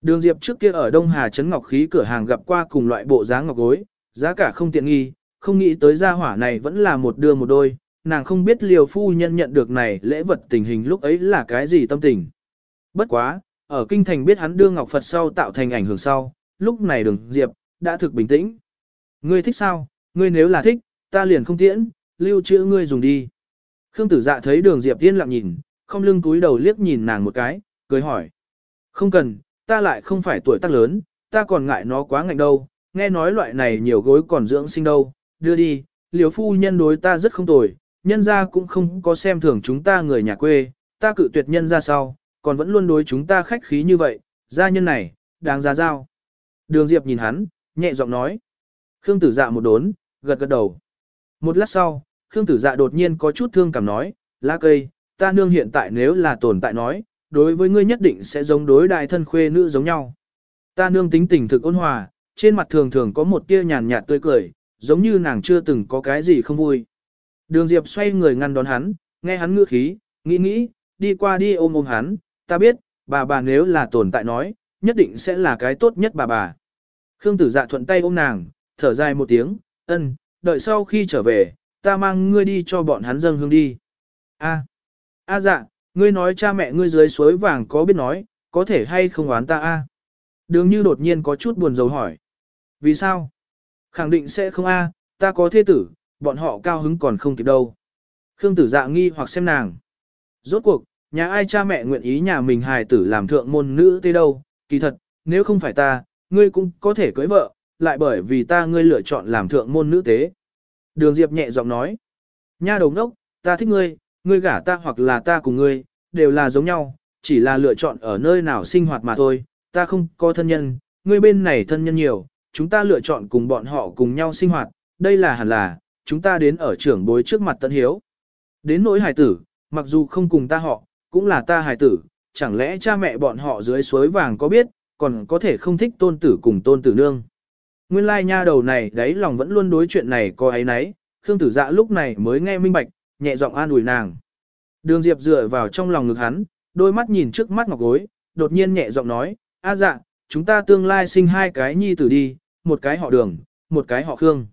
Đường Diệp trước kia ở Đông Hà Trấn Ngọc Khí cửa hàng gặp qua cùng loại bộ dáng ngọc gối, giá cả không tiện nghi, không nghĩ tới gia hỏa này vẫn là một đưa một đôi, nàng không biết liều phu nhân nhận được này lễ vật tình hình lúc ấy là cái gì tâm tình. Bất quá, ở kinh thành biết hắn đưa ngọc Phật sau tạo thành ảnh hưởng sau, lúc này đường Diệp, đã thực bình tĩnh. Ngươi thích sao, ngươi nếu là thích, ta liền không tiễn, lưu trữ ngươi dùng đi. Khương tử dạ thấy đường Diệp tiên lặng nhìn, không lưng túi đầu liếc nhìn nàng một cái, cười hỏi. Không cần, ta lại không phải tuổi tác lớn, ta còn ngại nó quá ngạnh đâu, nghe nói loại này nhiều gối còn dưỡng sinh đâu, đưa đi, liều phu nhân đối ta rất không tồi, nhân ra cũng không có xem thường chúng ta người nhà quê, ta cự tuyệt nhân ra sau, còn vẫn luôn đối chúng ta khách khí như vậy, gia nhân này, đáng giá giao. Đường Diệp nhìn hắn, nhẹ giọng nói. Khương tử dạ một đốn, gật gật đầu. Một lát sau, Khương tử dạ đột nhiên có chút thương cảm nói, lá cây, ta nương hiện tại nếu là tồn tại nói, đối với ngươi nhất định sẽ giống đối đại thân khuê nữ giống nhau. Ta nương tính tình thực ôn hòa, trên mặt thường thường có một tia nhàn nhạt tươi cười, giống như nàng chưa từng có cái gì không vui. Đường Diệp xoay người ngăn đón hắn, nghe hắn ngữ khí, nghĩ nghĩ, đi qua đi ôm ôm hắn, ta biết, bà bà nếu là tồn tại nói, nhất định sẽ là cái tốt nhất bà bà. Khương tử dạ thuận tay ôm nàng, thở dài một tiếng, ân, đợi sau khi trở về, ta mang ngươi đi cho bọn hắn dâng hương đi. A, a dạ, ngươi nói cha mẹ ngươi dưới suối vàng có biết nói, có thể hay không oán ta a? Đường như đột nhiên có chút buồn rầu hỏi. Vì sao? Khẳng định sẽ không a, ta có thế tử, bọn họ cao hứng còn không kịp đâu. Khương tử dạ nghi hoặc xem nàng. Rốt cuộc, nhà ai cha mẹ nguyện ý nhà mình hài tử làm thượng môn nữ thế đâu, kỳ thật, nếu không phải ta, ngươi cũng có thể cưới vợ, lại bởi vì ta ngươi lựa chọn làm thượng môn nữ tế. Đường Diệp nhẹ giọng nói, nha đồng đốc, ta thích ngươi, ngươi gả ta hoặc là ta cùng ngươi, đều là giống nhau, chỉ là lựa chọn ở nơi nào sinh hoạt mà thôi, ta không có thân nhân, ngươi bên này thân nhân nhiều, chúng ta lựa chọn cùng bọn họ cùng nhau sinh hoạt, đây là hẳn là, chúng ta đến ở trưởng bối trước mặt tận hiếu. Đến nỗi hải tử, mặc dù không cùng ta họ, cũng là ta hải tử, chẳng lẽ cha mẹ bọn họ dưới suối vàng có biết, còn có thể không thích tôn tử cùng tôn tử nương. Nguyên lai nha đầu này đấy lòng vẫn luôn đối chuyện này có ấy nấy, Khương tử dạ lúc này mới nghe minh bạch, nhẹ giọng an ủi nàng. Đường Diệp dựa vào trong lòng ngực hắn, đôi mắt nhìn trước mắt ngọc gối, đột nhiên nhẹ giọng nói, a dạ, chúng ta tương lai sinh hai cái nhi tử đi, một cái họ đường, một cái họ khương.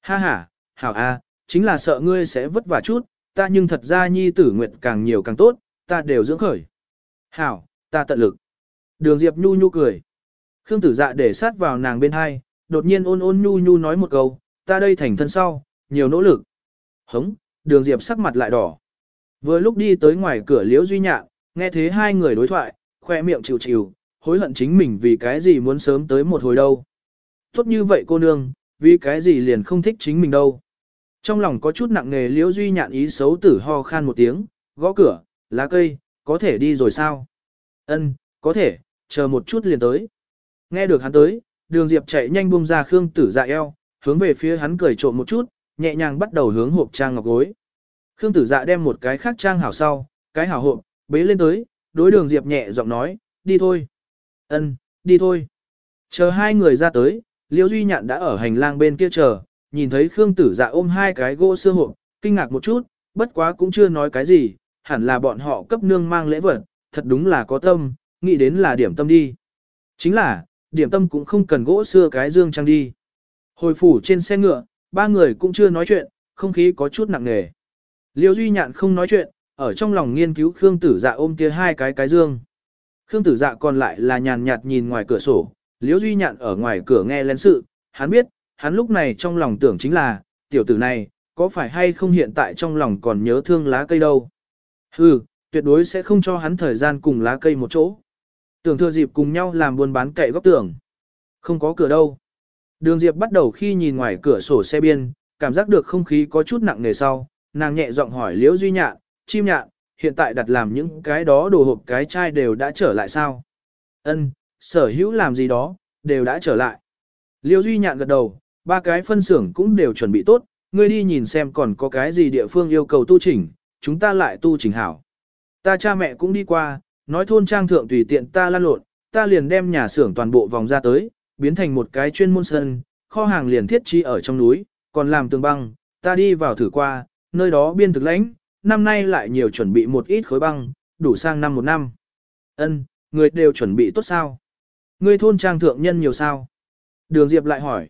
Ha ha, hảo a, chính là sợ ngươi sẽ vất vả chút, ta nhưng thật ra nhi tử nguyện càng nhiều càng tốt, ta đều dưỡng khởi. Hảo, ta tận lực. Đường Diệp nhu nhu cười. Khương tử dạ để sát vào nàng bên hai, đột nhiên ôn ôn nhu nhu nói một câu, ta đây thành thân sau, nhiều nỗ lực. Hống, đường Diệp sắc mặt lại đỏ. Vừa lúc đi tới ngoài cửa liễu duy nhạn, nghe thế hai người đối thoại, khoe miệng chịu chịu, hối hận chính mình vì cái gì muốn sớm tới một hồi đâu. Tốt như vậy cô nương, vì cái gì liền không thích chính mình đâu. Trong lòng có chút nặng nề liễu duy nhạn ý xấu tử ho khan một tiếng, gõ cửa, lá cây, có thể đi rồi sao? Ân, có thể, chờ một chút liền tới. Nghe được hắn tới, đường diệp chạy nhanh buông ra khương tử dạ eo, hướng về phía hắn cười trộm một chút, nhẹ nhàng bắt đầu hướng hộp trang ngọc gối. Khương tử dạ đem một cái khác trang hảo sau, cái hảo hộp, bế lên tới, đối đường diệp nhẹ giọng nói, đi thôi. Ân, đi thôi. Chờ hai người ra tới, Liễu Duy Nhạn đã ở hành lang bên kia chờ, nhìn thấy Khương Tử Dạ ôm hai cái gỗ xưa hộp, kinh ngạc một chút, bất quá cũng chưa nói cái gì, hẳn là bọn họ cấp nương mang lễ vật, thật đúng là có tâm, nghĩ đến là điểm tâm đi. Chính là, điểm tâm cũng không cần gỗ xưa cái dương trang đi. Hồi phủ trên xe ngựa, ba người cũng chưa nói chuyện, không khí có chút nặng nề. Liêu Duy Nhạn không nói chuyện, ở trong lòng nghiên cứu Khương Tử Dạ ôm kia hai cái cái dương. Khương Tử Dạ còn lại là nhàn nhạt nhìn ngoài cửa sổ, Liễu Duy Nhạn ở ngoài cửa nghe lén sự, hắn biết, hắn lúc này trong lòng tưởng chính là, tiểu tử này, có phải hay không hiện tại trong lòng còn nhớ thương lá cây đâu. Hừ, tuyệt đối sẽ không cho hắn thời gian cùng lá cây một chỗ. Tưởng thừa dịp cùng nhau làm buôn bán cậy góc tưởng, Không có cửa đâu. Đường Diệp bắt đầu khi nhìn ngoài cửa sổ xe biên, cảm giác được không khí có chút nặng nề sau, nàng nhẹ giọng hỏi Liễu Duy Nhạn, chim nhạn, hiện tại đặt làm những cái đó đồ hộp cái chai đều đã trở lại sao? Ân, sở hữu làm gì đó, đều đã trở lại. Liêu Duy Nhạn gật đầu, ba cái phân xưởng cũng đều chuẩn bị tốt, ngươi đi nhìn xem còn có cái gì địa phương yêu cầu tu chỉnh, chúng ta lại tu chỉnh hảo. Ta cha mẹ cũng đi qua, nói thôn trang thượng tùy tiện ta lan lộn, ta liền đem nhà xưởng toàn bộ vòng ra tới, biến thành một cái chuyên môn sân, kho hàng liền thiết trí ở trong núi, còn làm tường băng, ta đi vào thử qua, nơi đó biên thực lãnh, năm nay lại nhiều chuẩn bị một ít khối băng, đủ sang năm một năm. Ân, người đều chuẩn bị tốt sao? Ngươi thôn trang thượng nhân nhiều sao? Đường Diệp lại hỏi.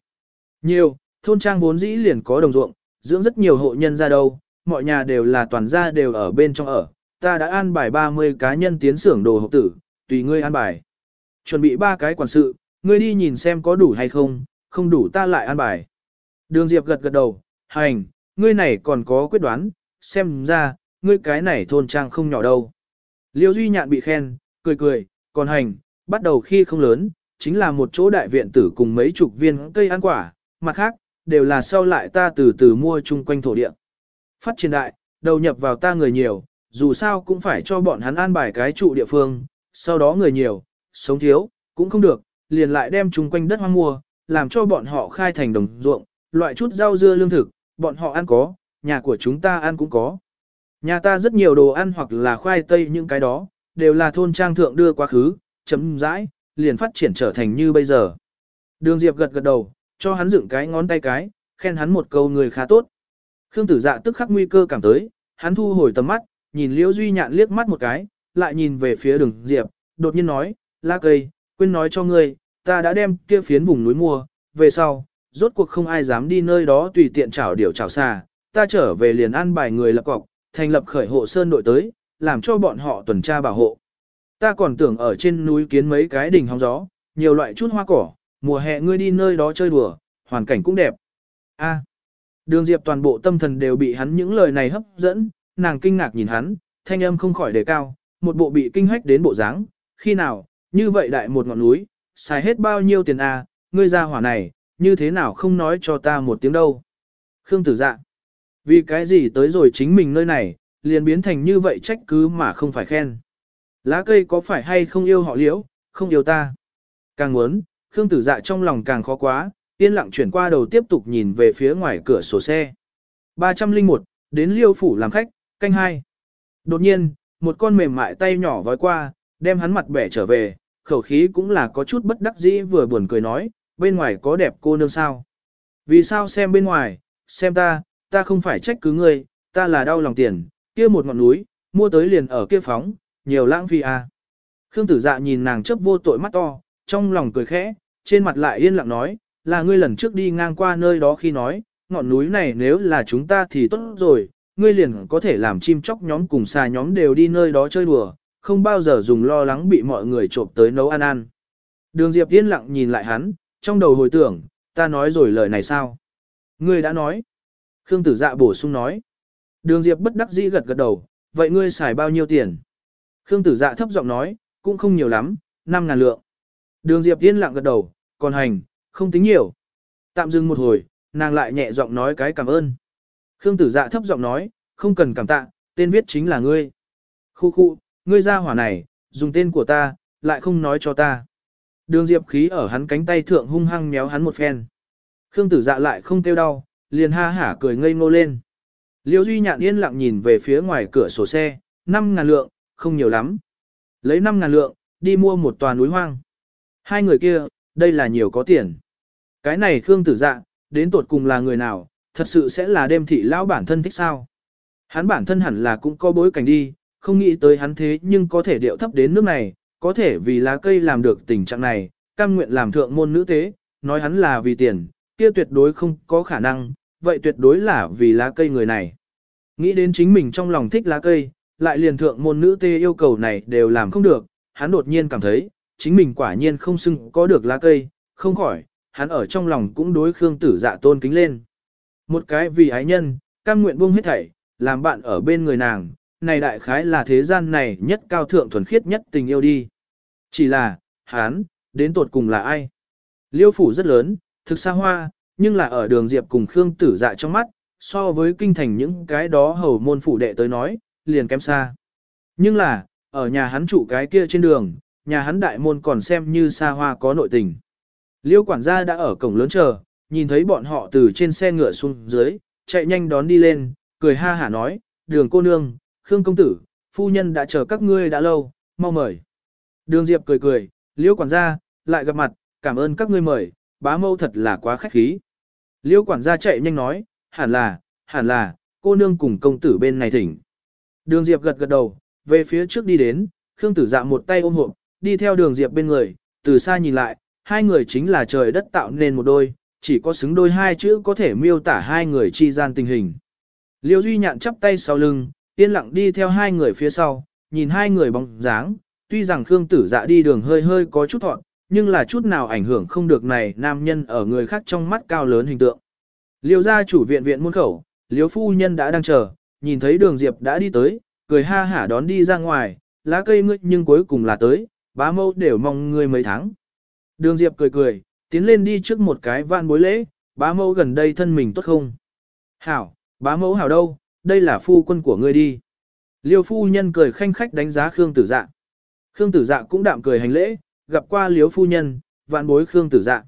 Nhiều, thôn trang vốn dĩ liền có đồng ruộng, dưỡng rất nhiều hộ nhân ra đâu, mọi nhà đều là toàn gia đều ở bên trong ở. Ta đã an bài 30 cá nhân tiến xưởng đồ hộp tử, tùy ngươi an bài. Chuẩn bị ba cái quản sự, ngươi đi nhìn xem có đủ hay không, không đủ ta lại an bài. Đường Diệp gật gật đầu, hành, ngươi này còn có quyết đoán, xem ra, ngươi cái này thôn trang không nhỏ đâu. Liêu Duy Nhạn bị khen, cười cười, còn hành, bắt đầu khi không lớn, chính là một chỗ đại viện tử cùng mấy chục viên cây ăn quả, mặt khác, đều là sau lại ta từ từ mua chung quanh thổ địa. Phát triển đại, đầu nhập vào ta người nhiều, dù sao cũng phải cho bọn hắn an bài cái trụ địa phương, sau đó người nhiều, sống thiếu, cũng không được, liền lại đem chung quanh đất hoang mua, làm cho bọn họ khai thành đồng ruộng, loại chút rau dưa lương thực, bọn họ ăn có, nhà của chúng ta ăn cũng có. Nhà ta rất nhiều đồ ăn hoặc là khoai tây những cái đó, đều là thôn trang thượng đưa quá khứ, chấm rãi, liền phát triển trở thành như bây giờ. Đường Diệp gật gật đầu, cho hắn dựng cái ngón tay cái, khen hắn một câu người khá tốt. Khương tử dạ tức khắc nguy cơ cảm tới, hắn thu hồi tầm mắt, nhìn Liễu Duy Nhạn liếc mắt một cái, lại nhìn về phía đường Diệp, đột nhiên nói, la cây, quên nói cho ngươi, ta đã đem kia phiến vùng núi mua, về sau, rốt cuộc không ai dám đi nơi đó tùy tiện chảo điều chảo xa. ta trở về liền ăn bài người lập cọc, thành lập khởi hộ sơn đội tới, làm cho bọn họ tuần tra bảo hộ. Ta còn tưởng ở trên núi kiến mấy cái đỉnh hóng gió, nhiều loại chút hoa cỏ, mùa hè ngươi đi nơi đó chơi đùa, hoàn cảnh cũng đẹp. A. đường Diệp toàn bộ tâm thần đều bị hắn những lời này hấp dẫn, nàng kinh ngạc nhìn hắn, thanh âm không khỏi đề cao, một bộ bị kinh hách đến bộ dáng, khi nào, như vậy đại một ngọn núi, xài hết bao nhiêu tiền a, ngươi ra hỏa này, như thế nào không nói cho ta một tiếng đâu. Khương tử dạ. Vì cái gì tới rồi chính mình nơi này, liền biến thành như vậy trách cứ mà không phải khen. Lá cây có phải hay không yêu họ liễu, không yêu ta. Càng muốn, Khương tử dạ trong lòng càng khó quá, yên lặng chuyển qua đầu tiếp tục nhìn về phía ngoài cửa sổ xe. 301, đến liêu phủ làm khách, canh hai. Đột nhiên, một con mềm mại tay nhỏ vói qua, đem hắn mặt bẻ trở về, khẩu khí cũng là có chút bất đắc dĩ vừa buồn cười nói, bên ngoài có đẹp cô nương sao. Vì sao xem bên ngoài, xem ta, ta không phải trách cứ ngươi, ta là đau lòng tiền, kia một ngọn núi, mua tới liền ở kia phóng, nhiều lãng phí à. Khương tử dạ nhìn nàng chấp vô tội mắt to, trong lòng cười khẽ, trên mặt lại yên lặng nói, là ngươi lần trước đi ngang qua nơi đó khi nói, ngọn núi này nếu là chúng ta thì tốt rồi, ngươi liền có thể làm chim chóc nhóm cùng xà nhóm đều đi nơi đó chơi đùa, không bao giờ dùng lo lắng bị mọi người trộm tới nấu ăn ăn. Đường Diệp yên lặng nhìn lại hắn, trong đầu hồi tưởng, ta nói rồi lời này sao? Ngươi đã nói. Khương tử dạ bổ sung nói. Đường Diệp bất đắc dĩ gật gật đầu, vậy ngươi xài bao nhiêu tiền? Khương tử dạ thấp giọng nói, cũng không nhiều lắm, 5 ngàn lượng. Đường Diệp yên lặng gật đầu, còn hành, không tính nhiều. Tạm dừng một hồi, nàng lại nhẹ giọng nói cái cảm ơn. Khương tử dạ thấp giọng nói, không cần cảm tạ, tên viết chính là ngươi. Khu khu, ngươi ra hỏa này, dùng tên của ta, lại không nói cho ta. Đường Diệp khí ở hắn cánh tay thượng hung hăng méo hắn một phen. Khương tử dạ lại không kêu đau, liền ha hả cười ngây ngô lên. Liêu Duy nhạn yên lặng nhìn về phía ngoài cửa sổ xe, 5 ngàn lượng, không nhiều lắm. Lấy 5 ngàn lượng, đi mua một tòa núi hoang. Hai người kia, đây là nhiều có tiền. Cái này Khương tử dạ, đến tột cùng là người nào, thật sự sẽ là đêm thị lão bản thân thích sao. Hắn bản thân hẳn là cũng có bối cảnh đi, không nghĩ tới hắn thế nhưng có thể điệu thấp đến nước này, có thể vì lá cây làm được tình trạng này, cam nguyện làm thượng môn nữ tế, nói hắn là vì tiền, kia tuyệt đối không có khả năng, vậy tuyệt đối là vì lá cây người này. Nghĩ đến chính mình trong lòng thích lá cây, lại liền thượng môn nữ tê yêu cầu này đều làm không được, hắn đột nhiên cảm thấy, chính mình quả nhiên không xưng có được lá cây, không khỏi, hắn ở trong lòng cũng đối Khương Tử Dạ tôn kính lên. Một cái vì ái nhân, cam nguyện buông hết thảy, làm bạn ở bên người nàng, này đại khái là thế gian này nhất cao thượng thuần khiết nhất tình yêu đi. Chỉ là, hắn, đến tột cùng là ai? Liêu phủ rất lớn, thực xa hoa, nhưng là ở đường Diệp cùng Khương Tử Dạ trong mắt, so với kinh thành những cái đó hầu môn phủ đệ tới nói, liền kém xa. Nhưng là, ở nhà hắn trụ cái kia trên đường, nhà hắn đại môn còn xem như xa hoa có nội tình. Liêu quản gia đã ở cổng lớn chờ, nhìn thấy bọn họ từ trên xe ngựa xuống dưới, chạy nhanh đón đi lên, cười ha hả nói, đường cô nương, Khương công tử, phu nhân đã chờ các ngươi đã lâu, mau mời. Đường Diệp cười cười, liêu quản gia, lại gặp mặt, cảm ơn các ngươi mời, bá mâu thật là quá khách khí. Liêu quản gia chạy nhanh nói, hẳn là, hẳn là, cô nương cùng công tử bên này thỉnh. Đường Diệp gật gật đầu, về phía trước đi đến, Khương tử dạ một tay ôm hộp, đi theo đường Diệp bên người, từ xa nhìn lại, hai người chính là trời đất tạo nên một đôi, chỉ có xứng đôi hai chữ có thể miêu tả hai người chi gian tình hình. Liêu Duy Nhạn chắp tay sau lưng, yên lặng đi theo hai người phía sau, nhìn hai người bóng dáng, tuy rằng Khương Tử Dạ đi đường hơi hơi có chút thọn, nhưng là chút nào ảnh hưởng không được này nam nhân ở người khác trong mắt cao lớn hình tượng. Liêu gia chủ viện viện môn khẩu, Liêu phu nhân đã đang chờ, nhìn thấy đường Diệp đã đi tới, cười ha hả đón đi ra ngoài, lá cây ngươi nhưng cuối cùng là tới, bá mâu đều mong ngươi mấy tháng. Đường Diệp cười cười, tiến lên đi trước một cái van bối lễ, bá mẫu gần đây thân mình tốt không? Hảo, bá mẫu hảo đâu, đây là phu quân của ngươi đi. Liêu phu nhân cười khanh khách đánh giá Khương tử dạ. Khương tử dạ cũng đạm cười hành lễ, gặp qua liêu phu nhân, vạn bối Khương tử dạ.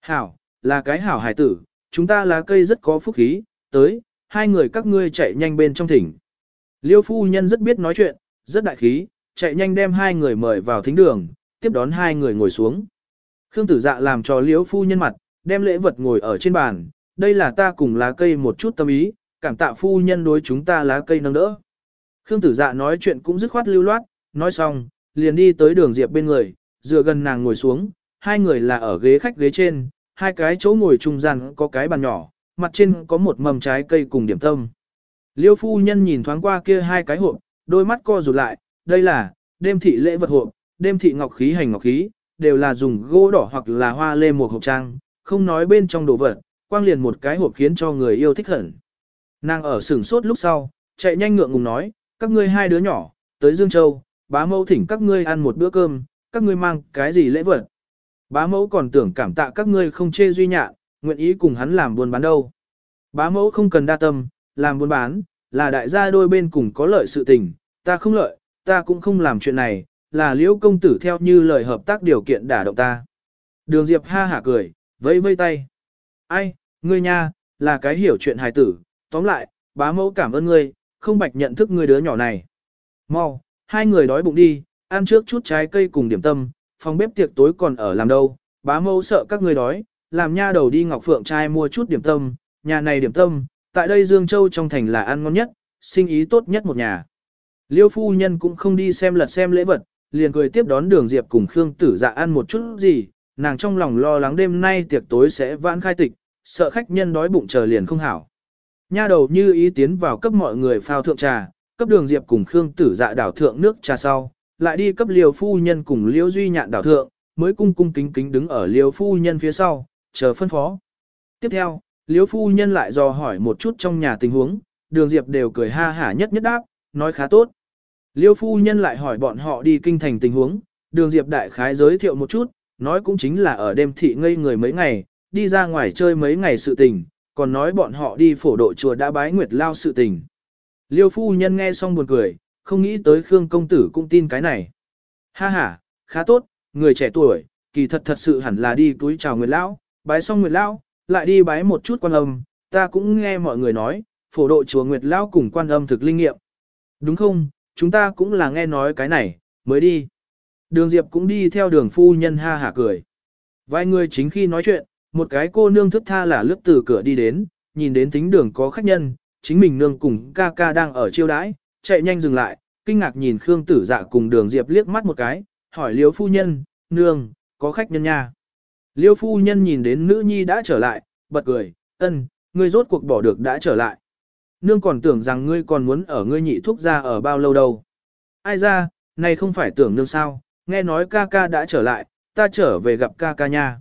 Hảo, là cái hảo hải tử, chúng ta lá cây rất có phúc khí, tới, hai người các ngươi chạy nhanh bên trong thỉnh. Liêu phu nhân rất biết nói chuyện, rất đại khí, chạy nhanh đem hai người mời vào thính đường, tiếp đón hai người ngồi xuống. Khương tử dạ làm cho liễu phu nhân mặt, đem lễ vật ngồi ở trên bàn, đây là ta cùng lá cây một chút tâm ý, cảm tạ phu nhân đối chúng ta lá cây nâng đỡ. Khương tử dạ nói chuyện cũng dứt khoát lưu loát, nói xong, liền đi tới đường diệp bên người, dựa gần nàng ngồi xuống, hai người là ở ghế khách ghế trên, hai cái chỗ ngồi trung gian có cái bàn nhỏ, mặt trên có một mầm trái cây cùng điểm tâm. Liêu phu nhân nhìn thoáng qua kia hai cái hộp, đôi mắt co rụt lại, đây là, đêm thị lễ vật hộp, đêm thị ngọc khí hành ngọc khí, đều là dùng gỗ đỏ hoặc là hoa lê một hộp trang, không nói bên trong đồ vật, quang liền một cái hộp khiến cho người yêu thích hẳn. Nàng ở sửng sốt lúc sau, chạy nhanh ngượng ngùng nói, các ngươi hai đứa nhỏ, tới Dương Châu, bá mẫu thỉnh các ngươi ăn một bữa cơm, các ngươi mang cái gì lễ vật. Bá mẫu còn tưởng cảm tạ các ngươi không chê duy nhạ, nguyện ý cùng hắn làm buôn bán đâu. Bá mẫu không cần đa tâm, làm buôn bán, là đại gia đôi bên cùng có lợi sự tình, ta không lợi, ta cũng không làm chuyện này, là liễu công tử theo như lời hợp tác điều kiện đả động ta. Đường Diệp ha hả cười, vẫy vây tay. Ai, ngươi nha, là cái hiểu chuyện hài tử, tóm lại, bá mẫu cảm ơn ngươi, không bạch nhận thức ngươi đứa nhỏ này. Mau, hai người đói bụng đi, ăn trước chút trái cây cùng điểm tâm, phòng bếp tiệc tối còn ở làm đâu, bá mẫu sợ các ngươi đói, làm nha đầu đi Ngọc Phượng trai mua chút điểm tâm, nhà này điểm tâm, tại đây Dương Châu trong thành là ăn ngon nhất, sinh ý tốt nhất một nhà. Liêu phu nhân cũng không đi xem lật xem lễ vật, liền cười tiếp đón đường Diệp cùng Khương Tử Dạ ăn một chút gì, nàng trong lòng lo lắng đêm nay tiệc tối sẽ vãn khai tịch, sợ khách nhân đói bụng chờ liền không hảo. Nha đầu như ý tiến vào cấp mọi người phao thượng trà, cấp đường Diệp cùng Khương Tử Dạ đảo thượng nước trà sau, lại đi cấp Liêu phu nhân cùng Liêu Duy Nhạn đảo thượng, mới cung cung kính kính đứng ở Liêu phu nhân phía sau, chờ phân phó. Tiếp theo, Liêu phu nhân lại dò hỏi một chút trong nhà tình huống, đường Diệp đều cười ha hả nhất nhất đáp, nói khá tốt. Liêu phu nhân lại hỏi bọn họ đi kinh thành tình huống, đường Diệp đại khái giới thiệu một chút, nói cũng chính là ở đêm thị ngây người mấy ngày, đi ra ngoài chơi mấy ngày sự tình, còn nói bọn họ đi phổ độ chùa đã bái nguyệt lao sự tình. Liêu phu nhân nghe xong buồn cười, không nghĩ tới Khương công tử cũng tin cái này. Ha ha, khá tốt, người trẻ tuổi, kỳ thật thật sự hẳn là đi túi chào nguyệt lão, bái xong nguyệt lão, lại đi bái một chút quan âm, ta cũng nghe mọi người nói, phổ độ chùa nguyệt lão cùng quan âm thực linh nghiệm. Đúng không, chúng ta cũng là nghe nói cái này, mới đi. Đường Diệp cũng đi theo đường phu nhân ha hả cười. Vài người chính khi nói chuyện, một cái cô nương thức tha là lướt từ cửa đi đến, nhìn đến tính đường có khách nhân, chính mình nương cùng ca ca đang ở chiêu đãi, chạy nhanh dừng lại, kinh ngạc nhìn Khương Tử Dạ cùng Đường Diệp liếc mắt một cái, hỏi liếu phu nhân, nương, có khách nhân nha. Liêu phu nhân nhìn đến nữ nhi đã trở lại, bật cười, ân, ngươi rốt cuộc bỏ được đã trở lại. Nương còn tưởng rằng ngươi còn muốn ở ngươi nhị thúc ra ở bao lâu đâu. Ai ra, này không phải tưởng nương sao, nghe nói ca ca đã trở lại, ta trở về gặp ca ca nha.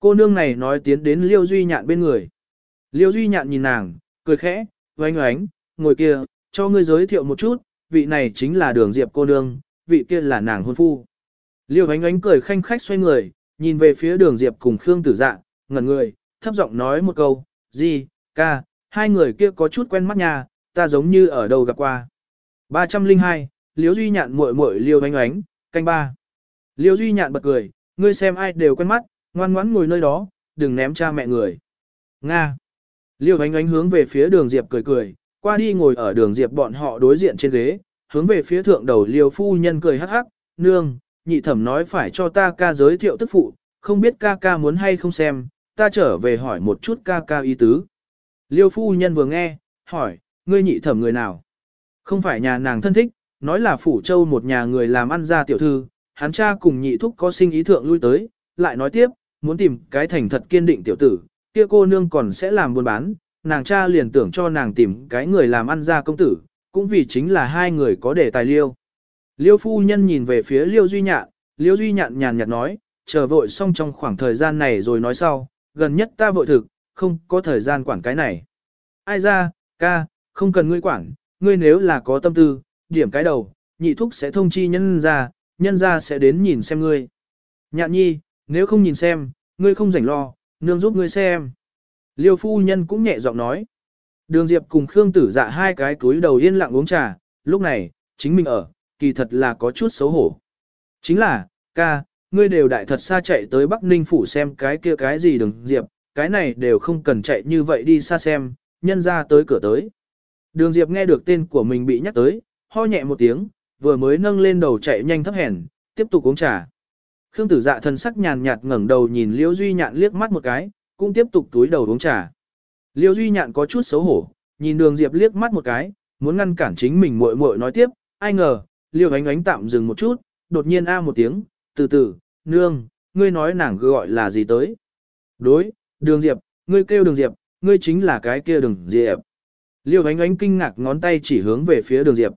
Cô nương này nói tiến đến Liêu Duy Nhạn bên người. Liêu Duy Nhạn nhìn nàng, cười khẽ, oánh oánh, ngồi kia, cho ngươi giới thiệu một chút, vị này chính là đường diệp cô nương, vị kia là nàng hôn phu. Liêu oánh oánh cười khanh khách xoay người, nhìn về phía đường diệp cùng Khương Tử Dạ, ngẩn người, thấp giọng nói một câu, gì, ca, hai người kia có chút quen mắt nha, ta giống như ở đâu gặp qua. 302, liễu Duy Nhạn muội muội Liêu Anh Ánh, canh ba. liễu Duy Nhạn bật cười, ngươi xem ai đều quen mắt, ngoan ngoãn ngồi nơi đó, đừng ném cha mẹ người. Nga. Liêu ánh ánh hướng về phía đường Diệp cười cười, qua đi ngồi ở đường Diệp bọn họ đối diện trên ghế, hướng về phía thượng đầu Liêu phu nhân cười hắc hắc, nương, nhị thẩm nói phải cho ta ca giới thiệu tức phụ, không biết ca ca muốn hay không xem, ta trở về hỏi một chút ca ca ý tứ. Liêu phu nhân vừa nghe, hỏi, ngươi nhị thẩm người nào? Không phải nhà nàng thân thích, nói là phủ châu một nhà người làm ăn ra tiểu thư, hắn cha cùng nhị thúc có sinh ý thượng lui tới, lại nói tiếp, muốn tìm cái thành thật kiên định tiểu tử, kia cô nương còn sẽ làm buôn bán, nàng cha liền tưởng cho nàng tìm cái người làm ăn ra công tử, cũng vì chính là hai người có để tài liêu. Liêu phu nhân nhìn về phía Liêu Duy Nhạn, Liêu Duy Nhạn nhàn nhạt nói, chờ vội xong trong khoảng thời gian này rồi nói sau, gần nhất ta vội thực, không có thời gian quản cái này. Ai ra, ca, không cần ngươi quản, ngươi nếu là có tâm tư, điểm cái đầu, nhị thúc sẽ thông chi nhân ra, nhân ra sẽ đến nhìn xem ngươi. Nhạn nhi, nếu không nhìn xem, ngươi không rảnh lo, nương giúp ngươi xem. Liêu phu nhân cũng nhẹ giọng nói. Đường Diệp cùng Khương Tử Dạ hai cái túi đầu yên lặng uống trà, lúc này, chính mình ở, kỳ thật là có chút xấu hổ. Chính là, ca, ngươi đều đại thật xa chạy tới Bắc Ninh phủ xem cái kia cái gì đường Diệp, cái này đều không cần chạy như vậy đi xa xem, nhân ra tới cửa tới. Đường Diệp nghe được tên của mình bị nhắc tới, ho nhẹ một tiếng, vừa mới nâng lên đầu chạy nhanh thấp hèn, tiếp tục uống trà. Khương tử dạ thần sắc nhàn nhạt ngẩng đầu nhìn Liễu Duy Nhạn liếc mắt một cái, cũng tiếp tục túi đầu uống trà. Liễu Duy Nhạn có chút xấu hổ, nhìn Đường Diệp liếc mắt một cái, muốn ngăn cản chính mình muội muội nói tiếp, ai ngờ, Liêu Ánh Ánh tạm dừng một chút, đột nhiên a một tiếng, từ từ, nương, ngươi nói nàng gọi là gì tới? Đối, Đường Diệp, ngươi kêu Đường Diệp, ngươi chính là cái kia Đường Diệp. Liêu Ánh Ánh kinh ngạc ngón tay chỉ hướng về phía Đường Diệp.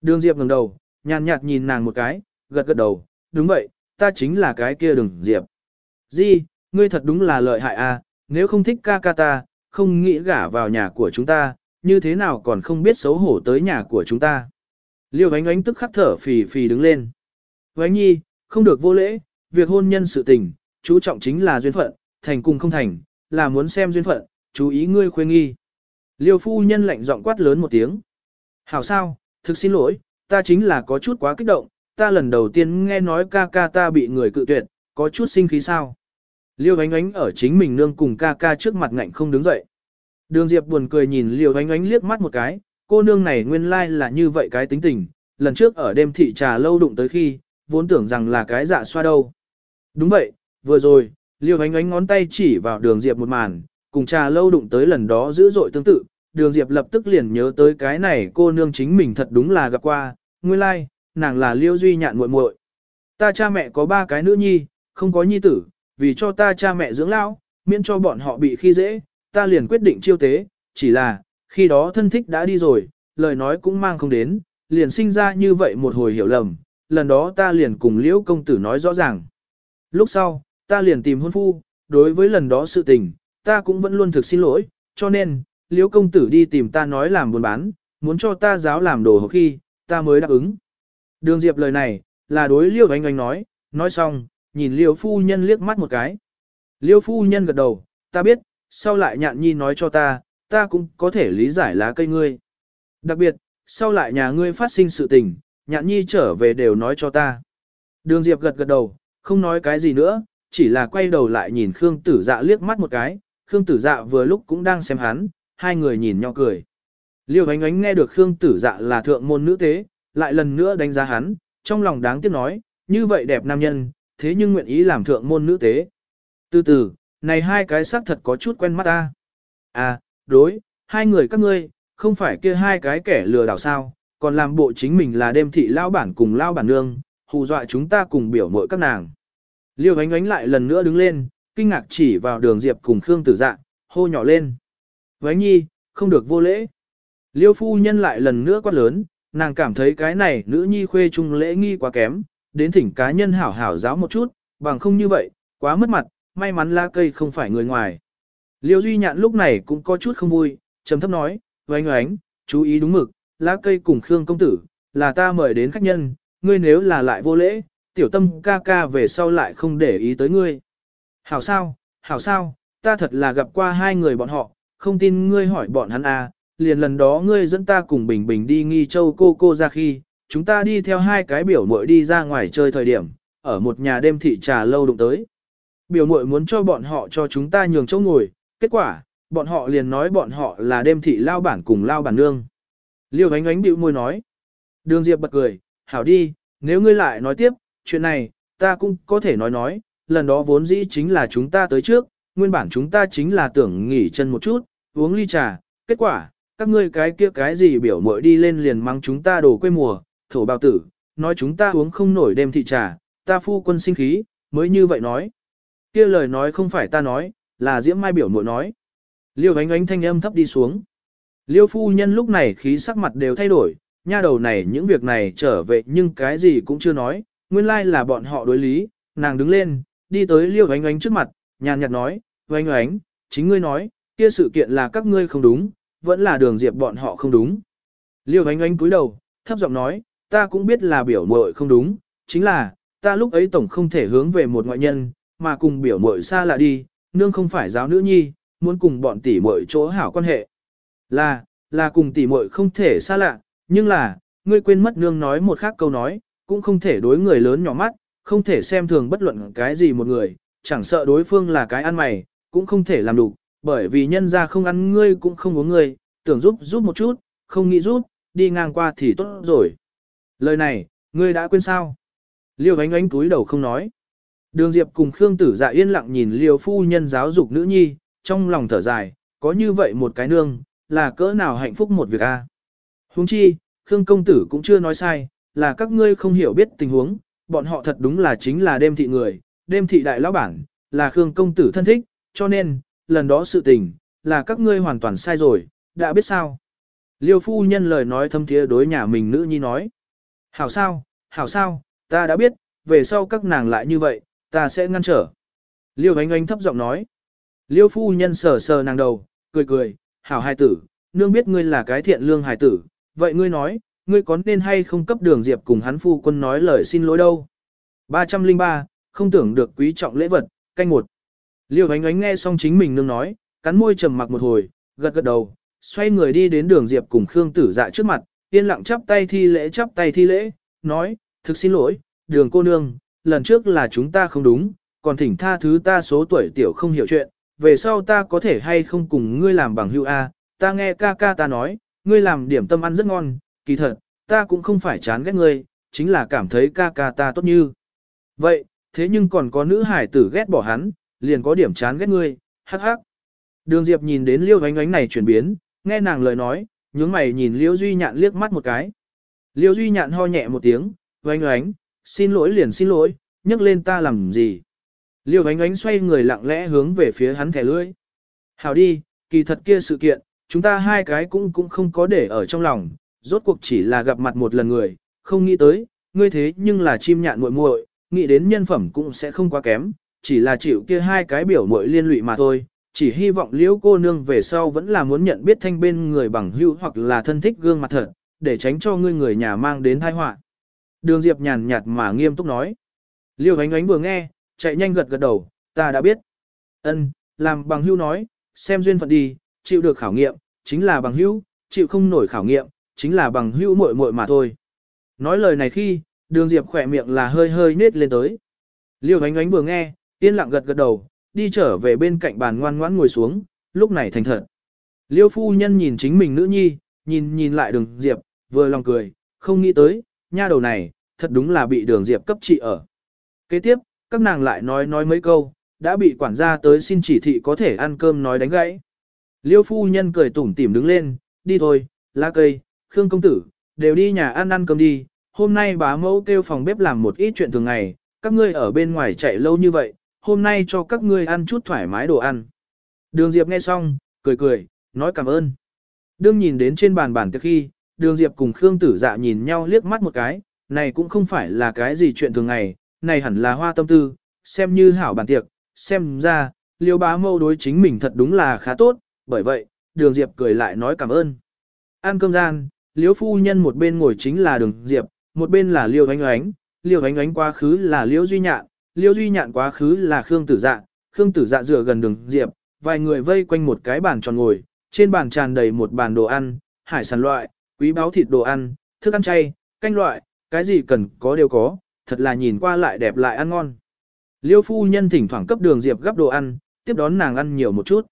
Đường Diệp ngẩng đầu, nhàn nhạt nhìn nàng một cái, gật gật đầu, đúng vậy, ta chính là cái kia Đường diệp. Di, ngươi thật đúng là lợi hại a, à, nếu không thích ca ca ta, không nghĩ gả vào nhà của chúng ta, như thế nào còn không biết xấu hổ tới nhà của chúng ta. Liêu ánh ánh tức khắc thở phì phì đứng lên. Vánh nhi, không được vô lễ, việc hôn nhân sự tình, chú trọng chính là duyên phận, thành cùng không thành, là muốn xem duyên phận, chú ý ngươi khuê nghi. Liêu phu nhân lạnh giọng quát lớn một tiếng. Hảo sao, thực xin lỗi, ta chính là có chút quá kích động, ta lần đầu tiên nghe nói ca ca ta bị người cự tuyệt, có chút sinh khí sao. Liêu ánh ánh ở chính mình nương cùng ca ca trước mặt ngạnh không đứng dậy. Đường Diệp buồn cười nhìn Liêu ánh ánh liếc mắt một cái, cô nương này nguyên lai là như vậy cái tính tình, lần trước ở đêm thị trà lâu đụng tới khi, vốn tưởng rằng là cái dạ xoa đâu. Đúng vậy, vừa rồi, Liêu ánh ánh ngón tay chỉ vào đường Diệp một màn, cùng trà lâu đụng tới lần đó dữ dội tương tự, đường Diệp lập tức liền nhớ tới cái này cô nương chính mình thật đúng là gặp qua, nguyên lai, nàng là Liêu Duy Nhạn muội muội. Ta cha mẹ có ba cái nữ nhi, không có nhi tử, vì cho ta cha mẹ dưỡng lão, miễn cho bọn họ bị khi dễ, ta liền quyết định chiêu tế, chỉ là, khi đó thân thích đã đi rồi, lời nói cũng mang không đến, liền sinh ra như vậy một hồi hiểu lầm, lần đó ta liền cùng liễu công tử nói rõ ràng. Lúc sau, ta liền tìm hôn phu, đối với lần đó sự tình, ta cũng vẫn luôn thực xin lỗi, cho nên, liễu công tử đi tìm ta nói làm buôn bán, muốn cho ta giáo làm đồ hộp khi, ta mới đáp ứng. Đường Diệp lời này, là đối liễu anh anh nói, nói xong, nhìn liễu phu nhân liếc mắt một cái. Liễu phu nhân gật đầu, ta biết, sau lại nhạn nhi nói cho ta, ta cũng có thể lý giải lá cây ngươi. Đặc biệt, sau lại nhà ngươi phát sinh sự tình, nhạn nhi trở về đều nói cho ta. Đường Diệp gật gật đầu, không nói cái gì nữa, chỉ là quay đầu lại nhìn Khương Tử Dạ liếc mắt một cái, Khương Tử Dạ vừa lúc cũng đang xem hắn, hai người nhìn nhau cười. Liêu ánh ánh nghe được Khương Tử Dạ là thượng môn nữ tế, lại lần nữa đánh giá hắn, trong lòng đáng tiếc nói, như vậy đẹp nam nhân, thế nhưng nguyện ý làm thượng môn nữ tế. Từ từ, này hai cái xác thật có chút quen mắt ta. À, đối, hai người các ngươi, không phải kia hai cái kẻ lừa đảo sao, còn làm bộ chính mình là đêm thị lao bản cùng lao bản nương, hù dọa chúng ta cùng biểu mội các nàng. Liêu ánh ánh lại lần nữa đứng lên, kinh ngạc chỉ vào đường Diệp cùng Khương tử dạ, hô nhỏ lên. Vánh nhi, không được vô lễ. Liêu phu nhân lại lần nữa quát lớn, nàng cảm thấy cái này nữ nhi khuê trung lễ nghi quá kém, đến thỉnh cá nhân hảo hảo giáo một chút, bằng không như vậy, quá mất mặt, may mắn la cây không phải người ngoài. Liêu duy nhạn lúc này cũng có chút không vui, trầm thấp nói, oánh oánh, chú ý đúng mực, lá cây cùng Khương công tử, là ta mời đến khách nhân, ngươi nếu là lại vô lễ, tiểu tâm ca ca về sau lại không để ý tới ngươi. Hảo sao, hảo sao, ta thật là gặp qua hai người bọn họ, không tin ngươi hỏi bọn hắn à, liền lần đó ngươi dẫn ta cùng Bình Bình đi nghi châu cô cô ra khi, chúng ta đi theo hai cái biểu muội đi ra ngoài chơi thời điểm, ở một nhà đêm thị trà lâu đụng tới. Biểu muội muốn cho bọn họ cho chúng ta nhường chỗ ngồi, kết quả, bọn họ liền nói bọn họ là đêm thị lao bản cùng lao bản nương. Liêu ánh ánh bĩu môi nói. Đường Diệp bật cười, hảo đi, nếu ngươi lại nói tiếp, chuyện này, ta cũng có thể nói nói, lần đó vốn dĩ chính là chúng ta tới trước, nguyên bản chúng ta chính là tưởng nghỉ chân một chút, uống ly trà, kết quả, các ngươi cái kia cái gì biểu mội đi lên liền mang chúng ta đổ quê mùa, thổ bào tử, nói chúng ta uống không nổi đêm thị trà, ta phu quân sinh khí, mới như vậy nói. Kia lời nói không phải ta nói, là Diễm Mai biểu mội nói. Liêu ánh ánh thanh âm thấp đi xuống. Liêu phu nhân lúc này khí sắc mặt đều thay đổi, nha đầu này những việc này trở về nhưng cái gì cũng chưa nói, nguyên lai là bọn họ đối lý, nàng đứng lên, đi tới liêu ánh ánh trước mặt, nhàn nhạt nói, ánh ánh, chính ngươi nói, kia sự kiện là các ngươi không đúng, vẫn là đường diệp bọn họ không đúng. Liêu ánh ánh cúi đầu, thấp giọng nói, ta cũng biết là biểu muội không đúng, chính là, ta lúc ấy tổng không thể hướng về một ngoại nhân, mà cùng biểu muội xa lạ đi, nương không phải giáo nữ nhi, muốn cùng bọn tỷ muội chỗ hảo quan hệ. Là, là cùng tỷ muội không thể xa lạ, nhưng là, ngươi quên mất nương nói một khác câu nói, cũng không thể đối người lớn nhỏ mắt, không thể xem thường bất luận cái gì một người, chẳng sợ đối phương là cái ăn mày, cũng không thể làm đủ, bởi vì nhân ra không ăn ngươi cũng không uống ngươi, tưởng giúp giúp một chút, không nghĩ giúp, đi ngang qua thì tốt rồi. Lời này, ngươi đã quên sao? Liêu ánh ánh túi đầu không nói. Đường Diệp cùng Khương Tử Dạ yên lặng nhìn Liêu phu nhân giáo dục nữ nhi, trong lòng thở dài, có như vậy một cái nương, là cỡ nào hạnh phúc một việc a. Huống chi, Khương công tử cũng chưa nói sai, là các ngươi không hiểu biết tình huống, bọn họ thật đúng là chính là đêm thị người, đêm thị đại lão bản, là Khương công tử thân thích, cho nên, lần đó sự tình, là các ngươi hoàn toàn sai rồi, đã biết sao. Liêu phu nhân lời nói thâm thiế đối nhà mình nữ nhi nói. Hảo sao, hảo sao, ta đã biết, về sau các nàng lại như vậy, ta sẽ ngăn trở. Liêu ánh ánh thấp giọng nói. Liêu phu nhân sờ sờ nàng đầu, cười cười, hảo hài tử, nương biết ngươi là cái thiện lương hài tử, vậy ngươi nói, ngươi có nên hay không cấp đường diệp cùng hắn phu quân nói lời xin lỗi đâu. 303, không tưởng được quý trọng lễ vật, canh một. Liêu ánh ánh nghe xong chính mình nương nói, cắn môi trầm mặc một hồi, gật gật đầu, xoay người đi đến đường diệp cùng Khương tử dạ trước mặt, yên lặng chắp tay thi lễ chắp tay thi lễ, nói, thực xin lỗi, đường cô nương, lần trước là chúng ta không đúng, còn thỉnh tha thứ ta số tuổi tiểu không hiểu chuyện, về sau ta có thể hay không cùng ngươi làm bằng hữu A, ta nghe ca ca ta nói, ngươi làm điểm tâm ăn rất ngon, kỳ thật, ta cũng không phải chán ghét ngươi, chính là cảm thấy ca ca ta tốt như. Vậy, thế nhưng còn có nữ hải tử ghét bỏ hắn, liền có điểm chán ghét ngươi, hắc hắc. Đường Diệp nhìn đến Liêu Ánh Ánh này chuyển biến, nghe nàng lời nói, nhướng mày nhìn Liêu Duy Nhạn liếc mắt một cái. Liêu Duy Nhạn ho nhẹ một tiếng, Ánh Ánh, xin lỗi liền xin lỗi, nhắc lên ta làm gì. Liêu ánh ánh xoay người lặng lẽ hướng về phía hắn thẻ lưỡi. Hảo đi, kỳ thật kia sự kiện, chúng ta hai cái cũng cũng không có để ở trong lòng, rốt cuộc chỉ là gặp mặt một lần người, không nghĩ tới, ngươi thế nhưng là chim nhạn muội muội, nghĩ đến nhân phẩm cũng sẽ không quá kém, chỉ là chịu kia hai cái biểu muội liên lụy mà thôi, chỉ hy vọng liễu cô nương về sau vẫn là muốn nhận biết thanh bên người bằng hữu hoặc là thân thích gương mặt thật, để tránh cho ngươi người nhà mang đến tai họa. Đường Diệp nhàn nhạt mà nghiêm túc nói. Liêu ánh ánh vừa nghe, chạy nhanh gật gật đầu, ta đã biết. Ân, làm bằng Hưu nói, xem duyên phận đi, chịu được khảo nghiệm, chính là bằng Hưu, chịu không nổi khảo nghiệm, chính là bằng Hưu muội muội mà thôi. Nói lời này khi, đường Diệp khỏe miệng là hơi hơi nết lên tới. Liêu ánh ánh vừa nghe, yên lặng gật gật đầu, đi trở về bên cạnh bàn ngoan ngoãn ngồi xuống, lúc này thành thật. Liêu phu nhân nhìn chính mình nữ nhi, nhìn nhìn lại đường Diệp, vừa lòng cười, không nghĩ tới, nha đầu này, thật đúng là bị đường Diệp cấp trị ở. Kế tiếp, các nàng lại nói nói mấy câu, đã bị quản gia tới xin chỉ thị có thể ăn cơm nói đánh gãy. Liêu phu nhân cười tủm tỉm đứng lên, đi thôi, lá cây, Khương công tử, đều đi nhà ăn ăn cơm đi, hôm nay bá mẫu kêu phòng bếp làm một ít chuyện thường ngày, các ngươi ở bên ngoài chạy lâu như vậy, hôm nay cho các ngươi ăn chút thoải mái đồ ăn. Đường Diệp nghe xong, cười cười, nói cảm ơn. Đương nhìn đến trên bàn bàn tiệc khi, Đường Diệp cùng Khương Tử Dạ nhìn nhau liếc mắt một cái, này cũng không phải là cái gì chuyện thường ngày, này hẳn là hoa tâm tư, xem như hảo bàn tiệc, xem ra, liêu bá mâu đối chính mình thật đúng là khá tốt, bởi vậy, Đường Diệp cười lại nói cảm ơn. Ăn cơm gian, liêu phu nhân một bên ngồi chính là Đường Diệp, một bên là liêu ánh ánh, liêu ánh ánh quá khứ là liêu duy nhạn, liêu duy nhạn quá khứ là Khương Tử Dạ, Khương Tử Dạ dựa gần Đường Diệp, vài người vây quanh một cái bàn tròn ngồi, trên bàn tràn đầy một bàn đồ ăn, hải sản loại, quý báo thịt đồ ăn, thức ăn chay, canh loại, cái gì cần có đều có, thật là nhìn qua lại đẹp lại ăn ngon. Liêu phu nhân thỉnh thoảng cấp đường Diệp gấp đồ ăn, tiếp đón nàng ăn nhiều một chút.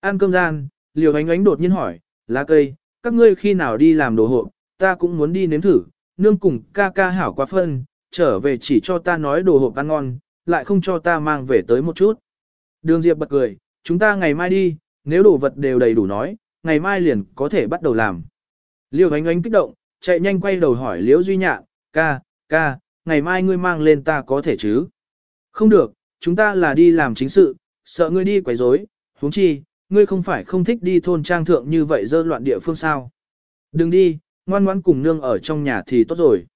Ăn cơm gian, Liêu ánh ánh đột nhiên hỏi, lá cây, các ngươi khi nào đi làm đồ hộp, ta cũng muốn đi nếm thử, nương cùng ca ca hảo quá phân, trở về chỉ cho ta nói đồ hộp ăn ngon, lại không cho ta mang về tới một chút. Đường Diệp bật cười, chúng ta ngày mai đi, nếu đồ vật đều đầy đủ nói, ngày mai liền có thể bắt đầu làm. Liêu ánh ánh kích động, chạy nhanh quay đầu hỏi Liễu Duy Nhạn, ca, ca, ngày mai ngươi mang lên ta có thể chứ? Không được, chúng ta là đi làm chính sự, sợ ngươi đi quấy rối, huống chi, ngươi không phải không thích đi thôn trang thượng như vậy dơ loạn địa phương sao. Đừng đi, ngoan ngoãn cùng nương ở trong nhà thì tốt rồi.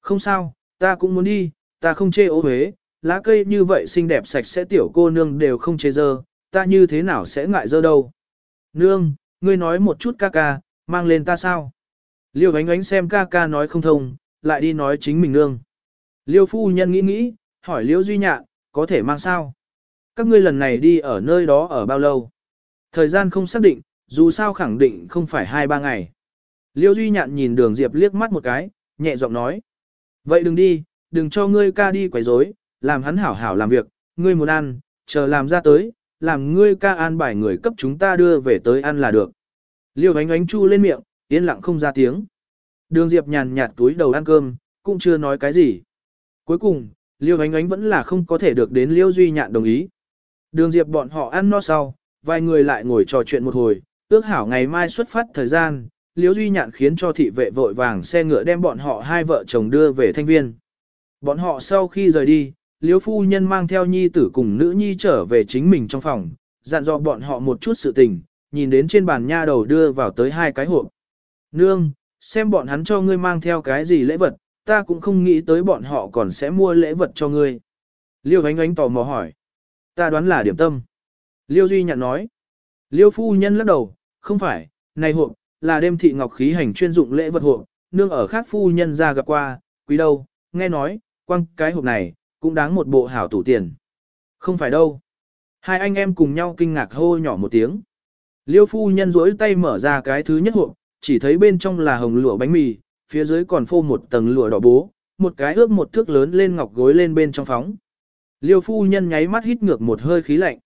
Không sao, ta cũng muốn đi, ta không chê ố huế, lá cây như vậy xinh đẹp sạch sẽ tiểu cô nương đều không chê dơ, ta như thế nào sẽ ngại dơ đâu. Nương, ngươi nói một chút ca ca, mang lên ta sao? Liêu ánh ánh xem ca ca nói không thông, lại đi nói chính mình nương. Liêu phu nhân nghĩ nghĩ, hỏi Liêu Duy Nhạn, có thể mang sao? Các ngươi lần này đi ở nơi đó ở bao lâu? Thời gian không xác định, dù sao khẳng định không phải 2-3 ngày. Liêu Duy Nhạn nhìn đường Diệp liếc mắt một cái, nhẹ giọng nói. Vậy đừng đi, đừng cho ngươi ca đi quấy rối, làm hắn hảo hảo làm việc, ngươi muốn ăn, chờ làm ra tới, làm ngươi ca an bài người cấp chúng ta đưa về tới ăn là được. Liêu ánh ánh chu lên miệng, yên lặng không ra tiếng. Đường Diệp nhàn nhạt túi đầu ăn cơm, cũng chưa nói cái gì. Cuối cùng, Liêu ánh ánh vẫn là không có thể được đến Liêu Duy Nhạn đồng ý. Đường Diệp bọn họ ăn no sau, vài người lại ngồi trò chuyện một hồi, ước hảo ngày mai xuất phát thời gian, Liêu Duy Nhạn khiến cho thị vệ vội vàng xe ngựa đem bọn họ hai vợ chồng đưa về thanh viên. Bọn họ sau khi rời đi, Liêu Phu Nhân mang theo nhi tử cùng nữ nhi trở về chính mình trong phòng, dặn dò bọn họ một chút sự tình, nhìn đến trên bàn nha đầu đưa vào tới hai cái hộp. Nương, xem bọn hắn cho ngươi mang theo cái gì lễ vật, ta cũng không nghĩ tới bọn họ còn sẽ mua lễ vật cho ngươi. Liêu ánh ánh tò mò hỏi. Ta đoán là điểm tâm. Liêu Duy nhận nói. Liêu phu nhân lắc đầu, không phải, này hộp, là đêm thị ngọc khí hành chuyên dụng lễ vật hộp, nương ở khác phu nhân ra gặp qua, quý đâu, nghe nói, quăng cái hộp này, cũng đáng một bộ hảo tủ tiền. Không phải đâu. Hai anh em cùng nhau kinh ngạc hô nhỏ một tiếng. Liêu phu nhân rỗi tay mở ra cái thứ nhất hộp, chỉ thấy bên trong là hồng lụa bánh mì, phía dưới còn phô một tầng lụa đỏ bố, một cái ước một thước lớn lên ngọc gối lên bên trong phóng. Liêu phu nhân nháy mắt hít ngược một hơi khí lạnh.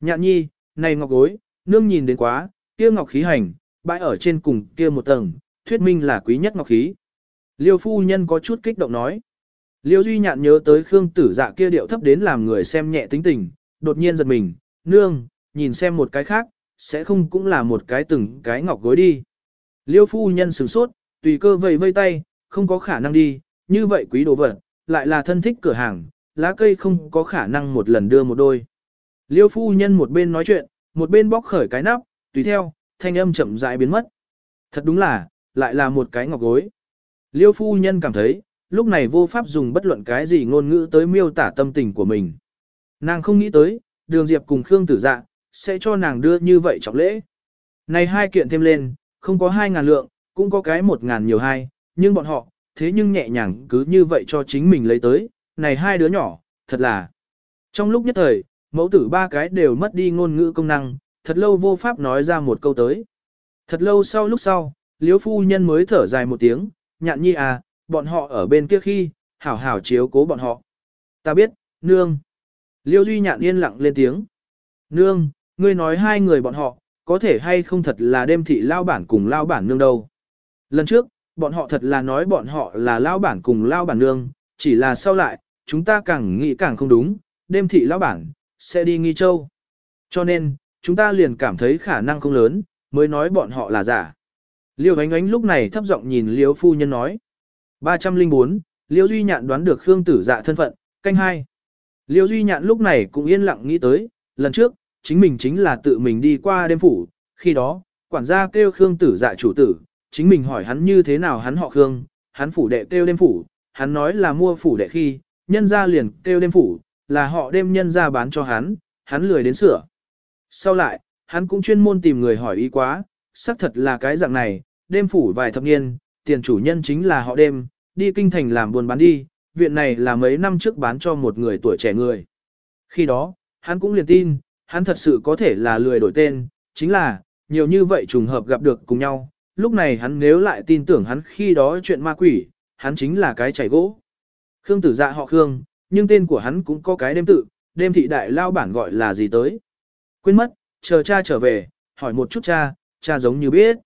Nhạn nhi, này ngọc gối, nương nhìn đến quá, kia ngọc khí hành, bãi ở trên cùng kia một tầng, thuyết minh là quý nhất ngọc khí. Liêu phu nhân có chút kích động nói. Liêu duy nhạn nhớ tới Khương tử dạ kia điệu thấp đến làm người xem nhẹ tính tình, đột nhiên giật mình, nương, nhìn xem một cái khác, sẽ không cũng là một cái từng cái ngọc gối đi. Liêu phu nhân sửng sốt, tùy cơ vậy vây tay, không có khả năng đi, như vậy quý đồ vật, lại là thân thích cửa hàng, lá cây không có khả năng một lần đưa một đôi. Liêu phu nhân một bên nói chuyện, một bên bóc khởi cái nắp, tùy theo, thanh âm chậm rãi biến mất. Thật đúng là, lại là một cái ngọc gối. Liêu phu nhân cảm thấy, lúc này vô pháp dùng bất luận cái gì ngôn ngữ tới miêu tả tâm tình của mình. Nàng không nghĩ tới, đường diệp cùng Khương tử dạ, sẽ cho nàng đưa như vậy trọng lễ. Này hai kiện thêm lên, không có hai ngàn lượng, cũng có cái một ngàn nhiều hai, nhưng bọn họ, thế nhưng nhẹ nhàng cứ như vậy cho chính mình lấy tới, này hai đứa nhỏ, thật là. Trong lúc nhất thời, mẫu tử ba cái đều mất đi ngôn ngữ công năng, thật lâu vô pháp nói ra một câu tới. Thật lâu sau lúc sau, liếu phu nhân mới thở dài một tiếng, nhạn nhi à, bọn họ ở bên kia khi, hảo hảo chiếu cố bọn họ. Ta biết, nương. Liêu duy nhạn yên lặng lên tiếng. Nương, ngươi nói hai người bọn họ, có thể hay không thật là đêm thị lao bản cùng lao bản nương đâu. Lần trước, bọn họ thật là nói bọn họ là lao bản cùng lao bản nương, chỉ là sau lại, chúng ta càng nghĩ càng không đúng, đêm thị lao bản, sẽ đi nghi châu. Cho nên, chúng ta liền cảm thấy khả năng không lớn, mới nói bọn họ là giả. Liêu ánh ánh lúc này thấp giọng nhìn Liêu phu nhân nói. 304, Liêu Duy Nhạn đoán được Khương Tử Dạ thân phận, canh hai. Liêu Duy Nhạn lúc này cũng yên lặng nghĩ tới, lần trước, chính mình chính là tự mình đi qua đêm phủ, khi đó, quản gia kêu Khương Tử Dạ chủ tử, chính mình hỏi hắn như thế nào hắn họ Khương, hắn phủ đệ kêu đêm phủ, hắn nói là mua phủ đệ khi, nhân gia liền kêu đêm phủ, là họ đêm nhân gia bán cho hắn, hắn lười đến sửa. Sau lại, hắn cũng chuyên môn tìm người hỏi ý quá, xác thật là cái dạng này, đêm phủ vài thập niên, tiền chủ nhân chính là họ đêm, đi kinh thành làm buôn bán đi, viện này là mấy năm trước bán cho một người tuổi trẻ người. Khi đó, hắn cũng liền tin, hắn thật sự có thể là lười đổi tên, chính là, nhiều như vậy trùng hợp gặp được cùng nhau, lúc này hắn nếu lại tin tưởng hắn khi đó chuyện ma quỷ, hắn chính là cái chảy gỗ. Khương tử dạ họ Khương, nhưng tên của hắn cũng có cái đêm tự, đêm thị đại lao bản gọi là gì tới. Quên mất, chờ cha trở về, hỏi một chút cha, cha giống như biết.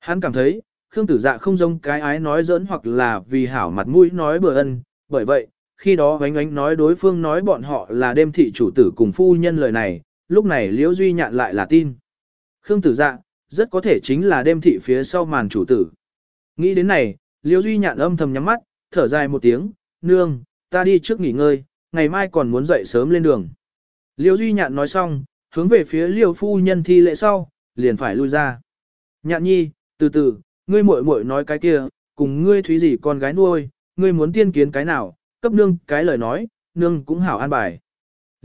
Hắn cảm thấy, Khương tử dạ không giống cái ái nói giỡn hoặc là vì hảo mặt mũi nói bừa ân, bởi vậy, khi đó ánh ánh nói đối phương nói bọn họ là đêm thị chủ tử cùng phu nhân lời này, lúc này liễu duy nhạn lại là tin. Khương tử dạ, rất có thể chính là đêm thị phía sau màn chủ tử. Nghĩ đến này, liễu duy nhạn âm thầm nhắm mắt, thở dài một tiếng, nương, ta đi trước nghỉ ngơi, ngày mai còn muốn dậy sớm lên đường. Liễu duy nhạn nói xong, hướng về phía liễu phu nhân thi lễ sau, liền phải lui ra. Nhạn nhi, từ từ, ngươi muội muội nói cái kia, cùng ngươi thúy gì con gái nuôi, ngươi muốn tiên kiến cái nào, cấp nương cái lời nói, nương cũng hảo an bài.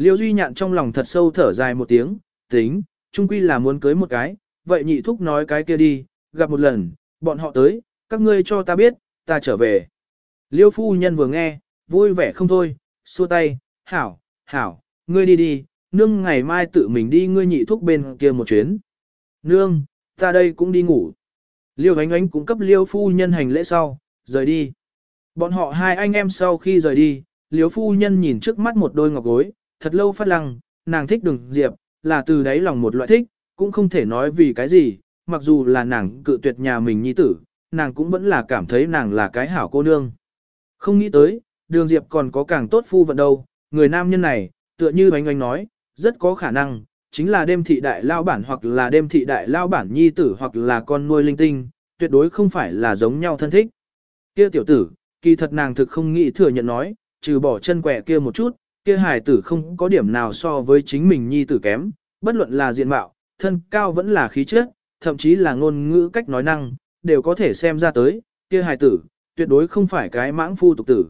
Liêu Duy Nhạn trong lòng thật sâu thở dài một tiếng, tính, chung quy là muốn cưới một cái, vậy nhị thúc nói cái kia đi, gặp một lần, bọn họ tới, các ngươi cho ta biết, ta trở về. Liêu phu nhân vừa nghe, vui vẻ không thôi, xua tay, hảo, hảo, ngươi đi đi, nương ngày mai tự mình đi ngươi nhị thúc bên kia một chuyến. Nương, ta đây cũng đi ngủ. Liêu ánh ánh cũng cấp liêu phu nhân hành lễ sau, rời đi. Bọn họ hai anh em sau khi rời đi, liêu phu nhân nhìn trước mắt một đôi ngọc gối, thật lâu phát lăng, nàng thích đường diệp, là từ đáy lòng một loại thích, cũng không thể nói vì cái gì, mặc dù là nàng cự tuyệt nhà mình nhi tử, nàng cũng vẫn là cảm thấy nàng là cái hảo cô nương. Không nghĩ tới, đường diệp còn có càng tốt phu vận đâu, người nam nhân này, tựa như oanh oanh nói, rất có khả năng, chính là đêm thị đại lao bản hoặc là đêm thị đại lao bản nhi tử hoặc là con nuôi linh tinh, tuyệt đối không phải là giống nhau thân thích. Kia tiểu tử, kỳ thật nàng thực không nghĩ thừa nhận nói, trừ bỏ chân quẻ kia một chút, kia hài tử không có điểm nào so với chính mình nhi tử kém, bất luận là diện mạo, thân cao vẫn là khí chất, thậm chí là ngôn ngữ cách nói năng, đều có thể xem ra tới, kia hài tử, tuyệt đối không phải cái mãng phu tục tử.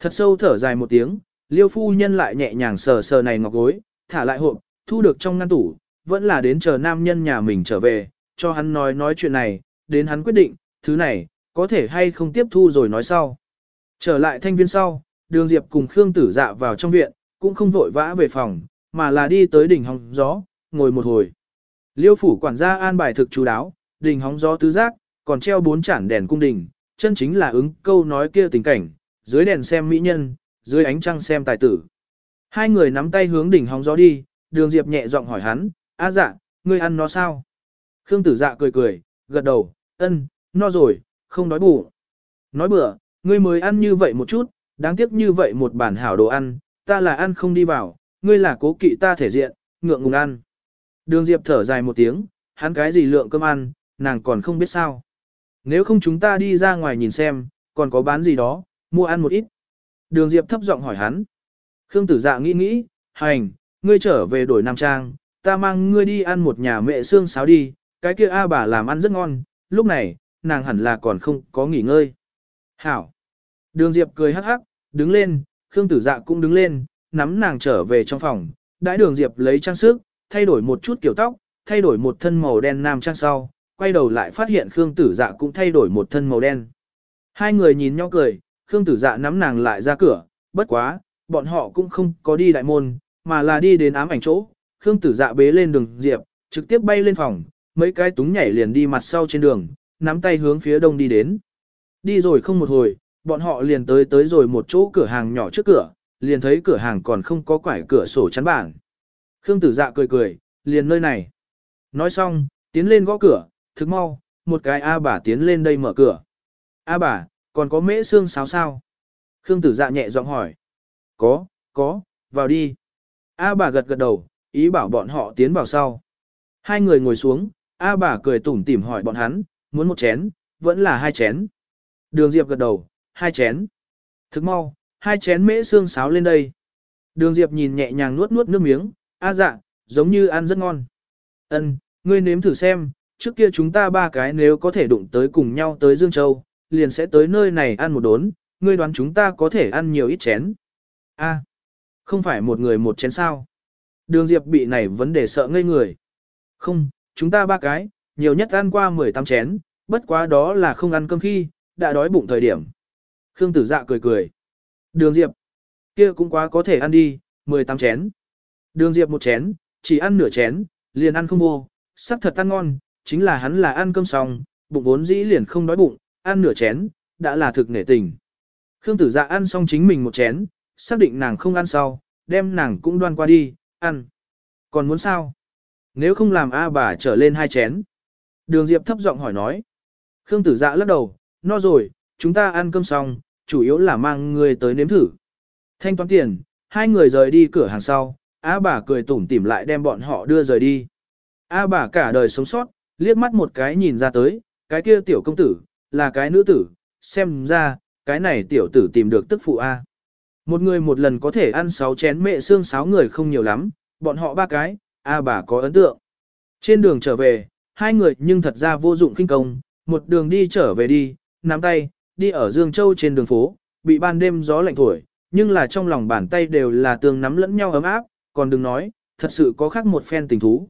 Thật sâu thở dài một tiếng, liêu phu nhân lại nhẹ nhàng sờ sờ này ngọc gối, thả lại hộp, thu được trong ngăn tủ, vẫn là đến chờ nam nhân nhà mình trở về, cho hắn nói nói chuyện này, đến hắn quyết định, thứ này, có thể hay không tiếp thu rồi nói sau. Trở lại thanh viên sau, đường Diệp cùng Khương Tử Dạ vào trong viện, cũng không vội vã về phòng, mà là đi tới đỉnh hóng gió, ngồi một hồi. Liêu phủ quản gia an bài thực chú đáo, đỉnh hóng gió tứ giác, còn treo bốn chản đèn cung đình, chân chính là ứng câu nói kia tình cảnh, dưới đèn xem mỹ nhân, dưới ánh trăng xem tài tử. Hai người nắm tay hướng đỉnh hóng gió đi, đường Diệp nhẹ giọng hỏi hắn, a dạ, ngươi ăn nó sao? Khương tử dạ cười cười, gật đầu, ân, no rồi, không đói bụng. Nói bữa, ngươi mới ăn như vậy một chút, đáng tiếc như vậy một bản hảo đồ ăn, ta là ăn không đi vào, ngươi là cố kỵ ta thể diện, ngượng ngùng ăn. Đường Diệp thở dài một tiếng, hắn cái gì lượng cơm ăn, nàng còn không biết sao. Nếu không chúng ta đi ra ngoài nhìn xem, còn có bán gì đó, mua ăn một ít. Đường Diệp thấp giọng hỏi hắn. Khương tử dạ nghĩ nghĩ, hành, ngươi trở về đổi nam trang, ta mang ngươi đi ăn một nhà mẹ xương sáo đi, cái kia A bà làm ăn rất ngon, lúc này, nàng hẳn là còn không có nghỉ ngơi. Hảo. Đường Diệp cười hắc hắc, đứng lên, Khương tử dạ cũng đứng lên, nắm nàng trở về trong phòng, đãi đường Diệp lấy trang sức, thay đổi một chút kiểu tóc, thay đổi một thân màu đen nam trang sau, quay đầu lại phát hiện Khương tử dạ cũng thay đổi một thân màu đen. Hai người nhìn nhau cười, Khương tử dạ nắm nàng lại ra cửa, bất quá, bọn họ cũng không có đi đại môn, mà là đi đến ám ảnh chỗ. Khương tử dạ bế lên đường Diệp, trực tiếp bay lên phòng, mấy cái túng nhảy liền đi mặt sau trên đường, nắm tay hướng phía đông đi đến. Đi rồi không một hồi, bọn họ liền tới tới rồi một chỗ cửa hàng nhỏ trước cửa, liền thấy cửa hàng còn không có quải cửa sổ chắn bảng. Khương tử dạ cười cười, liền nơi này. Nói xong, tiến lên gõ cửa, thức mau, một cái A bà tiến lên đây mở cửa. A bà, còn có mễ xương sáo sao? Khương tử dạ nhẹ giọng hỏi. Có, có, vào đi. A bà gật gật đầu, ý bảo bọn họ tiến vào sau. Hai người ngồi xuống, A bà cười tủm tỉm hỏi bọn hắn, muốn một chén, vẫn là hai chén. Đường Diệp gật đầu, hai chén. Thức mau, hai chén mễ xương sáo lên đây. Đường Diệp nhìn nhẹ nhàng nuốt nuốt nước miếng, A dạ, giống như ăn rất ngon. Ân, ngươi nếm thử xem, trước kia chúng ta ba cái nếu có thể đụng tới cùng nhau tới Dương Châu, liền sẽ tới nơi này ăn một đốn, ngươi đoán chúng ta có thể ăn nhiều ít chén. A, không phải một người một chén sao. Đường Diệp bị này vấn đề sợ ngây người. Không, chúng ta ba cái, nhiều nhất ăn qua 18 chén, bất quá đó là không ăn cơm khi, đã đói bụng thời điểm. Khương tử dạ cười cười. Đường Diệp, kia cũng quá có thể ăn đi, 18 chén. Đường Diệp một chén, chỉ ăn nửa chén, liền ăn không vô, sắc thật ăn ngon, chính là hắn là ăn cơm xong, bụng vốn dĩ liền không đói bụng, ăn nửa chén, đã là thực nể tình. Khương tử dạ ăn xong chính mình một chén, xác định nàng không ăn sau, đem nàng cũng đoan qua đi, ăn. Còn muốn sao? Nếu không làm A bà trở lên hai chén. Đường Diệp thấp giọng hỏi nói. Khương tử dạ lắc đầu, no rồi, chúng ta ăn cơm xong, chủ yếu là mang người tới nếm thử. Thanh toán tiền, hai người rời đi cửa hàng sau, A bà cười tủm tỉm lại đem bọn họ đưa rời đi. A bà cả đời sống sót, liếc mắt một cái nhìn ra tới, cái kia tiểu công tử, là cái nữ tử, xem ra, cái này tiểu tử tìm được tức phụ A. Một người một lần có thể ăn sáu chén mẹ xương sáu người không nhiều lắm, bọn họ ba cái, A bà có ấn tượng. Trên đường trở về, hai người nhưng thật ra vô dụng kinh công, một đường đi trở về đi, nắm tay, đi ở Dương Châu trên đường phố, bị ban đêm gió lạnh thổi, nhưng là trong lòng bàn tay đều là tường nắm lẫn nhau ấm áp, còn đừng nói, thật sự có khác một phen tình thú.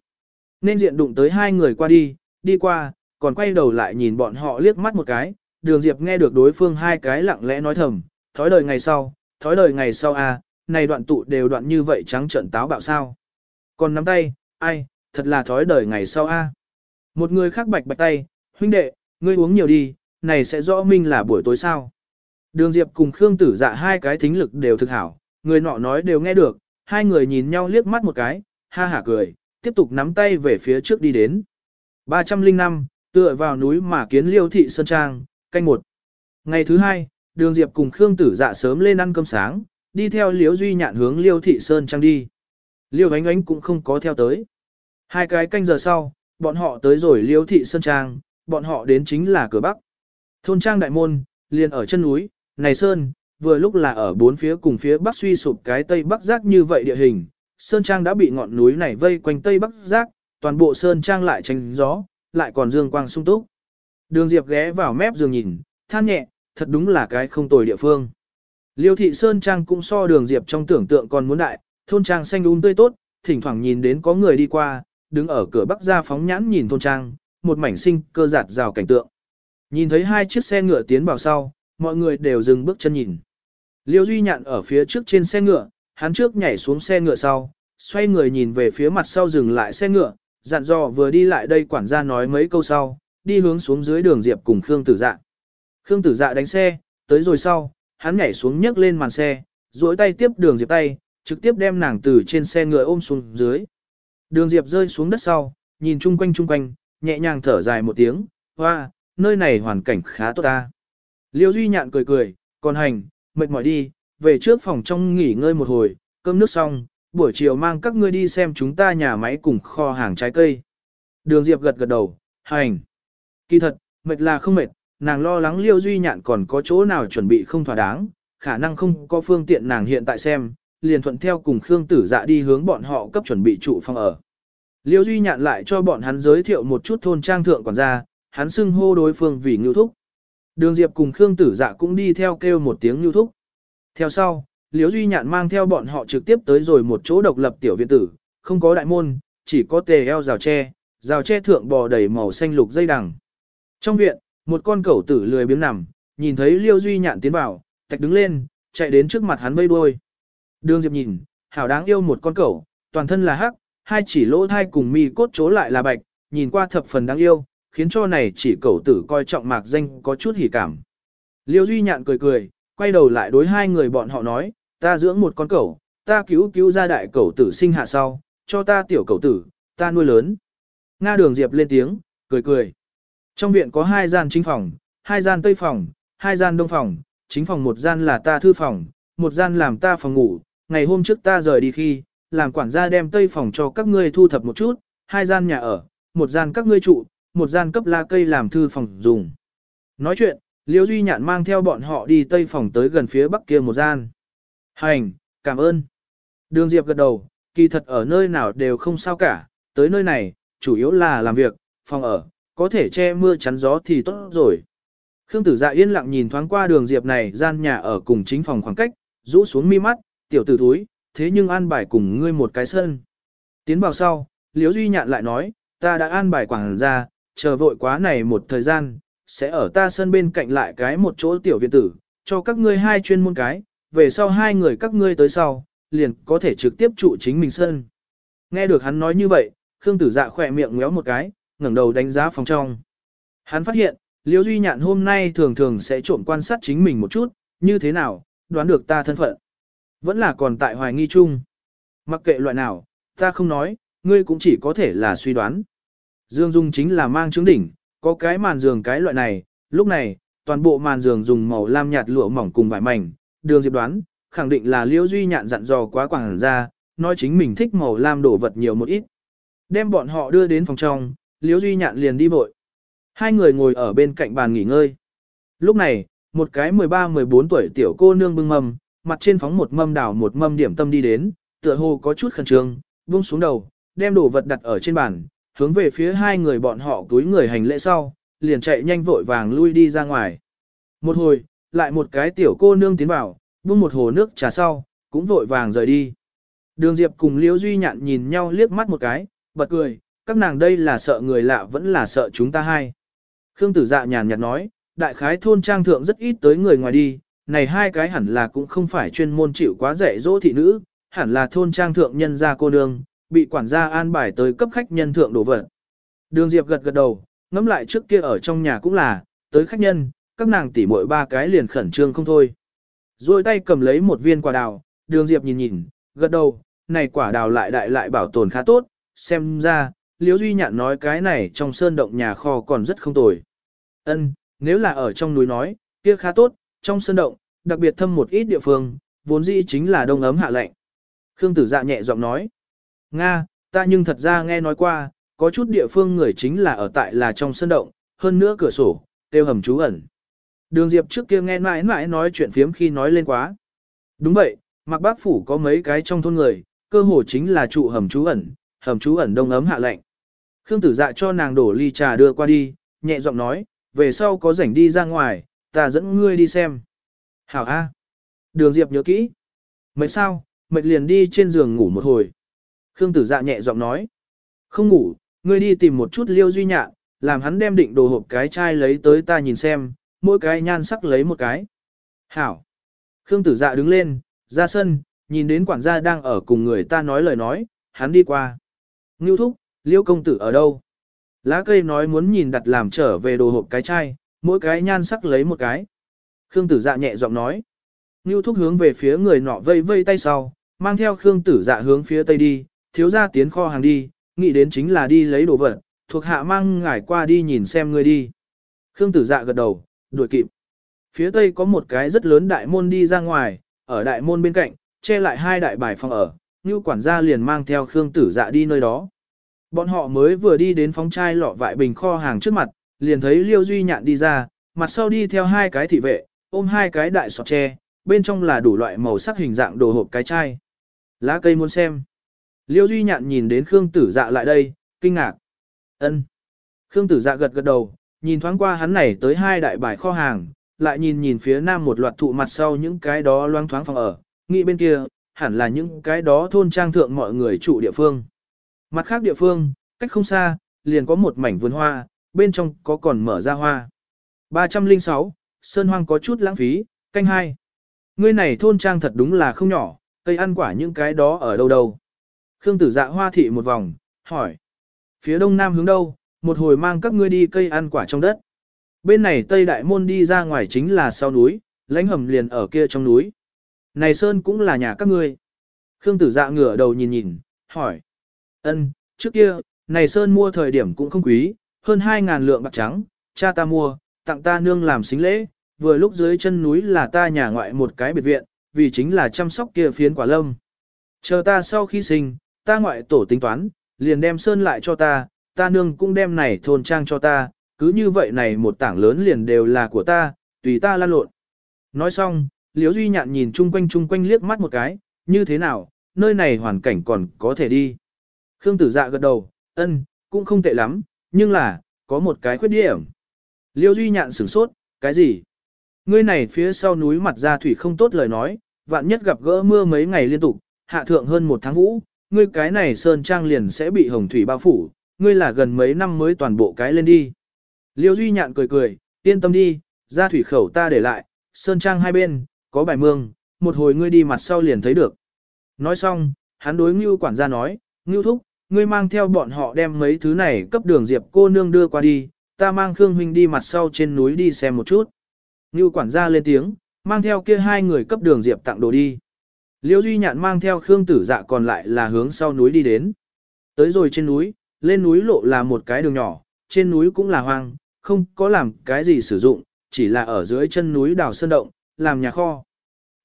Nên diện đụng tới hai người qua đi, đi qua, còn quay đầu lại nhìn bọn họ liếc mắt một cái, đường Diệp nghe được đối phương hai cái lặng lẽ nói thầm, thói đời ngày sau, thói đời ngày sau à, này đoạn tụ đều đoạn như vậy trắng trợn táo bạo sao. Còn nắm tay, ai, thật là thói đời ngày sau a. Một người khác bạch bạch tay, huynh đệ, ngươi uống nhiều đi, này sẽ rõ minh là buổi tối sao. Đường Diệp cùng Khương Tử Dạ hai cái thính lực đều thực hảo, người nọ nói đều nghe được, hai người nhìn nhau liếc mắt một cái, ha hả cười, tiếp tục nắm tay về phía trước đi đến. 305, tựa vào núi mà kiến liêu thị Sơn Trang, canh một. Ngày thứ hai, đường Diệp cùng Khương Tử Dạ sớm lên ăn cơm sáng, đi theo Liễu Duy Nhạn hướng liêu thị Sơn Trang đi. Liêu ánh ánh cũng không có theo tới. Hai cái canh giờ sau, bọn họ tới rồi liêu thị Sơn Trang, bọn họ đến chính là cửa Bắc. Thôn Trang Đại Môn, liền ở chân núi, này Sơn, vừa lúc là ở bốn phía cùng phía Bắc suy sụp cái Tây Bắc giác như vậy địa hình. Sơn Trang đã bị ngọn núi này vây quanh Tây Bắc giác, toàn bộ Sơn Trang lại tránh gió, lại còn dương quang sung túc. Đường Diệp ghé vào mép giường nhìn, than nhẹ, thật đúng là cái không tồi địa phương. Liêu thị Sơn Trang cũng so đường Diệp trong tưởng tượng còn muốn đại, thôn trang xanh um tươi tốt, thỉnh thoảng nhìn đến có người đi qua, đứng ở cửa bắc ra phóng nhãn nhìn thôn trang, một mảnh sinh cơ giạt rào cảnh tượng. Nhìn thấy hai chiếc xe ngựa tiến vào sau, mọi người đều dừng bước chân nhìn. Liêu Duy Nhạn ở phía trước trên xe ngựa, hắn trước nhảy xuống xe ngựa sau, xoay người nhìn về phía mặt sau dừng lại xe ngựa, dặn dò vừa đi lại đây quản gia nói mấy câu sau, đi hướng xuống dưới đường Diệp cùng Khương Tử Dạ. Khương Tử Dạ đánh xe, tới rồi sau, hắn nhảy xuống nhấc lên màn xe, duỗi tay tiếp đường Diệp tay, trực tiếp đem nàng từ trên xe ngựa ôm xuống dưới. Đường Diệp rơi xuống đất sau, nhìn chung quanh chung quanh, nhẹ nhàng thở dài một tiếng, hoa, nơi này hoàn cảnh khá tốt ta. Liêu Duy Nhạn cười cười, còn hành, mệt mỏi đi, về trước phòng trong nghỉ ngơi một hồi, cơm nước xong, buổi chiều mang các ngươi đi xem chúng ta nhà máy cùng kho hàng trái cây. Đường Diệp gật gật đầu, hành. Kỳ thật, mệt là không mệt, nàng lo lắng Liêu Duy Nhạn còn có chỗ nào chuẩn bị không thỏa đáng, khả năng không có phương tiện nàng hiện tại xem, liền thuận theo cùng Khương Tử Dạ đi hướng bọn họ cấp chuẩn bị trụ phòng ở. Liêu Duy nhạn lại cho bọn hắn giới thiệu một chút thôn trang thượng quản gia, hắn xưng hô đối phương vì Ngưu Thúc. Đường Diệp cùng Khương Tử Dạ cũng đi theo kêu một tiếng Ngưu Thúc. Theo sau, Liêu Duy nhạn mang theo bọn họ trực tiếp tới rồi một chỗ độc lập tiểu viện tử, không có đại môn, chỉ có tề eo rào tre, rào tre thượng bò đầy màu xanh lục dây đằng. Trong viện, một con cẩu tử lười biếng nằm, nhìn thấy Liêu Duy nhạn tiến vào, tạch đứng lên, chạy đến trước mặt hắn vây đuôi. Đường Diệp nhìn, hảo đáng yêu một con cẩu, toàn thân là hắc, hai chỉ lỗ thai cùng mi cốt chố lại là bạch, nhìn qua thập phần đáng yêu, khiến cho này chỉ cẩu tử coi trọng mạc danh có chút hỉ cảm. Liêu Duy nhạn cười cười, quay đầu lại đối hai người bọn họ nói, ta dưỡng một con cẩu, ta cứu cứu ra đại cẩu tử sinh hạ sau, cho ta tiểu cẩu tử, ta nuôi lớn. Nga đường Diệp lên tiếng, cười cười. Trong viện có hai gian chính phòng, hai gian tây phòng, hai gian đông phòng, chính phòng một gian là ta thư phòng, một gian làm ta phòng ngủ, ngày hôm trước ta rời đi khi, làm quản gia đem tây phòng cho các ngươi thu thập một chút, hai gian nhà ở, một gian các ngươi trụ, một gian cấp la cây làm thư phòng dùng. Nói chuyện, Liêu Duy Nhạn mang theo bọn họ đi tây phòng tới gần phía bắc kia một gian. Hành, cảm ơn. Đường Diệp gật đầu, kỳ thật ở nơi nào đều không sao cả, tới nơi này, chủ yếu là làm việc, phòng ở, có thể che mưa chắn gió thì tốt rồi. Khương tử dạ yên lặng nhìn thoáng qua đường Diệp này gian nhà ở cùng chính phòng khoảng cách, rũ xuống mi mắt, tiểu tử thúi, thế nhưng an bài cùng ngươi một cái sân. Tiến vào sau, Liễu Duy Nhạn lại nói, ta đã an bài quảng ra, chờ vội quá này một thời gian, sẽ ở ta sân bên cạnh lại cái một chỗ tiểu viện tử, cho các ngươi hai chuyên môn cái, về sau hai người các ngươi tới sau, liền có thể trực tiếp trụ chính mình sân. Nghe được hắn nói như vậy, Khương Tử Dạ khỏe miệng ngéo một cái, ngẩng đầu đánh giá phòng trong. Hắn phát hiện, Liễu Duy Nhạn hôm nay thường thường sẽ trộm quan sát chính mình một chút, như thế nào, đoán được ta thân phận. Vẫn là còn tại hoài nghi chung. Mặc kệ loại nào, ta không nói, ngươi cũng chỉ có thể là suy đoán. Dương Dung chính là mang chứng đỉnh, có cái màn giường cái loại này, lúc này, toàn bộ màn giường dùng màu lam nhạt lụa mỏng cùng vải mảnh, đường diệp đoán, khẳng định là Liễu Duy Nhạn dặn dò quá quảng ra, nói chính mình thích màu lam đổ vật nhiều một ít. Đem bọn họ đưa đến phòng trong, Liễu Duy Nhạn liền đi vội. Hai người ngồi ở bên cạnh bàn nghỉ ngơi. Lúc này, một cái 13-14 tuổi tiểu cô nương bưng mâm, mặt trên phóng một mâm đảo một mâm điểm tâm đi đến, tựa hồ có chút khẩn trương, buông xuống đầu, đem đồ vật đặt ở trên bàn, hướng về phía hai người bọn họ túi người hành lễ sau, liền chạy nhanh vội vàng lui đi ra ngoài. Một hồi, lại một cái tiểu cô nương tiến vào, buông một hồ nước trà sau, cũng vội vàng rời đi. Đường Diệp cùng Liễu Duy Nhạn nhìn nhau liếc mắt một cái, bật cười, các nàng đây là sợ người lạ vẫn là sợ chúng ta hai. Khương Tử Dạ nhàn nhạt nói, đại khái thôn trang thượng rất ít tới người ngoài đi, này hai cái hẳn là cũng không phải chuyên môn chịu quá dạy dỗ thị nữ, hẳn là thôn trang thượng nhân gia cô nương, bị quản gia an bài tới cấp khách nhân thượng đồ vật. Đường Diệp gật gật đầu, ngẫm lại trước kia ở trong nhà cũng là, tới khách nhân, các nàng tỉ muội ba cái liền khẩn trương không thôi. Rồi tay cầm lấy một viên quả đào, đường Diệp nhìn nhìn, gật đầu, này quả đào lại đại lại bảo tồn khá tốt, xem ra, Liễu Duy Nhạn nói cái này trong sơn động nhà kho còn rất không tồi. Ân, nếu là ở trong núi nói, kia khá tốt, trong sơn động, đặc biệt thâm một ít địa phương, vốn dĩ chính là đông ấm hạ lạnh. Khương Tử Dạ nhẹ giọng nói, Nga, ta nhưng thật ra nghe nói qua, có chút địa phương người chính là ở tại là trong sân động, hơn nữa cửa sổ, tiêu hầm trú ẩn. Đường Diệp trước kia nghe mãi mãi nói chuyện phiếm khi nói lên quá. Đúng vậy, mặc Bác Phủ có mấy cái trong thôn người, cơ hồ chính là trụ hầm trú ẩn, hầm trú ẩn đông ấm hạ lạnh. Khương tử dạ cho nàng đổ ly trà đưa qua đi, nhẹ giọng nói, về sau có rảnh đi ra ngoài, ta dẫn ngươi đi xem. Hảo A. Đường Diệp nhớ kỹ. Mệt sao, mệt liền đi trên giường ngủ một hồi. Khương tử dạ nhẹ giọng nói. Không ngủ, ngươi đi tìm một chút liêu duy nhạn, làm hắn đem định đồ hộp cái chai lấy tới ta nhìn xem, mỗi cái nhan sắc lấy một cái. Hảo. Khương tử dạ đứng lên, ra sân, nhìn đến quản gia đang ở cùng người ta nói lời nói, hắn đi qua. Ngưu thúc, liêu công tử ở đâu? Lá cây nói muốn nhìn đặt làm trở về đồ hộp cái chai, mỗi cái nhan sắc lấy một cái. Khương tử dạ nhẹ giọng nói. Ngưu thúc hướng về phía người nọ vây vây tay sau, mang theo Khương tử dạ hướng phía tây đi, thiếu ra tiến kho hàng đi, nghĩ đến chính là đi lấy đồ vật, thuộc hạ mang ngải qua đi nhìn xem người đi. Khương tử dạ gật đầu, đuổi kịp. Phía tây có một cái rất lớn đại môn đi ra ngoài, ở đại môn bên cạnh, che lại hai đại bài phòng ở, như quản gia liền mang theo Khương tử dạ đi nơi đó. Bọn họ mới vừa đi đến phóng chai lọ vại bình kho hàng trước mặt, liền thấy Liêu Duy Nhạn đi ra, mặt sau đi theo hai cái thị vệ, ôm hai cái đại sọt tre, bên trong là đủ loại màu sắc hình dạng đồ hộp cái chai. Lá cây muốn xem. Liêu Duy Nhạn nhìn đến Khương Tử Dạ lại đây, kinh ngạc. Ân. Khương Tử Dạ gật gật đầu, nhìn thoáng qua hắn này tới hai đại bài kho hàng, lại nhìn nhìn phía nam một loạt thụ mặt sau những cái đó loang thoáng phòng ở, nghĩ bên kia, hẳn là những cái đó thôn trang thượng mọi người trụ địa phương. Mặt khác địa phương, cách không xa, liền có một mảnh vườn hoa, bên trong có còn mở ra hoa. 306, Sơn Hoang có chút lãng phí, canh hai. Ngươi này thôn trang thật đúng là không nhỏ, cây ăn quả những cái đó ở đâu đâu. Khương tử dạ hoa thị một vòng, hỏi. Phía đông nam hướng đâu, một hồi mang các ngươi đi cây ăn quả trong đất. Bên này Tây Đại Môn đi ra ngoài chính là sau núi, lãnh hầm liền ở kia trong núi. Này Sơn cũng là nhà các ngươi. Khương tử dạ ngửa đầu nhìn nhìn, hỏi. ân trước kia, này Sơn mua thời điểm cũng không quý, hơn 2.000 lượng bạc trắng, cha ta mua, tặng ta nương làm xính lễ, vừa lúc dưới chân núi là ta nhà ngoại một cái biệt viện, vì chính là chăm sóc kia phiến quả lâm. Chờ ta sau khi sinh, ta ngoại tổ tính toán, liền đem Sơn lại cho ta, ta nương cũng đem này thôn trang cho ta, cứ như vậy này một tảng lớn liền đều là của ta, tùy ta lan lộn. Nói xong, Liễu Duy Nhạn nhìn chung quanh chung quanh liếc mắt một cái, như thế nào, nơi này hoàn cảnh còn có thể đi. Khương Tử Dạ gật đầu, ân, cũng không tệ lắm, nhưng là, có một cái khuyết điểm. Liêu Duy Nhạn sửng sốt, cái gì? Ngươi này phía sau núi mặt ra thủy không tốt lời nói, vạn nhất gặp gỡ mưa mấy ngày liên tục, hạ thượng hơn một tháng vũ, ngươi cái này sơn trang liền sẽ bị hồng thủy bao phủ, ngươi là gần mấy năm mới toàn bộ cái lên đi. Liêu Duy Nhạn cười cười, yên tâm đi, ra thủy khẩu ta để lại, sơn trang hai bên, có bài mương, một hồi ngươi đi mặt sau liền thấy được. Nói xong, hắn đối Ngưu quản gia nói, Ngưu thúc, ngươi mang theo bọn họ đem mấy thứ này cấp đường diệp cô nương đưa qua đi, ta mang Khương huynh đi mặt sau trên núi đi xem một chút. Ngưu quản gia lên tiếng, mang theo kia hai người cấp đường diệp tặng đồ đi. Liêu Duy Nhạn mang theo Khương tử dạ còn lại là hướng sau núi đi đến. Tới rồi trên núi, lên núi lộ là một cái đường nhỏ, trên núi cũng là hoang, không có làm cái gì sử dụng, chỉ là ở dưới chân núi đào sơn động, làm nhà kho.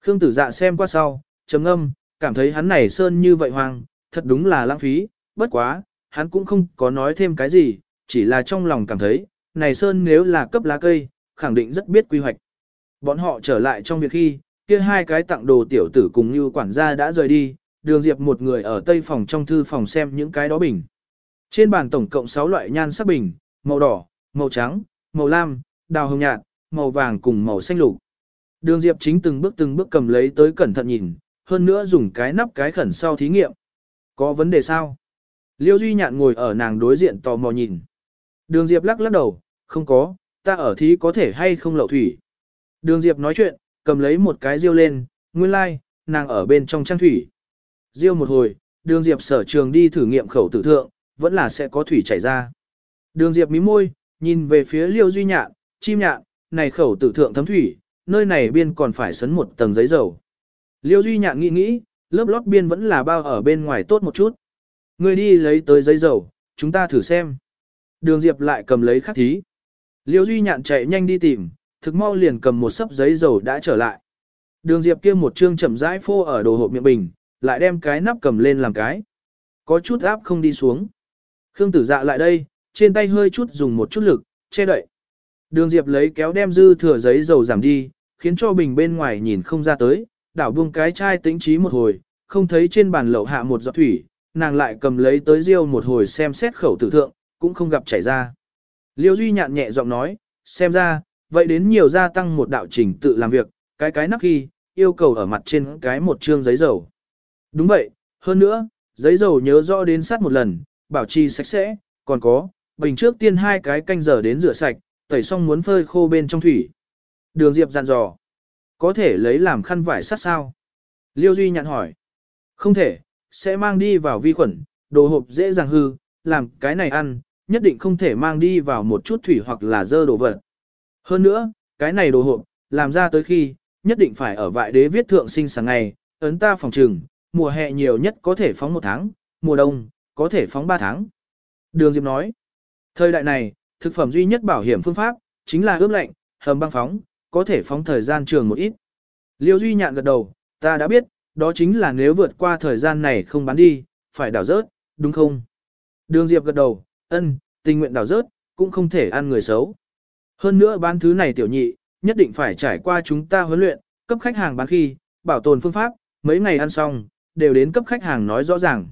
Khương tử dạ xem qua sau, trầm ngâm, cảm thấy hắn này sơn như vậy hoang, thật đúng là lãng phí, bất quá, hắn cũng không có nói thêm cái gì, chỉ là trong lòng cảm thấy, này sơn nếu là cấp lá cây, khẳng định rất biết quy hoạch. Bọn họ trở lại trong việc khi, kia hai cái tặng đồ tiểu tử cùng như quản gia đã rời đi, đường diệp một người ở tây phòng trong thư phòng xem những cái đó bình. Trên bàn tổng cộng 6 loại nhan sắc bình, màu đỏ, màu trắng, màu lam, đào hồng nhạt, màu vàng cùng màu xanh lục. Đường diệp chính từng bước từng bước cầm lấy tới cẩn thận nhìn, hơn nữa dùng cái nắp cái khẩn sau thí nghiệm. Có vấn đề sao? Liêu Duy Nhạn ngồi ở nàng đối diện tò mò nhìn. Đường Diệp lắc lắc đầu, không có, ta ở thí có thể hay không lậu thủy. Đường Diệp nói chuyện, cầm lấy một cái riêu lên, nguyên lai, like, nàng ở bên trong trang thủy. Riêu một hồi, đường Diệp sở trường đi thử nghiệm khẩu tử thượng, vẫn là sẽ có thủy chảy ra. Đường Diệp mí môi, nhìn về phía Liêu Duy Nhạn, chim nhạn, này khẩu tử thượng thấm thủy, nơi này biên còn phải sấn một tầng giấy dầu. Liêu Duy Nhạn nghĩ nghĩ, lớp lót biên vẫn là bao ở bên ngoài tốt một chút. Người đi lấy tới giấy dầu, chúng ta thử xem. Đường Diệp lại cầm lấy khắc thí. Liêu Duy Nhạn chạy nhanh đi tìm, thực mau liền cầm một sấp giấy dầu đã trở lại. Đường Diệp kia một chương chậm rãi phô ở đồ hộp miệng bình, lại đem cái nắp cầm lên làm cái. Có chút áp không đi xuống. Khương tử dạ lại đây, trên tay hơi chút dùng một chút lực, che đậy. Đường Diệp lấy kéo đem dư thừa giấy dầu giảm đi, khiến cho bình bên ngoài nhìn không ra tới, đảo buông cái chai tĩnh trí một hồi, không thấy trên bàn lậu hạ một giọt thủy, nàng lại cầm lấy tới riêu một hồi xem xét khẩu tử thượng, cũng không gặp chảy ra. Liêu Duy nhạn nhẹ giọng nói, xem ra, vậy đến nhiều gia tăng một đạo trình tự làm việc, cái cái nắp ghi, yêu cầu ở mặt trên cái một chương giấy dầu. Đúng vậy, hơn nữa, giấy dầu nhớ rõ đến sát một lần, bảo trì sạch sẽ, còn có, bình trước tiên hai cái canh giờ đến rửa sạch, tẩy xong muốn phơi khô bên trong thủy. Đường Diệp dặn dò, có thể lấy làm khăn vải sát sao? Liêu Duy nhạn hỏi, không thể, sẽ mang đi vào vi khuẩn, đồ hộp dễ dàng hư, làm cái này ăn, nhất định không thể mang đi vào một chút thủy hoặc là dơ đồ vật. Hơn nữa, cái này đồ hộp, làm ra tới khi, nhất định phải ở vại đế viết thượng sinh sáng ngày, ấn ta phòng trừng, mùa hè nhiều nhất có thể phóng một tháng, mùa đông, có thể phóng ba tháng. Đường Diệp nói, thời đại này, thực phẩm duy nhất bảo hiểm phương pháp, chính là ướp lạnh, hầm băng phóng, có thể phóng thời gian trường một ít. Liêu Duy nhạn gật đầu, ta đã biết, đó chính là nếu vượt qua thời gian này không bán đi, phải đảo rớt, đúng không? Đường Diệp gật đầu, ân, tình nguyện đảo rớt, cũng không thể ăn người xấu. Hơn nữa bán thứ này tiểu nhị, nhất định phải trải qua chúng ta huấn luyện, cấp khách hàng bán khi, bảo tồn phương pháp, mấy ngày ăn xong, đều đến cấp khách hàng nói rõ ràng.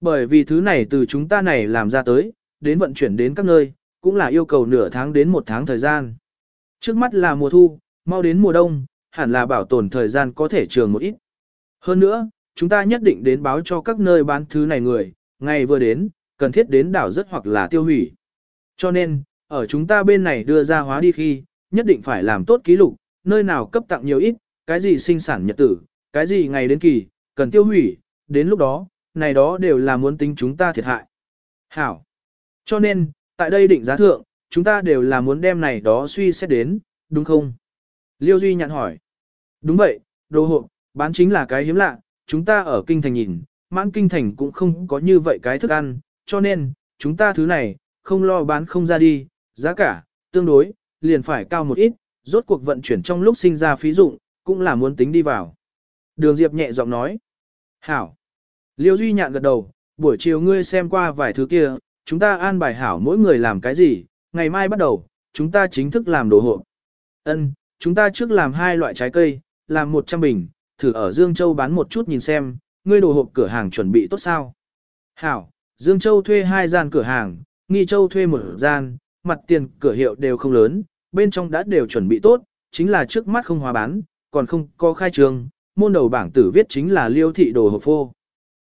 Bởi vì thứ này từ chúng ta này làm ra tới, đến vận chuyển đến các nơi, cũng là yêu cầu nửa tháng đến một tháng thời gian. Trước mắt là mùa thu, mau đến mùa đông, hẳn là bảo tồn thời gian có thể trường một ít. Hơn nữa, chúng ta nhất định đến báo cho các nơi bán thứ này người, ngày vừa đến, cần thiết đến đảo rất hoặc là tiêu hủy. Cho nên, ở chúng ta bên này đưa ra hóa đi khi, nhất định phải làm tốt ký lục, nơi nào cấp tặng nhiều ít, cái gì sinh sản nhật tử, cái gì ngày đến kỳ, cần tiêu hủy, đến lúc đó, này đó đều là muốn tính chúng ta thiệt hại. Hảo. Cho nên, tại đây định giá thượng, chúng ta đều là muốn đem này đó suy xét đến, đúng không? Liêu Duy nhận hỏi. Đúng vậy, đồ hộp, bán chính là cái hiếm lạ, chúng ta ở kinh thành nhìn, mãn kinh thành cũng không có như vậy cái thức ăn, cho nên, chúng ta thứ này, không lo bán không ra đi, giá cả, tương đối, liền phải cao một ít, rốt cuộc vận chuyển trong lúc sinh ra phí dụng, cũng là muốn tính đi vào. Đường Diệp nhẹ giọng nói. Hảo. Liêu Duy nhạn gật đầu, buổi chiều ngươi xem qua vài thứ kia, chúng ta an bài hảo mỗi người làm cái gì, ngày mai bắt đầu, chúng ta chính thức làm đồ hộp. Ân, chúng ta trước làm hai loại trái cây, làm 100 bình, thử ở Dương Châu bán một chút nhìn xem, ngươi đồ hộp cửa hàng chuẩn bị tốt sao. Hảo, Dương Châu thuê hai gian cửa hàng, Nghi Châu thuê một gian, mặt tiền cửa hiệu đều không lớn, bên trong đã đều chuẩn bị tốt, chính là trước mắt không hóa bán, còn không có khai trương, môn đầu bảng tử viết chính là liêu thị đồ hộp phô.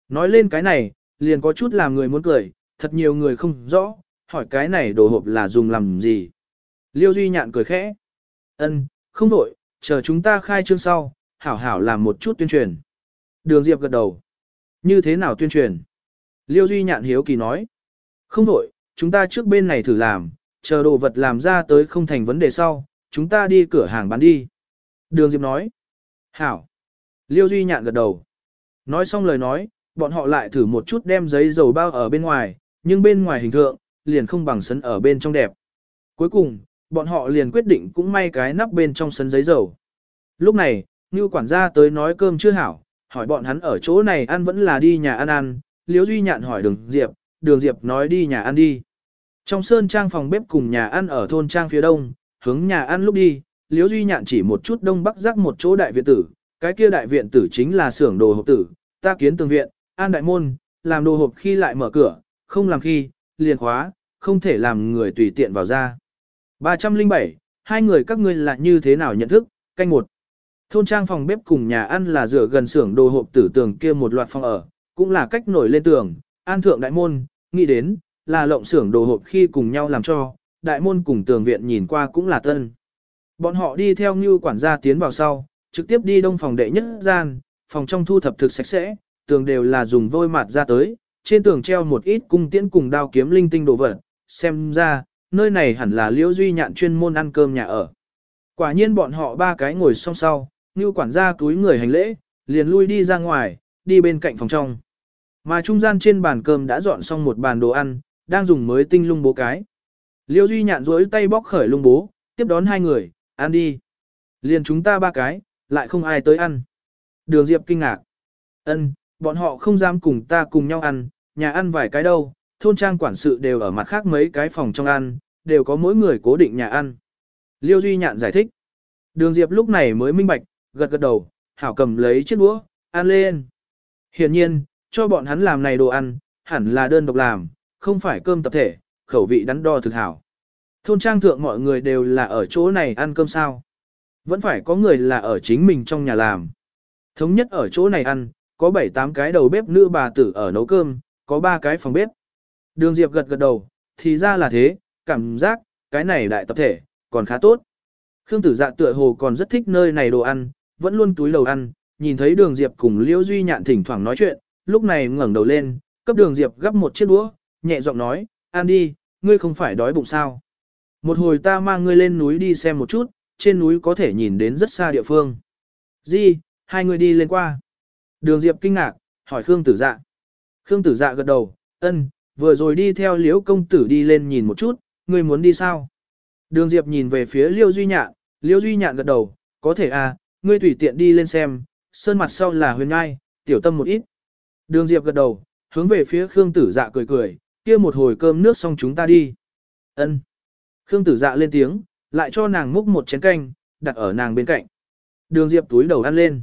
Nói lên cái này, liền có chút làm người muốn cười, thật nhiều người không rõ, hỏi cái này đồ hộp là dùng làm gì. Liêu Duy nhạn cười khẽ. Ân, không đổi, chờ chúng ta khai trương sau, hảo hảo làm một chút tuyên truyền. Đường Diệp gật đầu. Như thế nào tuyên truyền? Liêu Duy nhạn hiếu kỳ nói. Không đổi, chúng ta trước bên này thử làm, chờ đồ vật làm ra tới không thành vấn đề sau, chúng ta đi cửa hàng bán đi. Đường Diệp nói. Hảo. Liêu Duy nhạn gật đầu. Nói xong lời nói, bọn họ lại thử một chút đem giấy dầu bao ở bên ngoài, nhưng bên ngoài hình tượng, liền không bằng sấn ở bên trong đẹp. Cuối cùng, bọn họ liền quyết định cũng may cái nắp bên trong sấn giấy dầu. Lúc này, Ngưu quản gia tới nói cơm chưa hảo, hỏi bọn hắn ở chỗ này ăn vẫn là đi nhà ăn ăn, Liêu Duy nhạn hỏi đường Diệp, đường Diệp nói đi nhà ăn đi. Trong sơn trang phòng bếp cùng nhà ăn ở thôn trang phía đông, hướng nhà ăn lúc đi, Liễu Duy nhạn chỉ một chút đông bắc rắc một chỗ đại viện tử, cái kia đại viện tử chính là xưởng đồ hộp tử, ta kiến tường viện, an đại môn, làm đồ hộp khi lại mở cửa, không làm khi, liền khóa, không thể làm người tùy tiện vào ra. 307, hai người các ngươi là như thế nào nhận thức, canh một. Thôn trang phòng bếp cùng nhà ăn là dựa gần xưởng đồ hộp tử tường kia một loạt phòng ở, cũng là cách nổi lên tường, an thượng đại môn, nghĩ đến, là lộng xưởng đồ hộp khi cùng nhau làm cho, đại môn cùng tường viện nhìn qua cũng là tân. Bọn họ đi theo như quản gia tiến vào sau, trực tiếp đi đông phòng đệ nhất gian, phòng trong thu thập thực sạch sẽ, tường đều là dùng vôi mạt ra tới, trên tường treo một ít cung tiễn cùng đao kiếm linh tinh đồ vật, xem ra, nơi này hẳn là liễu duy nhạn chuyên môn ăn cơm nhà ở. Quả nhiên bọn họ ba cái ngồi song sau, như quản gia túi người hành lễ, liền lui đi ra ngoài, đi bên cạnh phòng trong. Mà trung gian trên bàn cơm đã dọn xong một bàn đồ ăn, đang dùng mới tinh lung bố cái. Liêu Duy nhạn rối tay bóc khởi lung bố, tiếp đón hai người, ăn đi. Liền chúng ta ba cái, lại không ai tới ăn. Đường Diệp kinh ngạc. Ân, bọn họ không dám cùng ta cùng nhau ăn, nhà ăn vài cái đâu, thôn trang quản sự đều ở mặt khác mấy cái phòng trong ăn, đều có mỗi người cố định nhà ăn. Liêu Duy nhạn giải thích. Đường Diệp lúc này mới minh bạch, gật gật đầu, hảo cầm lấy chiếc đũa, ăn lên. Hiển nhiên, cho bọn hắn làm này đồ ăn, hẳn là đơn độc làm, không phải cơm tập thể, khẩu vị đắn đo thực hảo. Thôn trang thượng mọi người đều là ở chỗ này ăn cơm sao. Vẫn phải có người là ở chính mình trong nhà làm. Thống nhất ở chỗ này ăn, có 7-8 cái đầu bếp nữ bà tử ở nấu cơm, có 3 cái phòng bếp. Đường Diệp gật gật đầu, thì ra là thế, cảm giác, cái này đại tập thể, còn khá tốt. Khương tử dạ tựa hồ còn rất thích nơi này đồ ăn, vẫn luôn túi lầu ăn, nhìn thấy đường Diệp cùng Liễu Duy nhạn thỉnh thoảng nói chuyện, lúc này ngẩng đầu lên, cấp đường Diệp gắp một chiếc đũa, nhẹ giọng nói, ăn đi, ngươi không phải đói bụng sao. Một hồi ta mang ngươi lên núi đi xem một chút, trên núi có thể nhìn đến rất xa địa phương. Di, hai người đi lên qua. Đường Diệp kinh ngạc, hỏi Khương Tử Dạ. Khương Tử Dạ gật đầu, ân, vừa rồi đi theo Liễu công tử đi lên nhìn một chút, ngươi muốn đi sao? Đường Diệp nhìn về phía Liêu Duy Nhạn, Liêu Duy Nhạn gật đầu, có thể à, ngươi tùy tiện đi lên xem, sơn mặt sau là huyền ngai, tiểu tâm một ít. Đường Diệp gật đầu, hướng về phía Khương Tử Dạ cười cười, kia một hồi cơm nước xong chúng ta đi. Ân. Khương Tử Dạ lên tiếng, lại cho nàng múc một chén canh, đặt ở nàng bên cạnh. Đường Diệp túi đầu ăn lên.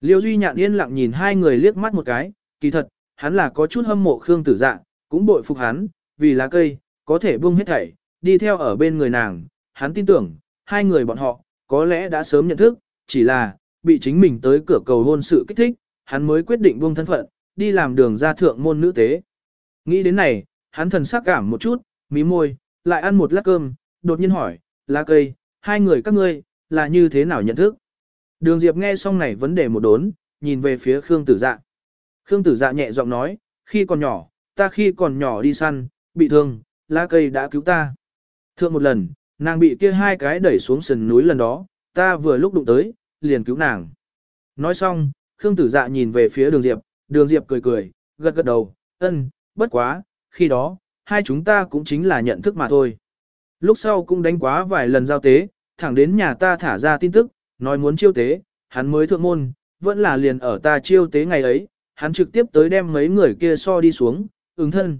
Liêu Duy Nhạn yên lặng nhìn hai người liếc mắt một cái, kỳ thật, hắn là có chút hâm mộ Khương Tử Dạ, cũng bội phục hắn, vì lá cây, có thể buông hết thảy, đi theo ở bên người nàng, hắn tin tưởng, hai người bọn họ, có lẽ đã sớm nhận thức, chỉ là, bị chính mình tới cửa cầu hôn sự kích thích, hắn mới quyết định buông thân phận, đi làm đường ra thượng môn nữ tế. Nghĩ đến này, hắn thần sắc cảm một chút, mí môi, lại ăn một lát cơm, đột nhiên hỏi, lá cây, hai người các ngươi, là như thế nào nhận thức? Đường Diệp nghe xong này vấn đề một đốn, nhìn về phía Khương Tử Dạ. Khương Tử Dạ nhẹ giọng nói, khi còn nhỏ, ta khi còn nhỏ đi săn, bị thương, lá cây đã cứu ta. Thượng một lần, nàng bị kia hai cái đẩy xuống sườn núi lần đó, ta vừa lúc đụng tới, liền cứu nàng. Nói xong, Khương Tử Dạ nhìn về phía Đường Diệp, Đường Diệp cười cười, gật gật đầu, ân, bất quá, khi đó, hai chúng ta cũng chính là nhận thức mà thôi. Lúc sau cũng đánh quá vài lần giao tế, thẳng đến nhà ta thả ra tin tức, nói muốn chiêu tế, hắn mới thượng môn, vẫn là liền ở ta chiêu tế ngày ấy, hắn trực tiếp tới đem mấy người kia so đi xuống, ứng thân.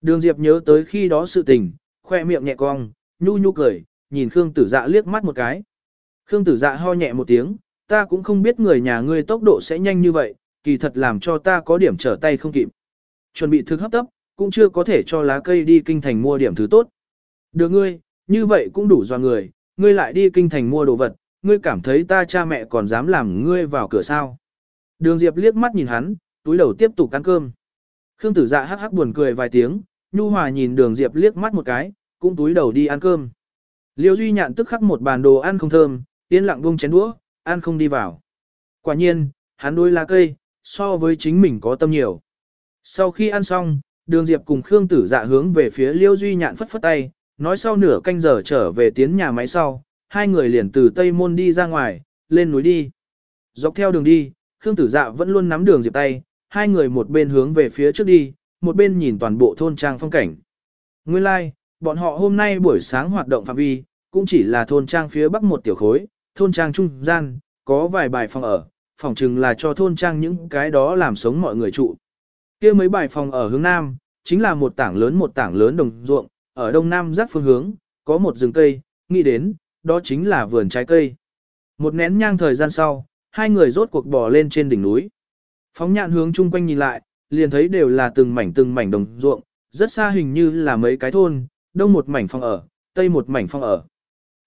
Đường Diệp nhớ tới khi đó sự tình, khoe miệng nhẹ cong, nhu nhu cười, nhìn Khương Tử Dạ liếc mắt một cái. Khương Tử Dạ ho nhẹ một tiếng, ta cũng không biết người nhà ngươi tốc độ sẽ nhanh như vậy, kỳ thật làm cho ta có điểm trở tay không kịp. Chuẩn bị thực hấp tấp, cũng chưa có thể cho lá cây đi kinh thành mua điểm thứ tốt. Được ngươi, như vậy cũng đủ do người, ngươi lại đi kinh thành mua đồ vật, ngươi cảm thấy ta cha mẹ còn dám làm ngươi vào cửa sao. Đường Diệp liếc mắt nhìn hắn, túi đầu tiếp tục ăn cơm. Khương tử dạ hắc hắc buồn cười vài tiếng, nhu hòa nhìn đường Diệp liếc mắt một cái, cũng túi đầu đi ăn cơm. Liêu Duy nhạn tức khắc một bàn đồ ăn không thơm, yên lặng buông chén đũa, ăn không đi vào. Quả nhiên, hắn đôi lá cây, so với chính mình có tâm nhiều. Sau khi ăn xong, đường Diệp cùng Khương tử dạ hướng về phía Liêu Duy nhạn phất phất tay, nói sau nửa canh giờ trở về tiến nhà máy sau, hai người liền từ Tây Môn đi ra ngoài, lên núi đi. Dọc theo đường đi, Khương Tử Dạ vẫn luôn nắm đường Diệp tay, hai người một bên hướng về phía trước đi, một bên nhìn toàn bộ thôn trang phong cảnh. Nguyên lai, like, bọn họ hôm nay buổi sáng hoạt động phạm vi, cũng chỉ là thôn trang phía bắc một tiểu khối, thôn trang trung gian, có vài bài phòng ở, phòng chừng là cho thôn trang những cái đó làm sống mọi người trụ kia mấy bài phòng ở hướng nam, chính là một tảng lớn một tảng lớn đồng ruộng, ở đông nam giáp phương hướng, có một rừng cây, nghĩ đến, đó chính là vườn trái cây. Một nén nhang thời gian sau, hai người rốt cuộc bò lên trên đỉnh núi. Phóng nhạn hướng chung quanh nhìn lại, liền thấy đều là từng mảnh từng mảnh đồng ruộng, rất xa hình như là mấy cái thôn, đông một mảnh phong ở, tây một mảnh phong ở.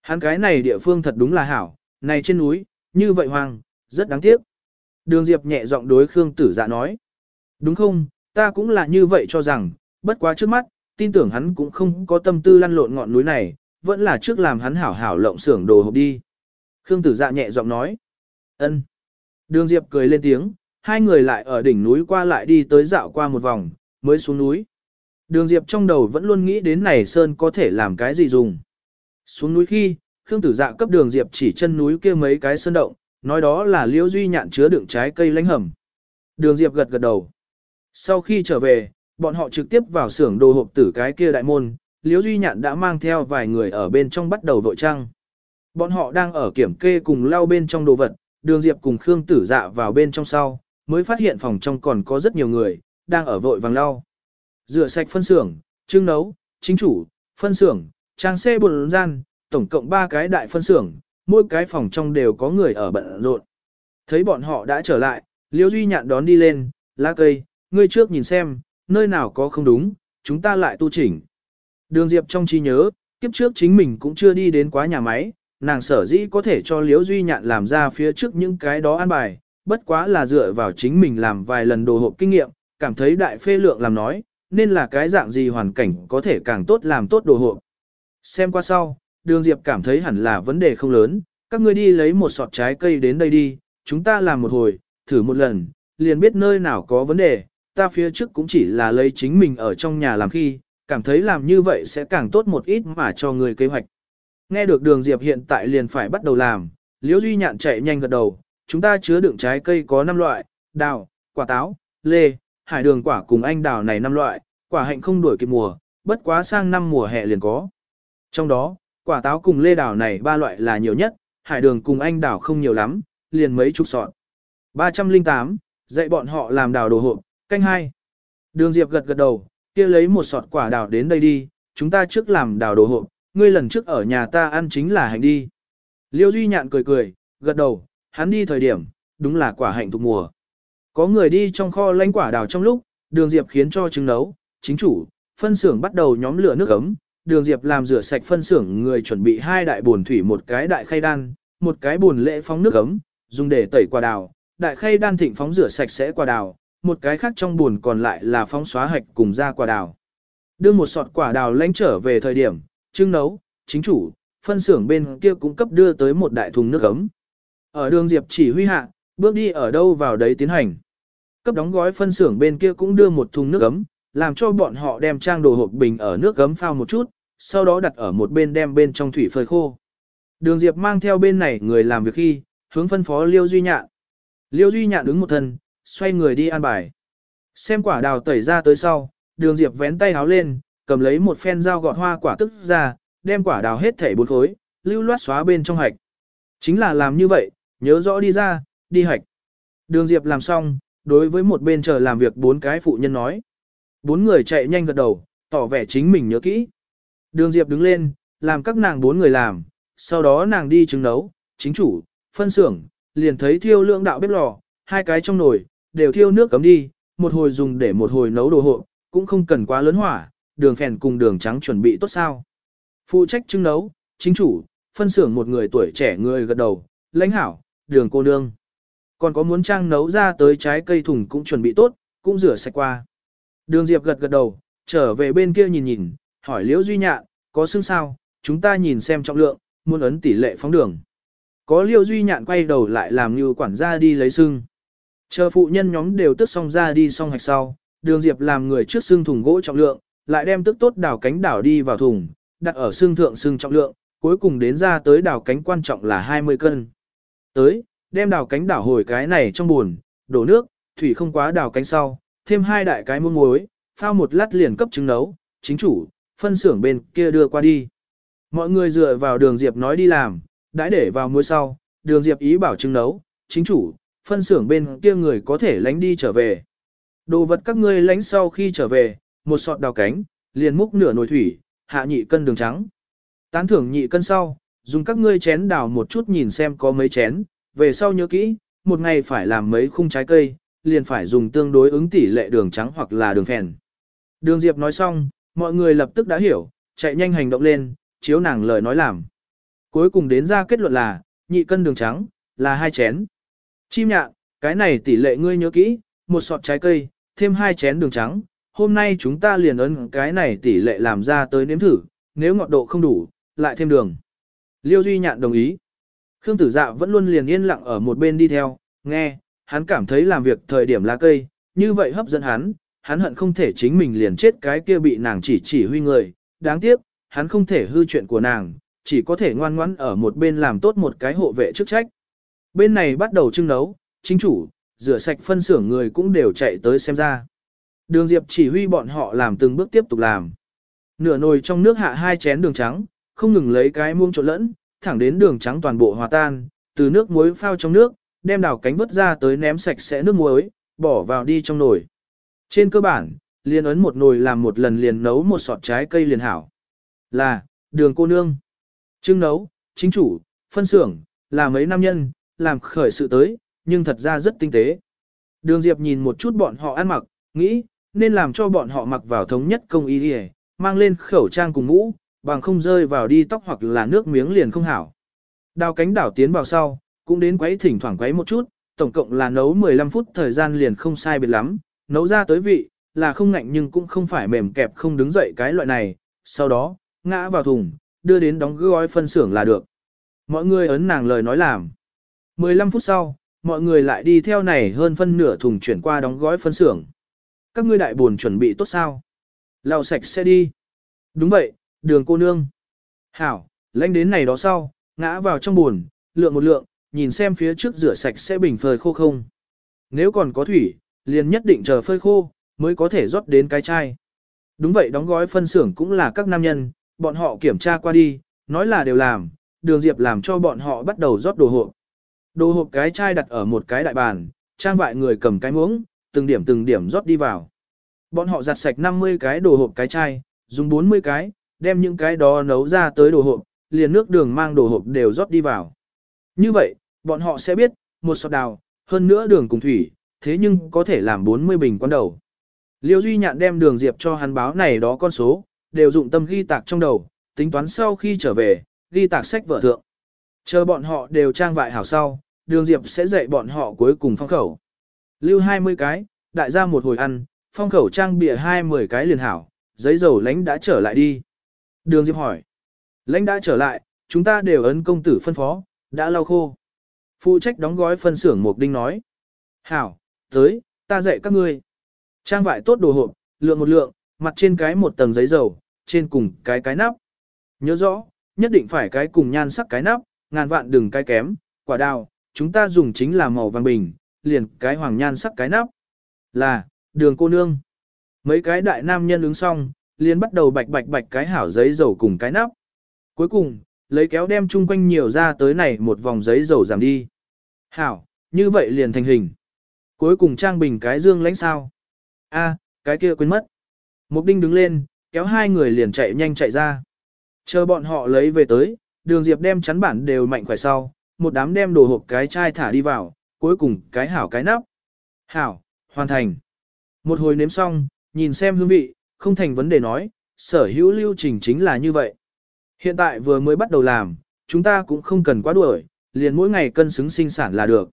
Hắn cái này địa phương thật đúng là hảo, này trên núi, như vậy hoang, rất đáng tiếc. Đường Diệp nhẹ giọng đối Khương Tử Dạ nói. Đúng không, ta cũng là như vậy cho rằng, bất quá trước mắt, tin tưởng hắn cũng không có tâm tư lăn lộn ngọn núi này, vẫn là trước làm hắn hảo hảo lộng xưởng đồ hộp đi. Khương tử dạ nhẹ giọng nói. ân. Đường Diệp cười lên tiếng, hai người lại ở đỉnh núi qua lại đi tới dạo qua một vòng, mới xuống núi. Đường Diệp trong đầu vẫn luôn nghĩ đến này Sơn có thể làm cái gì dùng. Xuống núi khi, Khương tử dạ cấp đường Diệp chỉ chân núi kia mấy cái sơn động, nói đó là liễu duy nhạn chứa đựng trái cây lánh hầm. Đường Diệp gật gật đầu. Sau khi trở về, bọn họ trực tiếp vào xưởng đồ hộp tử cái kia đại môn, Liễu Duy Nhạn đã mang theo vài người ở bên trong bắt đầu vội trăng. Bọn họ đang ở kiểm kê cùng lau bên trong đồ vật, đường Diệp cùng Khương Tử Dạ vào bên trong sau, mới phát hiện phòng trong còn có rất nhiều người, đang ở vội vàng lau. Rửa sạch phân xưởng, trưng nấu, chính chủ, phân xưởng, trang xe bồn gian, tổng cộng 3 cái đại phân xưởng, mỗi cái phòng trong đều có người ở bận rộn. Thấy bọn họ đã trở lại, Liễu Duy Nhạn đón đi lên, lá cây, ngươi trước nhìn xem, nơi nào có không đúng, chúng ta lại tu chỉnh. Đường Diệp trong trí nhớ, kiếp trước chính mình cũng chưa đi đến quá nhà máy, nàng sở dĩ có thể cho Liễu Duy Nhạn làm ra phía trước những cái đó an bài, bất quá là dựa vào chính mình làm vài lần đồ hộp kinh nghiệm, cảm thấy đại phê lượng làm nói, nên là cái dạng gì hoàn cảnh có thể càng tốt làm tốt đồ hộp. Xem qua sau, đường Diệp cảm thấy hẳn là vấn đề không lớn, các ngươi đi lấy một sọt trái cây đến đây đi, chúng ta làm một hồi, thử một lần, liền biết nơi nào có vấn đề, ta phía trước cũng chỉ là lấy chính mình ở trong nhà làm khi, cảm thấy làm như vậy sẽ càng tốt một ít mà cho người kế hoạch. Nghe được đường Diệp hiện tại liền phải bắt đầu làm, Liễu Duy Nhạn chạy nhanh gật đầu, chúng ta chứa đựng trái cây có 5 loại, đào, quả táo, lê, hải đường quả cùng anh đào này 5 loại, quả hạnh không đuổi kịp mùa, bất quá sang năm mùa hè liền có. Trong đó, quả táo cùng lê đào này ba loại là nhiều nhất, hải đường cùng anh đào không nhiều lắm, liền mấy chục sọt. 308, dạy bọn họ làm đào đồ hộp, canh hai. Đường Diệp gật gật đầu, kia lấy một sọt quả đào đến đây đi, chúng ta trước làm đào đồ hộp, ngươi lần trước ở nhà ta ăn chính là hành đi. Liêu Duy Nhạn cười cười, gật đầu, hắn đi thời điểm, đúng là quả hạnh thuộc mùa. Có người đi trong kho lãnh quả đào trong lúc, đường diệp khiến cho trứng nấu, chính chủ, phân xưởng bắt đầu nhóm lửa nước ấm, đường diệp làm rửa sạch phân xưởng người chuẩn bị hai đại bồn thủy một cái đại khay đan, một cái bồn lễ phóng nước ấm, dùng để tẩy quả đào, đại khay đan thịnh phóng rửa sạch sẽ quả đào, một cái khác trong buồn còn lại là phóng xóa hạch cùng ra quả đào. Đưa một sọt quả đào lánh trở về thời điểm, trưng nấu, chính chủ, phân xưởng bên kia cũng cấp đưa tới một đại thùng nước ấm. Ở đường Diệp chỉ huy hạ, bước đi ở đâu vào đấy tiến hành. Cấp đóng gói phân xưởng bên kia cũng đưa một thùng nước ấm, làm cho bọn họ đem trang đồ hộp bình ở nước gấm phao một chút, sau đó đặt ở một bên đem bên trong thủy phơi khô. Đường Diệp mang theo bên này người làm việc khi, hướng phân phó Liêu Duy Nhạn. Liêu Duy Nhạn đứng một thân, xoay người đi an bài. Xem quả đào tẩy ra tới sau, đường Diệp vén tay háo lên, cầm lấy một phen dao gọt hoa quả tức ra, đem quả đào hết thảy bốn khối, lưu loát xóa bên trong hạch. Chính là làm như vậy, nhớ rõ đi ra, đi hạch. Đường Diệp làm xong, đối với một bên chờ làm việc bốn cái phụ nhân nói. Bốn người chạy nhanh gật đầu, tỏ vẻ chính mình nhớ kỹ. Đường Diệp đứng lên, làm các nàng bốn người làm, sau đó nàng đi trứng nấu, chính chủ, phân xưởng, liền thấy thiêu lượng đạo bếp lò, hai cái trong nồi, đều thiêu nước cấm đi, một hồi dùng để một hồi nấu đồ hộ, cũng không cần quá lớn hỏa, đường phèn cùng đường trắng chuẩn bị tốt sao. Phụ trách trưng nấu, chính chủ, phân xưởng một người tuổi trẻ người gật đầu, lãnh hảo, đường cô nương. Còn có muốn trang nấu ra tới trái cây thùng cũng chuẩn bị tốt, cũng rửa sạch qua. Đường Diệp gật gật đầu, trở về bên kia nhìn nhìn, hỏi Liễu Duy Nhạn, có xương sao, chúng ta nhìn xem trọng lượng, muốn ấn tỷ lệ phóng đường. Có Liễu Duy Nhạn quay đầu lại làm như quản gia đi lấy xương. Chờ phụ nhân nhóm đều tức xong ra đi xong hạch sau, đường Diệp làm người trước xương thùng gỗ trọng lượng, lại đem tức tốt đảo cánh đảo đi vào thùng, đặt ở xương thượng xương trọng lượng, cuối cùng đến ra tới đảo cánh quan trọng là 20 cân. Tới, đem đảo cánh đảo hồi cái này trong buồn, đổ nước, thủy không quá đảo cánh sau, thêm hai đại cái muôn muối, phao một lát liền cấp trứng nấu, chính chủ, phân xưởng bên kia đưa qua đi. Mọi người dựa vào đường Diệp nói đi làm, đãi để vào muối sau, đường Diệp ý bảo trứng nấu, chính chủ, phân xưởng bên kia người có thể lánh đi trở về. Đồ vật các ngươi lánh sau khi trở về, một sọt đào cánh, liền múc nửa nồi thủy, hạ nhị cân đường trắng. Tán thưởng nhị cân sau, dùng các ngươi chén đào một chút nhìn xem có mấy chén, về sau nhớ kỹ, một ngày phải làm mấy khung trái cây, liền phải dùng tương đối ứng tỷ lệ đường trắng hoặc là đường phèn. Đường Diệp nói xong, mọi người lập tức đã hiểu, chạy nhanh hành động lên, chiếu nàng lời nói làm. Cuối cùng đến ra kết luận là, nhị cân đường trắng, là hai chén. Chim nhạn, cái này tỷ lệ ngươi nhớ kỹ, một sọt trái cây, thêm hai chén đường trắng. Hôm nay chúng ta liền ấn cái này tỷ lệ làm ra tới nếm thử, nếu ngọt độ không đủ, lại thêm đường. Liêu Duy Nhạn đồng ý. Khương Tử Dạ vẫn luôn liền yên lặng ở một bên đi theo, nghe, hắn cảm thấy làm việc thời điểm lá cây, như vậy hấp dẫn hắn, hắn hận không thể chính mình liền chết cái kia bị nàng chỉ chỉ huy người, đáng tiếc, hắn không thể hư chuyện của nàng, chỉ có thể ngoan ngoãn ở một bên làm tốt một cái hộ vệ chức trách. Bên này bắt đầu trưng nấu, chính chủ, rửa sạch phân xưởng người cũng đều chạy tới xem ra. Đường Diệp chỉ huy bọn họ làm từng bước tiếp tục làm. Nửa nồi trong nước hạ hai chén đường trắng, không ngừng lấy cái muông trộn lẫn, thẳng đến đường trắng toàn bộ hòa tan, từ nước muối phao trong nước, đem đào cánh vớt ra tới ném sạch sẽ nước muối, bỏ vào đi trong nồi. Trên cơ bản, liền ấn một nồi làm một lần liền nấu một sọt trái cây liền hảo. Là, đường cô nương. Trưng nấu, chính chủ, phân xưởng, là mấy nam nhân, làm khởi sự tới, nhưng thật ra rất tinh tế. Đường Diệp nhìn một chút bọn họ ăn mặc, nghĩ, nên làm cho bọn họ mặc vào thống nhất công y đi mang lên khẩu trang cùng mũ, bằng không rơi vào đi tóc hoặc là nước miếng liền không hảo. Đào cánh đảo tiến vào sau, cũng đến quấy thỉnh thoảng quấy một chút, tổng cộng là nấu 15 phút thời gian liền không sai biệt lắm, nấu ra tới vị, là không ngạnh nhưng cũng không phải mềm kẹp không đứng dậy cái loại này, sau đó, ngã vào thùng, đưa đến đóng gói phân xưởng là được. Mọi người ấn nàng lời nói làm. 15 phút sau, mọi người lại đi theo này hơn phân nửa thùng chuyển qua đóng gói phân xưởng. Các ngươi đại buồn chuẩn bị tốt sao? Lau sạch sẽ đi. Đúng vậy, đường cô nương. Hảo, lãnh đến này đó sau, ngã vào trong buồn, lượng một lượng, nhìn xem phía trước rửa sạch sẽ bình phơi khô không. Nếu còn có thủy, liền nhất định chờ phơi khô, mới có thể rót đến cái chai. Đúng vậy đóng gói phân xưởng cũng là các nam nhân, bọn họ kiểm tra qua đi, nói là đều làm, đường diệp làm cho bọn họ bắt đầu rót đồ hộp. Đồ hộp cái chai đặt ở một cái đại bàn, trang vại người cầm cái muỗng, từng điểm từng điểm rót đi vào. Bọn họ giặt sạch 50 cái đồ hộp cái chai, dùng 40 cái, đem những cái đó nấu ra tới đồ hộp, liền nước đường mang đồ hộp đều rót đi vào. Như vậy, bọn họ sẽ biết, một sọt đào, hơn nữa đường cùng thủy, thế nhưng có thể làm 40 bình quán đầu. Liêu Duy Nhạn đem đường diệp cho hắn báo này đó con số, đều dụng tâm ghi tạc trong đầu, tính toán sau khi trở về, ghi tạc sách vở thượng. Chờ bọn họ đều trang vại hảo sau, đường diệp sẽ dạy bọn họ cuối cùng phong khẩu. Lưu 20 cái, đại gia một hồi ăn, phong khẩu trang bịa 20 cái liền hảo, giấy dầu lãnh đã trở lại đi. Đường diệp hỏi. Lãnh đã trở lại, chúng ta đều ấn công tử phân phó, đã lau khô. Phụ trách đóng gói phân xưởng Mộc Đinh nói. Hảo, tới, ta dạy các ngươi. Trang vải tốt đồ hộp, lượng một lượng, mặt trên cái một tầng giấy dầu, trên cùng cái cái nắp. Nhớ rõ, nhất định phải cái cùng nhan sắc cái nắp, ngàn vạn đừng cái kém, quả đào, chúng ta dùng chính là màu vàng bình, liền cái hoàng nhan sắc cái nắp. Là, đường cô nương. Mấy cái đại nam nhân ứng xong, liền bắt đầu bạch bạch bạch cái hảo giấy dầu cùng cái nắp. Cuối cùng, lấy kéo đem chung quanh nhiều ra tới này một vòng giấy dầu giảm đi. Hảo, như vậy liền thành hình. Cuối cùng trang bình cái dương lãnh sao. a cái kia quên mất. Mục đinh đứng lên, kéo hai người liền chạy nhanh chạy ra. Chờ bọn họ lấy về tới, đường diệp đem chắn bản đều mạnh khỏe sau, một đám đem đồ hộp cái chai thả đi vào, cuối cùng cái hảo cái nắp. Hảo, hoàn thành. Một hồi nếm xong, nhìn xem hương vị, không thành vấn đề nói, sở hữu lưu trình chính là như vậy. Hiện tại vừa mới bắt đầu làm, chúng ta cũng không cần quá đuổi, liền mỗi ngày cân xứng sinh sản là được.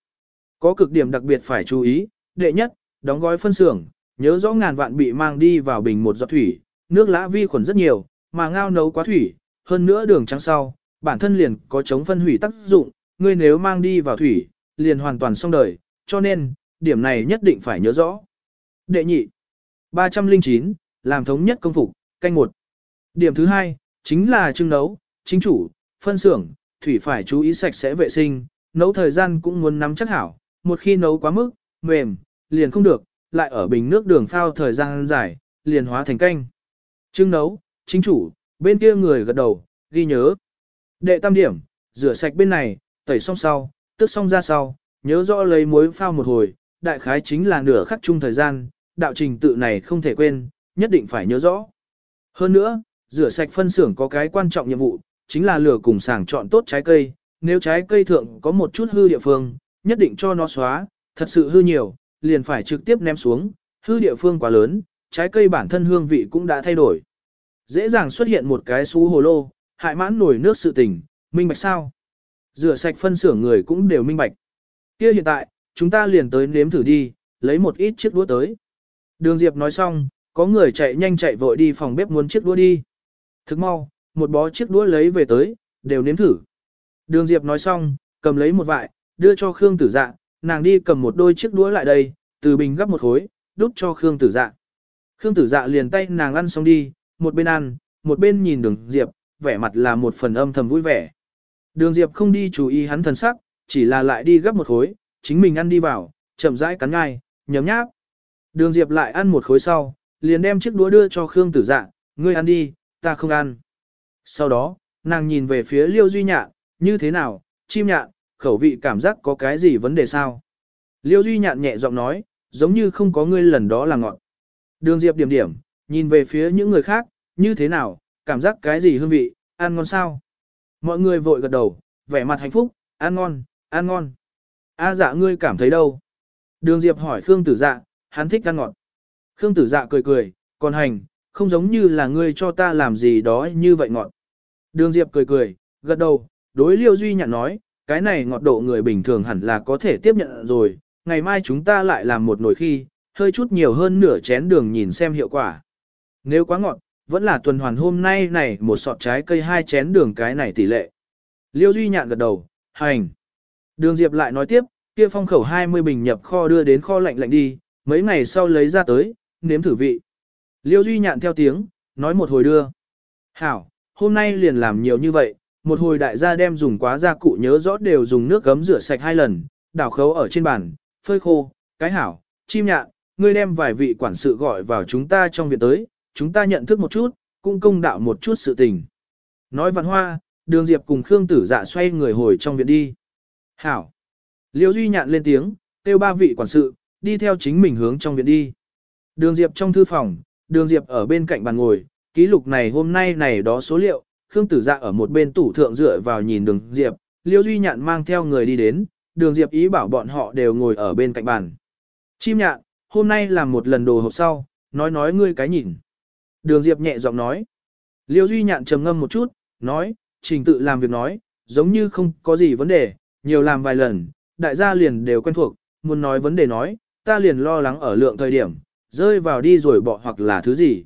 Có cực điểm đặc biệt phải chú ý, đệ nhất, đóng gói phân xưởng, nhớ rõ ngàn vạn bị mang đi vào bình một giọt thủy, nước lã vi khuẩn rất nhiều, mà ngao nấu quá thủy, hơn nữa đường trắng sau, bản thân liền có chống phân hủy tác dụng, ngươi nếu mang đi vào thủy, liền hoàn toàn xong đời, cho nên, điểm này nhất định phải nhớ rõ. Đệ nhị, 309, làm thống nhất công phục, canh một. Điểm thứ hai, chính là trưng nấu, chính chủ, phân xưởng, thủy phải chú ý sạch sẽ vệ sinh, nấu thời gian cũng muốn nắm chắc hảo, một khi nấu quá mức, mềm, liền không được, lại ở bình nước đường phao thời gian dài, liền hóa thành canh. Trưng nấu, chính chủ, bên kia người gật đầu, ghi nhớ. Đệ tam điểm, rửa sạch bên này, tẩy xong sau, tức xong ra sau, nhớ rõ lấy muối phao một hồi, đại khái chính là nửa khắc chung thời gian, đạo trình tự này không thể quên, nhất định phải nhớ rõ. Hơn nữa, rửa sạch phân xưởng có cái quan trọng nhiệm vụ, chính là lửa cùng sàng chọn tốt trái cây, nếu trái cây thượng có một chút hư địa phương, nhất định cho nó xóa, thật sự hư nhiều, liền phải trực tiếp ném xuống, hư địa phương quá lớn, trái cây bản thân hương vị cũng đã thay đổi. Dễ dàng xuất hiện một cái xú hồ lô, hại mãn nổi nước sự tình, minh bạch sao? Rửa sạch phân xưởng người cũng đều minh bạch. Kia hiện tại, chúng ta liền tới nếm thử đi, lấy một ít chiếc đũa tới. Đường Diệp nói xong, có người chạy nhanh chạy vội đi phòng bếp muốn chiếc đũa đi. Thức mau, một bó chiếc đũa lấy về tới, đều nếm thử. Đường Diệp nói xong, cầm lấy một vại, đưa cho Khương Tử Dạ, nàng đi cầm một đôi chiếc đũa lại đây, từ bình gấp một khối, đút cho Khương Tử Dạ. Khương Tử Dạ liền tay nàng ăn xong đi, một bên ăn, một bên nhìn Đường Diệp, vẻ mặt là một phần âm thầm vui vẻ. Đường Diệp không đi chú ý hắn thần sắc, chỉ là lại đi gấp một khối, chính mình ăn đi vào, chậm rãi cắn ngai, nhấm nháp. Đường Diệp lại ăn một khối sau, liền đem chiếc đũa đưa cho Khương Tử Dạ, ngươi ăn đi, ta không ăn. Sau đó, nàng nhìn về phía Liêu Duy Nhạn, như thế nào, chim nhạn, khẩu vị cảm giác có cái gì vấn đề sao? Liêu Duy Nhạn nhẹ giọng nói, giống như không có ngươi lần đó là ngọn. Đường Diệp điểm điểm, nhìn về phía những người khác, như thế nào, cảm giác cái gì hương vị, ăn ngon sao? Mọi người vội gật đầu, vẻ mặt hạnh phúc, ăn ngon, ăn ngon. A dạ ngươi cảm thấy đâu? Đường Diệp hỏi Khương Tử Dạ, hắn thích ăn ngọt. Khương Tử Dạ cười cười, còn hành, không giống như là ngươi cho ta làm gì đó như vậy ngọt. Đường Diệp cười cười, gật đầu, đối Liêu Duy nhận nói, cái này ngọt độ người bình thường hẳn là có thể tiếp nhận rồi, ngày mai chúng ta lại làm một nồi khi, hơi chút nhiều hơn nửa chén đường nhìn xem hiệu quả. Nếu quá ngọt, vẫn là tuần hoàn hôm nay này một sọt trái cây hai chén đường cái này tỷ lệ. Liêu Duy nhạn gật đầu, hành. Đường Diệp lại nói tiếp, kia phong khẩu 20 bình nhập kho đưa đến kho lạnh lạnh đi, mấy ngày sau lấy ra tới, nếm thử vị. Liêu Duy nhạn theo tiếng, nói một hồi đưa. Hảo, hôm nay liền làm nhiều như vậy, một hồi đại gia đem dùng quá gia cụ nhớ rõ đều dùng nước gấm rửa sạch hai lần, đảo khấu ở trên bàn, phơi khô, cái hảo, chim nhạn, ngươi đem vài vị quản sự gọi vào chúng ta trong viện tới, chúng ta nhận thức một chút, cũng công đạo một chút sự tình. Nói văn hoa, đường diệp cùng Khương tử dạ xoay người hồi trong viện đi. Hảo. Liêu Duy nhạn lên tiếng, kêu ba vị quản sự, đi theo chính mình hướng trong viện đi. Đường diệp trong thư phòng, đường diệp ở bên cạnh bàn ngồi, ký lục này hôm nay này đó số liệu, Khương Tử Dạ ở một bên tủ thượng dựa vào nhìn đường Diệp, Liêu Duy Nhạn mang theo người đi đến, đường Diệp ý bảo bọn họ đều ngồi ở bên cạnh bàn. Chim nhạn, hôm nay làm một lần đồ hộp sau, nói nói ngươi cái nhìn. Đường Diệp nhẹ giọng nói. Liêu Duy nhạn trầm ngâm một chút, nói, trình tự làm việc nói, giống như không có gì vấn đề, nhiều làm vài lần, đại gia liền đều quen thuộc, muốn nói vấn đề nói, ta liền lo lắng ở lượng thời điểm, rơi vào đi rồi bỏ hoặc là thứ gì.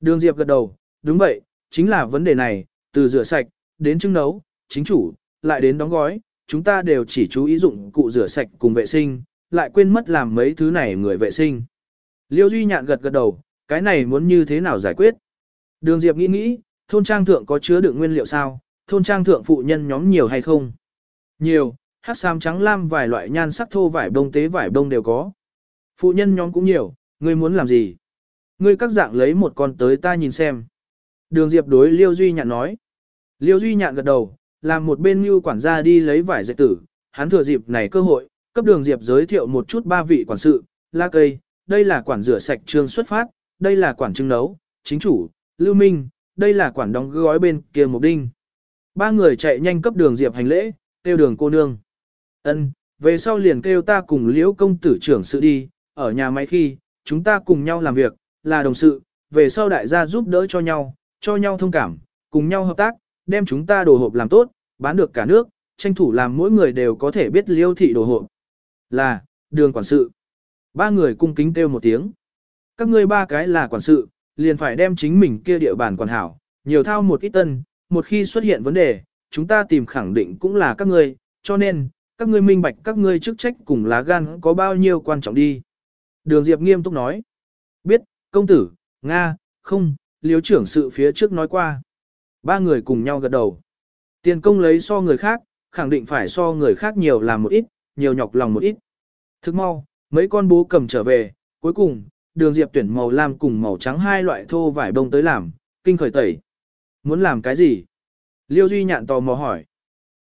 Đường Diệp gật đầu, đúng vậy, chính là vấn đề này, từ rửa sạch, đến trưng nấu, chính chủ, lại đến đóng gói, chúng ta đều chỉ chú ý dụng cụ rửa sạch cùng vệ sinh, lại quên mất làm mấy thứ này người vệ sinh. Liêu Duy Nhạn gật gật đầu, cái này muốn như thế nào giải quyết? Đường Diệp nghĩ nghĩ, thôn trang thượng có chứa đựng nguyên liệu sao? Thôn trang thượng phụ nhân nhóm nhiều hay không? Nhiều, hát sam trắng lam vài loại nhan sắc thô vải bông tế vải bông đều có. Phụ nhân nhóm cũng nhiều, ngươi muốn làm gì? Ngươi các dạng lấy một con tới ta nhìn xem. Đường Diệp đối Liêu Duy Nhạn nói. Liêu Duy Nhạn gật đầu, làm một bên như quản gia đi lấy vải dệt tử, hắn thừa dịp này cơ hội, cấp đường Diệp giới thiệu một chút ba vị quản sự, la cây, đây là quản rửa sạch trương xuất phát, đây là quản trưng nấu, chính chủ, lưu minh, đây là quản đóng gói bên kia mục đinh. Ba người chạy nhanh cấp đường Diệp hành lễ, kêu đường cô nương. ân về sau liền kêu ta cùng liễu công tử trưởng sự đi, ở nhà máy khi, chúng ta cùng nhau làm việc, là đồng sự, về sau đại gia giúp đỡ cho nhau, cho nhau thông cảm, cùng nhau hợp tác, đem chúng ta đồ hộp làm tốt, bán được cả nước, tranh thủ làm mỗi người đều có thể biết liêu thị đồ hộp. Là, đường quản sự. Ba người cung kính kêu một tiếng. Các ngươi ba cái là quản sự, liền phải đem chính mình kia địa bàn quản hảo, nhiều thao một ít tân, một khi xuất hiện vấn đề, chúng ta tìm khẳng định cũng là các ngươi, cho nên, các ngươi minh bạch các ngươi chức trách cùng lá gan có bao nhiêu quan trọng đi. Đường Diệp nghiêm túc nói. Biết, công tử, Nga, không, liếu trưởng sự phía trước nói qua. Ba người cùng nhau gật đầu. Tiền công lấy so người khác, khẳng định phải so người khác nhiều làm một ít, nhiều nhọc lòng một ít. Thức mau, mấy con bố cầm trở về, cuối cùng, đường diệp tuyển màu lam cùng màu trắng hai loại thô vải bông tới làm, kinh khởi tẩy. Muốn làm cái gì? Liêu Duy nhạn tò mò hỏi.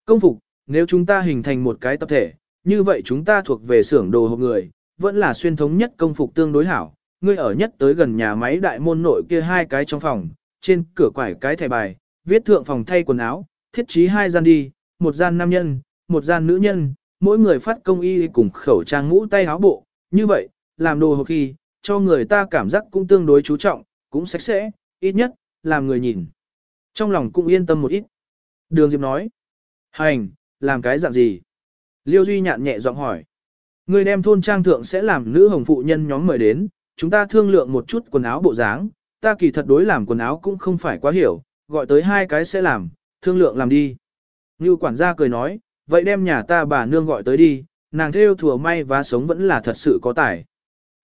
Công phục, nếu chúng ta hình thành một cái tập thể, như vậy chúng ta thuộc về xưởng đồ hộp người, vẫn là xuyên thống nhất công phục tương đối hảo. Ngươi ở nhất tới gần nhà máy đại môn nội kia hai cái trong phòng, trên cửa quải cái thẻ bài, viết thượng phòng thay quần áo, thiết trí hai gian đi, một gian nam nhân, một gian nữ nhân, mỗi người phát công y cùng khẩu trang mũ tay áo bộ, như vậy, làm đồ hộp khi, cho người ta cảm giác cũng tương đối chú trọng, cũng sạch sẽ, ít nhất, làm người nhìn. Trong lòng cũng yên tâm một ít. Đường Diệp nói, hành, làm cái dạng gì? Liêu Duy nhạn nhẹ giọng hỏi. Người đem thôn trang thượng sẽ làm nữ hồng phụ nhân nhóm mời đến, chúng ta thương lượng một chút quần áo bộ dáng, ta kỳ thật đối làm quần áo cũng không phải quá hiểu, gọi tới hai cái sẽ làm, thương lượng làm đi. Như quản gia cười nói, vậy đem nhà ta bà nương gọi tới đi, nàng theo thừa may và sống vẫn là thật sự có tài.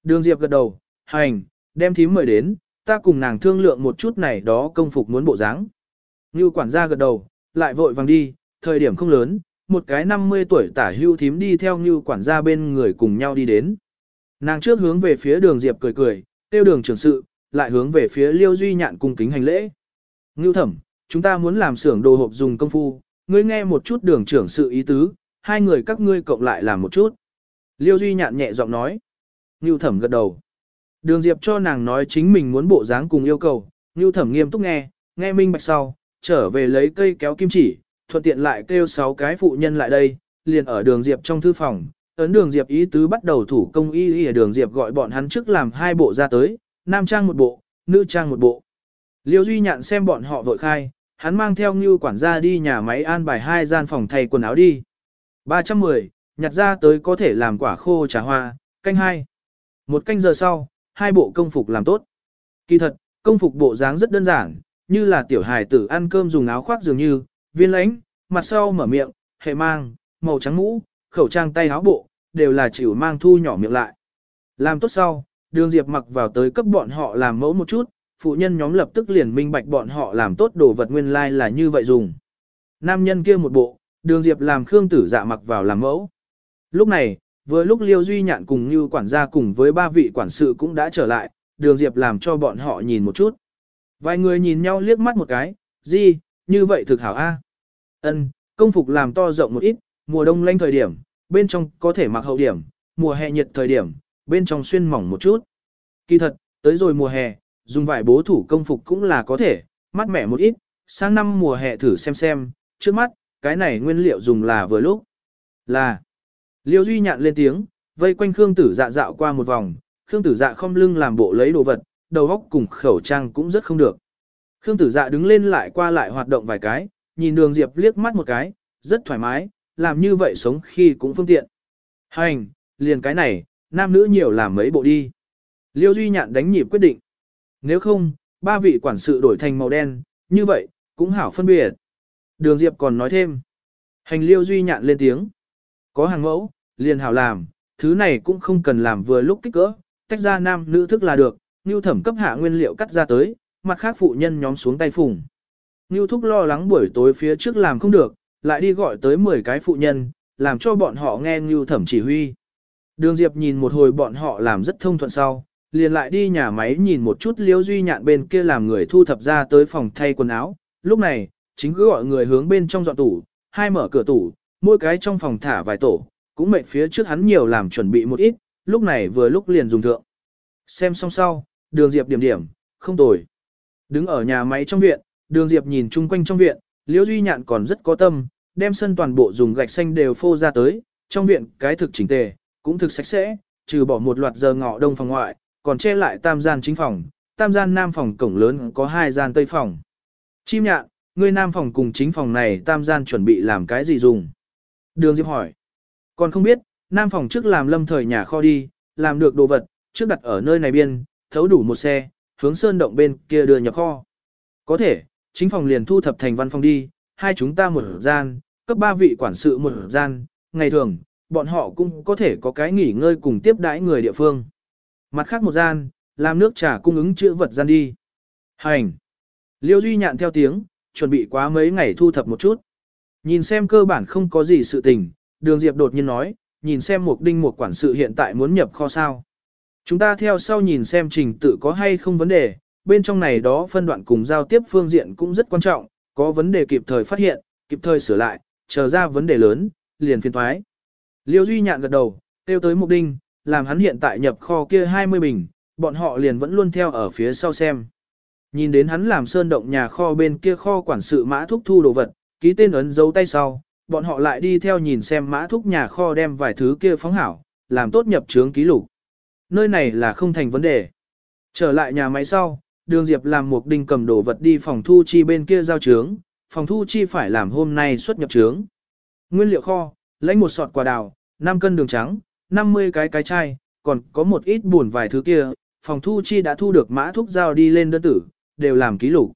Đường Diệp gật đầu, hành, đem thím mời đến, ta cùng nàng thương lượng một chút này đó công phục muốn bộ dáng. Như quản gia gật đầu, lại vội vàng đi, thời điểm không lớn, một cái 50 tuổi tả hưu thím đi theo như quản gia bên người cùng nhau đi đến. Nàng trước hướng về phía đường Diệp cười cười, tiêu đường trưởng sự, lại hướng về phía liêu duy nhạn cung kính hành lễ. Ngưu thẩm, chúng ta muốn làm xưởng đồ hộp dùng công phu, ngươi nghe một chút đường trưởng sự ý tứ, hai người các ngươi cộng lại làm một chút. Liêu Duy nhạn nhẹ giọng nói. Ngưu thẩm gật đầu. Đường Diệp cho nàng nói chính mình muốn bộ dáng cùng yêu cầu, Ngưu thẩm nghiêm túc nghe, nghe minh bạch sau, trở về lấy cây kéo kim chỉ, thuận tiện lại kêu sáu cái phụ nhân lại đây, liền ở đường Diệp trong thư phòng. Ấn đường Diệp ý tứ bắt đầu thủ công y y ở đường Diệp gọi bọn hắn trước làm hai bộ ra tới, nam trang một bộ, nữ trang một bộ. Liêu Duy Nhạn xem bọn họ vội khai, hắn mang theo Ngưu quản gia đi nhà máy an bài hai gian phòng thay quần áo đi. 310, nhặt ra tới có thể làm quả khô trà hoa, canh hai. Một canh giờ sau, hai bộ công phục làm tốt. Kỳ thật, công phục bộ dáng rất đơn giản, như là tiểu hài tử ăn cơm dùng áo khoác dường như, viên lãnh, mặt sau mở miệng, hệ mang, màu trắng mũ, khẩu trang tay áo bộ, đều là chịu mang thu nhỏ miệng lại. Làm tốt sau, đường diệp mặc vào tới cấp bọn họ làm mẫu một chút, phụ nhân nhóm lập tức liền minh bạch bọn họ làm tốt đồ vật nguyên lai like là như vậy dùng. Nam nhân kia một bộ, đường diệp làm khương tử dạ mặc vào làm mẫu. Lúc này, vừa lúc liêu duy nhạn cùng như quản gia cùng với ba vị quản sự cũng đã trở lại, đường diệp làm cho bọn họ nhìn một chút. Vài người nhìn nhau liếc mắt một cái, gì, như vậy thực hảo a. Ân, công phục làm to rộng một ít, mùa đông lanh thời điểm, bên trong có thể mặc hậu điểm, mùa hè nhiệt thời điểm, bên trong xuyên mỏng một chút. Kỳ thật, tới rồi mùa hè, dùng vải bố thủ công phục cũng là có thể, mát mẻ một ít, sang năm mùa hè thử xem xem, trước mắt, cái này nguyên liệu dùng là vừa lúc. Là, Liêu Duy nhạn lên tiếng, vây quanh Khương Tử Dạ dạo qua một vòng, Khương Tử Dạ không lưng làm bộ lấy đồ vật, đầu óc cùng khẩu trang cũng rất không được. Khương Tử Dạ đứng lên lại qua lại hoạt động vài cái, nhìn Đường Diệp liếc mắt một cái, rất thoải mái, làm như vậy sống khi cũng phương tiện. Hành, liền cái này, nam nữ nhiều làm mấy bộ đi. Liêu Duy nhạn đánh nhịp quyết định. Nếu không, ba vị quản sự đổi thành màu đen, như vậy, cũng hảo phân biệt. Đường Diệp còn nói thêm. Hành Liêu Duy nhạn lên tiếng. Có hàng mẫu, liền hảo làm, thứ này cũng không cần làm vừa lúc kích cỡ, tách ra nam nữ thức là được, Nưu thẩm cấp hạ nguyên liệu cắt ra tới, mặt khác phụ nhân nhóm xuống tay phùng. Nưu thúc lo lắng buổi tối phía trước làm không được, lại đi gọi tới 10 cái phụ nhân, làm cho bọn họ nghe Nưu thẩm chỉ huy. Đường Diệp nhìn một hồi bọn họ làm rất thông thuận sau, liền lại đi nhà máy nhìn một chút liễu duy nhạn bên kia làm người thu thập ra tới phòng thay quần áo. Lúc này, chính cứ gọi người hướng bên trong dọn tủ, hai mở cửa tủ, mỗi cái trong phòng thả vài tổ, cũng mệt phía trước hắn nhiều làm chuẩn bị một ít, lúc này vừa lúc liền dùng thượng. Xem xong sau, đường Diệp điểm điểm, không tồi. Đứng ở nhà máy trong viện, đường Diệp nhìn chung quanh trong viện, liễu duy nhạn còn rất có tâm, đem sân toàn bộ dùng gạch xanh đều phô ra tới, trong viện cái thực chỉnh tề, cũng thực sạch sẽ, trừ bỏ một loạt giờ ngọ đông phòng ngoại, còn che lại tam gian chính phòng, tam gian nam phòng cổng lớn có hai gian tây phòng. Chim nhạn, ngươi nam phòng cùng chính phòng này tam gian chuẩn bị làm cái gì dùng? Đường Diệp hỏi. Còn không biết, nam phòng trước làm lâm thời nhà kho đi, làm được đồ vật, trước đặt ở nơi này biên, thấu đủ một xe, hướng sơn động bên kia đưa nhập kho. Có thể, chính phòng liền thu thập thành văn phòng đi, hai chúng ta một gian, cấp ba vị quản sự một gian, ngày thường, bọn họ cũng có thể có cái nghỉ ngơi cùng tiếp đãi người địa phương. Mặt khác một gian, làm nước trà cung ứng chữa vật gian đi. Hành. Liêu Duy nhạn theo tiếng, chuẩn bị quá mấy ngày thu thập một chút. Nhìn xem cơ bản không có gì sự tình, đường Diệp đột nhiên nói, nhìn xem một đinh một quản sự hiện tại muốn nhập kho sao. Chúng ta theo sau nhìn xem trình tự có hay không vấn đề, bên trong này đó phân đoạn cùng giao tiếp phương diện cũng rất quan trọng, có vấn đề kịp thời phát hiện, kịp thời sửa lại, chờ ra vấn đề lớn, liền phiên thoái. Liêu Duy nhạn gật đầu, tiêu tới mục đinh, làm hắn hiện tại nhập kho kia 20 bình, bọn họ liền vẫn luôn theo ở phía sau xem. Nhìn đến hắn làm sơn động nhà kho bên kia kho quản sự mã thúc thu đồ vật, ký tên ấn dấu tay sau, bọn họ lại đi theo nhìn xem mã thúc nhà kho đem vài thứ kia phóng hảo, làm tốt nhập trướng ký lục. Nơi này là không thành vấn đề. Trở lại nhà máy sau, đường Diệp làm một đinh cầm đồ vật đi phòng thu chi bên kia giao trướng, phòng thu chi phải làm hôm nay xuất nhập trướng. Nguyên liệu kho, lấy một sọt quả đào, 5 cân đường trắng, 50 cái cái chai, còn có một ít buồn vài thứ kia, phòng thu chi đã thu được mã thuốc giao đi lên đơn tử, đều làm ký lục.